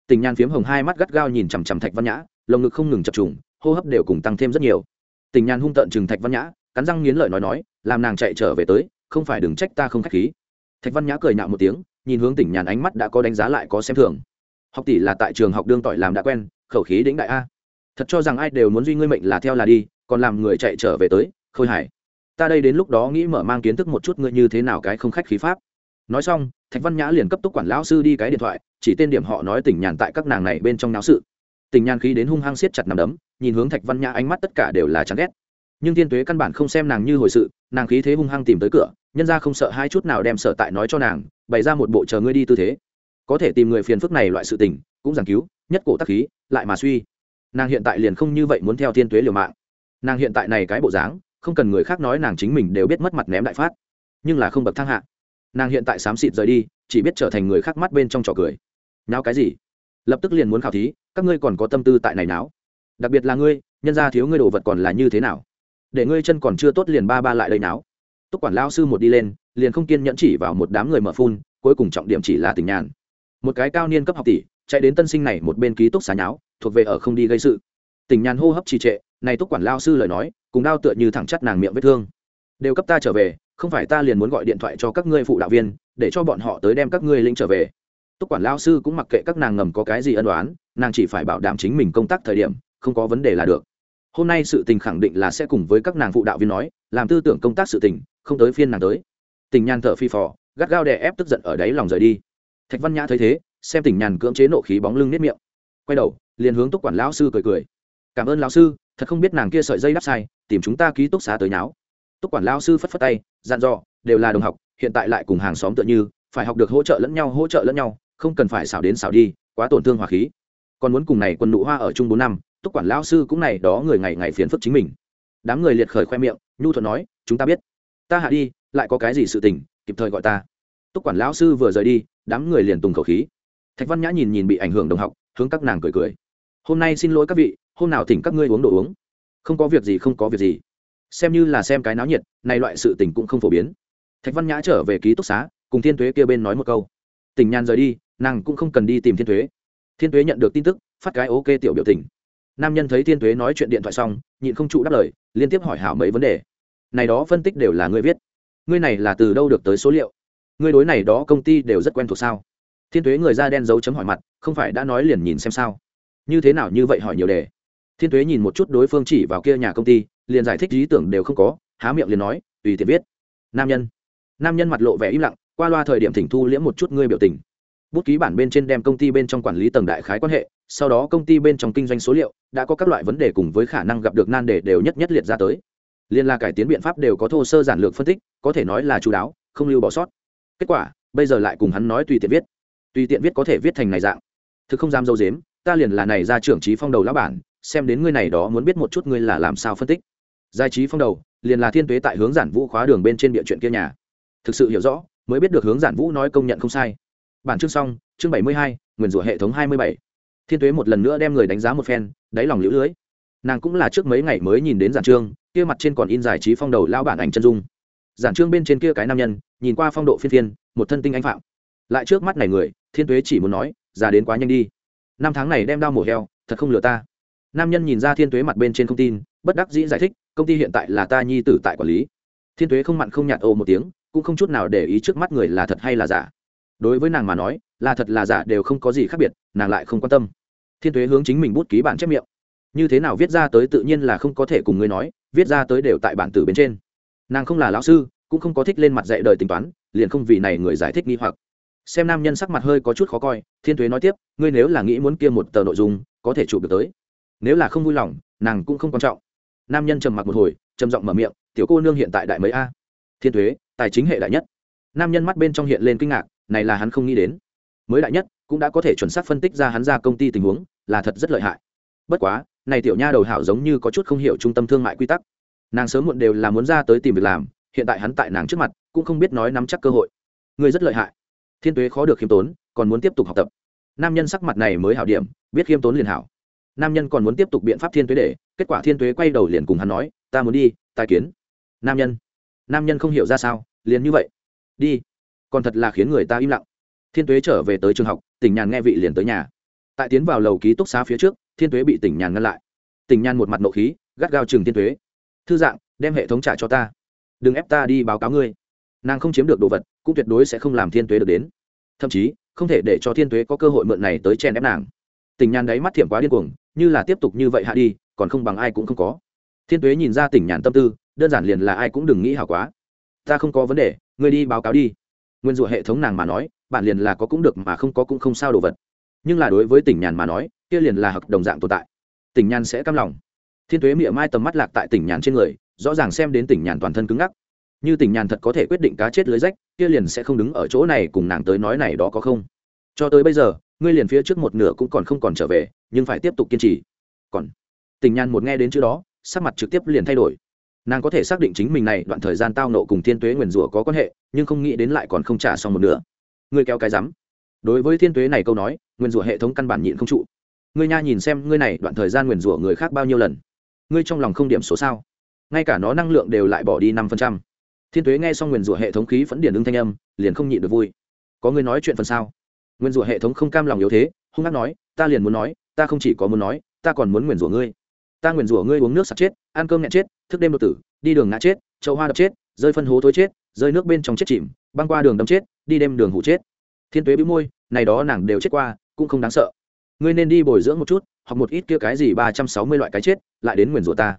Tình nhàn phiếm hồng hai mắt gắt gao nhìn chằm chằm thạch văn nhã, lồng ngực không ngừng chập trùng hô hấp đều cùng tăng thêm rất nhiều. Tình nhàn hung tợn chừng thạch văn nhã, cắn răng nghiến lợi nói nói, làm nàng chạy trở về tới, không phải đừng trách ta không k h á c h khí. Thạch văn nhã cười nạo một tiếng, nhìn hướng tỉnh nhàn ánh mắt đã có đánh giá lại có xem thường. Học tỷ là tại trường học đương tỏi làm đã quen, khẩu khí đĩnh đại a. Thật cho rằng ai đều muốn duy ngươi mệnh là theo là đi, còn làm người chạy trở về tới, khôi hải ta đây đến lúc đó nghĩ mở mang kiến thức một chút ngươi như thế nào cái không khách khí pháp. Nói xong, thạch văn nhã liền cấp túc quản lão sư đi cái điện thoại, chỉ tên điểm họ nói tỉnh nhàn tại các nàng này bên trong náo sự tình nhàn khí đến hung hăng siết chặt nằm đấm, nhìn hướng thạch văn nhã ánh mắt tất cả đều là chán ghét. Nhưng tiên tuế căn bản không xem nàng như hồi sự, nàng khí thế hung hăng tìm tới cửa, nhân ra không sợ hai chút nào đem sợ tại nói cho nàng, bày ra một bộ chờ ngươi đi tư thế. Có thể tìm người phiền phức này loại sự tình, cũng giảng cứu, nhất cổ tắc khí, lại mà suy. Nàng hiện tại liền không như vậy muốn theo tiên tuế liều mạng. Nàng hiện tại này cái bộ dáng, không cần người khác nói nàng chính mình đều biết mất mặt ném đại phát. Nhưng là không bậc thang hạ. Nàng hiện tại xám xịt rời đi, chỉ biết trở thành người khác mắt bên trong trò cười. Nào cái gì? Lập tức liền muốn khảo thí các ngươi còn có tâm tư tại này náo. Đặc biệt là ngươi, nhân ra thiếu ngươi đồ vật còn là như thế nào? Để ngươi chân còn chưa tốt liền ba ba lại đây náo. Túc quản lao sư một đi lên, liền không kiên nhẫn chỉ vào một đám người mở phun, cuối cùng trọng điểm chỉ là tình nhàn. Một cái cao niên cấp học tỷ, chạy đến tân sinh này một bên ký túc xá nháo, thuộc về ở không đi gây sự. Tình nhàn hô hấp trì trệ, này túc quản lao sư lời nói, cùng đao tựa như thẳng chắt nàng miệng vết thương. Đều cấp ta trở về, không phải ta liền muốn gọi điện thoại cho các ngươi phụ đạo viên, để cho bọn họ tới đem các ngươi lĩnh trở về túc quản lao sư cũng mặc kệ các nàng ngầm có cái gì ân đoán nàng chỉ phải bảo đảm chính mình công tác thời điểm, không có vấn đề là được. Hôm nay sự tình khẳng định là sẽ cùng với các nàng phụ đạo viên nói, làm tư tưởng công tác sự tình, không tới phiên nàng tới. Tình nhàn thở phi phò, gắt gao đè ép tức giận ở đáy lòng rời đi. Thạch văn nhã thấy thế, xem tình nhàn cưỡng chế nộ khí bóng lưng nếp miệng. Quay đầu, liền hướng túc quản lão sư cười cười. Cảm ơn lão sư, thật không biết nàng kia sợi dây đắp sai, tìm chúng ta ký túc xá tới nháo. Túc quản lão sư phất phất tay, dặn dò, đều là đồng học, hiện tại lại cùng hàng xóm tựa như, phải học được hỗ trợ lẫn nhau, hỗ trợ lẫn nhau không cần phải xảo đến xảo đi, quá tổn thương hòa khí. Còn muốn cùng này quân nụ hoa ở chung bốn năm, túc quản lão sư cũng này đó người ngày ngày phiền phức chính mình. Đám người liệt khởi khoe miệng, nhu thuận nói, chúng ta biết. Ta hạ đi, lại có cái gì sự tình, kịp thời gọi ta. Túc quản lão sư vừa rời đi, đám người liền tùng khẩu khí. Thạch văn nhã nhìn nhìn bị ảnh hưởng đồng học, hướng các nàng cười cười. Hôm nay xin lỗi các vị, hôm nào thỉnh các ngươi uống đồ uống. Không có việc gì, không có việc gì. Xem như là xem cái náo nhiệt, này loại sự tình cũng không phổ biến. Thạch văn nhã trở về ký túc xá, cùng thiên thuế kia bên nói một câu. Tình nhàn rời đi nàng cũng không cần đi tìm thiên thuế. Thiên thuế nhận được tin tức, phát cái ok tiểu biểu tình. Nam nhân thấy thiên thuế nói chuyện điện thoại xong, nhịn không trụ đáp lời, liên tiếp hỏi hảo mấy vấn đề. Này đó phân tích đều là ngươi viết. Ngươi này là từ đâu được tới số liệu? Ngươi đối này đó công ty đều rất quen thuộc sao? Thiên thuế người da đen dấu chấm hỏi mặt, không phải đã nói liền nhìn xem sao? Như thế nào như vậy hỏi nhiều đề? Thiên thuế nhìn một chút đối phương chỉ vào kia nhà công ty, liền giải thích lý tưởng đều không có, há miệng liền nói, tùy tiện viết. Nam nhân. Nam nhân mặt lộ vẻ im lặng, qua loa thời điểm thỉnh thu liễm một chút ngươi biểu tình bút ký bản bên trên đem công ty bên trong quản lý tầng đại khái quan hệ, sau đó công ty bên trong kinh doanh số liệu đã có các loại vấn đề cùng với khả năng gặp được nan đề đều nhất nhất liệt ra tới. Liên la cải tiến biện pháp đều có thô sơ giản lược phân tích, có thể nói là chú đáo, không lưu bỏ sót. Kết quả, bây giờ lại cùng hắn nói tùy tiện viết. Tùy tiện viết có thể viết thành này dạng. Thực không dám dâu dếm, ta liền là này ra trưởng trí phong đầu lão bản, xem đến ngươi này đó muốn biết một chút ngươi là làm sao phân tích. Giải trí phong đầu, liền là thiên tuế tại hướng giản vũ khóa đường bên trên địa chuyện kia nhà. Thực sự hiểu rõ, mới biết được hướng giản vũ nói công nhận không sai bản chương xong, chương bảy mươi hai nguyền rủa hệ thống hai mươi bảy. Thiên tuế một lần nữa đem người đánh giá một phen, đáy lòng lũ lưới. Nàng cũng là trước mấy ngày mới nhìn đến giản trương, kia mặt trên còn in giải trí phong đầu lao bản ảnh chân dung. Giản trương bên trên kia cái nam nhân, nhìn qua phong độ phiên phiên, một thân tinh anh phạm. Lại trước mắt này người, thiên tuế chỉ muốn nói, già đến quá nhanh đi. Năm tháng này đem đau mổ heo, thật không lừa ta. Nam nhân nhìn ra thiên tuế mặt bên trên không tin, bất đắc dĩ giải thích, công ty hiện tại là ta nhi tử tại quản lý. Thiên tuế không mặn không nhạt ô một tiếng, cũng không chút nào để ý trước mắt người là thật hay là giả đối với nàng mà nói, là thật là giả đều không có gì khác biệt, nàng lại không quan tâm. Thiên tuế hướng chính mình bút ký bản chép miệng. Như thế nào viết ra tới tự nhiên là không có thể cùng ngươi nói, viết ra tới đều tại bản tử bên trên. Nàng không là lão sư, cũng không có thích lên mặt dạy đời tính toán, liền không vì này người giải thích nghi hoặc. Xem nam nhân sắc mặt hơi có chút khó coi, thiên thuế nói tiếp, ngươi nếu là nghĩ muốn kia một tờ nội dung, có thể chụp được tới. Nếu là không vui lòng, nàng cũng không quan trọng. Nam nhân trầm mặc một hồi, trầm giọng mở miệng, tiểu cô nương hiện tại đại mấy a? Thiên thuế tài chính hệ đại nhất. Nam nhân mắt bên trong hiện lên kinh ngạc này là hắn không nghĩ đến. Mới đại nhất, cũng đã có thể chuẩn xác phân tích ra hắn ra công ty tình huống, là thật rất lợi hại. Bất quá, này tiểu nha đầu hảo giống như có chút không hiểu trung tâm thương mại quy tắc. Nàng sớm muộn đều là muốn ra tới tìm việc làm, hiện tại hắn tại nàng trước mặt, cũng không biết nói nắm chắc cơ hội. Người rất lợi hại. Thiên tuế khó được khiêm tốn, còn muốn tiếp tục học tập. Nam nhân sắc mặt này mới hảo điểm, biết khiêm tốn liền hảo. Nam nhân còn muốn tiếp tục biện pháp thiên tuế để, kết quả thiên tuế quay đầu liền cùng hắn nói, ta muốn đi, tài kiến. Nam nhân. Nam nhân không hiểu ra sao, liền như vậy. Đi còn thật là khiến người ta im lặng. Thiên tuế trở về tới trường học, tỉnh nhàn nghe vị liền tới nhà. Tại tiến vào lầu ký túc xá phía trước, thiên tuế bị tỉnh nhàn ngăn lại. Tỉnh nhàn một mặt nộ khí, gắt gao chừng thiên tuế. Thư dạng, đem hệ thống trả cho ta. Đừng ép ta đi báo cáo ngươi. Nàng không chiếm được đồ vật, cũng tuyệt đối sẽ không làm thiên tuế được đến. Thậm chí, không thể để cho thiên tuế có cơ hội mượn này tới chèn ép nàng. Tỉnh nhàn đáy mắt thiệm quá điên cuồng, như là tiếp tục như vậy hạ đi, còn không bằng ai cũng không có. Thiên tuế nhìn ra Tỉnh nhàn tâm tư, đơn giản liền là ai cũng đừng nghĩ hảo quá. Ta không có vấn đề, ngươi đi báo cáo đi nguyên rủa hệ thống nàng mà nói, bạn liền là có cũng được mà không có cũng không sao đồ vật. Nhưng là đối với tỉnh nhàn mà nói, kia liền là hợp đồng dạng tồn tại. Tỉnh nhàn sẽ căm lòng. Thiên tuế miệng mai tầm mắt lạc tại tỉnh nhàn trên người, rõ ràng xem đến tỉnh nhàn toàn thân cứng ngắc. Như tỉnh nhàn thật có thể quyết định cá chết lưới rách, kia liền sẽ không đứng ở chỗ này cùng nàng tới nói này đó có không. Cho tới bây giờ, ngươi liền phía trước một nửa cũng còn không còn trở về, nhưng phải tiếp tục kiên trì. Còn, tỉnh nhàn một nghe đến chữ đó, sắc mặt trực tiếp liền thay đổi nàng có thể xác định chính mình này đoạn thời gian tao nộ cùng thiên tuế nguyền rủa có quan hệ, nhưng không nghĩ đến lại còn không trả xong một nửa. Ngươi kéo cái rắm. Đối với thiên tuế này câu nói, nguyền rủa hệ thống căn bản nhịn không trụ. Ngươi nha nhìn xem ngươi này đoạn thời gian nguyền rủa người khác bao nhiêu lần. Ngươi trong lòng không điểm số sao? Ngay cả nó năng lượng đều lại bỏ đi năm phần trăm. Thiên tuế nghe xong nguyền rủa hệ thống khí phẫn điển ứng thanh âm, liền không nhịn được vui. Có người nói chuyện phần sao? Nguyền rủa hệ thống không cam lòng yếu thế, hung hát nói, ta liền muốn nói, ta không chỉ có muốn nói, ta còn muốn nguyền rủa ngươi ta nguyền rủa ngươi uống nước sặc chết, ăn cơm nhẹ chết, thức đêm đột tử, đi đường ngã chết châu hoa đập chết, rơi phân hố thối chết, rơi nước bên trong chết chìm, băng qua đường đâm chết, đi đêm đường hủ chết. Thiên tuế bĩu môi, này đó nàng đều chết qua, cũng không đáng sợ. Ngươi nên đi bồi dưỡng một chút hoặc một ít kia cái gì ba trăm sáu mươi loại cái chết, lại đến nguyền rủa ta.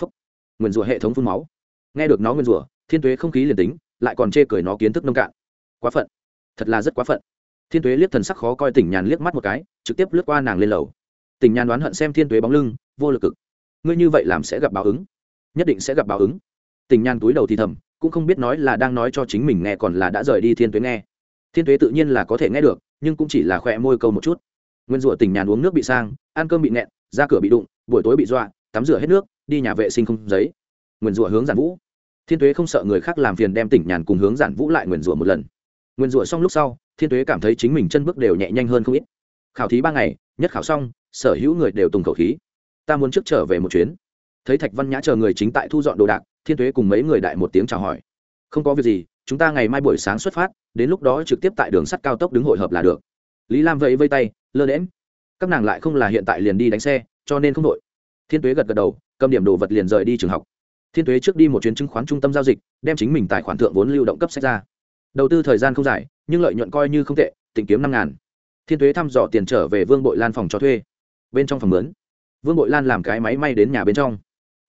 Phúc. Nguyền rủa hệ thống phun máu. Nghe được nó nguyền rủa, thiên tuế không khí liền tính, lại còn chê cười nó kiến thức nông cạn. Quá phận. Thật là rất quá phận. Thiên tuế liếc thần sắc khó coi tỉnh nhàn liếc mắt một cái, trực tiếp lướt qua nàng lên lầu. Tình nhàn đoán hận xem thiên tuế bóng lưng, vô lực cực. Ngươi như vậy làm sẽ gặp báo ứng. Nhất định sẽ gặp báo ứng. Tình nhàn túi đầu thì thầm, cũng không biết nói là đang nói cho chính mình nghe còn là đã rời đi thiên tuế nghe. Thiên tuế tự nhiên là có thể nghe được, nhưng cũng chỉ là khỏe môi câu một chút. Nguyên rủa Tình nhàn uống nước bị sang, ăn cơm bị nẹn ra cửa bị đụng, buổi tối bị dọa, tắm rửa hết nước, đi nhà vệ sinh không giấy. Nguyên rủa hướng giản vũ. Thiên tuế không sợ người khác làm phiền đem tỉnh nhàn cùng hướng giản vũ lại nguyên rủa một lần. Nguyên rủa xong lúc sau, thiên tuế cảm thấy chính mình chân bước đều nhẹ nhanh hơn không ít. Khảo thí ba ngày nhất khảo xong, sở hữu người đều tùng khẩu khí. Ta muốn trước trở về một chuyến. Thấy thạch văn nhã chờ người chính tại thu dọn đồ đạc, thiên tuế cùng mấy người đại một tiếng chào hỏi. Không có việc gì, chúng ta ngày mai buổi sáng xuất phát, đến lúc đó trực tiếp tại đường sắt cao tốc đứng hội hợp là được. Lý lam vẫy vây tay, lơ đễm các nàng lại không là hiện tại liền đi đánh xe, cho nên không đội. Thiên tuế gật gật đầu, cầm điểm đồ vật liền rời đi trường học. Thiên tuế trước đi một chuyến chứng khoán trung tâm giao dịch, đem chính mình tài khoản thượng vốn lưu động cấp sách ra. Đầu tư thời gian không dài, nhưng lợi nhuận coi như không tệ tìm kiếm năm ngàn thiên tuế thăm dò tiền trở về vương bội lan phòng cho thuê. Bên trong phòng mướn, vương bội lan làm cái máy may đến nhà bên trong.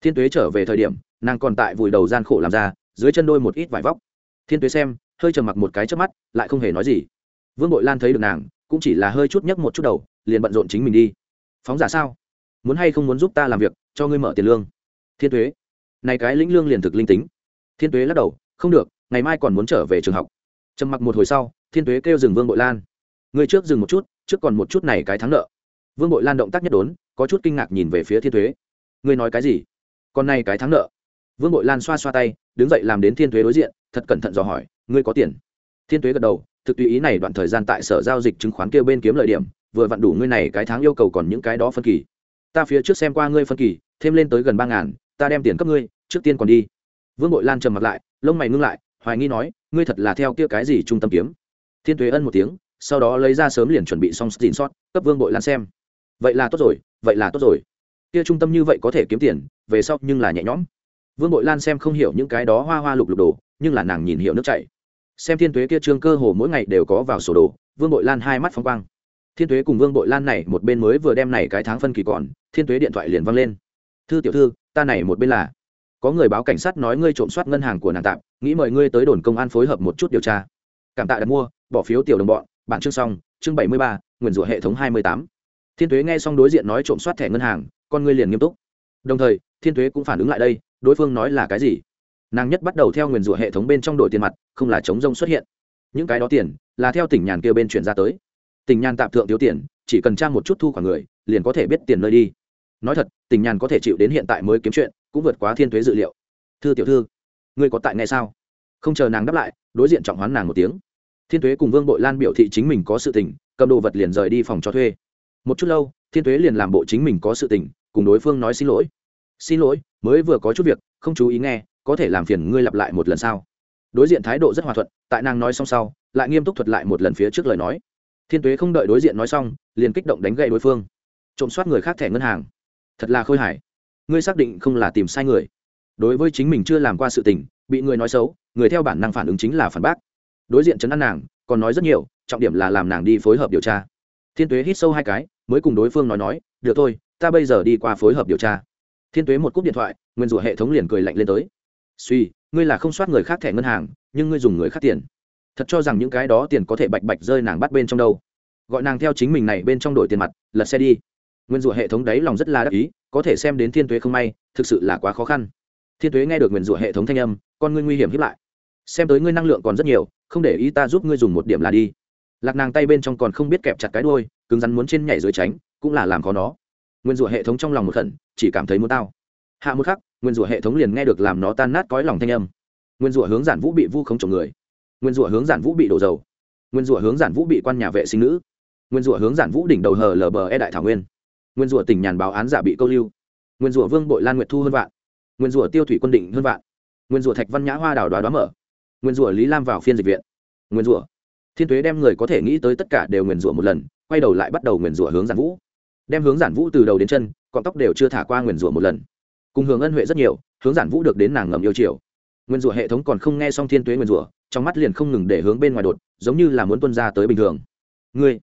Thiên tuế trở về thời điểm, nàng còn tại vùi đầu gian khổ làm ra, dưới chân đôi một ít vải vóc. Thiên tuế xem, hơi trầm mặc một cái trước mắt, lại không hề nói gì. Vương bội lan thấy được nàng, cũng chỉ là hơi chút nhấc một chút đầu, liền bận rộn chính mình đi. Phóng giả sao? Muốn hay không muốn giúp ta làm việc, cho ngươi mở tiền lương? Thiên tuế, này cái lĩnh lương liền thực linh tính. Thiên tuế lắc đầu, không được, ngày mai còn muốn trở về trường học. Trầm mặc một hồi sau, thiên tuế kêu dừng vương bội lan ngươi trước dừng một chút, trước còn một chút này cái thắng nợ. Vương bội lan động tác nhất đốn, có chút kinh ngạc nhìn về phía thiên tuế ngươi nói cái gì? Còn này cái thắng nợ. Vương bội lan xoa xoa tay, đứng dậy làm đến thiên tuế đối diện, thật cẩn thận dò hỏi, ngươi có tiền? Thiên tuế gật đầu, thực tùy ý này đoạn thời gian tại sở giao dịch chứng khoán kêu bên kiếm lợi điểm, vừa vặn đủ ngươi này cái tháng yêu cầu còn những cái đó phân kỳ. Ta phía trước xem qua ngươi phân kỳ, thêm lên tới gần ba ngàn, ta đem tiền cấp ngươi, trước tiên còn đi. Vương bội lan trầm mặt lại, lông mày ngưng lại, hoài nghi nói, ngươi thật là theo kia cái gì trung tâm kiếm? Thiên tuế ân một tiếng sau đó lấy ra sớm liền chuẩn bị xong xin sót, cấp vương bội lan xem. Vậy là tốt rồi, vậy là tốt rồi. Kia trung tâm như vậy có thể kiếm tiền, về sau nhưng là nhẹ nhõm. Vương bội lan xem không hiểu những cái đó hoa hoa lục lục đồ, nhưng là nàng nhìn hiểu nước chảy. Xem thiên tuế kia trương cơ hồ mỗi ngày đều có vào sổ đồ, vương bội lan hai mắt phong quang. Thiên tuế cùng vương bội lan này một bên mới vừa đem này cái tháng phân kỳ còn, thiên tuế điện thoại liền văng lên. Thư tiểu thư, ta này một bên là. Có người báo cảnh sát nói ngươi trộm soát ngân hàng của nàng tạm, nghĩ mời ngươi tới đồn công an phối hợp một chút điều tra. Cảm tạ đặt mua, bỏ phiếu tiểu đồng bọn bản chương xong, chương bảy mươi ba nguyền rủa hệ thống hai mươi tám. Thiên tuế nghe xong đối diện nói trộm soát thẻ ngân hàng, con ngươi liền nghiêm túc. Đồng thời, thiên tuế cũng phản ứng lại đây, đối phương nói là cái gì? Nàng nhất bắt đầu theo nguyền rủa hệ thống bên trong đổi tiền mặt, không là chống rông xuất hiện. Những cái đó tiền, là theo tỉnh nhàn kia bên chuyển ra tới. Tỉnh nhàn tạm thượng thiếu tiền, chỉ cần trang một chút thu khoản người, liền có thể biết tiền nơi đi. Nói thật, tỉnh nhàn có thể chịu đến hiện tại mới kiếm chuyện, cũng vượt quá thiên thuế dự liệu. Thư tiểu thư, ngươi có tại nghe sao? Không chờ nàng đáp lại, đối diện trọng hoán nàng một tiếng thiên Tuế cùng vương bội lan biểu thị chính mình có sự tình, cầm đồ vật liền rời đi phòng cho thuê. Một chút lâu, thiên Tuế liền làm bộ chính mình có sự tình, cùng đối phương nói xin lỗi. Xin lỗi, mới vừa có chút việc, không chú ý nghe, có thể làm phiền ngươi lặp lại một lần sau đối diện thái độ rất hòa thuận, tại nàng nói xong sau, lại nghiêm túc thuật lại một lần phía trước lời nói. Thiên tuế không đợi đối diện nói xong, liền kích động đánh gậy đối phương. Trộm soát người khác thẻ ngân hàng. Thật là khôi hài. Ngươi xác định không là tìm sai người. Đối với chính mình chưa làm qua sự tình, bị người nói xấu, người theo bản năng phản ứng chính là phản bác đối diện chấn an nàng, còn nói rất nhiều, trọng điểm là làm nàng đi phối hợp điều tra. Thiên tuế hít sâu hai cái, mới cùng đối phương nói nói, được thôi, ta bây giờ đi qua phối hợp điều tra. Thiên tuế một cúp điện thoại, nguyên rủa hệ thống liền cười lạnh lên tới. Suy, ngươi là không soát người khác thẻ ngân hàng, nhưng ngươi dùng người khác tiền. Thật cho rằng những cái đó tiền có thể bạch bạch rơi nàng bắt bên trong đâu. Gọi nàng theo chính mình này bên trong đổi tiền mặt, lật xe đi. Nguyên rủa hệ thống đấy lòng rất là đắc ý, có thể xem đến thiên tuế không may, thực sự là quá khó khăn. Thiên tuế nghe được nguyên rủa hệ thống thanh âm, con ngươi nguy hiểm hiếp lại. Xem tới ngươi năng lượng còn rất nhiều không để ý ta giúp ngươi dùng một điểm là đi. Lạc nàng tay bên trong còn không biết kẹp chặt cái đuôi, cứng rắn muốn trên nhảy dưới tránh, cũng là làm khó nó. Nguyên rủa hệ thống trong lòng một khẩn, chỉ cảm thấy muốn tao. Hạ một khắc, nguyên rủa hệ thống liền nghe được làm nó tan nát cõi lòng thanh âm. Nguyên rủa hướng giản vũ bị vu khống chồng người. Nguyên rủa hướng giản vũ bị đổ dầu. Nguyên rủa hướng giản vũ bị quan nhà vệ sinh nữ. Nguyên rủa hướng giản vũ đỉnh đầu hờ lờ bờ e đại thảo nguyên. Nguyên rủa tỉnh nhàn báo án giả bị câu lưu. Nguyên rủa vương bội lan nguyệt thu hơn vạn. Nguyên rủa tiêu thủy quân định hơn vạn. Nguyên rủa thạch văn nhã hoa đào đoá đoá mở nguyên rủa lý lam vào phiên dịch viện. Nguyên rủa. Thiên tuế đem người có thể nghĩ tới tất cả đều nguyên rủa một lần, quay đầu lại bắt đầu nguyên rủa hướng giản vũ. Đem hướng giản vũ từ đầu đến chân cọn tóc đều chưa thả qua nguyên rủa một lần. Cùng hướng ân huệ rất nhiều, hướng giản vũ được đến nàng ngầm yêu chiều. Nguyên rủa hệ thống còn không nghe xong thiên tuế nguyên rủa, trong mắt liền không ngừng để hướng bên ngoài đột, giống như là muốn tuân ra tới bình thường. Ngươi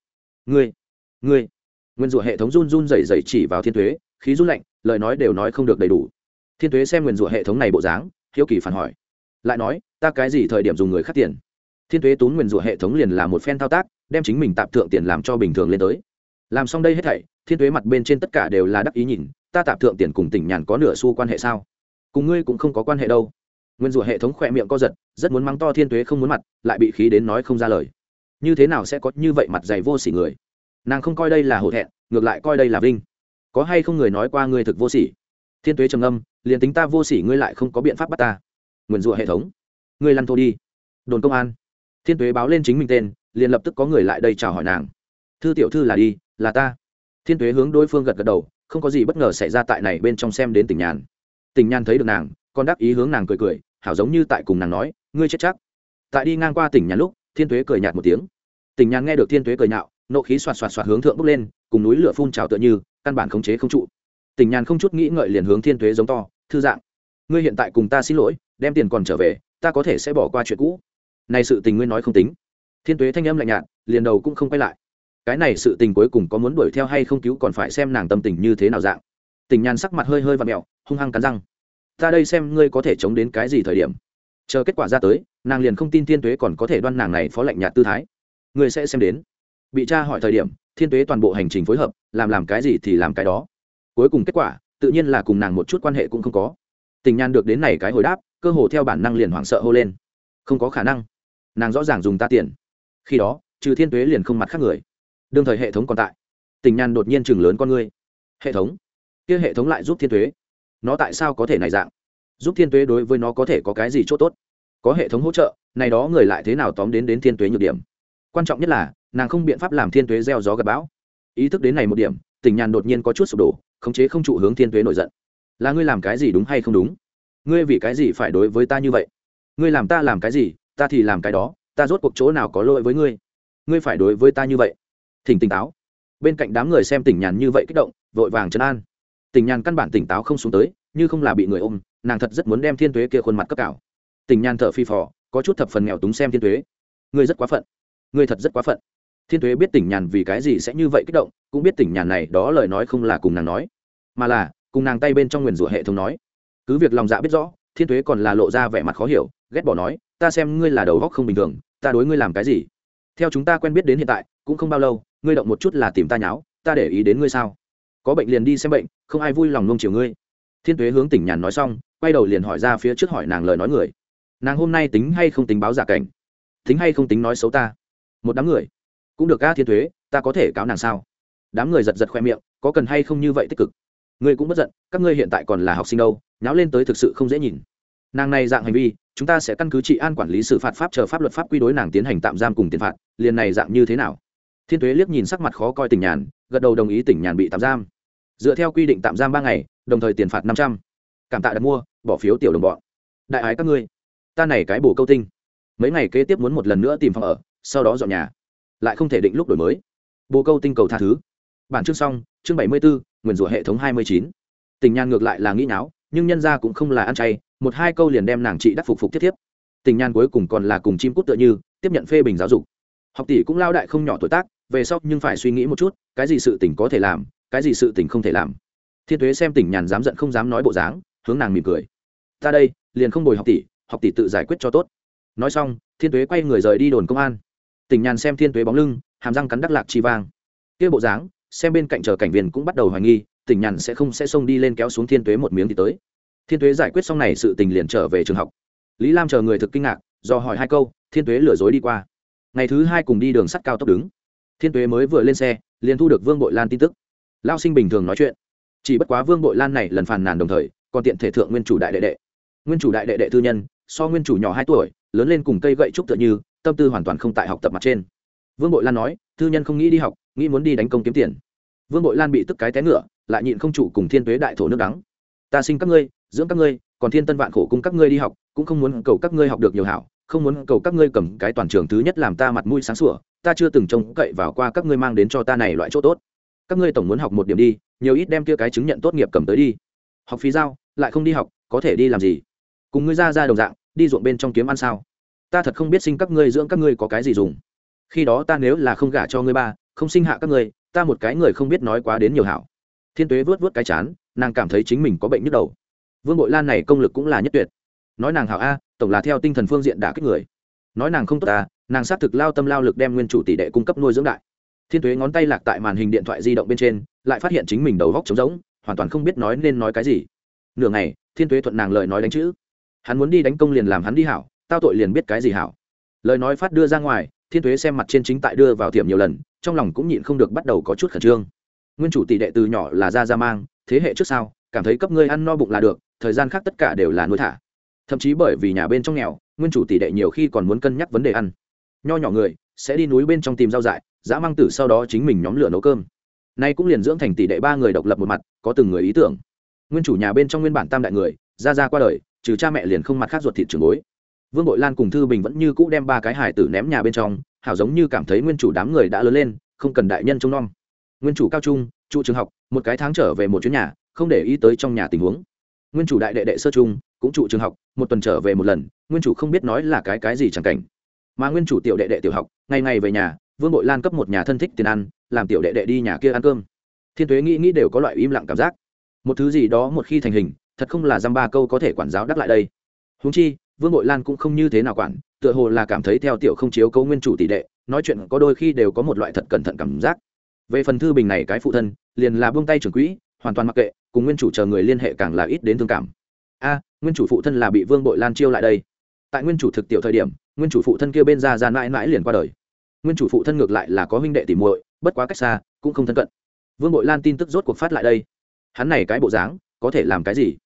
ngươi ngươi. Nguyên rủa hệ thống run run rẩy rẩy chỉ vào thiên tuế, khí run lạnh, lời nói đều nói không được đầy đủ. Thiên tuế xem nguyên rủa hệ thống này bộ dáng, hiếu kỳ phản hỏi. Lại nói ta cái gì thời điểm dùng người khác tiền? Thiên tuế tốn nguyên rủa hệ thống liền là một phen thao tác, đem chính mình tạm thượng tiền làm cho bình thường lên tới. Làm xong đây hết thảy, thiên tuế mặt bên trên tất cả đều là đắc ý nhìn, ta tạm thượng tiền cùng tỉnh nhàn có nửa xu quan hệ sao? Cùng ngươi cũng không có quan hệ đâu. Nguyên rủa hệ thống khỏe miệng co giật, rất muốn mắng to thiên tuế không muốn mặt, lại bị khí đến nói không ra lời. Như thế nào sẽ có như vậy mặt dày vô sỉ người? Nàng không coi đây là hổ thẹn, ngược lại coi đây là vinh. Có hay không người nói qua ngươi thực vô sỉ? Thiên tuế trầm âm liền tính ta vô sỉ ngươi lại không có biện pháp bắt ta. Nguyên rủa hệ thống ngươi lăn thô đi. Đồn công an. Thiên tuế báo lên chính mình tên, liền lập tức có người lại đây chào hỏi nàng. Thư tiểu thư là đi, là ta. Thiên tuế hướng đối phương gật gật đầu, không có gì bất ngờ xảy ra tại này bên trong xem đến tỉnh nhàn. Tỉnh nhàn thấy được nàng, còn đáp ý hướng nàng cười cười, hảo giống như tại cùng nàng nói, ngươi chết chắc. Tại đi ngang qua tỉnh nhàn lúc, thiên tuế cười nhạt một tiếng. Tỉnh nhàn nghe được thiên tuế cười nhạo, nộ khí xoạt xoạt xoạt hướng thượng bốc lên, cùng núi lửa phun trào tựa như, căn bản khống chế không trụ. Tỉnh nhàn không chút nghĩ ngợi liền hướng thiên tuế giống to, thư dạng, ngươi hiện tại cùng ta xin lỗi, đem tiền còn trở về ta có thể sẽ bỏ qua chuyện cũ. Này sự tình nguyên nói không tính. Thiên tuế thanh âm lạnh nhạt, liền đầu cũng không quay lại. Cái này sự tình cuối cùng có muốn đuổi theo hay không cứu còn phải xem nàng tâm tình như thế nào dạng. Tình nhàn sắc mặt hơi hơi và mẹo, hung hăng cắn răng. Ta đây xem ngươi có thể chống đến cái gì thời điểm. Chờ kết quả ra tới, nàng liền không tin thiên tuế còn có thể đoan nàng này phó lạnh nhạt tư thái. Ngươi sẽ xem đến. Bị cha hỏi thời điểm, thiên tuế toàn bộ hành trình phối hợp, làm làm cái gì thì làm cái đó. Cuối cùng kết quả, tự nhiên là cùng nàng một chút quan hệ cũng không có. Tình nhan được đến này cái hồi đáp cơ hồ theo bản năng liền hoảng sợ hô lên. Không có khả năng. Nàng rõ ràng dùng ta tiền. Khi đó, trừ thiên tuế liền không mặt khác người. Đương thời hệ thống còn tại. Tình nhan đột nhiên chừng lớn con ngươi. Hệ thống? Kia hệ thống lại giúp thiên tuế. Nó tại sao có thể này dạng? Giúp thiên tuế đối với nó có thể có cái gì c h ỗ t ố t có hệ thống hỗ trợ, này đó người lại thế nào tóm đến đến thiên tuế nhược điểm? Quan trọng nhất là, nàng không biện pháp làm thiên tuế gieo gió gặp bão. Ý thức đến này một điểm, tình nhàn đột nhiên có chút sụp đổ, khống chế không trụ hướng thiên tuế nổi giận. Là ngươi làm cái gì đúng hay không đúng? Ngươi vì cái gì phải đối với ta như vậy? Ngươi làm ta làm cái gì, ta thì làm cái đó, ta rốt cuộc chỗ nào có lỗi với ngươi? Ngươi phải đối với ta như vậy. Thỉnh tỉnh táo. Bên cạnh đám người xem tỉnh nhàn như vậy kích động, vội vàng chấn an. Tỉnh nhàn căn bản tỉnh táo không xuống tới, như không là bị người ôm, nàng thật rất muốn đem thiên tuế kia khuôn mặt cấp cảo tỉnh nhàn thở phi phò, có chút thập phần nghèo túng xem thiên tuế. Ngươi rất quá phận. Ngươi thật rất quá phận. Thiên tuế biết tỉnh nhàn vì cái gì sẽ như vậy kích động, cũng biết tỉnh nhàn này đó lời nói không là cùng nàng nói, mà là cùng nàng tay bên trong nguyền rủa hệ thống nói cứ việc lòng dạ biết rõ, thiên tuế còn là lộ ra vẻ mặt khó hiểu, ghét bỏ nói, ta xem ngươi là đầu góc không bình thường, ta đối ngươi làm cái gì? Theo chúng ta quen biết đến hiện tại, cũng không bao lâu, ngươi động một chút là tìm ta nháo, ta để ý đến ngươi sao? Có bệnh liền đi xem bệnh, không ai vui lòng nông chiều ngươi. Thiên tuế hướng tỉnh nhàn nói xong, quay đầu liền hỏi ra phía trước hỏi nàng lời nói người. Nàng hôm nay tính hay không tính báo giả cảnh? Tính hay không tính nói xấu ta? Một đám người. Cũng được ca thiên thuế ta có thể cáo nàng sao? Đám người giật giật khoe miệng, có cần hay không như vậy tích cực? Ngươi cũng bất giận, các ngươi hiện tại còn là học sinh đâu, nháo lên tới thực sự không dễ nhìn. Nàng này dạng hành vi, chúng ta sẽ căn cứ trị an quản lý xử phạt pháp chờ pháp luật pháp quy đối nàng tiến hành tạm giam cùng tiền phạt, liền này dạng như thế nào? Thiên tuế liếc nhìn sắc mặt khó coi tỉnh nhàn, gật đầu đồng ý tỉnh nhàn bị tạm giam. Dựa theo quy định tạm giam ba ngày, đồng thời tiền phạt năm trăm. Cảm tạ đặt mua, bỏ phiếu tiểu đồng bọn. Đại ái các ngươi, ta này cái bổ câu tinh. Mấy ngày kế tiếp muốn một lần nữa tìm phòng ở, sau đó dọn nhà. Lại không thể định lúc đổi mới. Bồ câu tinh cầu tha thứ. Bản chương xong chương bảy mươi bốn nguyền rủa hệ thống hai mươi chín. Tình nhan ngược lại là nghĩ náo nhưng nhân gia cũng không là ăn chay một hai câu liền đem nàng chị đắc phục phục thiết tiếp, tình nhan cuối cùng còn là cùng chim cút tựa như tiếp nhận phê bình giáo dục. Học tỷ cũng lao đại không nhỏ tuổi tác về sau nhưng phải suy nghĩ một chút cái gì sự tình có thể làm cái gì sự tình không thể làm. Thiên tuế xem tình nhàn dám giận không dám nói bộ dáng hướng nàng mỉm cười. Ta đây liền không bồi học tỷ học tỷ tự giải quyết cho tốt. Nói xong thiên tuế quay người rời đi đồn công an. Tình nhàn xem thiên tuế bóng lưng hàm răng cắn đắc lạc chi vang. Kia bộ dáng xem bên cạnh chờ cảnh viên cũng bắt đầu hoài nghi, tỉnh nhàn sẽ không sẽ xông đi lên kéo xuống thiên Tuế một miếng thì tới. Thiên Tuế giải quyết xong này sự tình liền trở về trường học. Lý lam chờ người thực kinh ngạc, do hỏi hai câu, thiên Tuế lừa dối đi qua. Ngày thứ hai cùng đi đường sắt cao tốc đứng. Thiên tuế mới vừa lên xe, liền thu được vương bội lan tin tức. Lao sinh bình thường nói chuyện. Chỉ bất quá vương bội lan này lần phàn nàn đồng thời, còn tiện thể thượng nguyên chủ đại đệ đệ. Nguyên chủ đại đệ đệ tư nhân, so nguyên chủ nhỏ hai tuổi, lớn lên cùng cây gậy trúc tựa như, tâm tư hoàn toàn không tại học tập mặt trên. Vương bội lan nói thư nhân không nghĩ đi học nghĩ muốn đi đánh công kiếm tiền. Vương bội lan bị tức cái té ngựa, lại nhịn không chủ cùng thiên tuế đại thổ nước đắng. Ta sinh các ngươi, dưỡng các ngươi, còn thiên tân vạn khổ cùng các ngươi đi học, cũng không muốn cầu các ngươi học được nhiều hảo, không muốn cầu các ngươi cầm cái toàn trường thứ nhất làm ta mặt mũi sáng sủa, ta chưa từng trông cậy vào qua các ngươi mang đến cho ta này loại chỗ tốt. Các ngươi tổng muốn học một điểm đi, nhiều ít đem kia cái chứng nhận tốt nghiệp cầm tới đi. Học phí giao, lại không đi học, có thể đi làm gì? Cùng ngươi ra ra đồng dạng, đi ruộng bên trong kiếm ăn sao? Ta thật không biết sinh các ngươi, dưỡng các ngươi có cái gì dùng. Khi đó ta nếu là không gả cho ngươi ba không sinh hạ các ngươi, ta một cái người không biết nói quá đến nhiều hảo. Thiên tuế vớt vớt cái chán, nàng cảm thấy chính mình có bệnh nhức đầu. Vương bội lan này công lực cũng là nhất tuyệt. Nói nàng hảo a, tổng là theo tinh thần phương diện đã kích người. Nói nàng không tốt ta nàng xác thực lao tâm lao lực đem nguyên chủ tỷ đệ cung cấp nuôi dưỡng đại. Thiên tuế ngón tay lạc tại màn hình điện thoại di động bên trên, lại phát hiện chính mình đầu góc trống rỗng, hoàn toàn không biết nói nên nói cái gì. Nửa ngày, thiên tuế thuận nàng lời nói đánh chữ. Hắn muốn đi đánh công liền làm hắn đi hảo, tao tội liền biết cái gì hảo. Lời nói phát đưa ra ngoài, thiên tuế xem mặt trên chính tại đưa vào tiệm nhiều lần trong lòng cũng nhịn không được bắt đầu có chút khẩn trương. Nguyên chủ tỷ đệ từ nhỏ là ra ra mang, thế hệ trước sau, cảm thấy cấp ngươi ăn no bụng là được, thời gian khác tất cả đều là nuôi thả. Thậm chí bởi vì nhà bên trong nghèo, nguyên chủ tỷ đệ nhiều khi còn muốn cân nhắc vấn đề ăn. Nho nhỏ người, sẽ đi núi bên trong tìm rau dại, dã mang tử sau đó chính mình nhóm lửa nấu cơm. Nay cũng liền dưỡng thành tỷ đệ ba người độc lập một mặt, có từng người ý tưởng. Nguyên chủ nhà bên trong nguyên bản tam đại người ra ra qua đời, trừ cha mẹ liền không mặt khác ruột thịt trường bối. Vương bội lan cùng thư bình vẫn như cũ đem ba cái hải tử ném nhà bên trong hảo giống như cảm thấy nguyên chủ đám người đã lớn lên, không cần đại nhân trông nom. Nguyên chủ cao trung, trụ trường học, một cái tháng trở về một chuyến nhà, không để ý tới trong nhà tình huống. Nguyên chủ đại đệ đệ sơ trung, cũng trụ trường học, một tuần trở về một lần, nguyên chủ không biết nói là cái cái gì chẳng cảnh. Mà nguyên chủ tiểu đệ đệ tiểu học, ngày ngày về nhà, vương bội lan cấp một nhà thân thích tiền ăn, làm tiểu đệ đệ đi nhà kia ăn cơm. Thiên tuế nghĩ nghĩ đều có loại im lặng cảm giác. Một thứ gì đó một khi thành hình, thật không là dăm ba câu có thể quản giáo đắc lại đây. Húng chi, vương bội lan cũng không như thế nào quản tựa hồ là cảm thấy theo tiểu không chiếu cấu nguyên chủ tỷ đệ, nói chuyện có đôi khi đều có một loại thật cẩn thận cảm giác. Về phần thư bình này cái phụ thân, liền là buông tay trưởng quỹ, hoàn toàn mặc kệ, cùng nguyên chủ chờ người liên hệ càng là ít đến thương cảm. A, nguyên chủ phụ thân là bị vương bội lan chiêu lại đây. Tại nguyên chủ thực tiểu thời điểm, nguyên chủ phụ thân kia bên ra ra mãi mãi liền qua đời. Nguyên chủ phụ thân ngược lại là có huynh đệ tỉ muội, bất quá cách xa, cũng không thân cận. Vương bội lan tin tức rốt cuộc phát lại đây. Hắn này cái bộ dáng, có thể làm cái gì?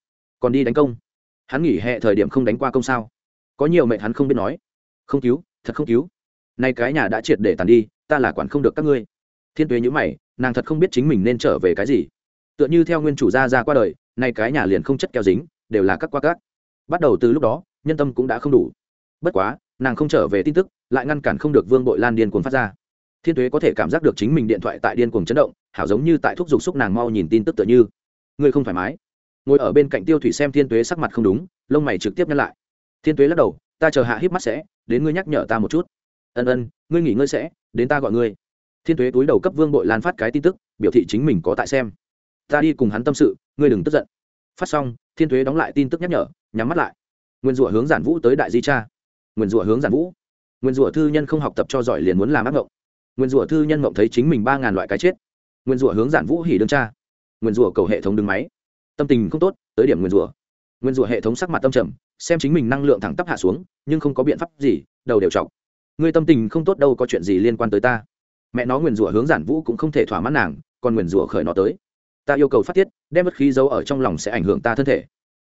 Còn đi đánh công. Hắn nghỉ hè thời điểm không đánh qua công sao? Có nhiều mệnh hắn không biết nói không cứu, thật không cứu. Nay cái nhà đã triệt để tàn đi, ta là quản không được các ngươi. Thiên tuế nhữ mày, nàng thật không biết chính mình nên trở về cái gì. Tựa như theo nguyên chủ gia ra qua đời, nay cái nhà liền không chất keo dính, đều là các qua các. Bắt đầu từ lúc đó, nhân tâm cũng đã không đủ. Bất quá, nàng không trở về tin tức, lại ngăn cản không được vương bội lan điên cuồng phát ra. Thiên tuế có thể cảm giác được chính mình điện thoại tại điên cuồng chấn động, hảo giống như tại thuốc dục xúc nàng mau nhìn tin tức tựa như. Ngươi không thoải mái. Ngồi ở bên cạnh tiêu thủy xem thiên tuế sắc mặt không đúng, lông mày trực tiếp nhắc lại. Thiên tuế lắc đầu, ta chờ hạ híp mắt sẽ đến ngươi nhắc nhở ta một chút. Ân ân, ngươi nghỉ ngơi sẽ, đến ta gọi ngươi. Thiên tuế túi đầu cấp vương bội lan phát cái tin tức, biểu thị chính mình có tại xem. Ta đi cùng hắn tâm sự, ngươi đừng tức giận. Phát xong, thiên tuế đóng lại tin tức nhắc nhở, nhắm mắt lại. Nguyên rủa hướng giản vũ tới đại di cha. Nguyên rủa hướng giản vũ. Nguyên rủa thư nhân không học tập cho giỏi liền muốn làm ác mộng. Nguyên rủa thư nhân mộng thấy chính mình ba ngàn loại cái chết. Nguyên rủa hướng giản vũ hỉ đương cha. Nguyên rủa cầu hệ thống đứng máy. Tâm tình không tốt, tới điểm nguyên rủa. Nguyên rủa hệ thống sắc mặt tâm trầm xem chính mình năng lượng thẳng tắp hạ xuống, nhưng không có biện pháp gì, đầu đều chọc. Người tâm tình không tốt đâu có chuyện gì liên quan tới ta. Mẹ nó nguyền rủa hướng giản vũ cũng không thể thỏa mãn nàng, còn nguyền rủa khởi nó tới. Ta yêu cầu phát tiết, đem bất khí giấu ở trong lòng sẽ ảnh hưởng ta thân thể.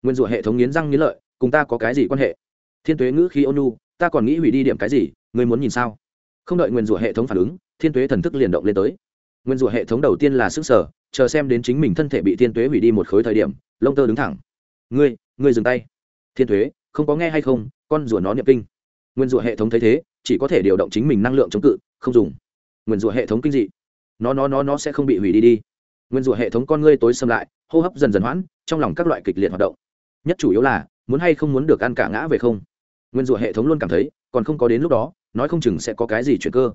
Nguyên rủa hệ thống nghiến răng nghiến lợi, cùng ta có cái gì quan hệ? Thiên tuế ngữ khí ônu ta còn nghĩ hủy đi điểm cái gì, ngươi muốn nhìn sao? Không đợi nguyên rủa hệ thống phản ứng, thiên tuế thần thức liền động lên tới. Nguyên rủa hệ thống đầu tiên là sức sở, chờ xem đến chính mình thân thể bị thiên tuế hủy đi một khối thời điểm, lông tơ đứng thẳng. Ngươi ngươi dừng tay thiên thuế, không có nghe hay không, con rùa nó niệm kinh. Nguyên rùa hệ thống thấy thế, chỉ có thể điều động chính mình năng lượng chống cự, không dùng. Nguyên rùa hệ thống kinh dị. Nó nó nó nó sẽ không bị hủy đi đi. Nguyên rùa hệ thống con ngươi tối xâm lại, hô hấp dần dần hoãn, trong lòng các loại kịch liệt hoạt động. Nhất chủ yếu là, muốn hay không muốn được ăn cả ngã về không? Nguyên rùa hệ thống luôn cảm thấy, còn không có đến lúc đó, nói không chừng sẽ có cái gì chuyển cơ.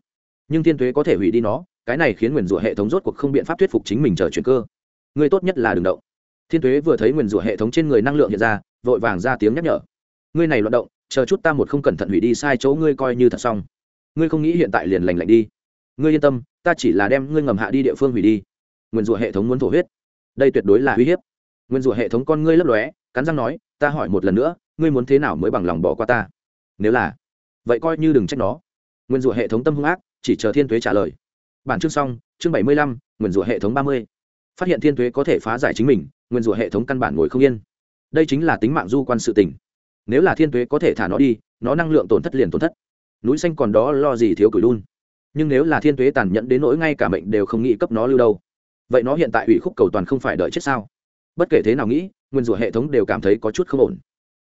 Nhưng thiên thuế có thể hủy đi nó, cái này khiến nguyên rủa hệ thống rốt cuộc không biện pháp thuyết phục chính mình chờ chuyển cơ. Người tốt nhất là đừng động. Thiên thuế vừa thấy nguyên rủa hệ thống trên người năng lượng hiện ra vội vàng ra tiếng nhắc nhở. Ngươi này loạt động, chờ chút ta một không cẩn thận hủy đi sai chỗ ngươi coi như thật xong. Ngươi không nghĩ hiện tại liền lành lạnh đi. Ngươi yên tâm, ta chỉ là đem ngươi ngầm hạ đi địa phương hủy đi. Nguyên rủa hệ thống muốn thổ huyết. Đây tuyệt đối là uy hiếp. Nguyên rủa hệ thống con ngươi lấp lóe, cắn răng nói, ta hỏi một lần nữa, ngươi muốn thế nào mới bằng lòng bỏ qua ta? Nếu là, vậy coi như đừng trách nó. Nguyên rủa hệ thống tâm hung ác, chỉ chờ thiên tuế trả lời. Bản chương xong, chương bảy mươi lăm, nguyên rủa hệ thống ba mươi. Phát hiện thiên tuế có thể phá giải chính mình, nguyên rủa hệ thống căn bản ngồi không yên đây chính là tính mạng du quan sự tình. Nếu là thiên tuế có thể thả nó đi, nó năng lượng tổn thất liền tổn thất. Núi xanh còn đó lo gì thiếu cửi luôn nhưng nếu là thiên tuế tàn nhẫn đến nỗi ngay cả mệnh đều không nghĩ cấp nó lưu đâu, vậy nó hiện tại ủy khúc cầu toàn không phải đợi chết sao? Bất kể thế nào nghĩ, nguyên rủa hệ thống đều cảm thấy có chút không ổn.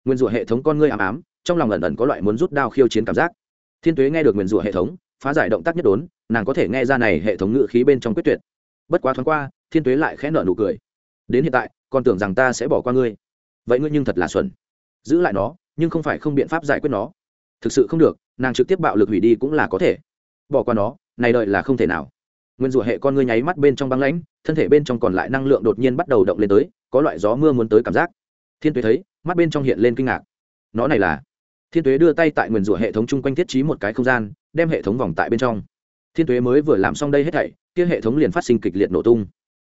Nguyên rủa hệ thống con ngươi ám ám, trong lòng ẩn ẩn có loại muốn rút đao khiêu chiến cảm giác. Thiên tuế nghe được nguyên rủa hệ thống, phá giải động tác nhất đốn, nàng có thể nghe ra này hệ thống ngự khí bên trong quyết tuyệt. Bất quá thoáng qua, thiên tuế lại khẽ nở nụ cười. Đến hiện tại, còn tưởng rằng ta sẽ bỏ qua ngươi vậy ngươi nhưng thật là xuẩn. Giữ lại nó, nhưng không phải không biện pháp giải quyết nó. Thực sự không được, nàng trực tiếp bạo lực hủy đi cũng là có thể. Bỏ qua nó, này đợi là không thể nào. Nguyên rủa hệ con ngươi nháy mắt bên trong băng lãnh, thân thể bên trong còn lại năng lượng đột nhiên bắt đầu động lên tới, có loại gió mưa muốn tới cảm giác. Thiên tuế thấy, mắt bên trong hiện lên kinh ngạc. Nó này là? Thiên tuế đưa tay tại nguyên rủa hệ thống chung quanh thiết trí một cái không gian, đem hệ thống vòng tại bên trong. Thiên tuế mới vừa làm xong đây hết thảy, kia hệ thống liền phát sinh kịch liệt nổ tung.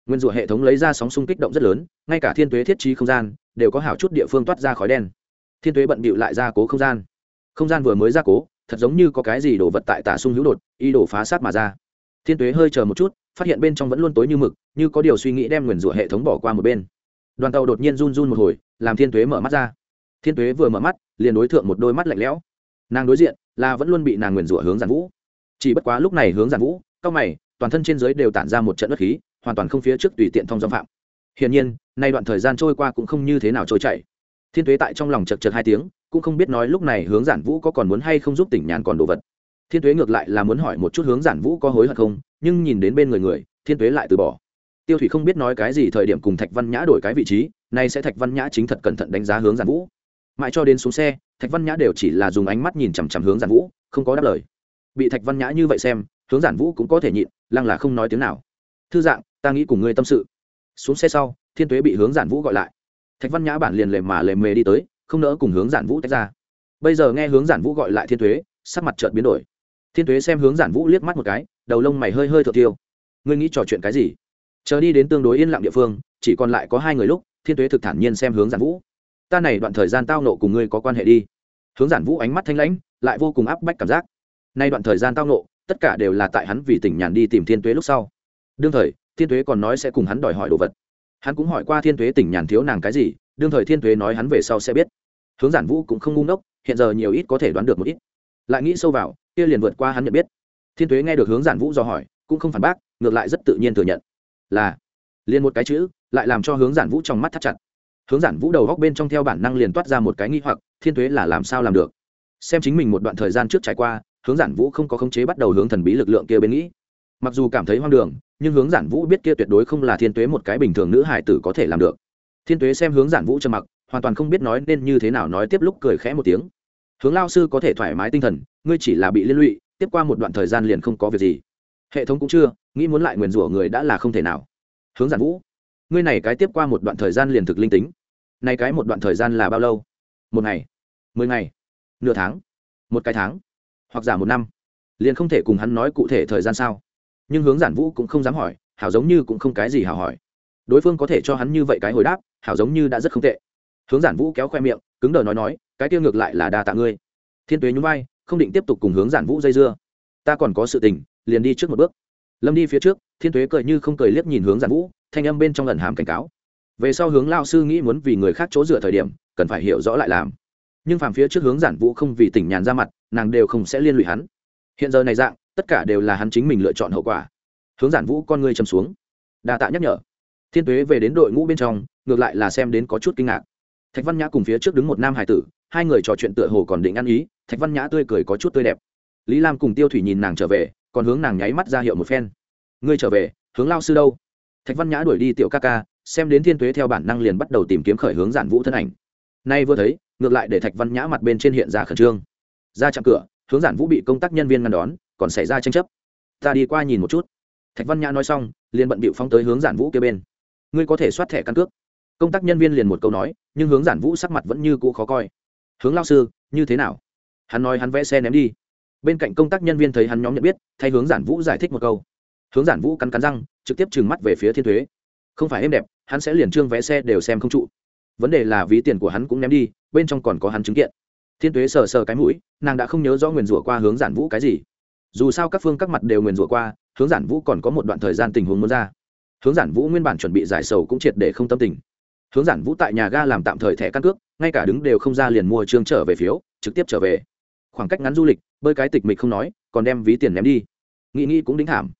Nguyên rủa hệ thống lấy ra sóng xung kích động rất lớn, ngay cả thiên tuế thiết trí không gian đều có hảo chút địa phương toát ra khói đen. Thiên tuế bận bịu lại ra cố không gian. Không gian vừa mới ra cố, thật giống như có cái gì đổ vật tại tả sung hữu đột y đổ phá sát mà ra. Thiên tuế hơi chờ một chút, phát hiện bên trong vẫn luôn tối như mực, như có điều suy nghĩ đem nguyền rủa hệ thống bỏ qua một bên. Đoàn tàu đột nhiên run run một hồi, làm thiên tuế mở mắt ra. Thiên tuế vừa mở mắt, liền đối tượng một đôi mắt lạnh lẽo. Nàng đối diện là vẫn luôn bị nàng nguyền rủa hướng giản vũ. Chỉ bất quá lúc này hướng giản vũ, cao mày, toàn thân trên giới đều tản ra một trận đất khí, hoàn toàn không phía trước tùy tiện thông dòng phạm hiển nhiên, nay đoạn thời gian trôi qua cũng không như thế nào trôi chảy. Thiên tuế tại trong lòng chật chật hai tiếng, cũng không biết nói lúc này hướng giản vũ có còn muốn hay không giúp tỉnh nhàn còn đồ vật. Thiên tuế ngược lại là muốn hỏi một chút hướng giản vũ có hối hận không, nhưng nhìn đến bên người người, thiên tuế lại từ bỏ. Tiêu thủy không biết nói cái gì thời điểm cùng thạch văn nhã đổi cái vị trí, nay sẽ thạch văn nhã chính thật cẩn thận đánh giá hướng giản vũ. Mãi cho đến xuống xe, thạch văn nhã đều chỉ là dùng ánh mắt nhìn chằm chằm hướng giản vũ, không có đáp lời. Bị thạch văn nhã như vậy xem, hướng giản vũ cũng có thể nhịn, lăng là không nói tiếng nào. Thư dạng, ta nghĩ cùng ngươi tâm sự xuống xe sau, thiên tuế bị hướng giản vũ gọi lại. Thạch văn nhã bản liền lề mà lề mề đi tới, không nỡ cùng hướng giản vũ tách ra. Bây giờ nghe hướng giản vũ gọi lại thiên tuế, sắc mặt chợt biến đổi. Thiên tuế xem hướng giản vũ liếc mắt một cái, đầu lông mày hơi hơi thợ tiêu ngươi nghĩ trò chuyện cái gì? Chờ đi đến tương đối yên lặng địa phương, chỉ còn lại có hai người lúc, thiên tuế thực thản nhiên xem hướng giản vũ. Ta này đoạn thời gian tao nộ cùng ngươi có quan hệ đi. Hướng giản vũ ánh mắt thanh lãnh, lại vô cùng áp bách cảm giác. Nay đoạn thời gian tao nộ, tất cả đều là tại hắn vì tỉnh nhàn đi tìm thiên tuế lúc sau. Đương thời thiên tuế còn nói sẽ cùng hắn đòi hỏi đồ vật. Hắn cũng hỏi qua thiên tuế tỉnh nhàn thiếu nàng cái gì, đương thời thiên tuế nói hắn về sau sẽ biết. Hướng giản vũ cũng không ngu ngốc, hiện giờ nhiều ít có thể đoán được một ít. Lại nghĩ sâu vào, kia liền vượt qua hắn nhận biết. Thiên tuế nghe được hướng giản vũ do hỏi, cũng không phản bác, ngược lại rất tự nhiên thừa nhận. Là, liền một cái chữ, lại làm cho hướng giản vũ trong mắt thắt chặt. Hướng giản vũ đầu góc bên trong theo bản năng liền toát ra một cái nghi hoặc, thiên tuế là làm sao làm được? Xem chính mình một đoạn thời gian trước trải qua, hướng giản vũ không có khống chế bắt đầu hướng thần bí lực lượng kia bên nghĩ mặc dù cảm thấy hoang đường, nhưng hướng giản vũ biết kia tuyệt đối không là thiên tuế một cái bình thường nữ hải tử có thể làm được. Thiên tuế xem hướng giản vũ trầm mặc, hoàn toàn không biết nói nên như thế nào nói tiếp lúc cười khẽ một tiếng. Hướng lao sư có thể thoải mái tinh thần, ngươi chỉ là bị liên lụy, tiếp qua một đoạn thời gian liền không có việc gì. Hệ thống cũng chưa, nghĩ muốn lại nguyền rủa người đã là không thể nào. Hướng giản vũ, ngươi này cái tiếp qua một đoạn thời gian liền thực linh tính. Này cái một đoạn thời gian là bao lâu? Một ngày, mười ngày, nửa tháng, một cái tháng, hoặc giả một năm. Liền không thể cùng hắn nói cụ thể thời gian sao? Nhưng hướng giản vũ cũng không dám hỏi, hảo giống như cũng không cái gì hảo hỏi. Đối phương có thể cho hắn như vậy cái hồi đáp, hảo giống như đã rất không tệ. Hướng giản vũ kéo khoe miệng, cứng đờ nói nói, cái tiêu ngược lại là đa tạ ngươi. Thiên tuế nhún vai, không định tiếp tục cùng hướng giản vũ dây dưa. Ta còn có sự tình, liền đi trước một bước. Lâm đi phía trước, thiên tuế cười như không cười liếc nhìn hướng giản vũ, thanh âm bên trong lần hàm cảnh cáo. Về sau hướng lao sư nghĩ muốn vì người khác chỗ dựa thời điểm, cần phải hiểu rõ lại làm. Nhưng phàm phía trước hướng giản vũ không vì tỉnh nhàn ra mặt, nàng đều không sẽ liên lụy hắn. Hiện giờ này dạng tất cả đều là hắn chính mình lựa chọn hậu quả. Hướng giản vũ con ngươi châm xuống. Đa tạ nhắc nhở. Thiên tuế về đến đội ngũ bên trong, ngược lại là xem đến có chút kinh ngạc. Thạch văn nhã cùng phía trước đứng một nam hải tử, hai người trò chuyện tựa hồ còn định ăn ý, thạch văn nhã tươi cười có chút tươi đẹp. Lý lam cùng tiêu thủy nhìn nàng trở về, còn hướng nàng nháy mắt ra hiệu một phen. Ngươi trở về, hướng lao sư đâu? Thạch văn nhã đuổi đi tiểu ca ca, xem đến thiên tuế theo bản năng liền bắt đầu tìm kiếm khởi hướng giản vũ thân ảnh. Nay vừa thấy, ngược lại để thạch văn nhã mặt bên trên hiện ra khẩn trương. Ra chạm cửa, hướng giản vũ bị công tác nhân viên ngăn đón còn xảy ra tranh chấp. Ta đi qua nhìn một chút. Thạch văn nhã nói xong, liền bận bịu phóng tới hướng giản vũ kia bên. Ngươi có thể soát thẻ căn cước. Công tác nhân viên liền một câu nói, nhưng hướng giản vũ sắc mặt vẫn như cũ khó coi. Hướng lao sư, như thế nào? Hắn nói hắn vẽ xe ném đi. Bên cạnh công tác nhân viên thấy hắn nhóm nhận biết, thay hướng giản vũ giải thích một câu. Hướng giản vũ cắn cắn răng, trực tiếp trừng mắt về phía thiên thuế. Không phải êm đẹp, hắn sẽ liền trương vé xe đều xem không trụ. Vấn đề là ví tiền của hắn cũng ném đi, bên trong còn có hắn chứng kiện. Thiên thuế sờ sờ cái mũi, nàng đã không nhớ rõ nguyền rủa qua hướng giản vũ cái gì dù sao các phương các mặt đều nguyền rủa qua, hướng giản vũ còn có một đoạn thời gian tình huống muốn ra. Hướng giản vũ nguyên bản chuẩn bị giải sầu cũng triệt để không tâm tình. Hướng giản vũ tại nhà ga làm tạm thời thẻ căn cước, ngay cả đứng đều không ra liền mua trương trở về phiếu, trực tiếp trở về. Khoảng cách ngắn du lịch, bơi cái tịch mịch không nói, còn đem ví tiền ném đi. Nghĩ nghĩ cũng đính thảm.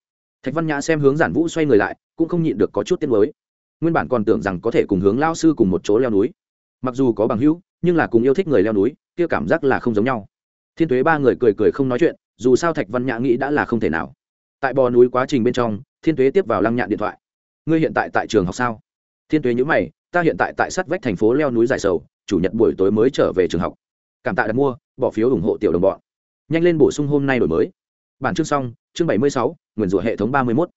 Thạch văn nhã xem hướng giản vũ xoay người lại, cũng không nhịn được có chút tiết mới nguyên bản còn tưởng rằng có thể cùng hướng lao sư cùng một chỗ leo núi. Mặc dù có bằng hữu, nhưng là cùng yêu thích người leo núi, kia cảm giác là không giống nhau. Thiên tuế ba người cười cười không nói chuyện dù sao thạch văn nhã nghĩ đã là không thể nào. Tại bò núi quá trình bên trong, thiên tuế tiếp vào lăng nhạn điện thoại. Ngươi hiện tại tại trường học sao? Thiên tuế nhữ mày, ta hiện tại tại sát vách thành phố leo núi dài sầu, chủ nhật buổi tối mới trở về trường học. Cảm tạ đặt mua, bỏ phiếu ủng hộ tiểu đồng bọn. Nhanh lên bổ sung hôm nay đổi mới. Bản chương xong, chương bảy mươi sáu nguyền rủa hệ thống ba mươi mốt.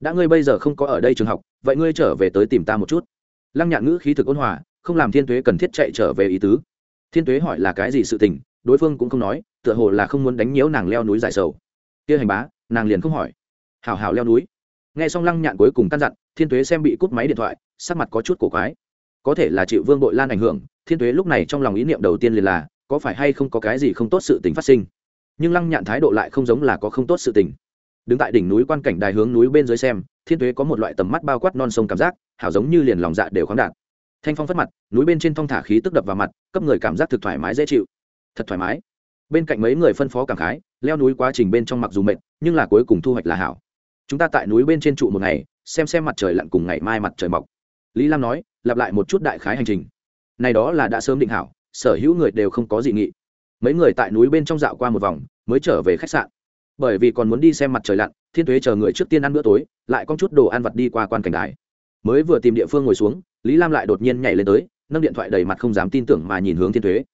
Đã ngươi bây giờ không có ở đây trường học, vậy ngươi trở về tới tìm ta một chút. Lăng nhạn ngữ khí thực ôn hòa, không làm thiên tuế cần thiết chạy trở về ý tứ. Thiên tuế hỏi là cái gì sự tình đối phương cũng không nói, tựa hồ là không muốn đánh nhiễu nàng leo núi dài sầu. Kia hành bá, nàng liền không hỏi. Hào hào leo núi. Nghe xong lăng nhạn cuối cùng căn dặn, thiên tuế xem bị cút máy điện thoại, sắc mặt có chút cổ quái. Có thể là chịu vương bội lan ảnh hưởng, thiên tuế lúc này trong lòng ý niệm đầu tiên liền là, có phải hay không có cái gì không tốt sự tình phát sinh? Nhưng lăng nhạn thái độ lại không giống là có không tốt sự tình. Đứng tại đỉnh núi quan cảnh đài hướng núi bên dưới xem, thiên tuế có một loại tầm mắt bao quát non sông cảm giác, hảo giống như liền lòng dạ đều khoáng đạt. Thanh phong phất mặt, núi bên trên thong thả khí tức đập vào mặt, cấp người cảm giác thực thoải mái dễ chịu thật thoải mái. Bên cạnh mấy người phân phó cảm khái, leo núi quá trình bên trong mặc dù mệt, nhưng là cuối cùng thu hoạch là hảo. Chúng ta tại núi bên trên trụ một ngày, xem xem mặt trời lặn cùng ngày mai mặt trời mọc. Lý lam nói, lặp lại một chút đại khái hành trình. Này đó là đã sớm định hảo, sở hữu người đều không có dị nghị. Mấy người tại núi bên trong dạo qua một vòng, mới trở về khách sạn. Bởi vì còn muốn đi xem mặt trời lặn, thiên thuế chờ người trước tiên ăn bữa tối, lại có chút đồ ăn vặt đi qua quan cảnh đài. Mới vừa tìm địa phương ngồi xuống, lý lam lại đột nhiên nhảy lên tới, nâng điện thoại đầy mặt không dám tin tưởng mà nhìn hướng thiên thuế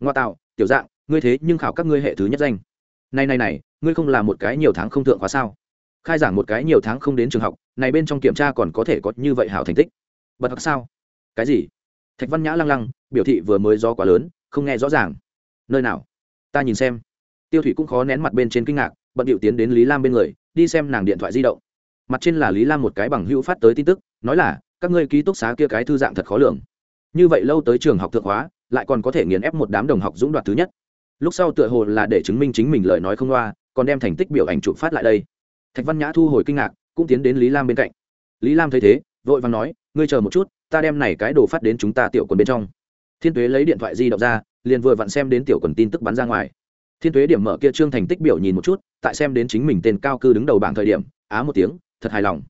ngoa tạo tiểu dạng, ngươi thế nhưng khảo các ngươi hệ thứ nhất danh. Này này này, ngươi không là một cái nhiều tháng không thượng khóa sao? Khai giảng một cái nhiều tháng không đến trường học, này bên trong kiểm tra còn có thể có như vậy hảo thành tích. Bật học sao? Cái gì? Thạch văn nhã lăng lăng, biểu thị vừa mới do quá lớn, không nghe rõ ràng. Nơi nào? Ta nhìn xem. Tiêu thủy cũng khó nén mặt bên trên kinh ngạc, bận điệu tiến đến lý lam bên người, đi xem nàng điện thoại di động. Mặt trên là lý lam một cái bằng hữu phát tới tin tức, nói là, các ngươi ký túc xá kia cái thư dạng thật khó lường. Như vậy lâu tới trường học thượng hóa lại còn có thể nghiền ép một đám đồng học dũng đoạt thứ nhất. Lúc sau tựa hồ là để chứng minh chính mình lời nói không loa, còn đem thành tích biểu ảnh chụp phát lại đây. Thạch văn nhã thu hồi kinh ngạc, cũng tiến đến lý lam bên cạnh. Lý lam thấy thế, vội vàng nói, ngươi chờ một chút, ta đem này cái đồ phát đến chúng ta tiểu quần bên trong. Thiên tuế lấy điện thoại di động ra, liền vừa vặn xem đến tiểu quần tin tức bắn ra ngoài. Thiên tuế điểm mở kia trương thành tích biểu nhìn một chút, tại xem đến chính mình tên cao cư đứng đầu bảng thời điểm, á một tiếng, thật hài lòng.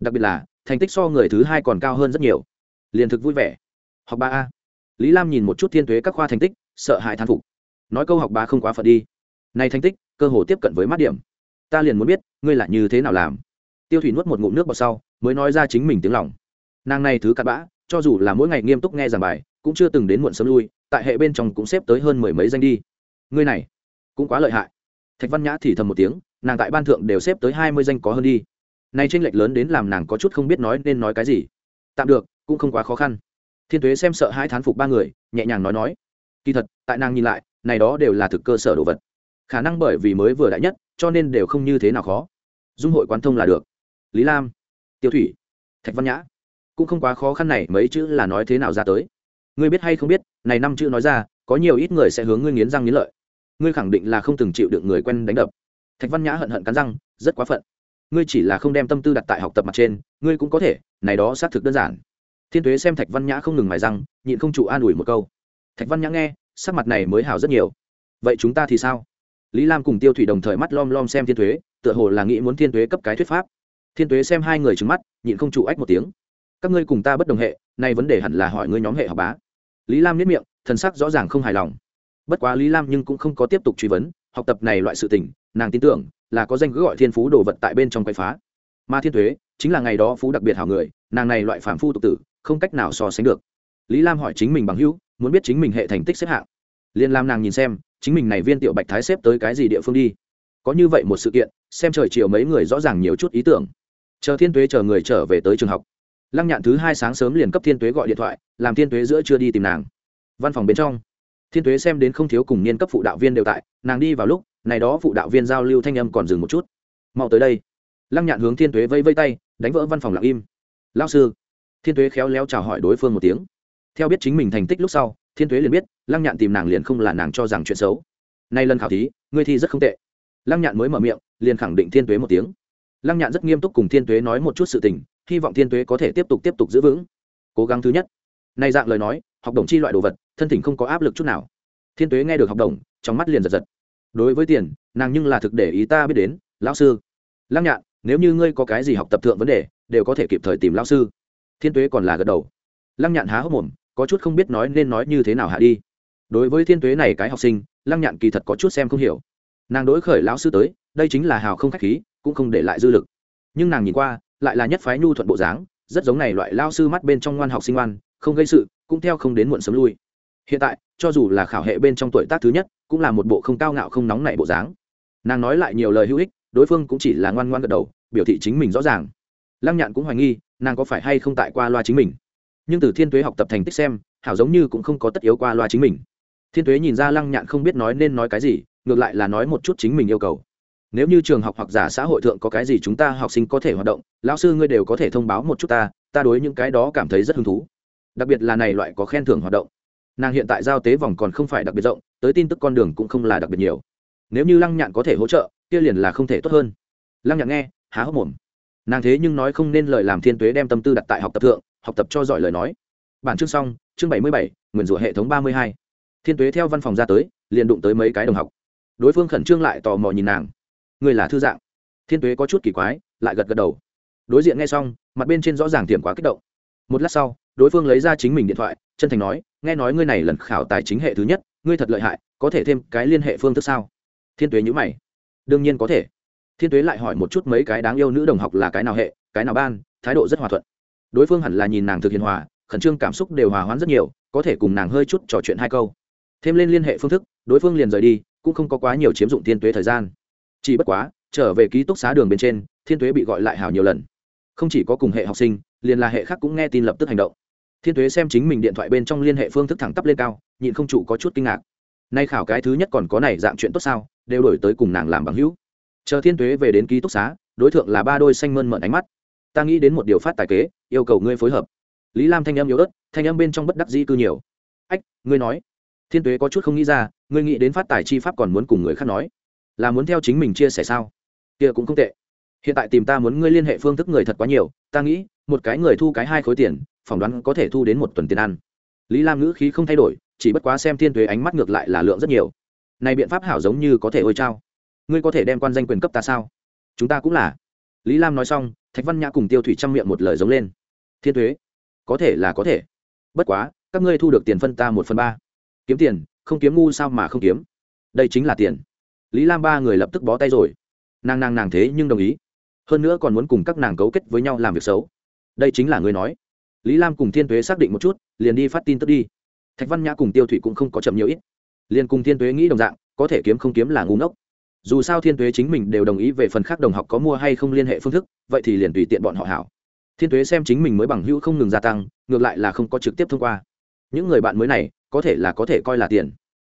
Đặc biệt là, thành tích so người thứ hai còn cao hơn rất nhiều. Liền thực vui vẻ. Học ba a lý lam nhìn một chút thiên thuế các khoa thành tích, sợ hãi thán phục. Nói câu học ba không quá phật đi. Này thành tích, cơ hồ tiếp cận với mắt điểm. Ta liền muốn biết, ngươi là như thế nào làm? Tiêu thủy nuốt một ngụm nước vào sau, mới nói ra chính mình tiếng lòng. Nàng này thứ cặn bã, cho dù là mỗi ngày nghiêm túc nghe giảng bài, cũng chưa từng đến muộn sớm lui, tại hệ bên trong cũng xếp tới hơn mười mấy danh đi. Ngươi này, cũng quá lợi hại. Thạch văn nhã thì thầm một tiếng, nàng tại ban thượng đều xếp tới hai mươi danh có hơn đi. Nay tranh lệch lớn đến làm nàng có chút không biết nói nên nói cái gì. Tạm được, cũng không quá khó khăn thiên tuế xem sợ hai thán phục ba người, nhẹ nhàng nói nói, kỳ thật, tại nàng nhìn lại, này đó đều là thực cơ sở đồ vật. Khả năng bởi vì mới vừa đại nhất, cho nên đều không như thế nào khó. Dung hội quán thông là được. Lý lam, tiêu thủy, thạch văn nhã, cũng không quá khó khăn này, mấy chữ là nói thế nào ra tới? Ngươi biết hay không biết, này năm chữ nói ra, có nhiều ít người sẽ hướng ngươi nghiến răng nghiến lợi. Ngươi khẳng định là không từng chịu được người quen đánh đập. Thạch văn nhã hận hận cắn răng, rất quá phận. Ngươi chỉ là không đem tâm tư đặt tại học tập mặt trên, ngươi cũng có thể, này đó xác thực đơn giản thiên t u ế xem thạch văn nhã không ngừng mài răng, nhịn không chủ an ủi một câu. Thạch văn nhã nghe, sắc mặt này mới hào rất nhiều. Vậy chúng ta thì sao? Lý lam cùng tiêu thủy đồng thời mắt lom lom xem thiên t u ế tựa hồ là nghĩ muốn thiên t u ế cấp cái thuyết pháp. Thiên t u ế xem hai người trứng mắt, nhịn không chủ ách một tiếng. Các ngươi cùng ta bất đồng hệ, nay vấn đề hẳn là hỏi ngươi nhóm hệ học bá. Lý lam nhất miệng, thần sắc rõ ràng không hài lòng. Bất quá lý lam nhưng cũng không có tiếp tục truy vấn, học tập này loại sự tình, nàng tin tưởng là có danh cứ gọi thiên phú đồ vật tại bên trong quay phá. Mà thiên thuế chính là ngày đó phú đặc biệt hảo người, nàng này loại phản phu tục tử không cách nào so sánh được. Lý lam hỏi chính mình bằng hữu, muốn biết chính mình hệ thành tích xếp hạng. Liên lam nàng nhìn xem, chính mình này viên tiểu bạch thái xếp tới cái gì địa phương đi? Có như vậy một sự kiện, xem trời chiều mấy người rõ ràng nhiều chút ý tưởng. Chờ thiên tuế chờ người trở về tới trường học. Lăng nhạn thứ hai sáng sớm liền cấp thiên tuế gọi điện thoại, làm thiên tuế giữa chưa đi tìm nàng. Văn phòng bên trong, thiên tuế xem đến không thiếu cùng niên cấp phụ đạo viên đều tại, nàng đi vào lúc, này đó phụ đạo viên giao lưu thanh âm còn dừng một chút. Mau tới đây. Lăng nhạn hướng thiên tuế vây vây tay, đánh vỡ văn phòng lặng im. Lao sư thiên tuế khéo léo chào hỏi đối phương một tiếng. Theo biết chính mình thành tích lúc sau, thiên tuế liền biết, lăng nhạn tìm nàng liền không là nàng cho rằng chuyện xấu. Nay lần khảo thí, ngươi thi rất không tệ. Lăng nhạn mới mở miệng, liền khẳng định thiên tuế một tiếng. Lăng nhạn rất nghiêm túc cùng thiên tuế nói một chút sự tình, hy vọng thiên tuế có thể tiếp tục tiếp tục giữ vững. Cố gắng thứ nhất. Nay dạng lời nói, học đồng chi loại đồ vật, thân thỉnh không có áp lực chút nào. Thiên tuế nghe được học đồng, trong mắt liền giật giật. Đối với tiền, nàng nhưng là thực để ý ta biết đến, lão sư. Lăng nhạn, nếu như ngươi có cái gì học tập thượng vấn đề, đều có thể kịp thời tìm lão sư thiên tuế còn là gật đầu. Lăng nhạn há hốc mồm, có chút không biết nói nên nói như thế nào hạ đi. Đối với thiên tuế này cái học sinh, lăng nhạn kỳ thật có chút xem không hiểu. Nàng đối khởi lão sư tới, đây chính là hào không khách khí, cũng không để lại dư lực. Nhưng nàng nhìn qua, lại là nhất phái nhu thuận bộ dáng, rất giống này loại lao sư mắt bên trong ngoan học sinh ngoan, không gây sự, cũng theo không đến muộn sớm lui. Hiện tại, cho dù là khảo hệ bên trong tuổi tác thứ nhất, cũng là một bộ không cao ngạo không nóng nảy bộ dáng. Nàng nói lại nhiều lời hữu ích, đối phương cũng chỉ là ngoan ngoan gật đầu, biểu thị chính mình rõ ràng. Lăng nhạn cũng hoài nghi nàng có phải hay không tại qua loa chính mình? Nhưng từ thiên tuế học tập thành tích xem, hảo giống như cũng không có tất yếu qua loa chính mình. Thiên tuế nhìn ra lăng nhạn không biết nói nên nói cái gì, ngược lại là nói một chút chính mình yêu cầu. Nếu như trường học hoặc giả xã hội thượng có cái gì chúng ta học sinh có thể hoạt động, lão sư ngươi đều có thể thông báo một chút ta ta đối những cái đó cảm thấy rất hứng thú. Đặc biệt là này loại có khen thưởng hoạt động. Nàng hiện tại giao tế vòng còn không phải đặc biệt rộng, tới tin tức con đường cũng không là đặc biệt nhiều. Nếu như lăng nhạn có thể hỗ trợ, kia liền là không thể tốt hơn. Lăng nhạn nghe, há hốc mồm nàng thế nhưng nói không nên lời làm thiên tuế đem tâm tư đặt tại học tập thượng, học tập cho giỏi lời nói. Bản chương xong, chương bảy mươi bảy nguyền rủa hệ thống ba mươi hai. Thiên tuế theo văn phòng ra tới, liền đụng tới mấy cái đồng học. Đối phương khẩn trương lại tò mò nhìn nàng. Người là thư dạng. Thiên tuế có chút kỳ quái, lại gật gật đầu. Đối diện nghe xong, mặt bên trên rõ ràng tiềm quá kích động. Một lát sau, đối phương lấy ra chính mình điện thoại, chân thành nói, nghe nói ngươi này lần khảo tài chính hệ thứ nhất, ngươi thật lợi hại, có thể thêm cái liên hệ phương thức sao? Thiên tuế nhữ mày. Đương nhiên có thể thiên tuế lại hỏi một chút mấy cái đáng yêu nữ đồng học là cái nào hệ, cái nào ban, thái độ rất hòa thuận. Đối phương hẳn là nhìn nàng thực hiện hòa, khẩn trương cảm xúc đều hòa hoãn rất nhiều, có thể cùng nàng hơi chút trò chuyện hai câu. Thêm lên liên hệ phương thức, đối phương liền rời đi, cũng không có quá nhiều chiếm dụng thiên tuế thời gian. Chỉ bất quá, trở về ký túc xá đường bên trên, thiên tuế bị gọi lại hào nhiều lần. Không chỉ có cùng hệ học sinh, liền là hệ khác cũng nghe tin lập tức hành động. Thiên tuế xem chính mình điện thoại bên trong liên hệ phương thức thẳng tắp lên cao, nhịn không chủ có chút kinh ngạc. Nay khảo cái thứ nhất còn có này dạng chuyện tốt sao, đều đổi tới cùng nàng làm bằng hữu chờ thiên tuế về đến ký túc xá, đối tượng là ba đôi xanh mơn mận ánh mắt. Ta nghĩ đến một điều phát tài kế, yêu cầu ngươi phối hợp. Lý lam thanh âm yếu ớt, thanh âm bên trong bất đắc dĩ cư nhiều. Ách, ngươi nói. Thiên tuế có chút không nghĩ ra, ngươi nghĩ đến phát tài chi pháp còn muốn cùng người khác nói. Là muốn theo chính mình chia sẻ sao? Kia cũng không tệ. Hiện tại tìm ta muốn ngươi liên hệ phương thức người thật quá nhiều, ta nghĩ, một cái người thu cái hai khối tiền, phỏng đoán có thể thu đến một tuần tiền ăn. Lý lam ngữ khí không thay đổi, chỉ bất quá xem thiên tuế ánh mắt ngược lại là lượng rất nhiều. Này biện pháp hảo giống như có thể ôi trao ngươi có thể đem quan danh quyền cấp ta sao? Chúng ta cũng là. Lý lam nói xong, thạch văn nhã cùng tiêu thủy chăm miệng một lời giống lên. Thiên thuế có thể là có thể. Bất quá, các ngươi thu được tiền phân ta một phần ba. Kiếm tiền, không kiếm ngu sao mà không kiếm? Đây chính là tiền. Lý lam ba người lập tức bó tay rồi. Nàng nàng nàng thế nhưng đồng ý. Hơn nữa còn muốn cùng các nàng cấu kết với nhau làm việc xấu. Đây chính là ngươi nói. Lý lam cùng thiên tuế xác định một chút, liền đi phát tin tức đi. Thạch văn nhã cùng tiêu thủy cũng không có chậm nhiều ít. Liền cùng thiên tuế nghĩ đồng dạng, có thể kiếm không kiếm là ngu ngốc dù sao thiên tuế chính mình đều đồng ý về phần khác đồng học có mua hay không liên hệ phương thức, vậy thì liền tùy tiện bọn họ hảo. Thiên tuế xem chính mình mới bằng hữu không ngừng gia tăng, ngược lại là không có trực tiếp thông qua. Những người bạn mới này, có thể là có thể coi là tiền.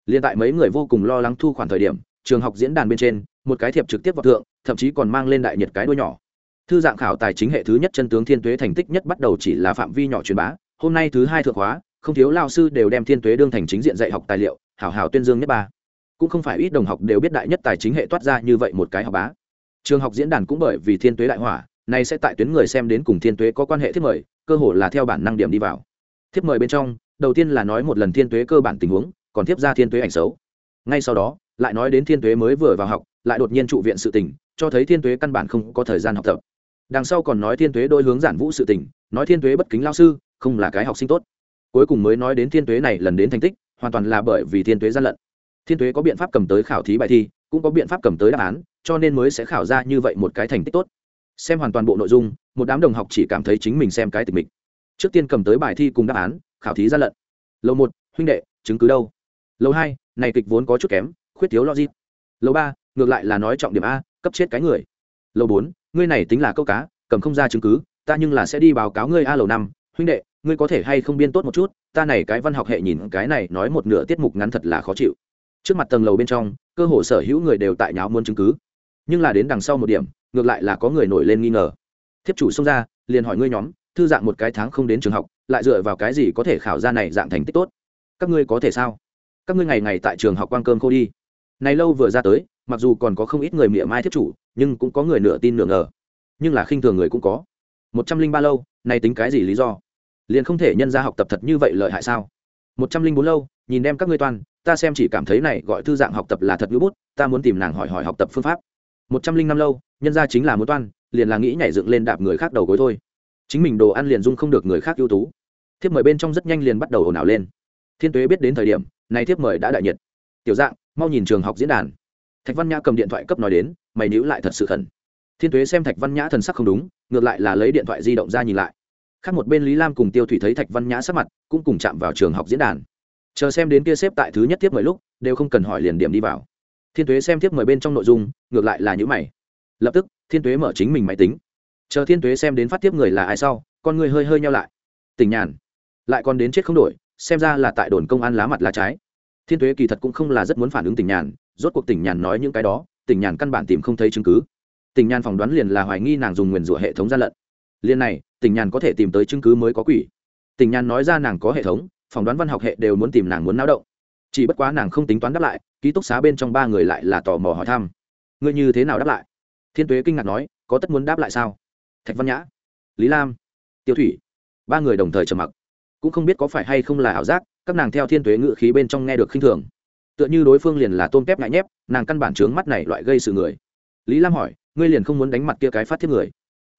Liền tại mấy người vô cùng lo lắng thu khoản thời điểm, trường học diễn đàn bên trên, một cái thiệp trực tiếp vào thượng, thậm chí còn mang lên đại nhiệt cái đuôi nhỏ. Thư dạng khảo tài chính hệ thứ nhất chân tướng thiên tuế thành tích nhất bắt đầu chỉ là phạm vi nhỏ truyền bá, hôm nay thứ hai thượng hóa không thiếu lao sư đều đem thiên tuế đương thành chính diện dạy học tài liệu, hảo hảo tuyên dương nhất ba cũng không phải ít đồng học đều biết đại nhất tài chính hệ toát ra như vậy một cái học bá trường học diễn đàn cũng bởi vì thiên tuế đại hỏa này sẽ tại tuyến người xem đến cùng thiên tuế có quan hệ thiết mời cơ hội là theo bản năng điểm đi vào thiếp mời bên trong đầu tiên là nói một lần thiên tuế cơ bản tình huống còn tiếp ra thiên tuế ảnh xấu ngay sau đó lại nói đến thiên tuế mới vừa vào học lại đột nhiên trụ viện sự tình cho thấy thiên tuế căn bản không có thời gian học tập đằng sau còn nói thiên tuế đôi hướng giản vũ sự tình nói thiên tuế bất kính lao sư không là cái học sinh tốt cuối cùng mới nói đến thiên tuế này lần đến thành tích hoàn toàn là bởi vì thiên tuế gian lận thiên tuế có biện pháp cầm tới khảo thí bài thi, cũng có biện pháp cầm tới đáp án, cho nên mới sẽ khảo ra như vậy một cái thành tích tốt. Xem hoàn toàn bộ nội dung, một đám đồng học chỉ cảm thấy chính mình xem cái tịch mịch. Trước tiên cầm tới bài thi cùng đáp án, khảo thí gian lận. Lầu một, huynh đệ, chứng cứ đâu? Lầu hai, này kịch vốn có chút kém, khuyết thiếu logic. Lầu ba, ngược lại là nói trọng điểm a, cấp chết cái người. Lầu bốn, ngươi này tính là câu cá, cầm không ra chứng cứ, ta nhưng là sẽ đi báo cáo ngươi a lầu năm. Huynh đệ, ngươi có thể hay không biên tốt một chút, ta này cái văn học hệ nhìn cái này nói một nửa tiết mục ngắn thật là khó chịu trước mặt tầng lầu bên trong, cơ hồ sở hữu người đều tại nháo muốn chứng cứ. Nhưng là đến đằng sau một điểm, ngược lại là có người nổi lên nghi ngờ. Thiếp chủ xông ra, liền hỏi ngươi nhóm, thư dạng một cái tháng không đến trường học, lại dựa vào cái gì có thể khảo ra này dạng thành tích tốt? Các ngươi có thể sao? Các ngươi ngày ngày tại trường học quan cơm khô đi. Này lâu vừa ra tới, mặc dù còn có không ít người mỉa mai thiếp chủ, nhưng cũng có người nửa tin nửa ngờ. Nhưng là khinh thường người cũng có. Một trăm linh ba lâu, này tính cái gì lý do? Liền không thể nhân ra học tập thật như vậy lợi hại sao? Một trăm linh bốn lâu, nhìn đem các ngươi toàn ta xem chỉ cảm thấy này gọi thư dạng học tập là thật ngữ bút, ta muốn tìm nàng hỏi hỏi học tập phương pháp. Một trăm linh năm lâu, nhân ra chính là muốn toan, liền là nghĩ nhảy dựng lên đạp người khác đầu gối thôi. Chính mình đồ ăn liền dung không được người khác ưu tú. Thiếp mời bên trong rất nhanh liền bắt đầu ồn ào lên. Thiên tuế biết đến thời điểm, này thiếp mời đã đại nhiệt. Tiểu dạng, mau nhìn trường học diễn đàn. Thạch văn nhã cầm điện thoại cấp nói đến, mày níu lại thật sự khẩn. Thiên tuế xem thạch văn nhã thần sắc không đúng, ngược lại là lấy điện thoại di động ra nhìn lại. Khác một bên lý lam cùng tiêu thủy thấy thạch văn nhã sắc mặt, cũng cùng chạm vào trường học diễn đàn chờ xem đến kia xếp tại thứ nhất tiếp mời lúc, đều không cần hỏi liền điểm đi vào. Thiên tuế xem tiếp mời bên trong nội dung, ngược lại là những mày. Lập tức, thiên tuế mở chính mình máy tính. Chờ thiên tuế xem đến phát tiếp người là ai sau, con người hơi hơi nhau lại. Tình nhàn. Lại còn đến chết không đổi, xem ra là tại đồn công an lá mặt lá trái. Thiên tuế kỳ thật cũng không là rất muốn phản ứng tình nhàn, rốt cuộc tình nhàn nói những cái đó tình nhàn căn bản tìm không thấy chứng cứ. Tình nhàn phỏng đoán liền là hoài nghi nàng dùng nguyền rủa hệ thống gian lận. Liền này tình nhàn có thể tìm tới chứng cứ mới có quỷ. Tình nhàn nói ra nàng có hệ thống phỏng đoán văn học hệ đều muốn tìm nàng muốn náo động. Chỉ bất quá nàng không tính toán đáp lại, ký túc xá bên trong ba người lại là tò mò hỏi thăm. Ngươi như thế nào đáp lại? Thiên tuế kinh ngạc nói, có tất muốn đáp lại sao? Thạch văn nhã, lý lam, tiêu thủy. Ba người đồng thời trầm mặc. Cũng không biết có phải hay không là ảo giác, các nàng theo thiên tuế ngự khí bên trong nghe được khinh thường. Tựa như đối phương liền là tôm kép ngại nhép, nàng căn bản trướng mắt này loại gây sự người. Lý lam hỏi, ngươi liền không muốn đánh mặt kia cái phát thiếp người?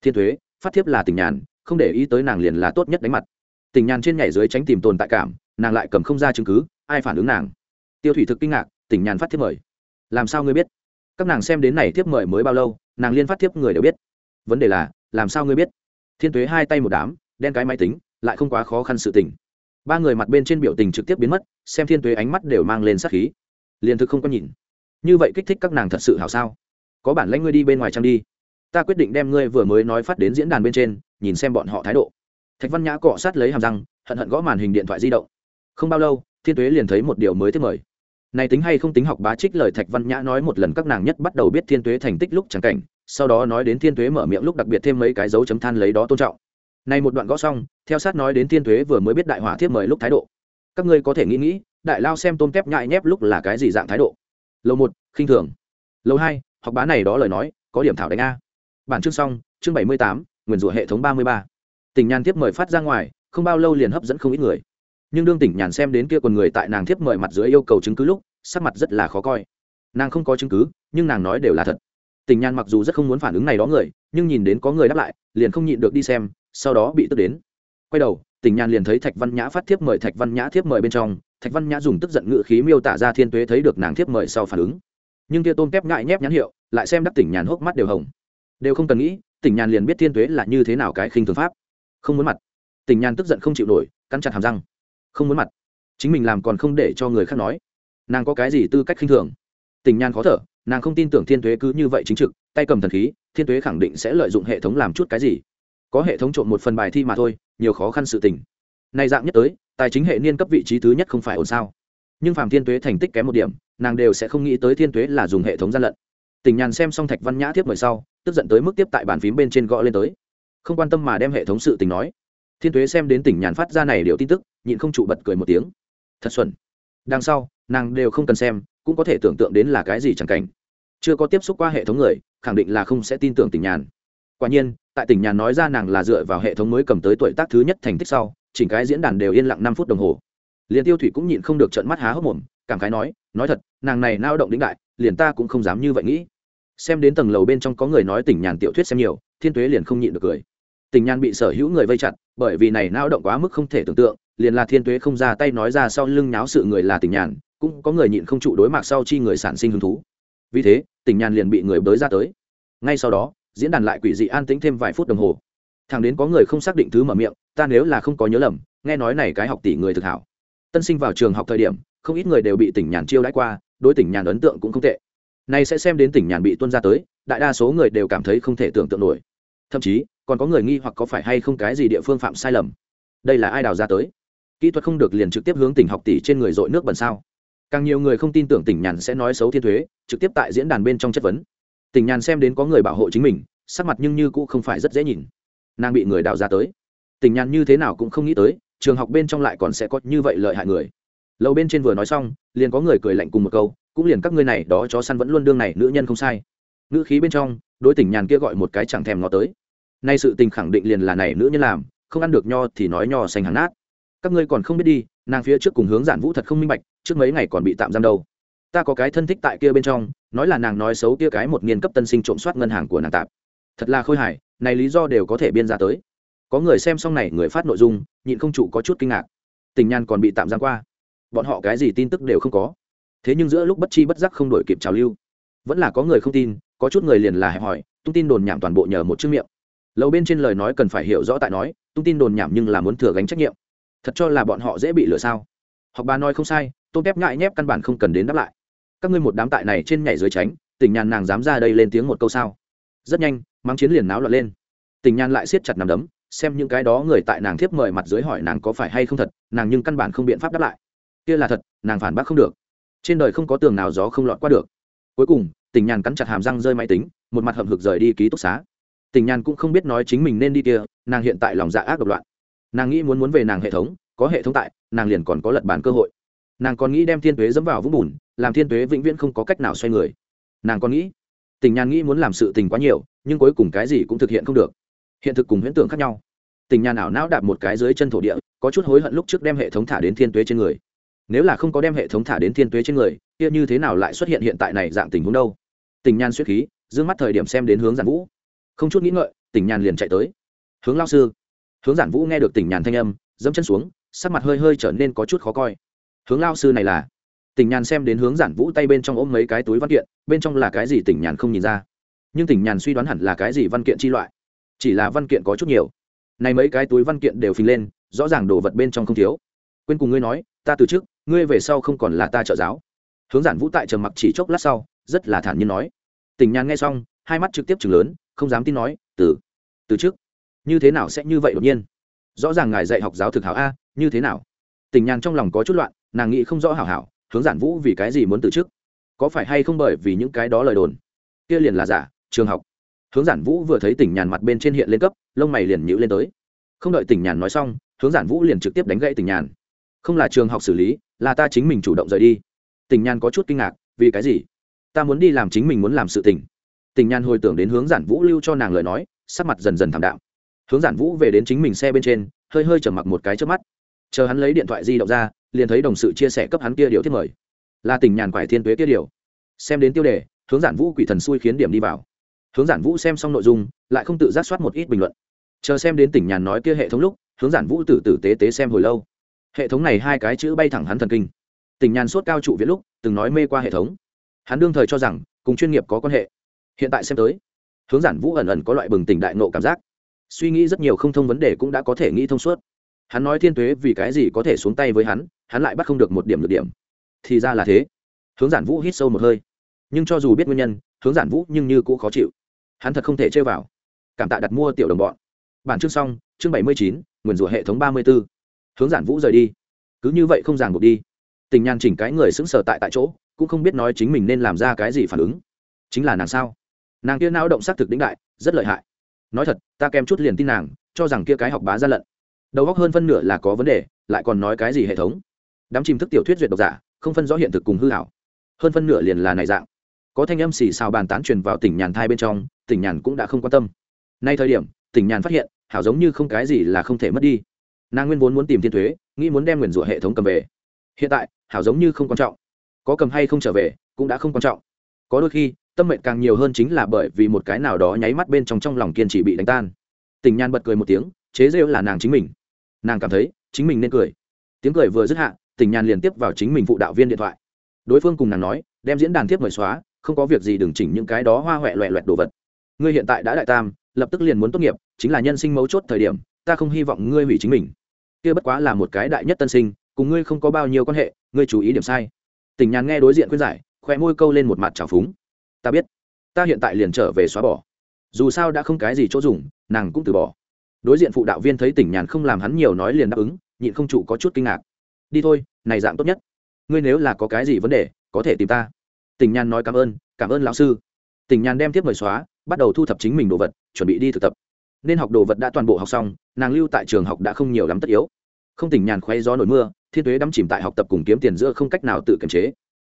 Thiên thuế phát thiếp là tình nhàn, không để ý tới nàng liền là tốt nhất đánh mặt tình nhàn trên nhảy dưới tránh tìm tồn tại cảm, nàng lại cầm không ra chứng cứ, ai phản ứng nàng? Tiêu thủy thực kinh ngạc, tình nhàn phát thiếp mời. Làm sao ngươi biết? Các nàng xem đến này thiếp mời mới bao lâu, nàng liên phát thiếp người đều biết. Vấn đề là, làm sao ngươi biết? Thiên tuế hai tay một đám, đen cái máy tính, lại không quá khó khăn sự tình. Ba người mặt bên trên biểu tình trực tiếp biến mất, xem thiên tuế ánh mắt đều mang lên sắc khí. Liền thực không có nhìn. Như vậy kích thích các nàng thật sự hảo sao? Có bản lãnh ngươi đi bên ngoài trang đi? Ta quyết định đem ngươi vừa mới nói phát đến diễn đàn bên trên, nhìn xem bọn họ thái độ thạch văn nhã cọ sát lấy hàm răng, hận hận gõ màn hình điện thoại di động. Không bao lâu, thiên tuế liền thấy một điều mới tiếp mời. Này tính hay không tính học bá trích lời thạch văn nhã nói một lần các nàng nhất bắt đầu biết thiên tuế thành tích lúc chẳng cảnh, sau đó nói đến thiên tuế mở miệng lúc đặc biệt thêm mấy cái dấu chấm than lấy đó tôn trọng. Này một đoạn gõ xong, theo sát nói đến thiên tuế vừa mới biết đại hỏa thiếp mời lúc thái độ. Các ngươi có thể nghĩ nghĩ, đại lao xem tôm kép nhại nhép lúc là cái gì dạng thái độ? Lầu một, khinh thường. Lầu hai, học bá này đó lời nói, có điểm thảo đánh a. Bản chương xong, chương bảy mươi tám nguyền rủa hệ thống ba mươi ba tình nhàn tiếp mời phát ra ngoài, không bao lâu liền hấp dẫn không ít người. Nhưng đương tỉnh nhàn xem đến kia còn người tại nàng tiếp mời mặt dưới yêu cầu chứng cứ lúc, sắc mặt rất là khó coi. Nàng không có chứng cứ, nhưng nàng nói đều là thật. Tình nhàn mặc dù rất không muốn phản ứng này đó người, nhưng nhìn đến có người đáp lại, liền không nhịn được đi xem, sau đó bị tức đến. Quay đầu tình nhàn liền thấy thạch văn nhã phát thiếp mời thạch văn nhã thiếp mời bên trong, thạch văn nhã dùng tức giận ngự khí miêu tả ra thiên tuế thấy được nàng thiếp mời sau phản ứng. Nhưng kia tôm kép ngại nhép nhãn hiệu, lại xem đắc tỉnh nhàn hốc mắt đều hồng. Đều không cần nghĩ, tỉnh nhàn liền biết thiên tuế là như thế nào cái khinh thường pháp không muốn mặt. Tỉnh nhàn tức giận không chịu nổi, cắn chặt hàm răng. Không muốn mặt. Chính mình làm còn không để cho người khác nói. Nàng có cái gì tư cách khinh thường? Tình nhàn khó thở, nàng không tin tưởng thiên tuế cứ như vậy chính trực, tay cầm thần khí, thiên tuế khẳng định sẽ lợi dụng hệ thống làm chút cái gì. Có hệ thống trộn một phần bài thi mà thôi, nhiều khó khăn sự tình. Này dạng nhất tới, tài chính hệ niên cấp vị trí thứ nhất không phải ổn sao? Nhưng phạm thiên tuế thành tích kém một điểm, nàng đều sẽ không nghĩ tới thiên tuế là dùng hệ thống gian lận. Tình nhàn xem xong thạch văn nhã tiếp mời sau, tức giận tới mức tiếp tại bàn phím bên trên gõ lên tới không quan tâm mà đem hệ thống sự tình nói. Thiên tuế xem đến tỉnh nhàn phát ra này điều tin tức, nhịn không trụ bật cười một tiếng. Thật xuẩn. Đằng sau, nàng đều không cần xem, cũng có thể tưởng tượng đến là cái gì chẳng cảnh. Chưa có tiếp xúc qua hệ thống người, khẳng định là không sẽ tin tưởng tỉnh nhàn. Quả nhiên, tại tỉnh nhàn nói ra nàng là dựa vào hệ thống mới cầm tới tuổi tác thứ nhất thành tích sau, chỉnh cái diễn đàn đều yên lặng năm phút đồng hồ. Liền tiêu thủy cũng nhịn không được trận mắt há hốc mồm, cảm khái nói nói thật, nàng này nao động đĩnh đại, liền ta cũng không dám như vậy nghĩ. Xem đến tầng lầu bên trong có người nói tỉnh nhàn tiểu thuyết xem nhiều, thiên tuế liền không nhịn được cười. Tình Nhan bị sở hữu người vây chặt, bởi vì này nao động quá mức không thể tưởng tượng, liền là thiên tuế không ra tay nói ra sau lưng nháo sự người là Tình nhàn cũng có người nhịn không trụ đối mặt sau chi người sản sinh hứng thú. Vì thế, Tình nhàn liền bị người bới ra tới. Ngay sau đó, diễn đàn lại quỷ dị an tĩnh thêm vài phút đồng hồ. Thằng đến có người không xác định thứ mở miệng, ta nếu là không có nhớ lầm, nghe nói này cái học tỷ người thực hảo. Tân sinh vào trường học thời điểm, không ít người đều bị tỉnh nhàn chiêu đãi qua, đối tỉnh nhàn ấn tượng cũng không tệ. Nay sẽ xem đến tỉnh nhàn bị tuân ra tới, đại đa số người đều cảm thấy không thể tưởng tượng nổi. Thậm chí còn có người nghi hoặc có phải hay không cái gì địa phương phạm sai lầm? Đây là ai đào ra tới? Kỹ thuật không được liền trực tiếp hướng tỉnh học tỷ trên người dội nước bẩn sao? Càng nhiều người không tin tưởng tỉnh nhàn sẽ nói xấu thiên thuế, trực tiếp tại diễn đàn bên trong chất vấn. Tỉnh nhàn xem đến có người bảo hộ chính mình, sắc mặt nhưng như cũng không phải rất dễ nhìn. Nàng bị người đào ra tới. Tỉnh nhàn như thế nào cũng không nghĩ tới, trường học bên trong lại còn sẽ có như vậy lợi hại người. Lầu bên trên vừa nói xong, liền có người cười lạnh cùng một câu, cũng liền các ngươi này, đó chó săn vẫn luôn đương này, nữ nhân không sai. Nữ khí bên trong, đối tỉnh nhàn kia gọi một cái chẳng thèm ngó tới nay sự tình khẳng định liền là này nữ nhân làm, không ăn được nho thì nói nho xanh hàng nát. Các ngươi còn không biết đi, nàng phía trước cùng hướng giản vũ thật không minh bạch, trước mấy ngày còn bị tạm giam đâu. Ta có cái thân thích tại kia bên trong, nói là nàng nói xấu kia cái một niên cấp tân sinh trộm soát ngân hàng của nàng tạp thật là khôi hài, này lý do đều có thể biên ra tới. Có người xem xong này, người phát nội dung, nhịn không chủ có chút kinh ngạc. Tình nhan còn bị tạm giam qua. Bọn họ cái gì tin tức đều không có. Thế nhưng giữa lúc bất chi bất giác không đổi kịp trào lưu. Vẫn là có người không tin, có chút người liền là hẹp hỏi tung tin đồn nhảm toàn bộ nhờ một chữ miệng lầu bên trên lời nói cần phải hiểu rõ tại nói, tung tin đồn nhảm nhưng là muốn thừa gánh trách nhiệm. Thật cho là bọn họ dễ bị lừa sao? Học bà nói không sai tôm tép ngại nhép căn bản không cần đến đáp lại. Các ngươi một đám tại này trên nhảy dưới tránh, tỉnh nhàn nàng dám ra đây lên tiếng một câu sao? Rất nhanh mang chiến liền náo loạn lên. Tỉnh nhàn lại siết chặt nằm đấm, xem những cái đó người tại nàng thiếp mời mặt dưới hỏi nàng có phải hay không thật, nàng nhưng căn bản không biện pháp đáp lại. Kia là thật, nàng phản bác không được. Trên đời không có tường nào gió không lọt qua được. Cuối cùng, tỉnh nhàn cắn chặt hàm răng rơi máy tính, một mặt hậm hực rời đi ký túc xá. Tình nhàn cũng không biết nói chính mình nên đi kia, nàng hiện tại lòng dạ ác độc loạn. Nàng nghĩ muốn muốn về nàng hệ thống, có hệ thống tại, nàng liền còn có lật bàn cơ hội. Nàng còn nghĩ đem thiên tuế dẫm vào vũng bùn, làm thiên tuế vĩnh viễn không có cách nào xoay người. Nàng còn nghĩ, tình nhàn nghĩ muốn làm sự tình quá nhiều, nhưng cuối cùng cái gì cũng thực hiện không được. Hiện thực cùng huyễn tưởng khác nhau. Tình nhàn ảo não đạp một cái dưới chân thổ địa, có chút hối hận lúc trước đem hệ thống thả đến thiên tuế trên người. Nếu là không có đem hệ thống thả đến thiên tuế trên người, kia như thế nào lại xuất hiện hiện tại này dạng tình huống đâu? Tình nhan suy khí d ư ơ n g mắt thời điểm xem đến hướng giản vũ không chút nghĩ ngợi, Tỉnh nhàn liền chạy tới. Hướng lao sư. Hướng giản vũ nghe được Tỉnh nhàn thanh âm, dẫm chân xuống, sắc mặt hơi hơi trở nên có chút khó coi. Hướng lao sư này là? Tỉnh nhàn xem đến hướng giản vũ tay bên trong ôm mấy cái túi văn kiện, bên trong là cái gì Tỉnh nhàn không nhìn ra. Nhưng Tỉnh nhàn suy đoán hẳn là cái gì văn kiện chi loại. Chỉ là văn kiện có chút nhiều. Này mấy cái túi văn kiện đều phình lên, rõ ràng đồ vật bên trong không thiếu. Quên cùng ngươi nói, ta từ trước, ngươi về sau không còn là ta trợ giáo. Hướng giản vũ tại trầm mặc chỉ chốc lát sau, rất là thản nhiên nói. Tỉnh nhàn nghe xong, hai mắt trực tiếp chừng lớn không dám tin nói, từ từ trước, như thế nào sẽ như vậy đột nhiên? Rõ ràng ngài dạy học giáo thực hảo a, như thế nào? Tình nhàn trong lòng có chút loạn, nàng nghĩ không rõ hảo hảo, hướng giản vũ vì cái gì muốn từ trước? Có phải hay không bởi vì những cái đó lời đồn? Kia liền là giả, trường học. Hướng giản vũ vừa thấy tỉnh nhàn mặt bên trên hiện lên cấp, lông mày liền nhữ lên tới. Không đợi tỉnh nhàn nói xong, hướng giản vũ liền trực tiếp đánh gãy tỉnh nhàn. Không là trường học xử lý, là ta chính mình chủ động rời đi. Tỉnh nhàn có chút kinh ngạc, vì cái gì? Ta muốn đi làm chính mình muốn làm sự tỉnh Tình nhàn hồi tưởng đến hướng giản vũ lưu cho nàng lời nói, sắc mặt dần dần thảm đạo hướng giản vũ về đến chính mình xe bên trên, hơi hơi trở mặc một cái trước mắt. Chờ hắn lấy điện thoại di động ra, liền thấy đồng sự chia sẻ cấp hắn kia điều thiết mời. Là Tình nhàn quải thiên tuế kia điều. Xem đến tiêu đề, hướng giản vũ quỷ thần xui khiến điểm đi vào. Hướng giản vũ xem xong nội dung, lại không tự giác soát một ít bình luận. Chờ xem đến tỉnh nhàn nói kia hệ thống lúc, hướng giản vũ tử tử tế tế xem hồi lâu. Hệ thống này hai cái chữ bay thẳng hắn thần kinh. Tỉnh nhàn sốt cao trụ viết lúc, từng nói mê qua hệ thống. Hắn đương thời cho rằng, cùng chuyên nghiệp có quan hệ hiện tại xem tới, hướng giản vũ ẩn ẩn có loại bừng tỉnh đại nộ cảm giác. Suy nghĩ rất nhiều không thông vấn đề cũng đã có thể nghĩ thông suốt. Hắn nói thiên tuế vì cái gì có thể xuống tay với hắn hắn lại bắt không được một điểm được điểm. Thì ra là thế. Hướng giản vũ hít sâu một hơi. Nhưng cho dù biết nguyên nhân, hướng giản vũ nhưng như cũng khó chịu. Hắn thật không thể chơi vào. Cảm tạ đặt mua tiểu đồng bọn. Bản chương xong, chương bảy mươi chín nguyền rủa hệ thống ba mươi b ố hướng giản vũ rời đi. Cứ như vậy không ràng buộc đi. Tình nhàn chỉnh cái người xứng sở tại tại chỗ, cũng không biết nói chính mình nên làm ra cái gì phản ứng. Chính là nàng sao? Nàng kia não động xác thực đĩnh đại, rất lợi hại. Nói thật, ta kèm chút liền tin nàng, cho rằng kia cái học bá ra lận. Đầu góc hơn phân nửa là có vấn đề, lại còn nói cái gì hệ thống? Đám chìm thức tiểu thuyết duyệt độc giả, không phân rõ hiện thực cùng hư hảo hơn phân nửa liền là này dạng. Có thanh âm xì xào bàn tán truyền vào tỉnh nhàn thai bên trong, tỉnh nhàn cũng đã không quan tâm. Nay thời điểm, tỉnh nhàn phát hiện, hảo giống như không cái gì là không thể mất đi. Nàng nguyên vốn muốn tìm thiên thuế, nghĩ muốn đem nguyền rủa hệ thống cầm về. Hiện tại, hảo giống như không quan trọng. Có cầm hay không trở về, cũng đã không quan trọng. Có đôi khi tâm mệnh càng nhiều hơn chính là bởi vì một cái nào đó nháy mắt bên trong trong lòng kiên trì bị đánh tan. Tình nhan bật cười một tiếng, chế rêu là nàng chính mình. Nàng cảm thấy, chính mình nên cười. Tiếng cười vừa dứt hạ, tình nhan liền tiếp vào chính mình phụ đạo viên điện thoại. Đối phương cùng nàng nói, đem diễn đàn tiếp mời xóa, không có việc gì đừng chỉnh những cái đó hoa huệ loẹ loẹt đồ vật. Ngươi hiện tại đã đại tam, lập tức liền muốn tốt nghiệp, chính là nhân sinh mấu chốt thời điểm, ta không hy vọng ngươi hủy chính mình. Kia bất quá là một cái đại nhất tân sinh, cùng ngươi không có bao nhiêu quan hệ, ngươi chú ý điểm sai. Tình nhàn nghe đối diện khuyên giải khoe môi câu lên một mặt trào phúng ta biết. Ta hiện tại liền trở về xóa bỏ. Dù sao đã không cái gì chỗ dùng, nàng cũng từ bỏ. Đối diện phụ đạo viên thấy tỉnh nhàn không làm hắn nhiều nói liền đáp ứng, nhịn không trụ có chút kinh ngạc. Đi thôi, này dạng tốt nhất. Ngươi nếu là có cái gì vấn đề, có thể tìm ta. Tỉnh nhàn nói cảm ơn cảm ơn lão sư. Tỉnh nhàn đem tiếp mời xóa, bắt đầu thu thập chính mình đồ vật, chuẩn bị đi thực tập. Nên học đồ vật đã toàn bộ học xong, nàng lưu tại trường học đã không nhiều lắm tất yếu. Không tỉnh nhàn khoe gió nổi mưa, thiên tuế đắm chìm tại học tập cùng kiếm tiền giữa không cách nào tự kiềm chế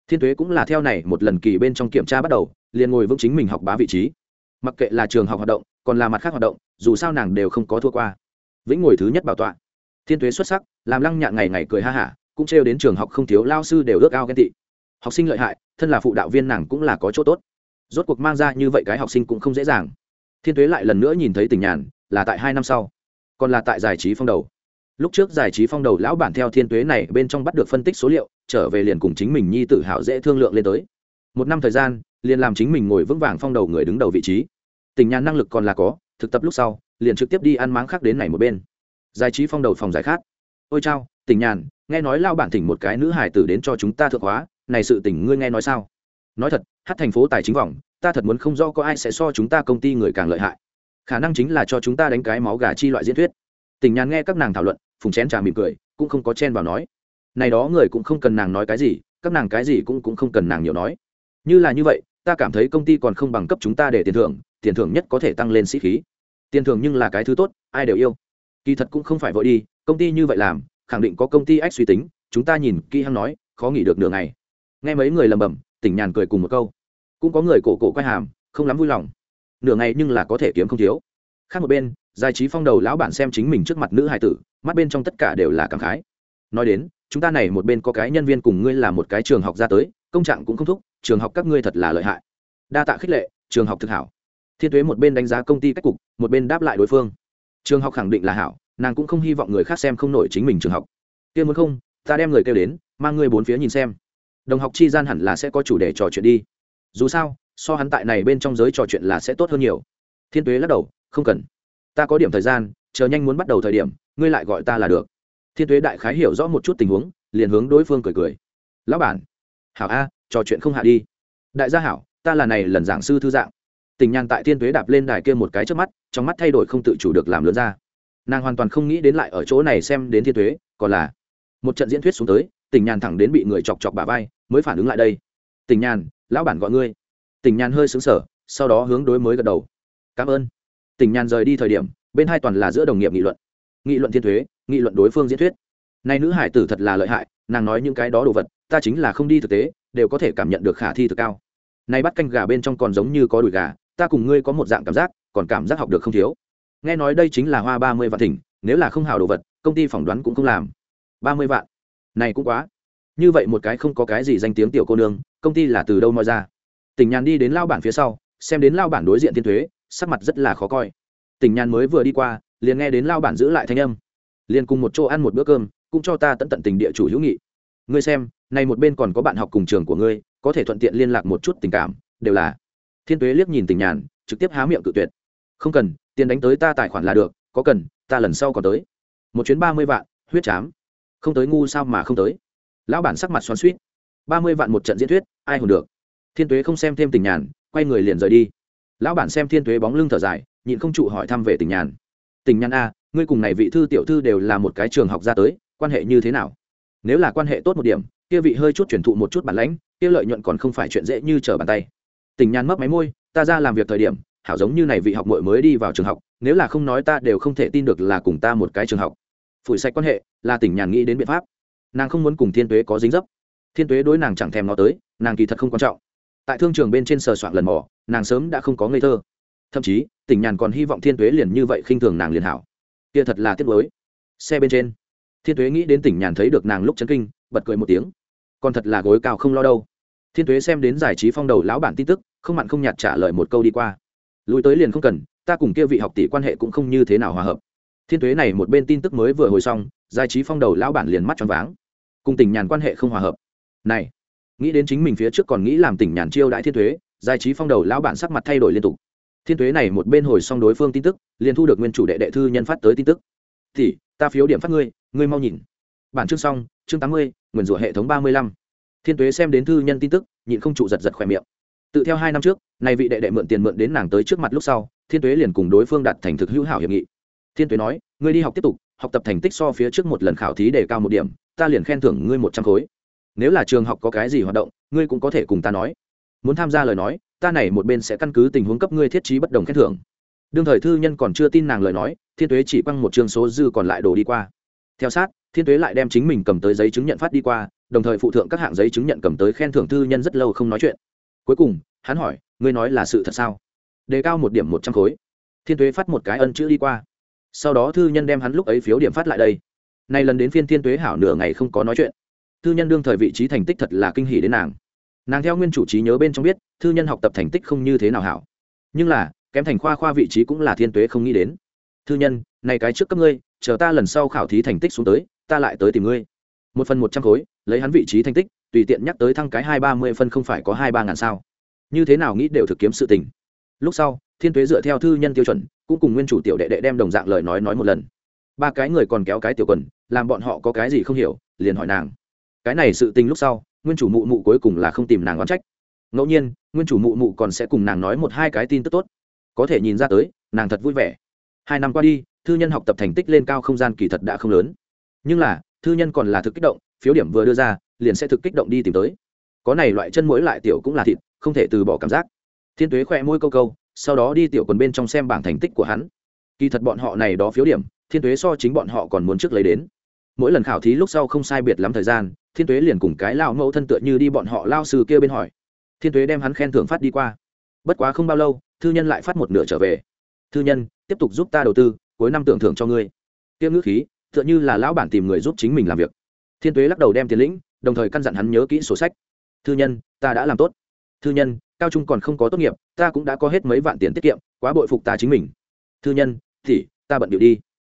thiên tuế cũng là theo này một lần kỳ bên trong kiểm tra bắt đầu, liền ngồi vững chính mình học bá vị trí. Mặc kệ là trường học hoạt động, còn là mặt khác hoạt động, dù sao nàng đều không có thua qua. Vĩnh ngồi thứ nhất bảo tọa. Thiên tuế xuất sắc, làm lăng nhạn ngày ngày cười ha hả, cũng trêu đến trường học không thiếu lao sư đều ước ao ghen tị. Học sinh lợi hại, thân là phụ đạo viên nàng cũng là có chỗ tốt. Rốt cuộc mang ra như vậy cái học sinh cũng không dễ dàng. Thiên tuế lại lần nữa nhìn thấy tình nhàn, là tại hai năm sau. Còn là tại giải trí phong đầu. Lúc trước giải trí phong đầu, lão bản theo thiên tuế này bên trong bắt được phân tích số liệu trở về liền cùng chính mình nhi tự hào dễ thương lượng lên tới. Một năm thời gian, liền làm chính mình ngồi vững vàng phong đầu người đứng đầu vị trí. Tình nhàn năng lực còn là có, thực tập lúc sau, liền trực tiếp đi ăn máng khác đến này một bên. Giải trí phong đầu phòng giải khát. Ôi chao, tình nhàn, nghe nói lao bản thỉnh một cái nữ hải tử đến cho chúng ta thượng hóa, này sự tình ngươi nghe nói sao? Nói thật, hát thành phố tài chính vòng, ta thật muốn không rõ có ai sẽ so chúng ta công ty người càng lợi hại. Khả năng chính là cho chúng ta đánh cái máu gà chi loại diễn thuyết. Tình nhàn nghe các nàng thảo luận, phùng chén trà mỉm cười, cũng không có chen vào nói này đó người cũng không cần nàng nói cái gì, các nàng cái gì cũng cũng không cần nàng nhiều nói. Như là như vậy, ta cảm thấy công ty còn không bằng cấp chúng ta để tiền thưởng tiền thưởng nhất có thể tăng lên sĩ khí. Tiền thưởng nhưng là cái thứ tốt, ai đều yêu. Kỳ thật cũng không phải vội đi, công ty như vậy làm, khẳng định có công ty ách suy tính, chúng ta nhìn kỹ hăng nói, khó nghỉ được nửa ngày. Nghe mấy người lầm bầm, tỉnh nhàn cười cùng một câu. Cũng có người cổ cổ quay hàm, không lắm vui lòng. Nửa ngày nhưng là có thể kiếm không thiếu. Khác một bên giải trí phong đầu lão bản xem chính mình trước mặt nữ hải tử, mắt bên trong tất cả đều là cảm khái. Nói đến chúng ta này một bên có cái nhân viên cùng ngươi là một cái trường học ra tới, công trạng cũng không thúc, trường học các ngươi thật là lợi hại. Đa tạ khích lệ, trường học thực hảo. Thiên tuế một bên đánh giá công ty cách cục, một bên đáp lại đối phương. Trường học khẳng định là hảo, nàng cũng không hy vọng người khác xem không nổi chính mình trường học. Tiên muốn không, ta đem người kêu đến, mang ngươi bốn phía nhìn xem. Đồng học chi gian hẳn là sẽ có chủ đề trò chuyện đi. Dù sao, so hắn tại này bên trong giới trò chuyện là sẽ tốt hơn nhiều. Thiên tuế lắc đầu, không cần. Ta có điểm thời gian, chờ nhanh muốn bắt đầu thời điểm, ngươi lại gọi ta là được thiên tuế đại khái hiểu rõ một chút tình huống, liền hướng đối phương cười cười. Lão bản. Hảo a, trò chuyện không hạ đi. Đại gia hảo, ta là này lần giảng sư thư dạng. Tình nhàn tại thiên tuế đạp lên đài kia một cái trước mắt, trong mắt thay đổi không tự chủ được làm lớn ra. Nàng hoàn toàn không nghĩ đến lại ở chỗ này xem đến thiên tuế, còn là một trận diễn thuyết xuống tới, tình nhàn thẳng đến bị người chọc chọc bà vai, mới phản ứng lại đây. Tình nhàn lão bản gọi ngươi. Tình nhàn hơi xứng sở sau đó hướng đối mới gật đầu. Cảm ơn. Tình nhàn rời đi thời điểm, bên hai toàn là giữa đồng nghiệp nghị luận. Nghị luận thiên thuế nghị luận đối phương diễn thuyết. Nay nữ hải tử thật là lợi hại, nàng nói những cái đó đồ vật, ta chính là không đi thực tế, đều có thể cảm nhận được khả thi thực cao. Nay bắt canh gà bên trong còn giống như có đùi gà, ta cùng ngươi có một dạng cảm giác, còn cảm giác học được không thiếu. Nghe nói đây chính là hoa ba mươi vạn thỉnh, nếu là không hào đồ vật, công ty phỏng đoán cũng không làm. Ba mươi vạn? Này cũng quá. Như vậy một cái không có cái gì danh tiếng tiểu cô nương, công ty là từ đâu moi ra? Tỉnh nhàn đi đến lao bản phía sau, xem đến lao bản đối diện thiên thuế, sắc mặt rất là khó coi. Tỉnh nhàn mới vừa đi qua, liền nghe đến lao bản giữ lại thanh âm liền cùng một chỗ ăn một bữa cơm, cũng cho ta tận tận tình địa chủ hữu nghị. Ngươi xem này một bên còn có bạn học cùng trường của ngươi, có thể thuận tiện liên lạc một chút tình cảm, đều là. Thiên tuế liếc nhìn tình nhàn, trực tiếp há miệng cự tuyệt. Không cần, tiền đánh tới ta tài khoản là được, có cần, ta lần sau còn tới. Một chuyến ba mươi vạn, huyết chám. Không tới ngu sao mà không tới. Lão bản sắc mặt xoắn suýt ba mươi vạn một trận diễn thuyết, ai hồn được? Thiên tuế không xem thêm tình nhàn, quay người liền rời đi. Lão bản xem thiên tuế bóng lưng thở dài, nhịn không trụ hỏi thăm về tình nhàn. Tình nhàn a ngươi cùng này vị thư tiểu thư đều là một cái trường học ra tới, quan hệ như thế nào? Nếu là quan hệ tốt một điểm, kia vị hơi chút chuyển thụ một chút bản lãnh, kia lợi nhuận còn không phải chuyện dễ như trở bàn tay. Tình nhàn mấp máy môi, ta ra làm việc thời điểm, hảo giống như này vị học mội mới đi vào trường học, nếu là không nói ta đều không thể tin được là cùng ta một cái trường học. Phủi sạch quan hệ, là tỉnh nhàn nghĩ đến biện pháp. Nàng không muốn cùng thiên tuế có dính dấp. Thiên tuế đối nàng chẳng thèm nó tới, nàng kỳ thật không quan trọng. Tại thương trường bên trên sờ soạn lần mò, nàng sớm đã không có ngây thơ. Thậm chí tỉnh nhàn còn hy vọng thiên tuế liền như vậy khinh thường nàng liền hảo kia thật là tiếc lối xe bên trên, thiên tuế nghĩ đến tỉnh nhàn thấy được nàng lúc chấn kinh, bật cười một tiếng. Còn thật là gối cao không lo đâu. Thiên tuế xem đến giải trí phong đầu lão bản tin tức, không mặn không nhạt trả lời một câu đi qua. Lùi tới liền không cần, ta cùng kia vị học tỷ quan hệ cũng không như thế nào hòa hợp. Thiên tuế này một bên tin tức mới vừa hồi xong, giải trí phong đầu lão bản liền mắt tròn váng. Cùng tỉnh nhàn quan hệ không hòa hợp. Này, nghĩ đến chính mình phía trước còn nghĩ làm tỉnh nhàn chiêu đãi thiên thuế giải trí phong đầu lão bản sắc mặt thay đổi liên tục thiên thuế này một bên hồi xong đối phương tin tức, liền thu được nguyên chủ đệ đệ thư nhân phát tới tin tức. Thì ta phiếu điểm phát ngươi ngươi mau nhìn. Bản chương xong, chương tám mươi, nguyền rủa hệ thống ba mươi lăm. Thiên tuế xem đến thư nhân tin tức, nhịn không trụ giật giật khỏe miệng. Tự theo hai năm trước này vị đệ đệ mượn tiền mượn đến nàng tới trước mặt lúc sau, thiên tuế liền cùng đối phương đặt thành thực hữu hảo hiệp nghị. Thiên tuế nói, ngươi đi học tiếp tục, học tập thành tích so phía trước một lần khảo thí đề cao một điểm, ta liền khen thưởng ngươi một trăm khối. Nếu là trường học có cái gì hoạt động, ngươi cũng có thể cùng ta nói. Muốn tham gia lời nói ta này một bên sẽ căn cứ tình huống cấp ngươi thiết trí bất đồng khen thưởng. Đương thời thư nhân còn chưa tin nàng lời nói, thiên tuế chỉ quăng một chương số dư còn lại đổ đi qua. Theo sát, thiên tuế lại đem chính mình cầm tới giấy chứng nhận phát đi qua, đồng thời phụ thượng các hạng giấy chứng nhận cầm tới khen thưởng thư nhân rất lâu không nói chuyện. Cuối cùng, hắn hỏi, ngươi nói là sự thật sao? Đề cao một điểm một trăm khối. Thiên tuế phát một cái ân chữ đi qua. Sau đó thư nhân đem hắn lúc ấy phiếu điểm phát lại đây. Nay lần đến phiên thiên tuế hảo nửa ngày không có nói chuyện. Thư nhân đương thời vị trí thành tích thật là kinh hỉ đến nàng. Nàng theo nguyên chủ trí nhớ bên trong biết thư nhân học tập thành tích không như thế nào hảo. Nhưng là, kém thành khoa khoa vị trí cũng là thiên tuế không nghĩ đến. Thư nhân, này cái trước cấp ngươi, chờ ta lần sau khảo thí thành tích xuống tới, ta lại tới tìm ngươi. Một phần một trăm khối, lấy hắn vị trí thành tích, tùy tiện nhắc tới thăng cái hai ba mươi phân không phải có hai ba ngàn sao. Như thế nào nghĩ đều thực kiếm sự tình. Lúc sau, thiên tuế dựa theo thư nhân tiêu chuẩn, cũng cùng nguyên chủ tiểu đệ đệ đem đồng dạng lời nói nói một lần. Ba cái người còn kéo cái tiểu quần, làm bọn họ có cái gì không hiểu, liền hỏi nàng. Cái này sự tình lúc sau, nguyên chủ mụ mụ cuối cùng là không tìm nàng oán trách ngẫu nhiên, nguyên chủ mụ mụ còn sẽ cùng nàng nói một hai cái tin tức tốt. Có thể nhìn ra tới, nàng thật vui vẻ. Hai năm qua đi, thư nhân học tập thành tích lên cao không gian kỳ thật đã không lớn. Nhưng là, thư nhân còn là thực kích động, phiếu điểm vừa đưa ra, liền sẽ thực kích động đi tìm tới. Có này loại chân mũi lại tiểu cũng là thịt, không thể từ bỏ cảm giác. Thiên tuế khỏe môi câu câu, sau đó đi tiểu quần bên trong xem bảng thành tích của hắn. Kỳ thật bọn họ này đó phiếu điểm, thiên tuế so chính bọn họ còn muốn trước lấy đến. Mỗi lần khảo thí lúc sau không sai biệt lắm thời gian, thiên tuế liền cùng cái lao mẫu thân tựa như đi bọn họ lao sư kia bên hỏi thiên tuế đem hắn khen thưởng phát đi qua. Bất quá không bao lâu, thư nhân lại phát một nửa trở về. Thư nhân, tiếp tục giúp ta đầu tư, cuối năm tưởng thưởng cho ngươi. Tiêm ngữ khí, tựa như là lão bản tìm người giúp chính mình làm việc. Thiên tuế lắc đầu đem tiền lĩnh, đồng thời căn dặn hắn nhớ kỹ sổ sách. Thư nhân, ta đã làm tốt. Thư nhân, cao trung còn không có tốt nghiệp, ta cũng đã có hết mấy vạn tiền tiết kiệm, quá bội phục ta chính mình. Thư nhân, thì, ta bận điệu đi.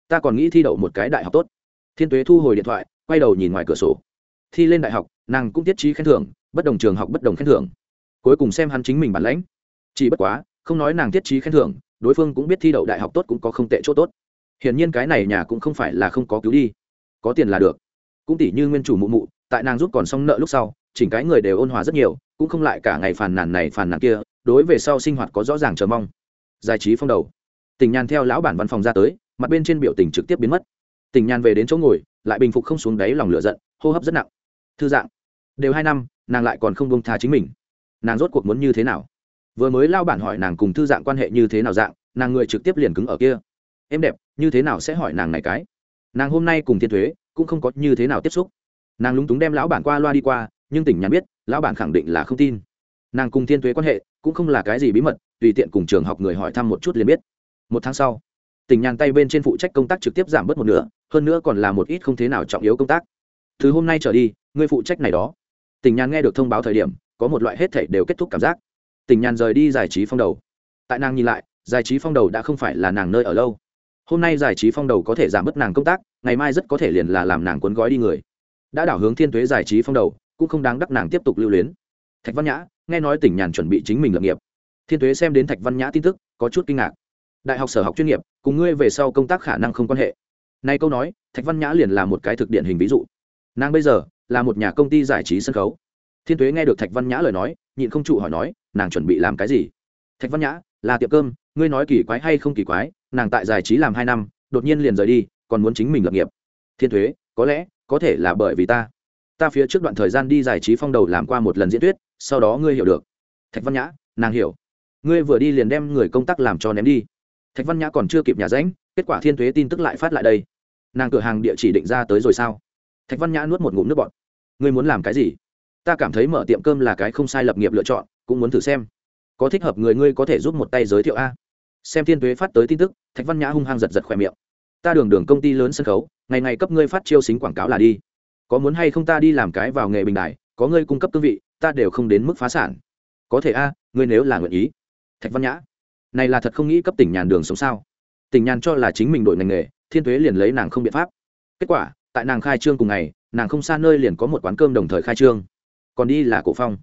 Ta còn nghĩ thi đậu một cái đại học tốt. Thiên tuế thu hồi điện thoại, quay đầu nhìn ngoài cửa sổ. Thi lên đại học, nàng cũng tiết trí khen thưởng, bất đồng trường học bất đồng khen thưởng cuối cùng xem hắn chính mình bản lãnh. Chỉ bất quá, không nói nàng tiết trí khen thưởng, đối phương cũng biết thi đậu đại học tốt cũng có không tệ chỗ tốt. Hiển nhiên cái này nhà cũng không phải là không có cứu đi. Có tiền là được. Cũng tỷ như nguyên chủ mụ mụ, tại nàng giúp còn xong nợ lúc sau, chỉnh cái người đều ôn hòa rất nhiều, cũng không lại cả ngày phàn nàn này phàn nàn kia, đối về sau sinh hoạt có rõ ràng chờ mong. Giải trí phong đầu. Tình nhàn theo lão bản văn phòng ra tới, mặt bên trên biểu tình trực tiếp biến mất. Tình nhàn về đến chỗ ngồi, lại bình phục không xuống đáy lòng lửa giận, hô hấp rất nặng. Thư dạng. Đều hai năm, nàng lại còn không bông tha chính mình nàng rốt cuộc muốn như thế nào? Vừa mới lao bản hỏi nàng cùng thư dạng quan hệ như thế nào dạng, nàng người trực tiếp liền cứng ở kia. Em đẹp, như thế nào sẽ hỏi nàng này cái? Nàng hôm nay cùng thiên thuế, cũng không có như thế nào tiếp xúc. Nàng lúng túng đem lão bản qua loa đi qua, nhưng tỉnh nhắn biết, lão bản khẳng định là không tin. Nàng cùng thiên thuế quan hệ, cũng không là cái gì bí mật, tùy tiện cùng trường học người hỏi thăm một chút liền biết. Một tháng sau, tỉnh nhàn tay bên trên phụ trách công tác trực tiếp giảm bớt một nửa, hơn nữa còn là một ít không thế nào trọng yếu công tác. Thứ hôm nay trở đi người phụ trách này đó. Tỉnh nhàn nghe được thông báo thời điểm có một loại hết thể đều kết thúc cảm giác. Tỉnh nhàn rời đi giải trí phong đầu. Tại nàng nhìn lại, giải trí phong đầu đã không phải là nàng nơi ở lâu. Hôm nay giải trí phong đầu có thể giảm bớt nàng công tác, ngày mai rất có thể liền là làm nàng cuốn gói đi người. Đã đảo hướng thiên tuế giải trí phong đầu, cũng không đáng đắc nàng tiếp tục lưu luyến. Thạch văn nhã, nghe nói tỉnh nhàn chuẩn bị chính mình lập nghiệp. Thiên tuế xem đến thạch văn nhã tin tức, có chút kinh ngạc. Đại học sở học chuyên nghiệp, cùng ngươi về sau công tác khả năng không quan hệ. Nay câu nói, thạch văn nhã liền là một cái thực điển hình ví dụ. Nàng bây giờ là một nhà công ty giải trí sân khấu thiên tuế nghe được thạch văn nhã lời nói, nhịn không trụ hỏi nói, nàng chuẩn bị làm cái gì? Thạch văn nhã, là tiệm cơm, ngươi nói kỳ quái hay không kỳ quái, nàng tại giải trí làm hai năm, đột nhiên liền rời đi, còn muốn chính mình lập nghiệp. Thiên thuế có lẽ, có thể là bởi vì ta. Ta phía trước đoạn thời gian đi giải trí phong đầu làm qua một lần diễn thuyết, sau đó ngươi hiểu được. Thạch văn nhã, nàng hiểu. Ngươi vừa đi liền đem người công tác làm cho ném đi. Thạch văn nhã còn chưa kịp nhà ránh, kết quả thiên thuế tin tức lại phát lại đây. Nàng cửa hàng địa chỉ định ra tới rồi sao? Thạch văn nhã nuốt một ngụm nước bọt. Ngươi muốn làm cái gì? Ta cảm thấy mở tiệm cơm là cái không sai lập nghiệp lựa chọn, cũng muốn thử xem. Có thích hợp người ngươi có thể giúp một tay giới thiệu a. Xem thiên tuế phát tới tin tức, thạch văn nhã hung hăng giật giật khỏe miệng. Ta đường đường công ty lớn sân khấu, ngày ngày cấp ngươi phát chiêu xính quảng cáo là đi. Có muốn hay không ta đi làm cái vào nghề bình đài, có ngươi cung cấp cương vị, ta đều không đến mức phá sản. Có thể a, ngươi nếu là nguyện ý. Thạch văn nhã. Này là thật không nghĩ cấp tỉnh nhàn đường sống sao? Tỉnh nhàn cho là chính mình đổi ngành nghề, thiên tuế liền lấy nàng không biện pháp. Kết quả, tại nàng khai trương cùng ngày, nàng không xa nơi liền có một quán cơm đồng thời khai trương còn đi là cổ phong.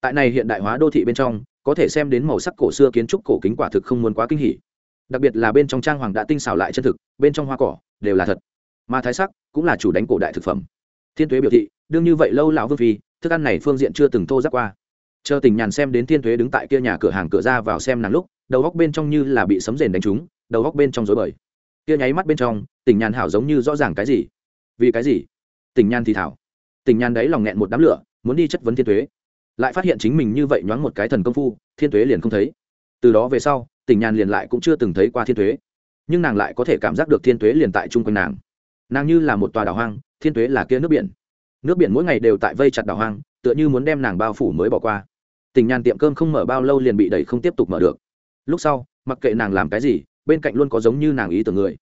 Tại này hiện đại hóa đô thị bên trong, có thể xem đến màu sắc cổ xưa kiến trúc cổ kính quả thực không muốn quá kinh hỉ. Đặc biệt là bên trong trang hoàng đã tinh xảo lại chân thực, bên trong hoa cỏ đều là thật. Mà thái sắc cũng là chủ đánh cổ đại thực phẩm. Thiên tuế biểu thị, đương như vậy lâu lão vương phi, thức ăn này phương diện chưa từng thô giác qua. Chờ tình nhàn xem đến thiên tuế đứng tại kia nhà cửa hàng cửa ra vào xem nàng lúc, đầu góc bên trong như là bị sấm rền đánh trúng, đầu góc bên trong rối bời. Kia nháy mắt bên trong, tình nhàn hảo giống như rõ ràng cái gì? Vì cái gì? Tình nhàn thì thảo. Tình nhàn đấy lòng nghẹn một đám lửa muốn đi chất vấn thiên tuế. Lại phát hiện chính mình như vậy nhoáng một cái thần công phu, thiên tuế liền không thấy. Từ đó về sau, Tỉnh nhàn liền lại cũng chưa từng thấy qua thiên tuế. Nhưng nàng lại có thể cảm giác được thiên tuế liền tại chung quanh nàng. Nàng như là một tòa đảo hoang, thiên tuế là kia nước biển. Nước biển mỗi ngày đều tại vây chặt đảo hoang, tựa như muốn đem nàng bao phủ mới bỏ qua. Tình nhàn tiệm cơm không mở bao lâu liền bị đẩy không tiếp tục mở được. Lúc sau, mặc kệ nàng làm cái gì, bên cạnh luôn có giống như nàng ý tưởng người.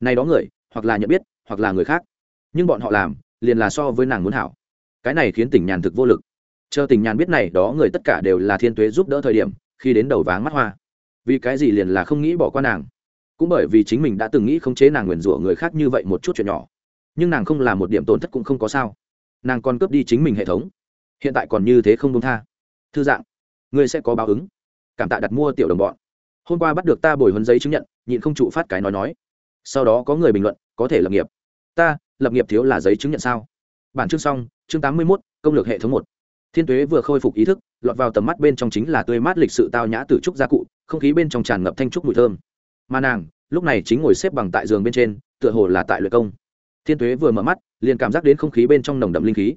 Này đó người, hoặc là nhận biết, hoặc là người khác. Nhưng bọn họ làm, liền là so với nàng muốn hảo cái này khiến tỉnh nhàn thực vô lực. Chờ tình nhàn biết này, đó người tất cả đều là thiên tuế giúp đỡ thời điểm, khi đến đầu váng mắt hoa. Vì cái gì liền là không nghĩ bỏ qua nàng? Cũng bởi vì chính mình đã từng nghĩ khống chế nàng nguyền rủa người khác như vậy một chút chuyện nhỏ. Nhưng nàng không làm một điểm tổn thất cũng không có sao. Nàng còn cướp đi chính mình hệ thống. Hiện tại còn như thế không công tha. Thư dạng, ngươi sẽ có báo ứng. Cảm tạ đặt mua tiểu đồng bọn. Hôm qua bắt được ta bồi huấn giấy chứng nhận, nhịn không trụ phát cái nói nói. Sau đó có người bình luận, có thể lập nghiệp. Ta, lập nghiệp thiếu là giấy chứng nhận sao? Bản chương xong, chương tám mươi mốt, công lược hệ thống một. Thiên tuế vừa khôi phục ý thức, lọt vào tầm mắt bên trong chính là tươi mát lịch sự tao nhã từ trúc gia cụ, không khí bên trong tràn ngập thanh trúc mùi thơm. Mà nàng, lúc này chính ngồi xếp bằng tại giường bên trên, tựa hồ là tại luyện công. Thiên tuế vừa mở mắt, liền cảm giác đến không khí bên trong nồng đậm linh khí.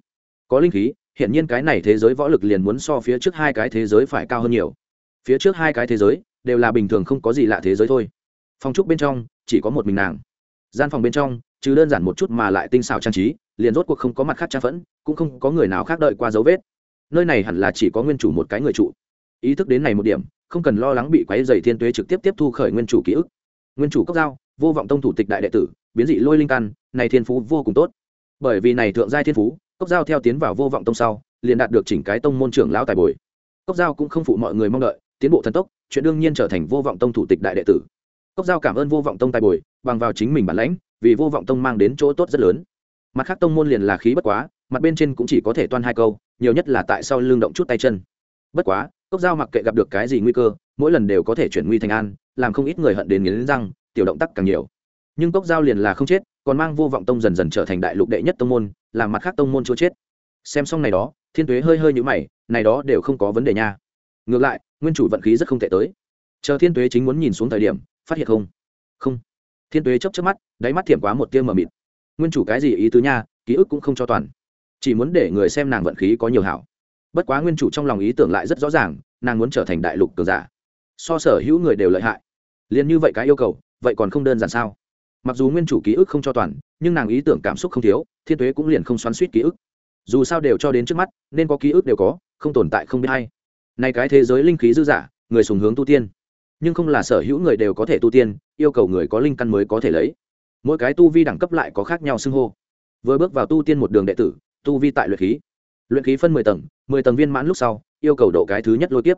Có linh khí hiện nhiên cái này thế giới võ lực liền muốn so phía trước hai cái thế giới phải cao hơn nhiều. Phía trước hai cái thế giới, đều là bình thường không có gì lạ thế giới thôi. Phòng trúc bên trong, chỉ có một mình nàng. Gian phòng bên trong chứ đơn giản một chút mà lại tinh xảo trang trí liền rốt cuộc không có mặt khác trang phẫn, cũng không có người nào khác đợi qua dấu vết. Nơi này hẳn là chỉ có nguyên chủ một cái người trụ ý thức đến này một điểm, không cần lo lắng bị quấy dày thiên tuế trực tiếp tiếp thu khởi nguyên chủ ký ức. Nguyên chủ cốc giao, vô vọng tông thủ tịch đại đệ tử, biến dị lôi linh căn, này thiên phú vô cùng tốt. Bởi vì này thượng giai thiên phú, cốc giao theo tiến vào vô vọng tông sau, liền đạt được chỉnh cái tông môn trưởng lão tài bồi. Cốc giao cũng không phụ mọi người mong đợi, tiến bộ thần tốc, chuyện đương nhiên trở thành vô vọng tông thủ tịch đại đệ tử. Cốc giao cảm ơn vô vọng tông tài bồi, bằng vào chính mình bản lãnh, vì vô vọng tông mang đến chỗ tốt rất lớn mặt khác tông môn liền là khí bất quá, mặt bên trên cũng chỉ có thể toan hai câu, nhiều nhất là tại sau lưng động chút tay chân. Bất quá, cốc giao mặc kệ gặp được cái gì nguy cơ, mỗi lần đều có thể chuyển nguy thành an, làm không ít người hận đến nghiến răng, tiểu động tác càng nhiều. Nhưng cốc giao liền là không chết, còn mang vô vọng tông dần dần trở thành đại lục đệ nhất tông môn, làm mặt khác tông môn chưa chết. Xem xong này đó, thiên tuế hơi hơi nhũ mày, này đó đều không có vấn đề nha. Ngược lại, nguyên chủ vận khí rất không thể tới. Chờ thiên tuế chính muốn nhìn xuống thời điểm, phát hiện không? Không. Thiên tuế chấp chấp mắt, đáy mắt thiểm quá một tia mờ mịt nguyên chủ cái gì ý tứ nha, ký ức cũng không cho toàn. Chỉ muốn để người xem nàng vận khí có nhiều hảo. Bất quá nguyên chủ trong lòng ý tưởng lại rất rõ ràng, nàng muốn trở thành đại lục cường giả. So sở hữu người đều lợi hại. Liền như vậy cái yêu cầu, vậy còn không đơn giản sao? Mặc dù nguyên chủ ký ức không cho toàn, nhưng nàng ý tưởng cảm xúc không thiếu, thiên tuế cũng liền không xoắn suýt ký ức. Dù sao đều cho đến trước mắt, nên có ký ức đều có, không tồn tại không biết hay nay cái thế giới linh khí dư giả, người sùng hướng tu tiên. Nhưng không là sở hữu người đều có thể tu tiên, yêu cầu người có linh căn mới có thể lấy mỗi cái tu vi đẳng cấp lại có khác nhau xưng hô. Vừa bước vào tu tiên một đường đệ tử, tu vi tại luyện khí. Luyện khí phân mười tầng mười tầng viên mãn lúc sau, yêu cầu độ cái thứ nhất lôi kiếp.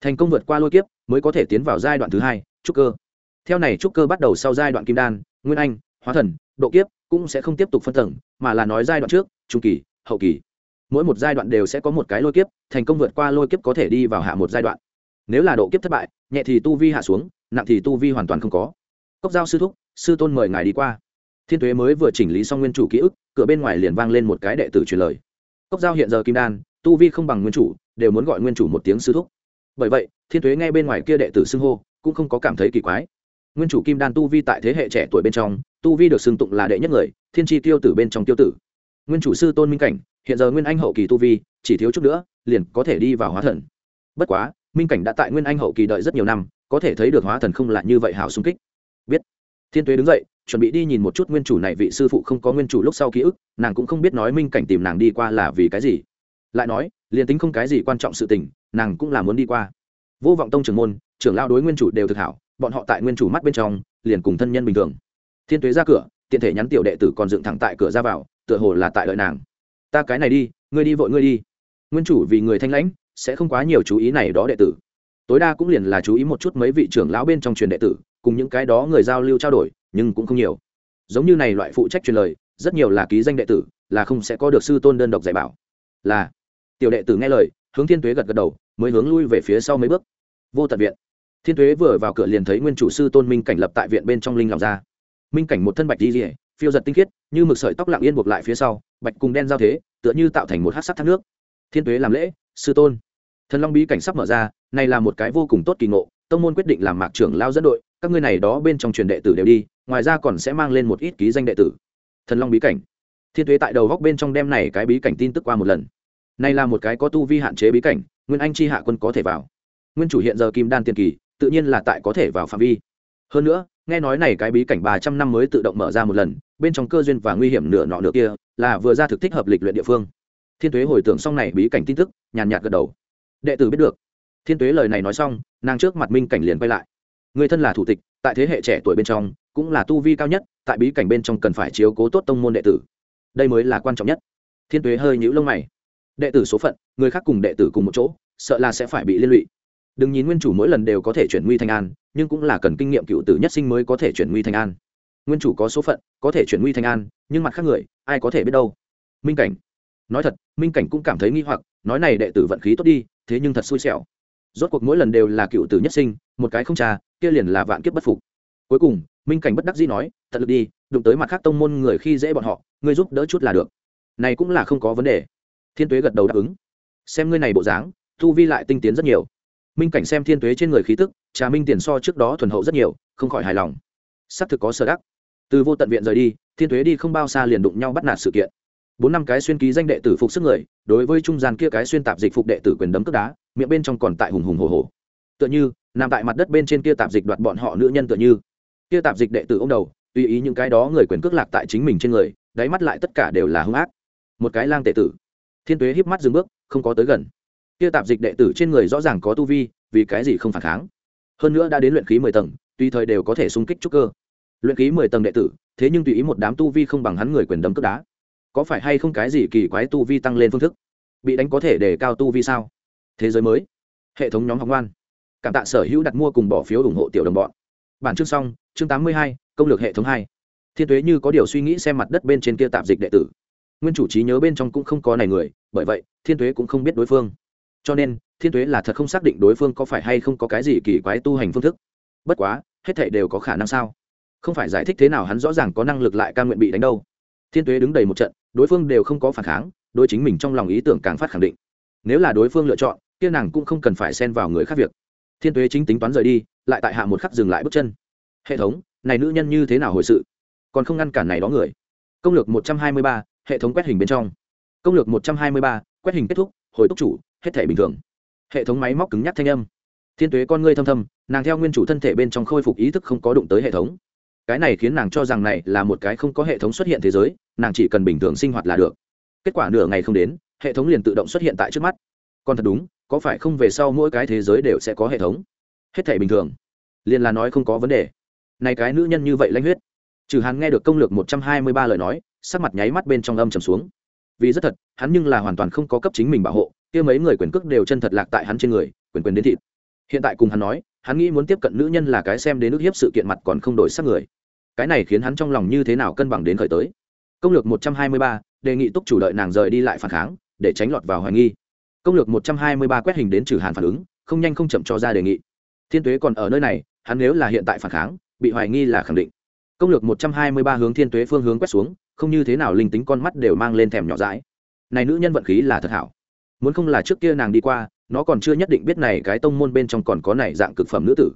Thành công vượt qua lôi kiếp, mới có thể tiến vào giai đoạn thứ hai, trúc cơ. Theo này trúc cơ bắt đầu sau giai đoạn kim đan, nguyên anh, hóa thần, độ kiếp cũng sẽ không tiếp tục phân tầng, mà là nói giai đoạn trước, trung kỳ, hậu kỳ. Mỗi một giai đoạn đều sẽ có một cái lôi kiếp, thành công vượt qua lôi kiếp có thể đi vào hạ một giai đoạn. Nếu là độ kiếp thất bại, nhẹ thì tu vi hạ xuống, nặng thì tu vi hoàn toàn không có. Cốc giao sư thúc sư tôn mời ngài đi qua. Thiên tuế mới vừa chỉnh lý xong nguyên chủ ký ức, cửa bên ngoài liền vang lên một cái đệ tử truyền lời. Cốc giao hiện giờ kim đan, tu vi không bằng nguyên chủ, đều muốn gọi nguyên chủ một tiếng sư thúc. Bởi vậy, thiên tuế nghe bên ngoài kia đệ tử xưng hô, cũng không có cảm thấy kỳ quái. Nguyên chủ kim đan tu vi tại thế hệ trẻ tuổi bên trong, tu vi được xưng tụng là đệ nhất người, thiên tri tiêu tử bên trong tiêu tử. Nguyên chủ sư tôn minh cảnh, hiện giờ nguyên anh hậu kỳ tu vi, chỉ thiếu chút nữa, liền có thể đi vào hóa thần. Bất quá, minh cảnh đã tại nguyên anh hậu kỳ đợi rất nhiều năm, có thể thấy được hóa thần không là như vậy hảo sung kích. Biết thiên tuế đứng dậy, chuẩn bị đi nhìn một chút nguyên chủ này vị sư phụ không có nguyên chủ lúc sau ký ức, nàng cũng không biết nói minh cảnh tìm nàng đi qua là vì cái gì. Lại nói, liền tính không cái gì quan trọng sự tình, nàng cũng là muốn đi qua. Vô vọng tông trưởng môn, trưởng lao đối nguyên chủ đều thực hảo, bọn họ tại nguyên chủ mắt bên trong, liền cùng thân nhân bình thường. Thiên tuế ra cửa, tiện thể nhắn tiểu đệ tử còn dựng thẳng tại cửa ra vào, tựa hồ là tại lợi nàng. Ta cái này đi, ngươi đi vội ngươi đi. Nguyên chủ vì người thanh lãnh, sẽ không quá nhiều chú ý này đó đệ tử. Tối đa cũng liền là chú ý một chút mấy vị trưởng lão bên trong truyền đệ tử cùng những cái đó người giao lưu trao đổi, nhưng cũng không nhiều. Giống như này loại phụ trách truyền lời, rất nhiều là ký danh đệ tử, là không sẽ có được sư tôn đơn độc dạy bảo. Là, tiểu đệ tử nghe lời, hướng thiên tuế gật gật đầu, mới hướng lui về phía sau mấy bước. Vô tận viện. Thiên tuế vừa vào cửa liền thấy nguyên chủ sư tôn minh cảnh lập tại viện bên trong linh lòng ra. Minh cảnh một thân bạch đi rỉa phiêu giật tinh khiết, như mực sợi tóc lặng yên buộc lại phía sau, bạch cùng đen giao thế, tựa như tạo thành một hát sắc thác nước. Thiên tuế làm lễ, sư tôn. Thần long bí cảnh sắp mở ra, này là một cái vô cùng tốt kỳ ngộ, tông môn quyết định làm mạc trưởng lao dẫn đội các ngươi này đó bên trong truyền đệ tử đều đi, ngoài ra còn sẽ mang lên một ít ký danh đệ tử. Thần long bí cảnh. Thiên tuế tại đầu góc bên trong đem này cái bí cảnh tin tức qua một lần. Này là một cái có tu vi hạn chế bí cảnh, nguyên anh chi hạ quân có thể vào. Nguyên chủ hiện giờ kim đan tiền kỳ, tự nhiên là tại có thể vào phạm vi. Hơn nữa, nghe nói này cái bí cảnh ba trăm năm mới tự động mở ra một lần, bên trong cơ duyên và nguy hiểm nửa nọ nửa kia, là vừa ra thực thích hợp lịch luyện địa phương. Thiên tuế hồi tưởng xong này bí cảnh tin tức, nhàn nhạt gật đầu. Đệ tử biết được. Thiên tuế lời này nói xong, nàng trước mặt minh cảnh liền quay lại người thân là thủ tịch, tại thế hệ trẻ tuổi bên trong, cũng là tu vi cao nhất, tại bí cảnh bên trong cần phải chiếu cố tốt tông môn đệ tử. Đây mới là quan trọng nhất. Thiên tuế hơi nhũ lông mày. Đệ tử số phận, người khác cùng đệ tử cùng một chỗ, sợ là sẽ phải bị liên lụy. Đừng nhìn nguyên chủ mỗi lần đều có thể chuyển nguy thành an, nhưng cũng là cần kinh nghiệm cựu tử nhất sinh mới có thể chuyển nguy thành an. Nguyên chủ có số phận, có thể chuyển nguy thành an, nhưng mặt khác người, ai có thể biết đâu? Minh cảnh. Nói thật, minh cảnh cũng cảm thấy nghi hoặc, nói này đệ tử vận khí tốt đi, thế nhưng thật xui xẻo. Rốt cuộc mỗi lần đều là cựu tử nhất sinh, một cái không trà kia liền là vạn kiếp bất phục. Cuối cùng, minh cảnh bất đắc dĩ nói, tận lực đi, đụng tới mặt khác tông môn người khi dễ bọn họ, ngươi giúp đỡ chút là được. Này cũng là không có vấn đề. Thiên tuế gật đầu đáp ứng. Xem ngươi này bộ dáng thu vi lại tinh tiến rất nhiều. Minh cảnh xem thiên tuế trên người khí tức, trà minh tiền so trước đó thuần hậu rất nhiều, không khỏi hài lòng. Xác thực có sở đắc. Từ vô tận viện rời đi, thiên tuế đi không bao xa liền đụng nhau bắt nạt sự kiện. Bốn năm cái xuyên ký danh đệ tử phục sức người, đối với trung gian kia cái xuyên tạp dịch phục đệ tử quyền đấm cướp đá, miệng bên trong còn tại hùng hùng hồ hồ. Tựa như nằm tại mặt đất bên trên kia tạp dịch đoạt bọn họ nữ nhân tựa như. Kia tạp dịch đệ tử ông đầu, tùy ý những cái đó người quyền cước lạc tại chính mình trên người, đáy mắt lại tất cả đều là hung ác. Một cái lang tệ tử. Thiên tuế híp mắt dừng bước, không có tới gần. Kia tạp dịch đệ tử trên người rõ ràng có tu vi, vì cái gì không phản kháng? Hơn nữa đã đến luyện khí mười tầng, tùy thời đều có thể xung kích trúc cơ. Luyện khí mười tầng đệ tử, thế nhưng tùy ý một đám tu vi không bằng hắn người quyền đấm cướp đá. Có phải hay không cái gì kỳ quái tu vi tăng lên phương thức? Bị đánh có thể để cao tu vi sao? Thế giới mới. Hệ thống nhóm học ngoan cảm tạ sở hữu đặt mua cùng bỏ phiếu ủng hộ tiểu đồng bọn. Bản chương xong, chương tám mươi hai, công lược hệ thống hai. Thiên tuế như có điều suy nghĩ xem mặt đất bên trên kia tạp dịch đệ tử. Nguyên chủ trí nhớ bên trong cũng không có này người, bởi vậy, thiên tuế cũng không biết đối phương. Cho nên, thiên tuế là thật không xác định đối phương có phải hay không có cái gì kỳ quái tu hành phương thức. Bất quá, hết thảy đều có khả năng sao? Không phải giải thích thế nào hắn rõ ràng có năng lực lại ca nguyện bị đánh đâu. Thiên tuế đứng đầy một trận, đối phương đều không có phản kháng, đối chính mình trong lòng ý tưởng càng phát khẳng định. Nếu là đối phương lựa chọn, kia nàng cũng không cần phải xen vào người khác việc thiên tuế chính tính toán rời đi, lại tại hạ một khắc dừng lại bước chân. Hệ thống, này nữ nhân như thế nào hồi sự? Còn không ngăn cản này đó người. Công lược một trăm hai mươi ba, hệ thống quét hình bên trong. Công lược một trăm hai mươi ba, quét hình kết thúc, hồi túc chủ, hết thể bình thường. Hệ thống máy móc cứng nhắc thanh âm. Thiên tuế con ngươi thâm thâm, nàng theo nguyên chủ thân thể bên trong khôi phục ý thức không có đụng tới hệ thống. Cái này khiến nàng cho rằng này là một cái không có hệ thống xuất hiện thế giới, nàng chỉ cần bình thường sinh hoạt là được. Kết quả nửa ngày không đến, hệ thống liền tự động xuất hiện tại trước mắt. Còn thật đúng có phải không về sau mỗi cái thế giới đều sẽ có hệ thống? Hết thể bình thường. Liền là nói không có vấn đề. Này cái nữ nhân như vậy lanh huyết. Trừ hắn nghe được công lược một trăm hai mươi ba lời nói, sắc mặt nháy mắt bên trong âm trầm xuống. Vì rất thật, hắn nhưng là hoàn toàn không có cấp chính mình bảo hộ, kia mấy người quyền cước đều chân thật lạc tại hắn trên người, quyền quyền đến thịt. Hiện tại cùng hắn nói, hắn nghĩ muốn tiếp cận nữ nhân là cái xem đến ước hiếp sự kiện mặt còn không đổi sắc người. Cái này khiến hắn trong lòng như thế nào cân bằng đến khởi tới. Công lược một trăm hai mươi ba, đề nghị túc chủ đợi nàng rời đi lại phản kháng, để tránh lọt vào hoài nghi công lược một trăm hai mươi ba quét hình đến trừ hàn phản ứng, không nhanh không chậm cho ra đề nghị. Thiên tuế còn ở nơi này, hắn nếu là hiện tại phản kháng, bị hoài nghi là khẳng định. Công lược một trăm hai mươi ba hướng thiên tuế phương hướng quét xuống, không như thế nào linh tính con mắt đều mang lên thèm nhỏ dãi. Này nữ nhân vận khí là thật hảo. Muốn không là trước kia nàng đi qua, nó còn chưa nhất định biết này cái tông môn bên trong còn có này dạng cực phẩm nữ tử.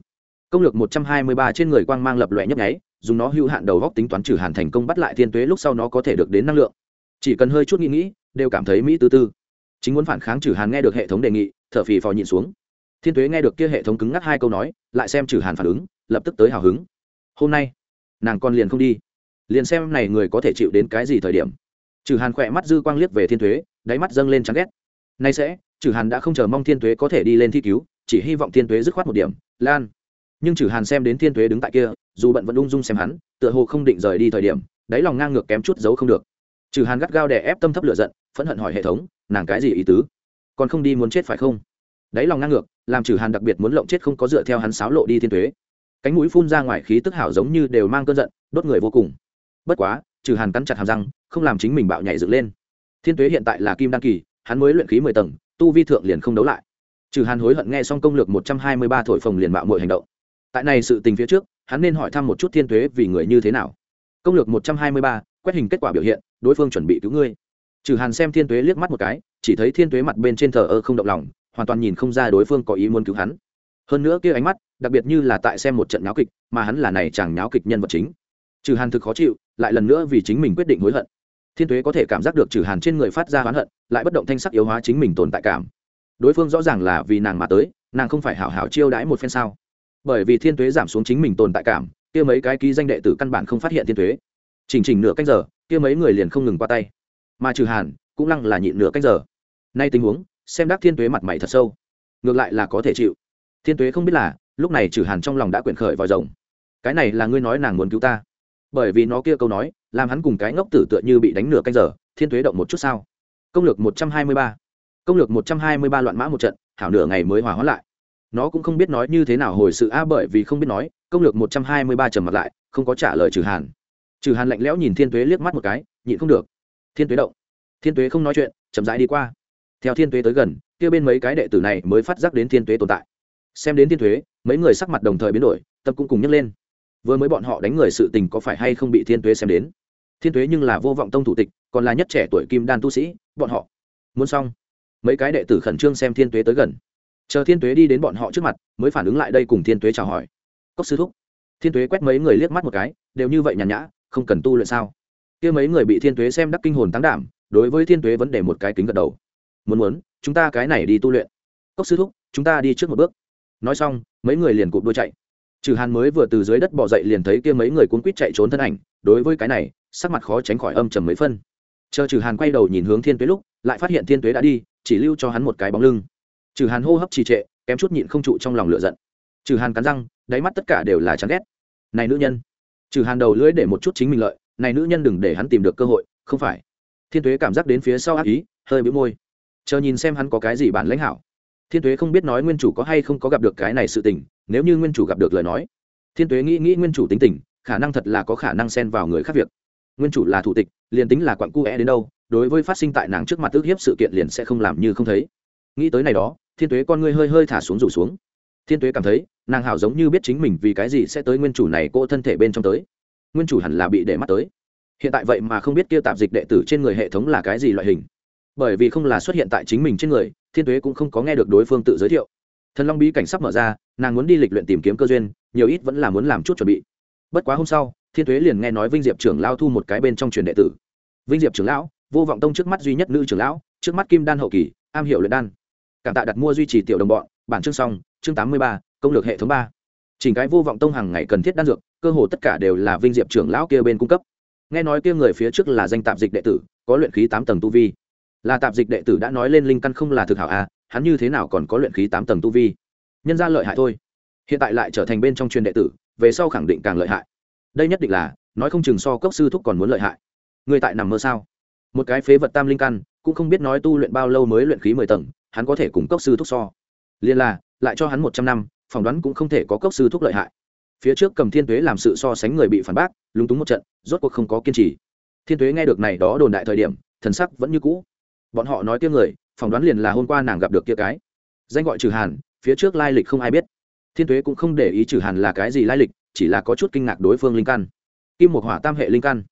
Công lược một trăm hai mươi ba trên người quang mang lập loè nhấp nháy, dùng nó hữu hạn đầu góc tính toán trừ hàn thành công bắt lại thiên tuế lúc sau nó có thể được đến năng lượng. Chỉ cần hơi chút nghĩ nghĩ, đều cảm thấy mỹ tư tư chính muốn phản kháng trừ hàn nghe được hệ thống đề nghị thở phì phò nhịn xuống thiên tuế nghe được kia hệ thống cứng ngắc hai câu nói lại xem trừ hàn phản ứng lập tức tới hào hứng hôm nay nàng còn liền không đi liền xem này người có thể chịu đến cái gì thời điểm trừ hàn khỏe mắt dư quang liếc về thiên thuế đáy mắt dâng lên chán ghét nay sẽ trừ hàn đã không chờ mong thiên thuế có thể đi lên thi cứu chỉ hy vọng thiên thuế dứt khoát một điểm lan nhưng trừ hàn xem đến thiên thuế đứng tại kia dù bận vẫn ung dung xem hắn tựa hồ không định rời đi thời điểm đáy lòng ngang ngược kém chút giấu không được trừ hàn gắt gao đè ép tâm thấp lửa giận phẫn hận hỏi hệ thống, nàng cái gì ý tứ? Còn không đi muốn chết phải không? Đáy lòng ngang ngược, làm trừ hàn đặc biệt muốn lộng chết không có dựa theo hắn sáo lộ đi thiên thuế cánh mũi phun ra ngoài khí tức hảo giống như đều mang cơn giận, đốt người vô cùng. Bất quá, trừ hàn cắn chặt hàm răng, không làm chính mình bạo nhảy dựng lên. Thiên tuế hiện tại là kim đăng kỳ, hắn mới luyện khí mười tầng, tu vi thượng liền không đấu lại. Trừ hàn hối hận nghe xong công lược một trăm hai mươi ba thổi phồng liền bạo mọi hành động. Tại này sự tình phía trước, hắn nên hỏi thăm một chút thiên tuế vì người như thế nào. Công lược một trăm hai mươi ba, quét hình kết quả biểu hiện, đối phương chuẩn bị cứu ngươi trừ hàn xem thiên tuế liếc mắt một cái, chỉ thấy thiên tuế mặt bên trên thờ ơ không động lòng, hoàn toàn nhìn không ra đối phương có ý muốn cứu hắn. Hơn nữa kia ánh mắt, đặc biệt như là tại xem một trận nháo kịch, mà hắn là này chàng nháo kịch nhân vật chính. Trừ hàn thực khó chịu, lại lần nữa vì chính mình quyết định hối hận. Thiên tuế có thể cảm giác được trừ hàn trên người phát ra oán hận, lại bất động thanh sắc yếu hóa chính mình tồn tại cảm. Đối phương rõ ràng là vì nàng mà tới, nàng không phải hảo hảo chiêu đãi một phen sao? Bởi vì thiên tuế giảm xuống chính mình tồn tại cảm, kia mấy cái ký danh đệ tử căn bản không phát hiện thiên tuế. Chỉnh chỉnh nửa canh giờ, kia mấy người liền không ngừng qua tay mà trừ hàn cũng lăng là nhịn nửa canh giờ. Nay tình huống, xem đắc thiên tuế mặt mày thật sâu. Ngược lại là có thể chịu. Thiên tuế không biết là, lúc này trừ hàn trong lòng đã quyển khởi vào rồng. Cái này là ngươi nói nàng muốn cứu ta. Bởi vì nó kia câu nói, làm hắn cùng cái ngốc tử tựa như bị đánh nửa canh giờ, thiên tuế động một chút sao? Công lược một trăm hai mươi ba. Công lược một trăm hai mươi ba loạn mã một trận, hảo nửa ngày mới hòa hóa lại. Nó cũng không biết nói như thế nào hồi sự a, bởi vì không biết nói, công lược một trăm hai mươi ba trầm mặt lại, không có trả lời trừ hàn. Trừ hàn lạnh lẽo nhìn thiên tuế liếc mắt một cái, nhịn không được thiên tuế động thiên tuế không nói chuyện chậm rãi đi qua theo thiên tuế tới gần kia bên mấy cái đệ tử này mới phát giác đến thiên tuế tồn tại xem đến thiên tuế mấy người sắc mặt đồng thời biến đổi tâm cũng cùng nhấc lên vừa mới bọn họ đánh người sự tình có phải hay không bị thiên tuế xem đến thiên tuế nhưng là vô vọng tông thủ tịch còn là nhất trẻ tuổi kim đan tu sĩ bọn họ muốn xong mấy cái đệ tử khẩn trương xem thiên tuế tới gần chờ thiên tuế đi đến bọn họ trước mặt mới phản ứng lại đây cùng thiên tuế chào hỏi cốc sư thúc thiên tuế quét mấy người liếc mắt một cái đều như vậy nhàn nhã không cần tu luyện sao kia mấy người bị thiên tuế xem đắc kinh hồn tăng đảm, đối với thiên tuế vấn đề một cái kính gật đầu. Muốn muốn, chúng ta cái này đi tu luyện. Cốc sư thúc, chúng ta đi trước một bước. Nói xong, mấy người liền cụp đuôi chạy. Trừ hàn mới vừa từ dưới đất bỏ dậy liền thấy kia mấy người cuốn quýt chạy trốn thân ảnh, đối với cái này, sắc mặt khó tránh khỏi âm trầm mấy phân. Chờ trừ hàn quay đầu nhìn hướng thiên tuế lúc, lại phát hiện thiên tuế đã đi, chỉ lưu cho hắn một cái bóng lưng. Trừ hàn hô hấp trì trệ, kém chút nhịn không trụ trong lòng lựa giận. Trừ hàn cắn răng, đáy mắt tất cả đều là chán ghét. Này nữ nhân. Trừ hàn đầu lưỡi để một chút chính mình lợi này nữ nhân đừng để hắn tìm được cơ hội, không phải. Thiên tuế cảm giác đến phía sau ác ý, hơi bĩu môi. Chờ nhìn xem hắn có cái gì bản lãnh hảo. Thiên tuế không biết nói nguyên chủ có hay không có gặp được cái này sự tình, nếu như nguyên chủ gặp được lời nói. Thiên tuế nghĩ nghĩ nguyên chủ tính tình, khả năng thật là có khả năng xen vào người khác việc. Nguyên chủ là thủ tịch, liền tính là quặng cu é đến đâu, đối với phát sinh tại nàng trước mặt ước hiếp sự kiện liền sẽ không làm như không thấy. Nghĩ tới này đó, thiên tuế con ngươi hơi hơi thả xuống rủ xuống. Thiên tuế cảm thấy, nàng hảo giống như biết chính mình vì cái gì sẽ tới nguyên chủ này cô thân thể bên trong tới nguyên chủ hẳn là bị để mắt tới. Hiện tại vậy mà không biết kia tạp dịch đệ tử trên người hệ thống là cái gì loại hình. Bởi vì không là xuất hiện tại chính mình trên người, thiên tuế cũng không có nghe được đối phương tự giới thiệu. Thần long bí cảnh sắp mở ra, nàng muốn đi lịch luyện tìm kiếm cơ duyên, nhiều ít vẫn là muốn làm chút chuẩn bị. Bất quá hôm sau, thiên tuế liền nghe nói vinh diệp trưởng lao thu một cái bên trong truyền đệ tử. Vinh diệp trưởng lão, vô vọng tông trước mắt duy nhất nữ trưởng lão, trước mắt kim đan hậu kỳ, am hiểu luyện đan. Cảm tạ đặt mua duy trì tiểu đồng bọn, bản chương xong, chương tám mươi ba, công lược hệ thống ba. Chỉnh cái vô vọng tông hàng ngày cần thiết đan dược cơ hồ tất cả đều là vinh diệp trưởng lão kia bên cung cấp. Nghe nói kia người phía trước là danh tạp dịch đệ tử, có luyện khí tám tầng tu vi. Là tạp dịch đệ tử đã nói lên linh căn không là thực hảo à hắn như thế nào còn có luyện khí tám tầng tu vi? Nhân ra lợi hại thôi. Hiện tại lại trở thành bên trong truyền đệ tử, về sau khẳng định càng lợi hại. Đây nhất định là, nói không chừng so cốc sư thúc còn muốn lợi hại. Người tại nằm mơ sao? Một cái phế vật tam linh căn, cũng không biết nói tu luyện bao lâu mới luyện khí mười tầng, hắn có thể cùng cốc sư thúc so. Liên là, lại cho hắn một trăm năm, phỏng đoán cũng không thể có cốc sư thúc lợi hại phía trước cầm thiên tuế làm sự so sánh người bị phản bác, lúng túng một trận, rốt cuộc không có kiên trì. Thiên tuế nghe được này đó đồn đại thời điểm, thần sắc vẫn như cũ. Bọn họ nói tiếng người, phỏng đoán liền là hôm qua nàng gặp được kia cái. Danh gọi trừ hàn, phía trước lai lịch không ai biết. Thiên tuế cũng không để ý trừ hàn là cái gì lai lịch, chỉ là có chút kinh ngạc đối phương linh căn. Kim một hỏa tam hệ linh căn.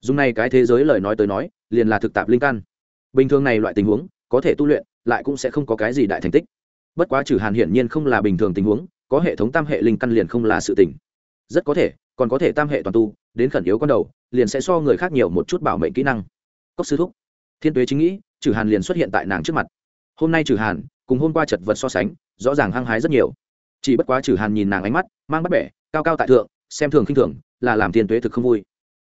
Dùng này cái thế giới lời nói tới nói, liền là thực tạp linh căn. Bình thường này loại tình huống, có thể tu luyện, lại cũng sẽ không có cái gì đại thành tích. Bất quá trừ hàn hiển nhiên không là bình thường tình huống có hệ thống tam hệ linh căn liền không là sự tình. Rất có thể, còn có thể tam hệ toàn tu, đến khẩn yếu con đầu, liền sẽ so người khác nhiều một chút bảo mệnh kỹ năng. Cốc sư thúc, thiên tuế chính nghĩ trừ hàn liền xuất hiện tại nàng trước mặt. Hôm nay trừ hàn, cùng hôm qua chật vật so sánh, rõ ràng hăng hái rất nhiều. Chỉ bất quá trừ hàn nhìn nàng ánh mắt, mang bắt bẻ, cao cao tại thượng, xem thường khinh thường, là làm thiên tuế thực không vui.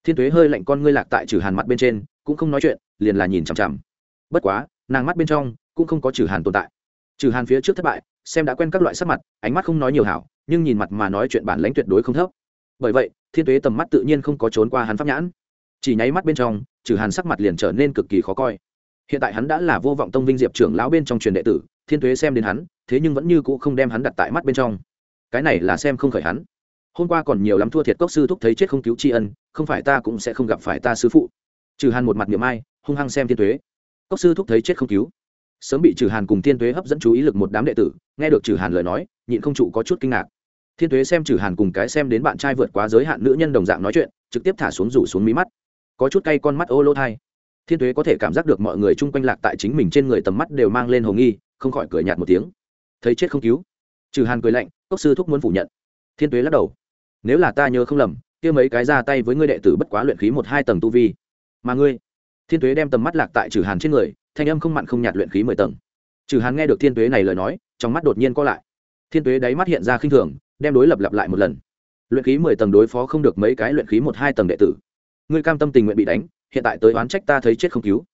Thiên tuế hơi lạnh con ngươi lạc tại trừ hàn mặt bên trên, cũng không nói chuyện, liền là nhìn chằm chằm. Bất quá, nàng mắt bên trong cũng không có trừ hàn tồn tại trừ hàn phía trước thất bại, xem đã quen các loại sắc mặt, ánh mắt không nói nhiều hảo, nhưng nhìn mặt mà nói chuyện bản lãnh tuyệt đối không thấp. Bởi vậy, thiên tuế tầm mắt tự nhiên không có trốn qua hắn pháp nhãn. Chỉ nháy mắt bên trong, trừ hàn sắc mặt liền trở nên cực kỳ khó coi. Hiện tại hắn đã là vô vọng tông vinh diệp trưởng lão bên trong truyền đệ tử, thiên tuế xem đến hắn, thế nhưng vẫn như cũ không đem hắn đặt tại mắt bên trong. Cái này là xem không khởi hắn. Hôm qua còn nhiều lắm thua thiệt cốc sư thúc thấy chết không cứu tri ân, không phải ta cũng sẽ không gặp phải ta sư phụ. Trừ hàn một mặt niệm ai, hung hăng xem thiên tuế. Cốc sư thúc thấy chết không cứu sớm bị trừ hàn cùng thiên tuế hấp dẫn chú ý lực một đám đệ tử, nghe được trừ hàn lời nói, nhịn không trụ có chút kinh ngạc. Thiên tuế xem trừ hàn cùng cái xem đến bạn trai vượt quá giới hạn nữ nhân đồng dạng nói chuyện, trực tiếp thả xuống rủ xuống mí mắt. Có chút cay con mắt ô lô thai. Thiên tuế có thể cảm giác được mọi người chung quanh lạc tại chính mình trên người tầm mắt đều mang lên hồ nghi, không khỏi cười nhạt một tiếng. Thấy chết không cứu. Trừ hàn cười lạnh, cốc sư thúc muốn phủ nhận. Thiên tuế lắc đầu. Nếu là ta nhớ không lầm, kia mấy cái ra tay với ngươi đệ tử bất quá luyện khí một hai tầng tu vi. Mà ngươi? Thiên tuế đem tầm mắt lạc tại trừ hàn trên người thanh âm không mặn không nhạt luyện khí mười tầng. Trừ hắn nghe được thiên tuế này lời nói, trong mắt đột nhiên co lại. Thiên tuế đáy mắt hiện ra khinh thường, đem đối lập lặp lại một lần. Luyện khí mười tầng đối phó không được mấy cái luyện khí một hai tầng đệ tử. Ngươi cam tâm tình nguyện bị đánh, hiện tại tới oán trách ta thấy chết không cứu.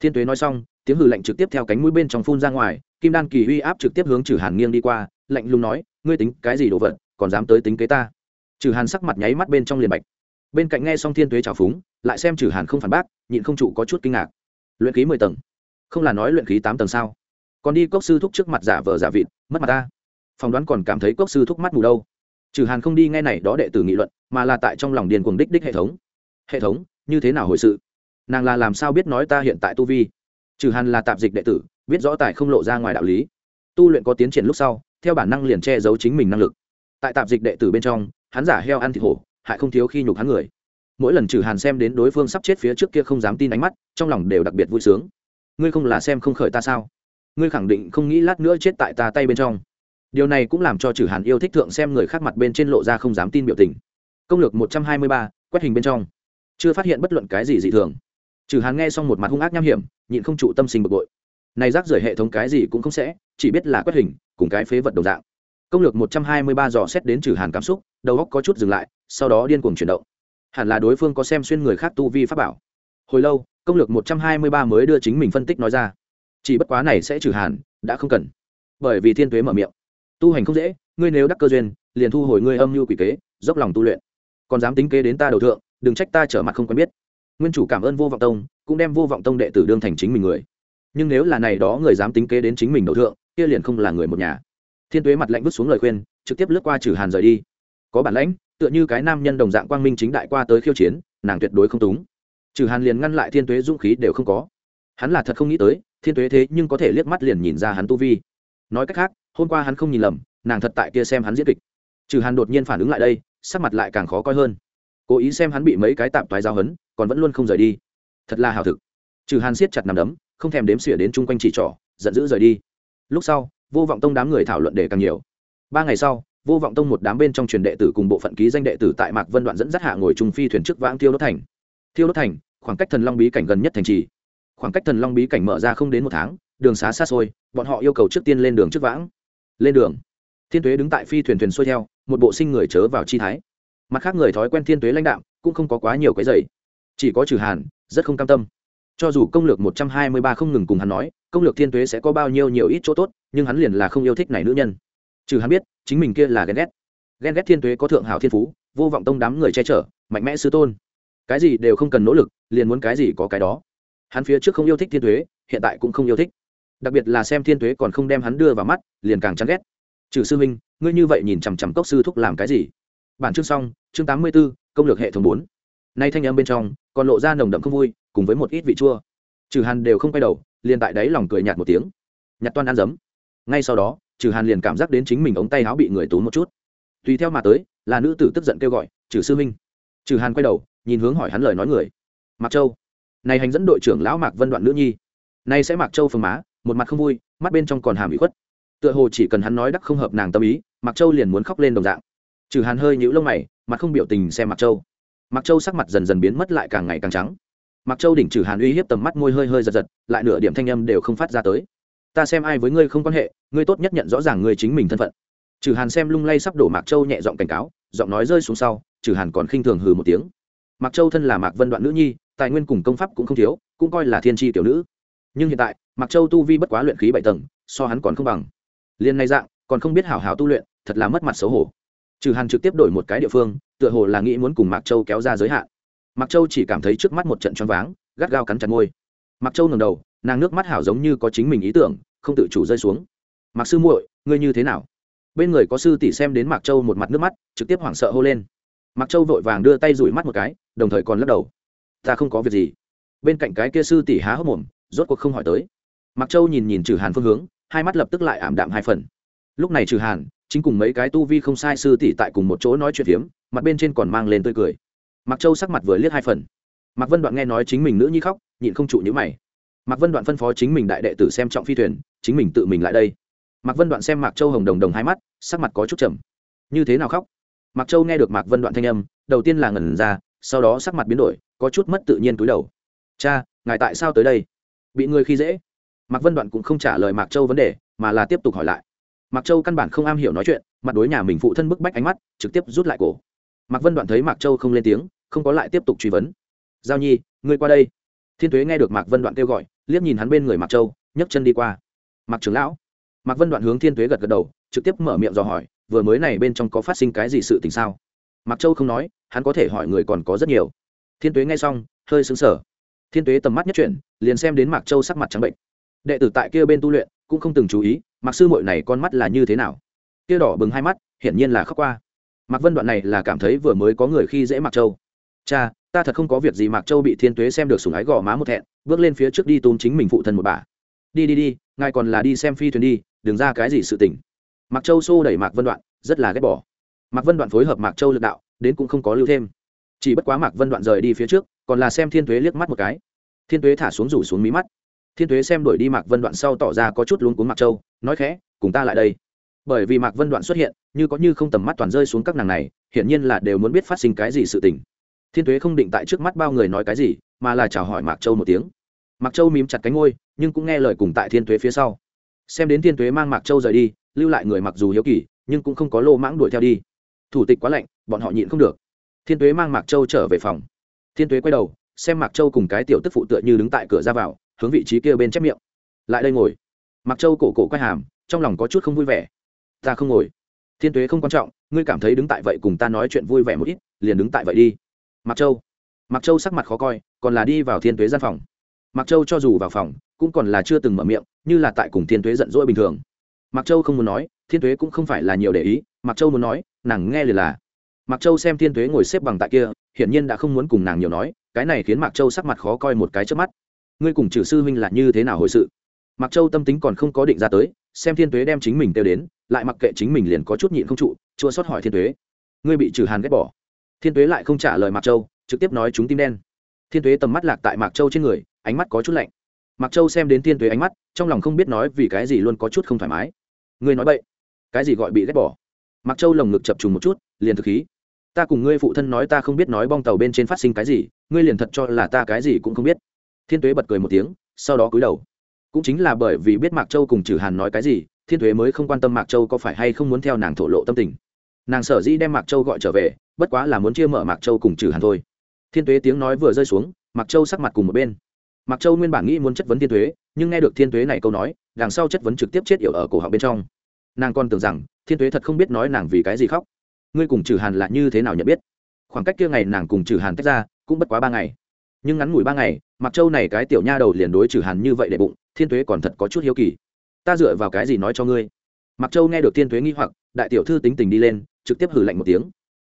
Thiên tuế nói xong, tiếng hừ lạnh trực tiếp theo cánh mũi bên trong phun ra ngoài, kim đan kỳ uy áp trực tiếp hướng trừ hàn nghiêng đi qua, lạnh lùng nói, ngươi tính cái gì đồ vật, còn dám tới tính kế ta? Trừ hàn sắc mặt nháy mắt bên trong liền bạch. Bên cạnh nghe xong thiên tuế trào phúng, lại xem trừ hàn không phản bác, nhịn không trụ có chút kinh ngạc. Luyện khí mười tầng không là nói luyện khí tám tầng sao? Còn đi cốc sư thúc trước mặt giả vờ giả vịt, mất mặt ta. Phỏng đoán còn cảm thấy cốc sư thúc mắt mù đâu. Trừ hàn không đi nghe này đó đệ tử nghị luận, mà là tại trong lòng điền cuồng đích đích hệ thống. Hệ thống, như thế nào hồi sự? Nàng là làm sao biết nói ta hiện tại tu vi? Trừ hàn là tạp dịch đệ tử, biết rõ tài không lộ ra ngoài đạo lý. Tu luyện có tiến triển lúc sau, theo bản năng liền che giấu chính mình năng lực. Tại tạp dịch đệ tử bên trong, hắn giả heo ăn thịt hổ, hại không thiếu khi nhục hắn người. Mỗi lần trừ hàn xem đến đối phương sắp chết phía trước kia không dám tin ánh mắt, trong lòng đều đặc biệt vui sướng ngươi không là xem không khởi ta sao? Ngươi khẳng định không nghĩ lát nữa chết tại ta tay bên trong. Điều này cũng làm cho trừ hàn yêu thích thượng xem người khác mặt bên trên lộ ra không dám tin biểu tình. Công lược một trăm hai mươi ba, quét hình bên trong. Chưa phát hiện bất luận cái gì dị thường. Trừ hàn nghe xong một mặt hung ác nham hiểm, nhịn không trụ tâm sinh bực bội. Này rác rưởi hệ thống cái gì cũng không sẽ, chỉ biết là quét hình, cùng cái phế vật đồng dạng. Công lược một trăm hai mươi ba dò xét đến trừ hàn cảm xúc, đầu óc có chút dừng lại, sau đó điên cuồng chuyển động. Hẳn là đối phương có xem xuyên người khác tu vi pháp bảo. Hồi lâu công lược một trăm hai mươi ba mới đưa chính mình phân tích nói ra. Chỉ bất quá này sẽ trừ hàn, đã không cần. Bởi vì thiên tuế mở miệng. Tu hành không dễ, ngươi nếu đắc cơ duyên, liền thu hồi ngươi âm mưu quỷ kế, dốc lòng tu luyện. Còn dám tính kế đến ta đầu thượng, đừng trách ta trở mặt không quen biết. Nguyên chủ cảm ơn vô vọng tông, cũng đem vô vọng tông đệ tử đương thành chính mình người. Nhưng nếu là này đó người dám tính kế đến chính mình đầu thượng, kia liền không là người một nhà. Thiên tuế mặt lạnh vứt xuống lời khuyên, trực tiếp lướt qua trừ hàn rời đi. Có bản lãnh, tựa như cái nam nhân đồng dạng quang minh chính đại qua tới khiêu chiến, nàng tuyệt đối không túng trừ hàn liền ngăn lại thiên tuế dũng khí đều không có. Hắn là thật không nghĩ tới, thiên tuế thế nhưng có thể liếc mắt liền nhìn ra hắn tu vi. Nói cách khác, hôm qua hắn không nhìn lầm, nàng thật tại kia xem hắn diễn kịch. Trừ hàn đột nhiên phản ứng lại đây, sắc mặt lại càng khó coi hơn. Cố ý xem hắn bị mấy cái tạm toái giao hấn còn vẫn luôn không rời đi. Thật là hào thực. Trừ hàn siết chặt nằm đấm, không thèm đếm xỉa đến chung quanh chỉ trỏ, giận dữ rời đi. Lúc sau, vô vọng tông đám người thảo luận đề càng nhiều. Ba ngày sau, vô vọng tông một đám bên trong truyền đệ tử cùng bộ phận ký danh đệ tử tại mạc vân đoạn dẫn dắt hạ ngồi trung phi thuyền trước vãng tiêu đốt thành thiêu đốt thành, khoảng cách thần long bí cảnh gần nhất thành trì. Khoảng cách thần long bí cảnh mở ra không đến một tháng, đường xá xa xôi, bọn họ yêu cầu trước tiên lên đường trước vãng. Lên đường. Thiên tuế đứng tại phi thuyền thuyền xuôi theo, một bộ sinh người chớ vào chi thái. Mặt khác người thói quen thiên tuế lãnh đạo cũng không có quá nhiều cái dày chỉ có trừ hàn, rất không cam tâm. Cho dù công lược một trăm hai mươi ba không ngừng cùng hắn nói, công lược thiên tuế sẽ có bao nhiêu nhiều ít chỗ tốt, nhưng hắn liền là không yêu thích này nữ nhân. Trừ hắn biết, chính mình kia là ghen ghét. Ghen ghét thiên tuế có thượng hảo thiên phú, vô vọng tông đám người che chở, mạnh mẽ sư tôn cái gì đều không cần nỗ lực, liền muốn cái gì có cái đó. Hắn phía trước không yêu thích thiên tuế hiện tại cũng không yêu thích. Đặc biệt là xem thiên tuế còn không đem hắn đưa vào mắt, liền càng chán ghét. Trừ sư minh ngươi như vậy nhìn chằm chằm cốc sư thúc làm cái gì? Bản chương xong, chương tám mươi b ố công lược hệ thống bốn. Nay thanh âm bên trong, còn lộ ra nồng đậm không vui, cùng với một ít vị chua. Trừ hàn đều không quay đầu, liền tại đấy lòng cười nhạt một tiếng. Nhặt toan ăn dấm. Ngay sau đó, trừ hàn liền cảm giác đến chính mình ống tay áo bị người tú một chút. Tùy theo mà tới, là nữ tử tức giận kêu gọi, trừ sư minh trừ hàn quay đầu nhìn hướng hỏi hắn lời nói người. Mạc châu. Này hành dẫn đội trưởng lão mạc vân đoạn nữ nhi. Nay sẽ mạc châu phương má, một mặt không vui, mắt bên trong còn hàm bị khuất. Tựa hồ chỉ cần hắn nói đắc không hợp nàng tâm ý, mạc châu liền muốn khóc lên đồng dạng. Trừ hàn hơi nhũ lông mày, mặt không biểu tình xem mạc châu. Mạc châu sắc mặt dần dần biến mất lại càng ngày càng trắng. Mạc châu đỉnh trừ hàn uy hiếp tầm mắt môi hơi hơi giật giật, lại nửa điểm thanh âm đều không phát ra tới. Ta xem ai với ngươi không quan hệ, ngươi tốt nhất nhận rõ ràng ngươi chính mình thân phận. Trừ hàn xem lung lay sắp đổ mạc châu nhẹ giọng cảnh cáo, giọng nói rơi xuống sau, trừ hàn còn khinh thường hừ một tiếng mạc châu thân là mạc vân đoạn nữ nhi, tài nguyên cùng công pháp cũng không thiếu, cũng coi là thiên tri tiểu nữ. Nhưng hiện tại, mạc châu tu vi bất quá luyện khí bảy tầng, so hắn còn không bằng. Liên này dạng, còn không biết hảo hảo tu luyện, thật là mất mặt xấu hổ. Trừ hàn trực tiếp đổi một cái địa phương, tựa hồ là nghĩ muốn cùng mạc châu kéo ra giới hạn. Mạc châu chỉ cảm thấy trước mắt một trận choáng váng, gắt gao cắn chặt môi. Mạc châu ngầm đầu, nàng nước mắt hảo giống như có chính mình ý tưởng, không tự chủ rơi xuống. Mạc sư muội, ngươi như thế nào? Bên người có sư tỷ xem đến mạc châu một mặt nước mắt, trực tiếp hoảng sợ hô lên mạc châu vội vàng đưa tay rủi mắt một cái, đồng thời còn lắc đầu. Ta không có việc gì. Bên cạnh cái kia sư tỷ há hốc mồm, rốt cuộc không hỏi tới. Mạc châu nhìn nhìn trừ hàn phương hướng, hai mắt lập tức lại ảm đạm hai phần. Lúc này trừ hàn, chính cùng mấy cái tu vi không sai sư tỷ tại cùng một chỗ nói chuyện phiếm, mặt bên trên còn mang lên tươi cười. Mạc châu sắc mặt vừa liếc hai phần. Mạc vân đoạn nghe nói chính mình nữ nhi khóc, nhịn không trụ nhữ mày. Mạc vân đoạn phân phó chính mình đại đệ tử xem trọng phi thuyền, chính mình tự mình lại đây. Mạc vân đoạn xem mạc châu hồng đồng đồng hai mắt, sắc mặt có chút trầm. Như thế nào khóc? Mạc châu nghe được mạc vân đoạn thanh âm, đầu tiên là ngẩn ra, sau đó sắc mặt biến đổi, có chút mất tự nhiên túi đầu. Cha, ngài tại sao tới đây? Bị người khi dễ. Mạc vân đoạn cũng không trả lời mạc châu vấn đề, mà là tiếp tục hỏi lại. Mạc châu căn bản không am hiểu nói chuyện, mặt đối nhà mình phụ thân bức bách ánh mắt, trực tiếp rút lại cổ. Mạc vân đoạn thấy mạc châu không lên tiếng, không có lại tiếp tục truy vấn. Giao nhi, ngươi qua đây. Thiên tuế nghe được mạc vân đoạn kêu gọi, liếc nhìn hắn bên người mạc châu, nhấc chân đi qua. Mạc trưởng lão. Mạc vân đoạn hướng thiên tuế gật gật đầu, trực tiếp mở miệng dò hỏi vừa mới này bên trong có phát sinh cái gì sự tình sao? Mặc châu không nói, hắn có thể hỏi người còn có rất nhiều. Thiên tuế nghe xong, hơi xứng sở thiên tuế tầm mắt nhất chuyển, liền xem đến mạc châu sắc mặt trắng bệnh. Đệ tử tại kia bên tu luyện, cũng không từng chú ý mặc sư mội này con mắt là như thế nào? Kia đỏ bừng hai mắt, hiển nhiên là khóc qua. Mạc vân đoạn này là cảm thấy vừa mới có người khi dễ mạc châu. Cha, ta thật không có việc gì mạc châu bị thiên tuế xem được sùng ái gò má một thẹn, bước lên phía trước đi túm chính mình phụ thân một bà. Đi đi đi, ngài còn là đi xem phi thuyền đi, đừng ra cái gì sự tình mạc châu xô đẩy mạc vân đoạn, rất là ghét bỏ. Mạc vân đoạn phối hợp mạc châu lực đạo, đến cũng không có lưu thêm. Chỉ bất quá mạc vân đoạn rời đi phía trước, còn là xem thiên tuế liếc mắt một cái. Thiên tuế thả xuống rủ xuống mí mắt. Thiên tuế xem đuổi đi mạc vân đoạn sau tỏ ra có chút luống cuống mạc châu, nói khẽ, cùng ta lại đây. Bởi vì mạc vân đoạn xuất hiện, như có như không tầm mắt toàn rơi xuống các nàng này, hiển nhiên là đều muốn biết phát sinh cái gì sự tình. Thiên tuế không định tại trước mắt bao người nói cái gì, mà là chào hỏi mạc châu một tiếng. Mạc châu mím chặt cánh ngôi nhưng cũng nghe lời cùng tại thiên tuế phía sau. Xem đến thiên tuế mang mạc châu rời đi lưu lại người mặc dù hiếu kỳ, nhưng cũng không có lô mãng đuổi theo đi. Thủ tịch quá lạnh, bọn họ nhịn không được. Thiên tuế mang mạc châu trở về phòng. Thiên tuế quay đầu, xem mạc châu cùng cái tiểu tức phụ tựa như đứng tại cửa ra vào, hướng vị trí kia bên chép miệng. Lại đây ngồi. Mạc châu cổ cổ quay hàm, trong lòng có chút không vui vẻ. Ta không ngồi. Thiên tuế không quan trọng, ngươi cảm thấy đứng tại vậy cùng ta nói chuyện vui vẻ một ít, liền đứng tại vậy đi. Mạc châu. Mạc châu sắc mặt khó coi, còn là đi vào thiên tuế gian phòng. Mạc châu cho dù vào phòng, cũng còn là chưa từng mở miệng, như là tại cùng thiên tuế giận dỗi bình thường mạc châu không muốn nói, thiên tuế cũng không phải là nhiều để ý, mạc châu muốn nói, nàng nghe liền là. Mạc châu xem thiên tuế ngồi xếp bằng tại kia, hiển nhiên đã không muốn cùng nàng nhiều nói, cái này khiến mạc châu sắc mặt khó coi một cái trước mắt. Ngươi cùng trừ sư huynh là như thế nào hồi sự? Mạc châu tâm tính còn không có định ra tới, xem thiên tuế đem chính mình kêu đến, lại mặc kệ chính mình liền có chút nhịn không trụ, chua xót hỏi thiên tuế. Ngươi bị trừ hàn ghét bỏ. Thiên tuế lại không trả lời mạc châu, trực tiếp nói chúng tim đen. Thiên tuế tầm mắt lạc tại mạc châu trên người, ánh mắt có chút lạnh. Mạc châu xem đến thiên tuế ánh mắt, trong lòng không biết nói vì cái gì luôn có chút không thoải mái ngươi nói bậy, cái gì gọi bị ghét bỏ? Mạc châu lồng ngực chập trùng một chút liền thực khí. Ta cùng ngươi phụ thân nói ta không biết nói bong tàu bên trên phát sinh cái gì ngươi liền thật cho là ta cái gì cũng không biết. Thiên tuế bật cười một tiếng sau đó cúi đầu. Cũng chính là bởi vì biết mạc châu cùng trừ hàn nói cái gì thiên tuế mới không quan tâm mạc châu có phải hay không muốn theo nàng thổ lộ tâm tình. Nàng sở dĩ đem mạc châu gọi trở về bất quá là muốn chia mở mạc châu cùng trừ hàn thôi. Thiên tuế tiếng nói vừa rơi xuống mạc châu sắc mặt cùng một bên mạc châu nguyên bản nghĩ muốn chất vấn thiên tuế nhưng nghe được thiên tuế này câu nói, đằng sau chất vấn trực tiếp chết yểu ở cổ họng bên trong. Nàng còn tưởng rằng, thiên tuế thật không biết nói nàng vì cái gì khóc. Ngươi cùng trừ hàn là như thế nào nhận biết? Khoảng cách kia ngày nàng cùng trừ hàn tách ra, cũng bất quá ba ngày. Nhưng ngắn ngủi ba ngày mặc châu này cái tiểu nha đầu liền đối trừ hàn như vậy để bụng, thiên tuế còn thật có chút hiếu kỳ. Ta dựa vào cái gì nói cho ngươi? Mặc châu nghe được thiên tuế nghi hoặc, đại tiểu thư tính tình đi lên, trực tiếp hử lạnh một tiếng.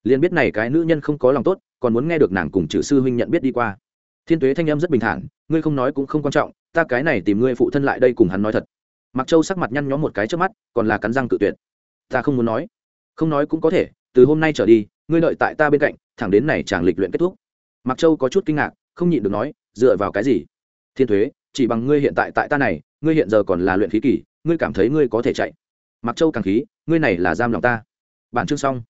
Liền biết này cái nữ nhân không có lòng tốt, còn muốn nghe được nàng cùng trừ sư huynh nhận biết đi qua thiên tuế thanh âm rất bình thản, ngươi không nói cũng không quan trọng, ta cái này tìm ngươi phụ thân lại đây cùng hắn nói thật. Mặc châu sắc mặt nhăn nhó một cái trước mắt, còn là cắn răng cự tuyệt. Ta không muốn nói. Không nói cũng có thể, từ hôm nay trở đi, ngươi đợi tại ta bên cạnh, thẳng đến này chàng lịch luyện kết thúc. Mặc châu có chút kinh ngạc, không nhịn được nói, dựa vào cái gì? Thiên thuế chỉ bằng ngươi hiện tại tại ta này, ngươi hiện giờ còn là luyện khí kỷ ngươi cảm thấy ngươi có thể chạy. Mặc châu càng khí, ngươi này là giam lòng ta. Bản chương xong.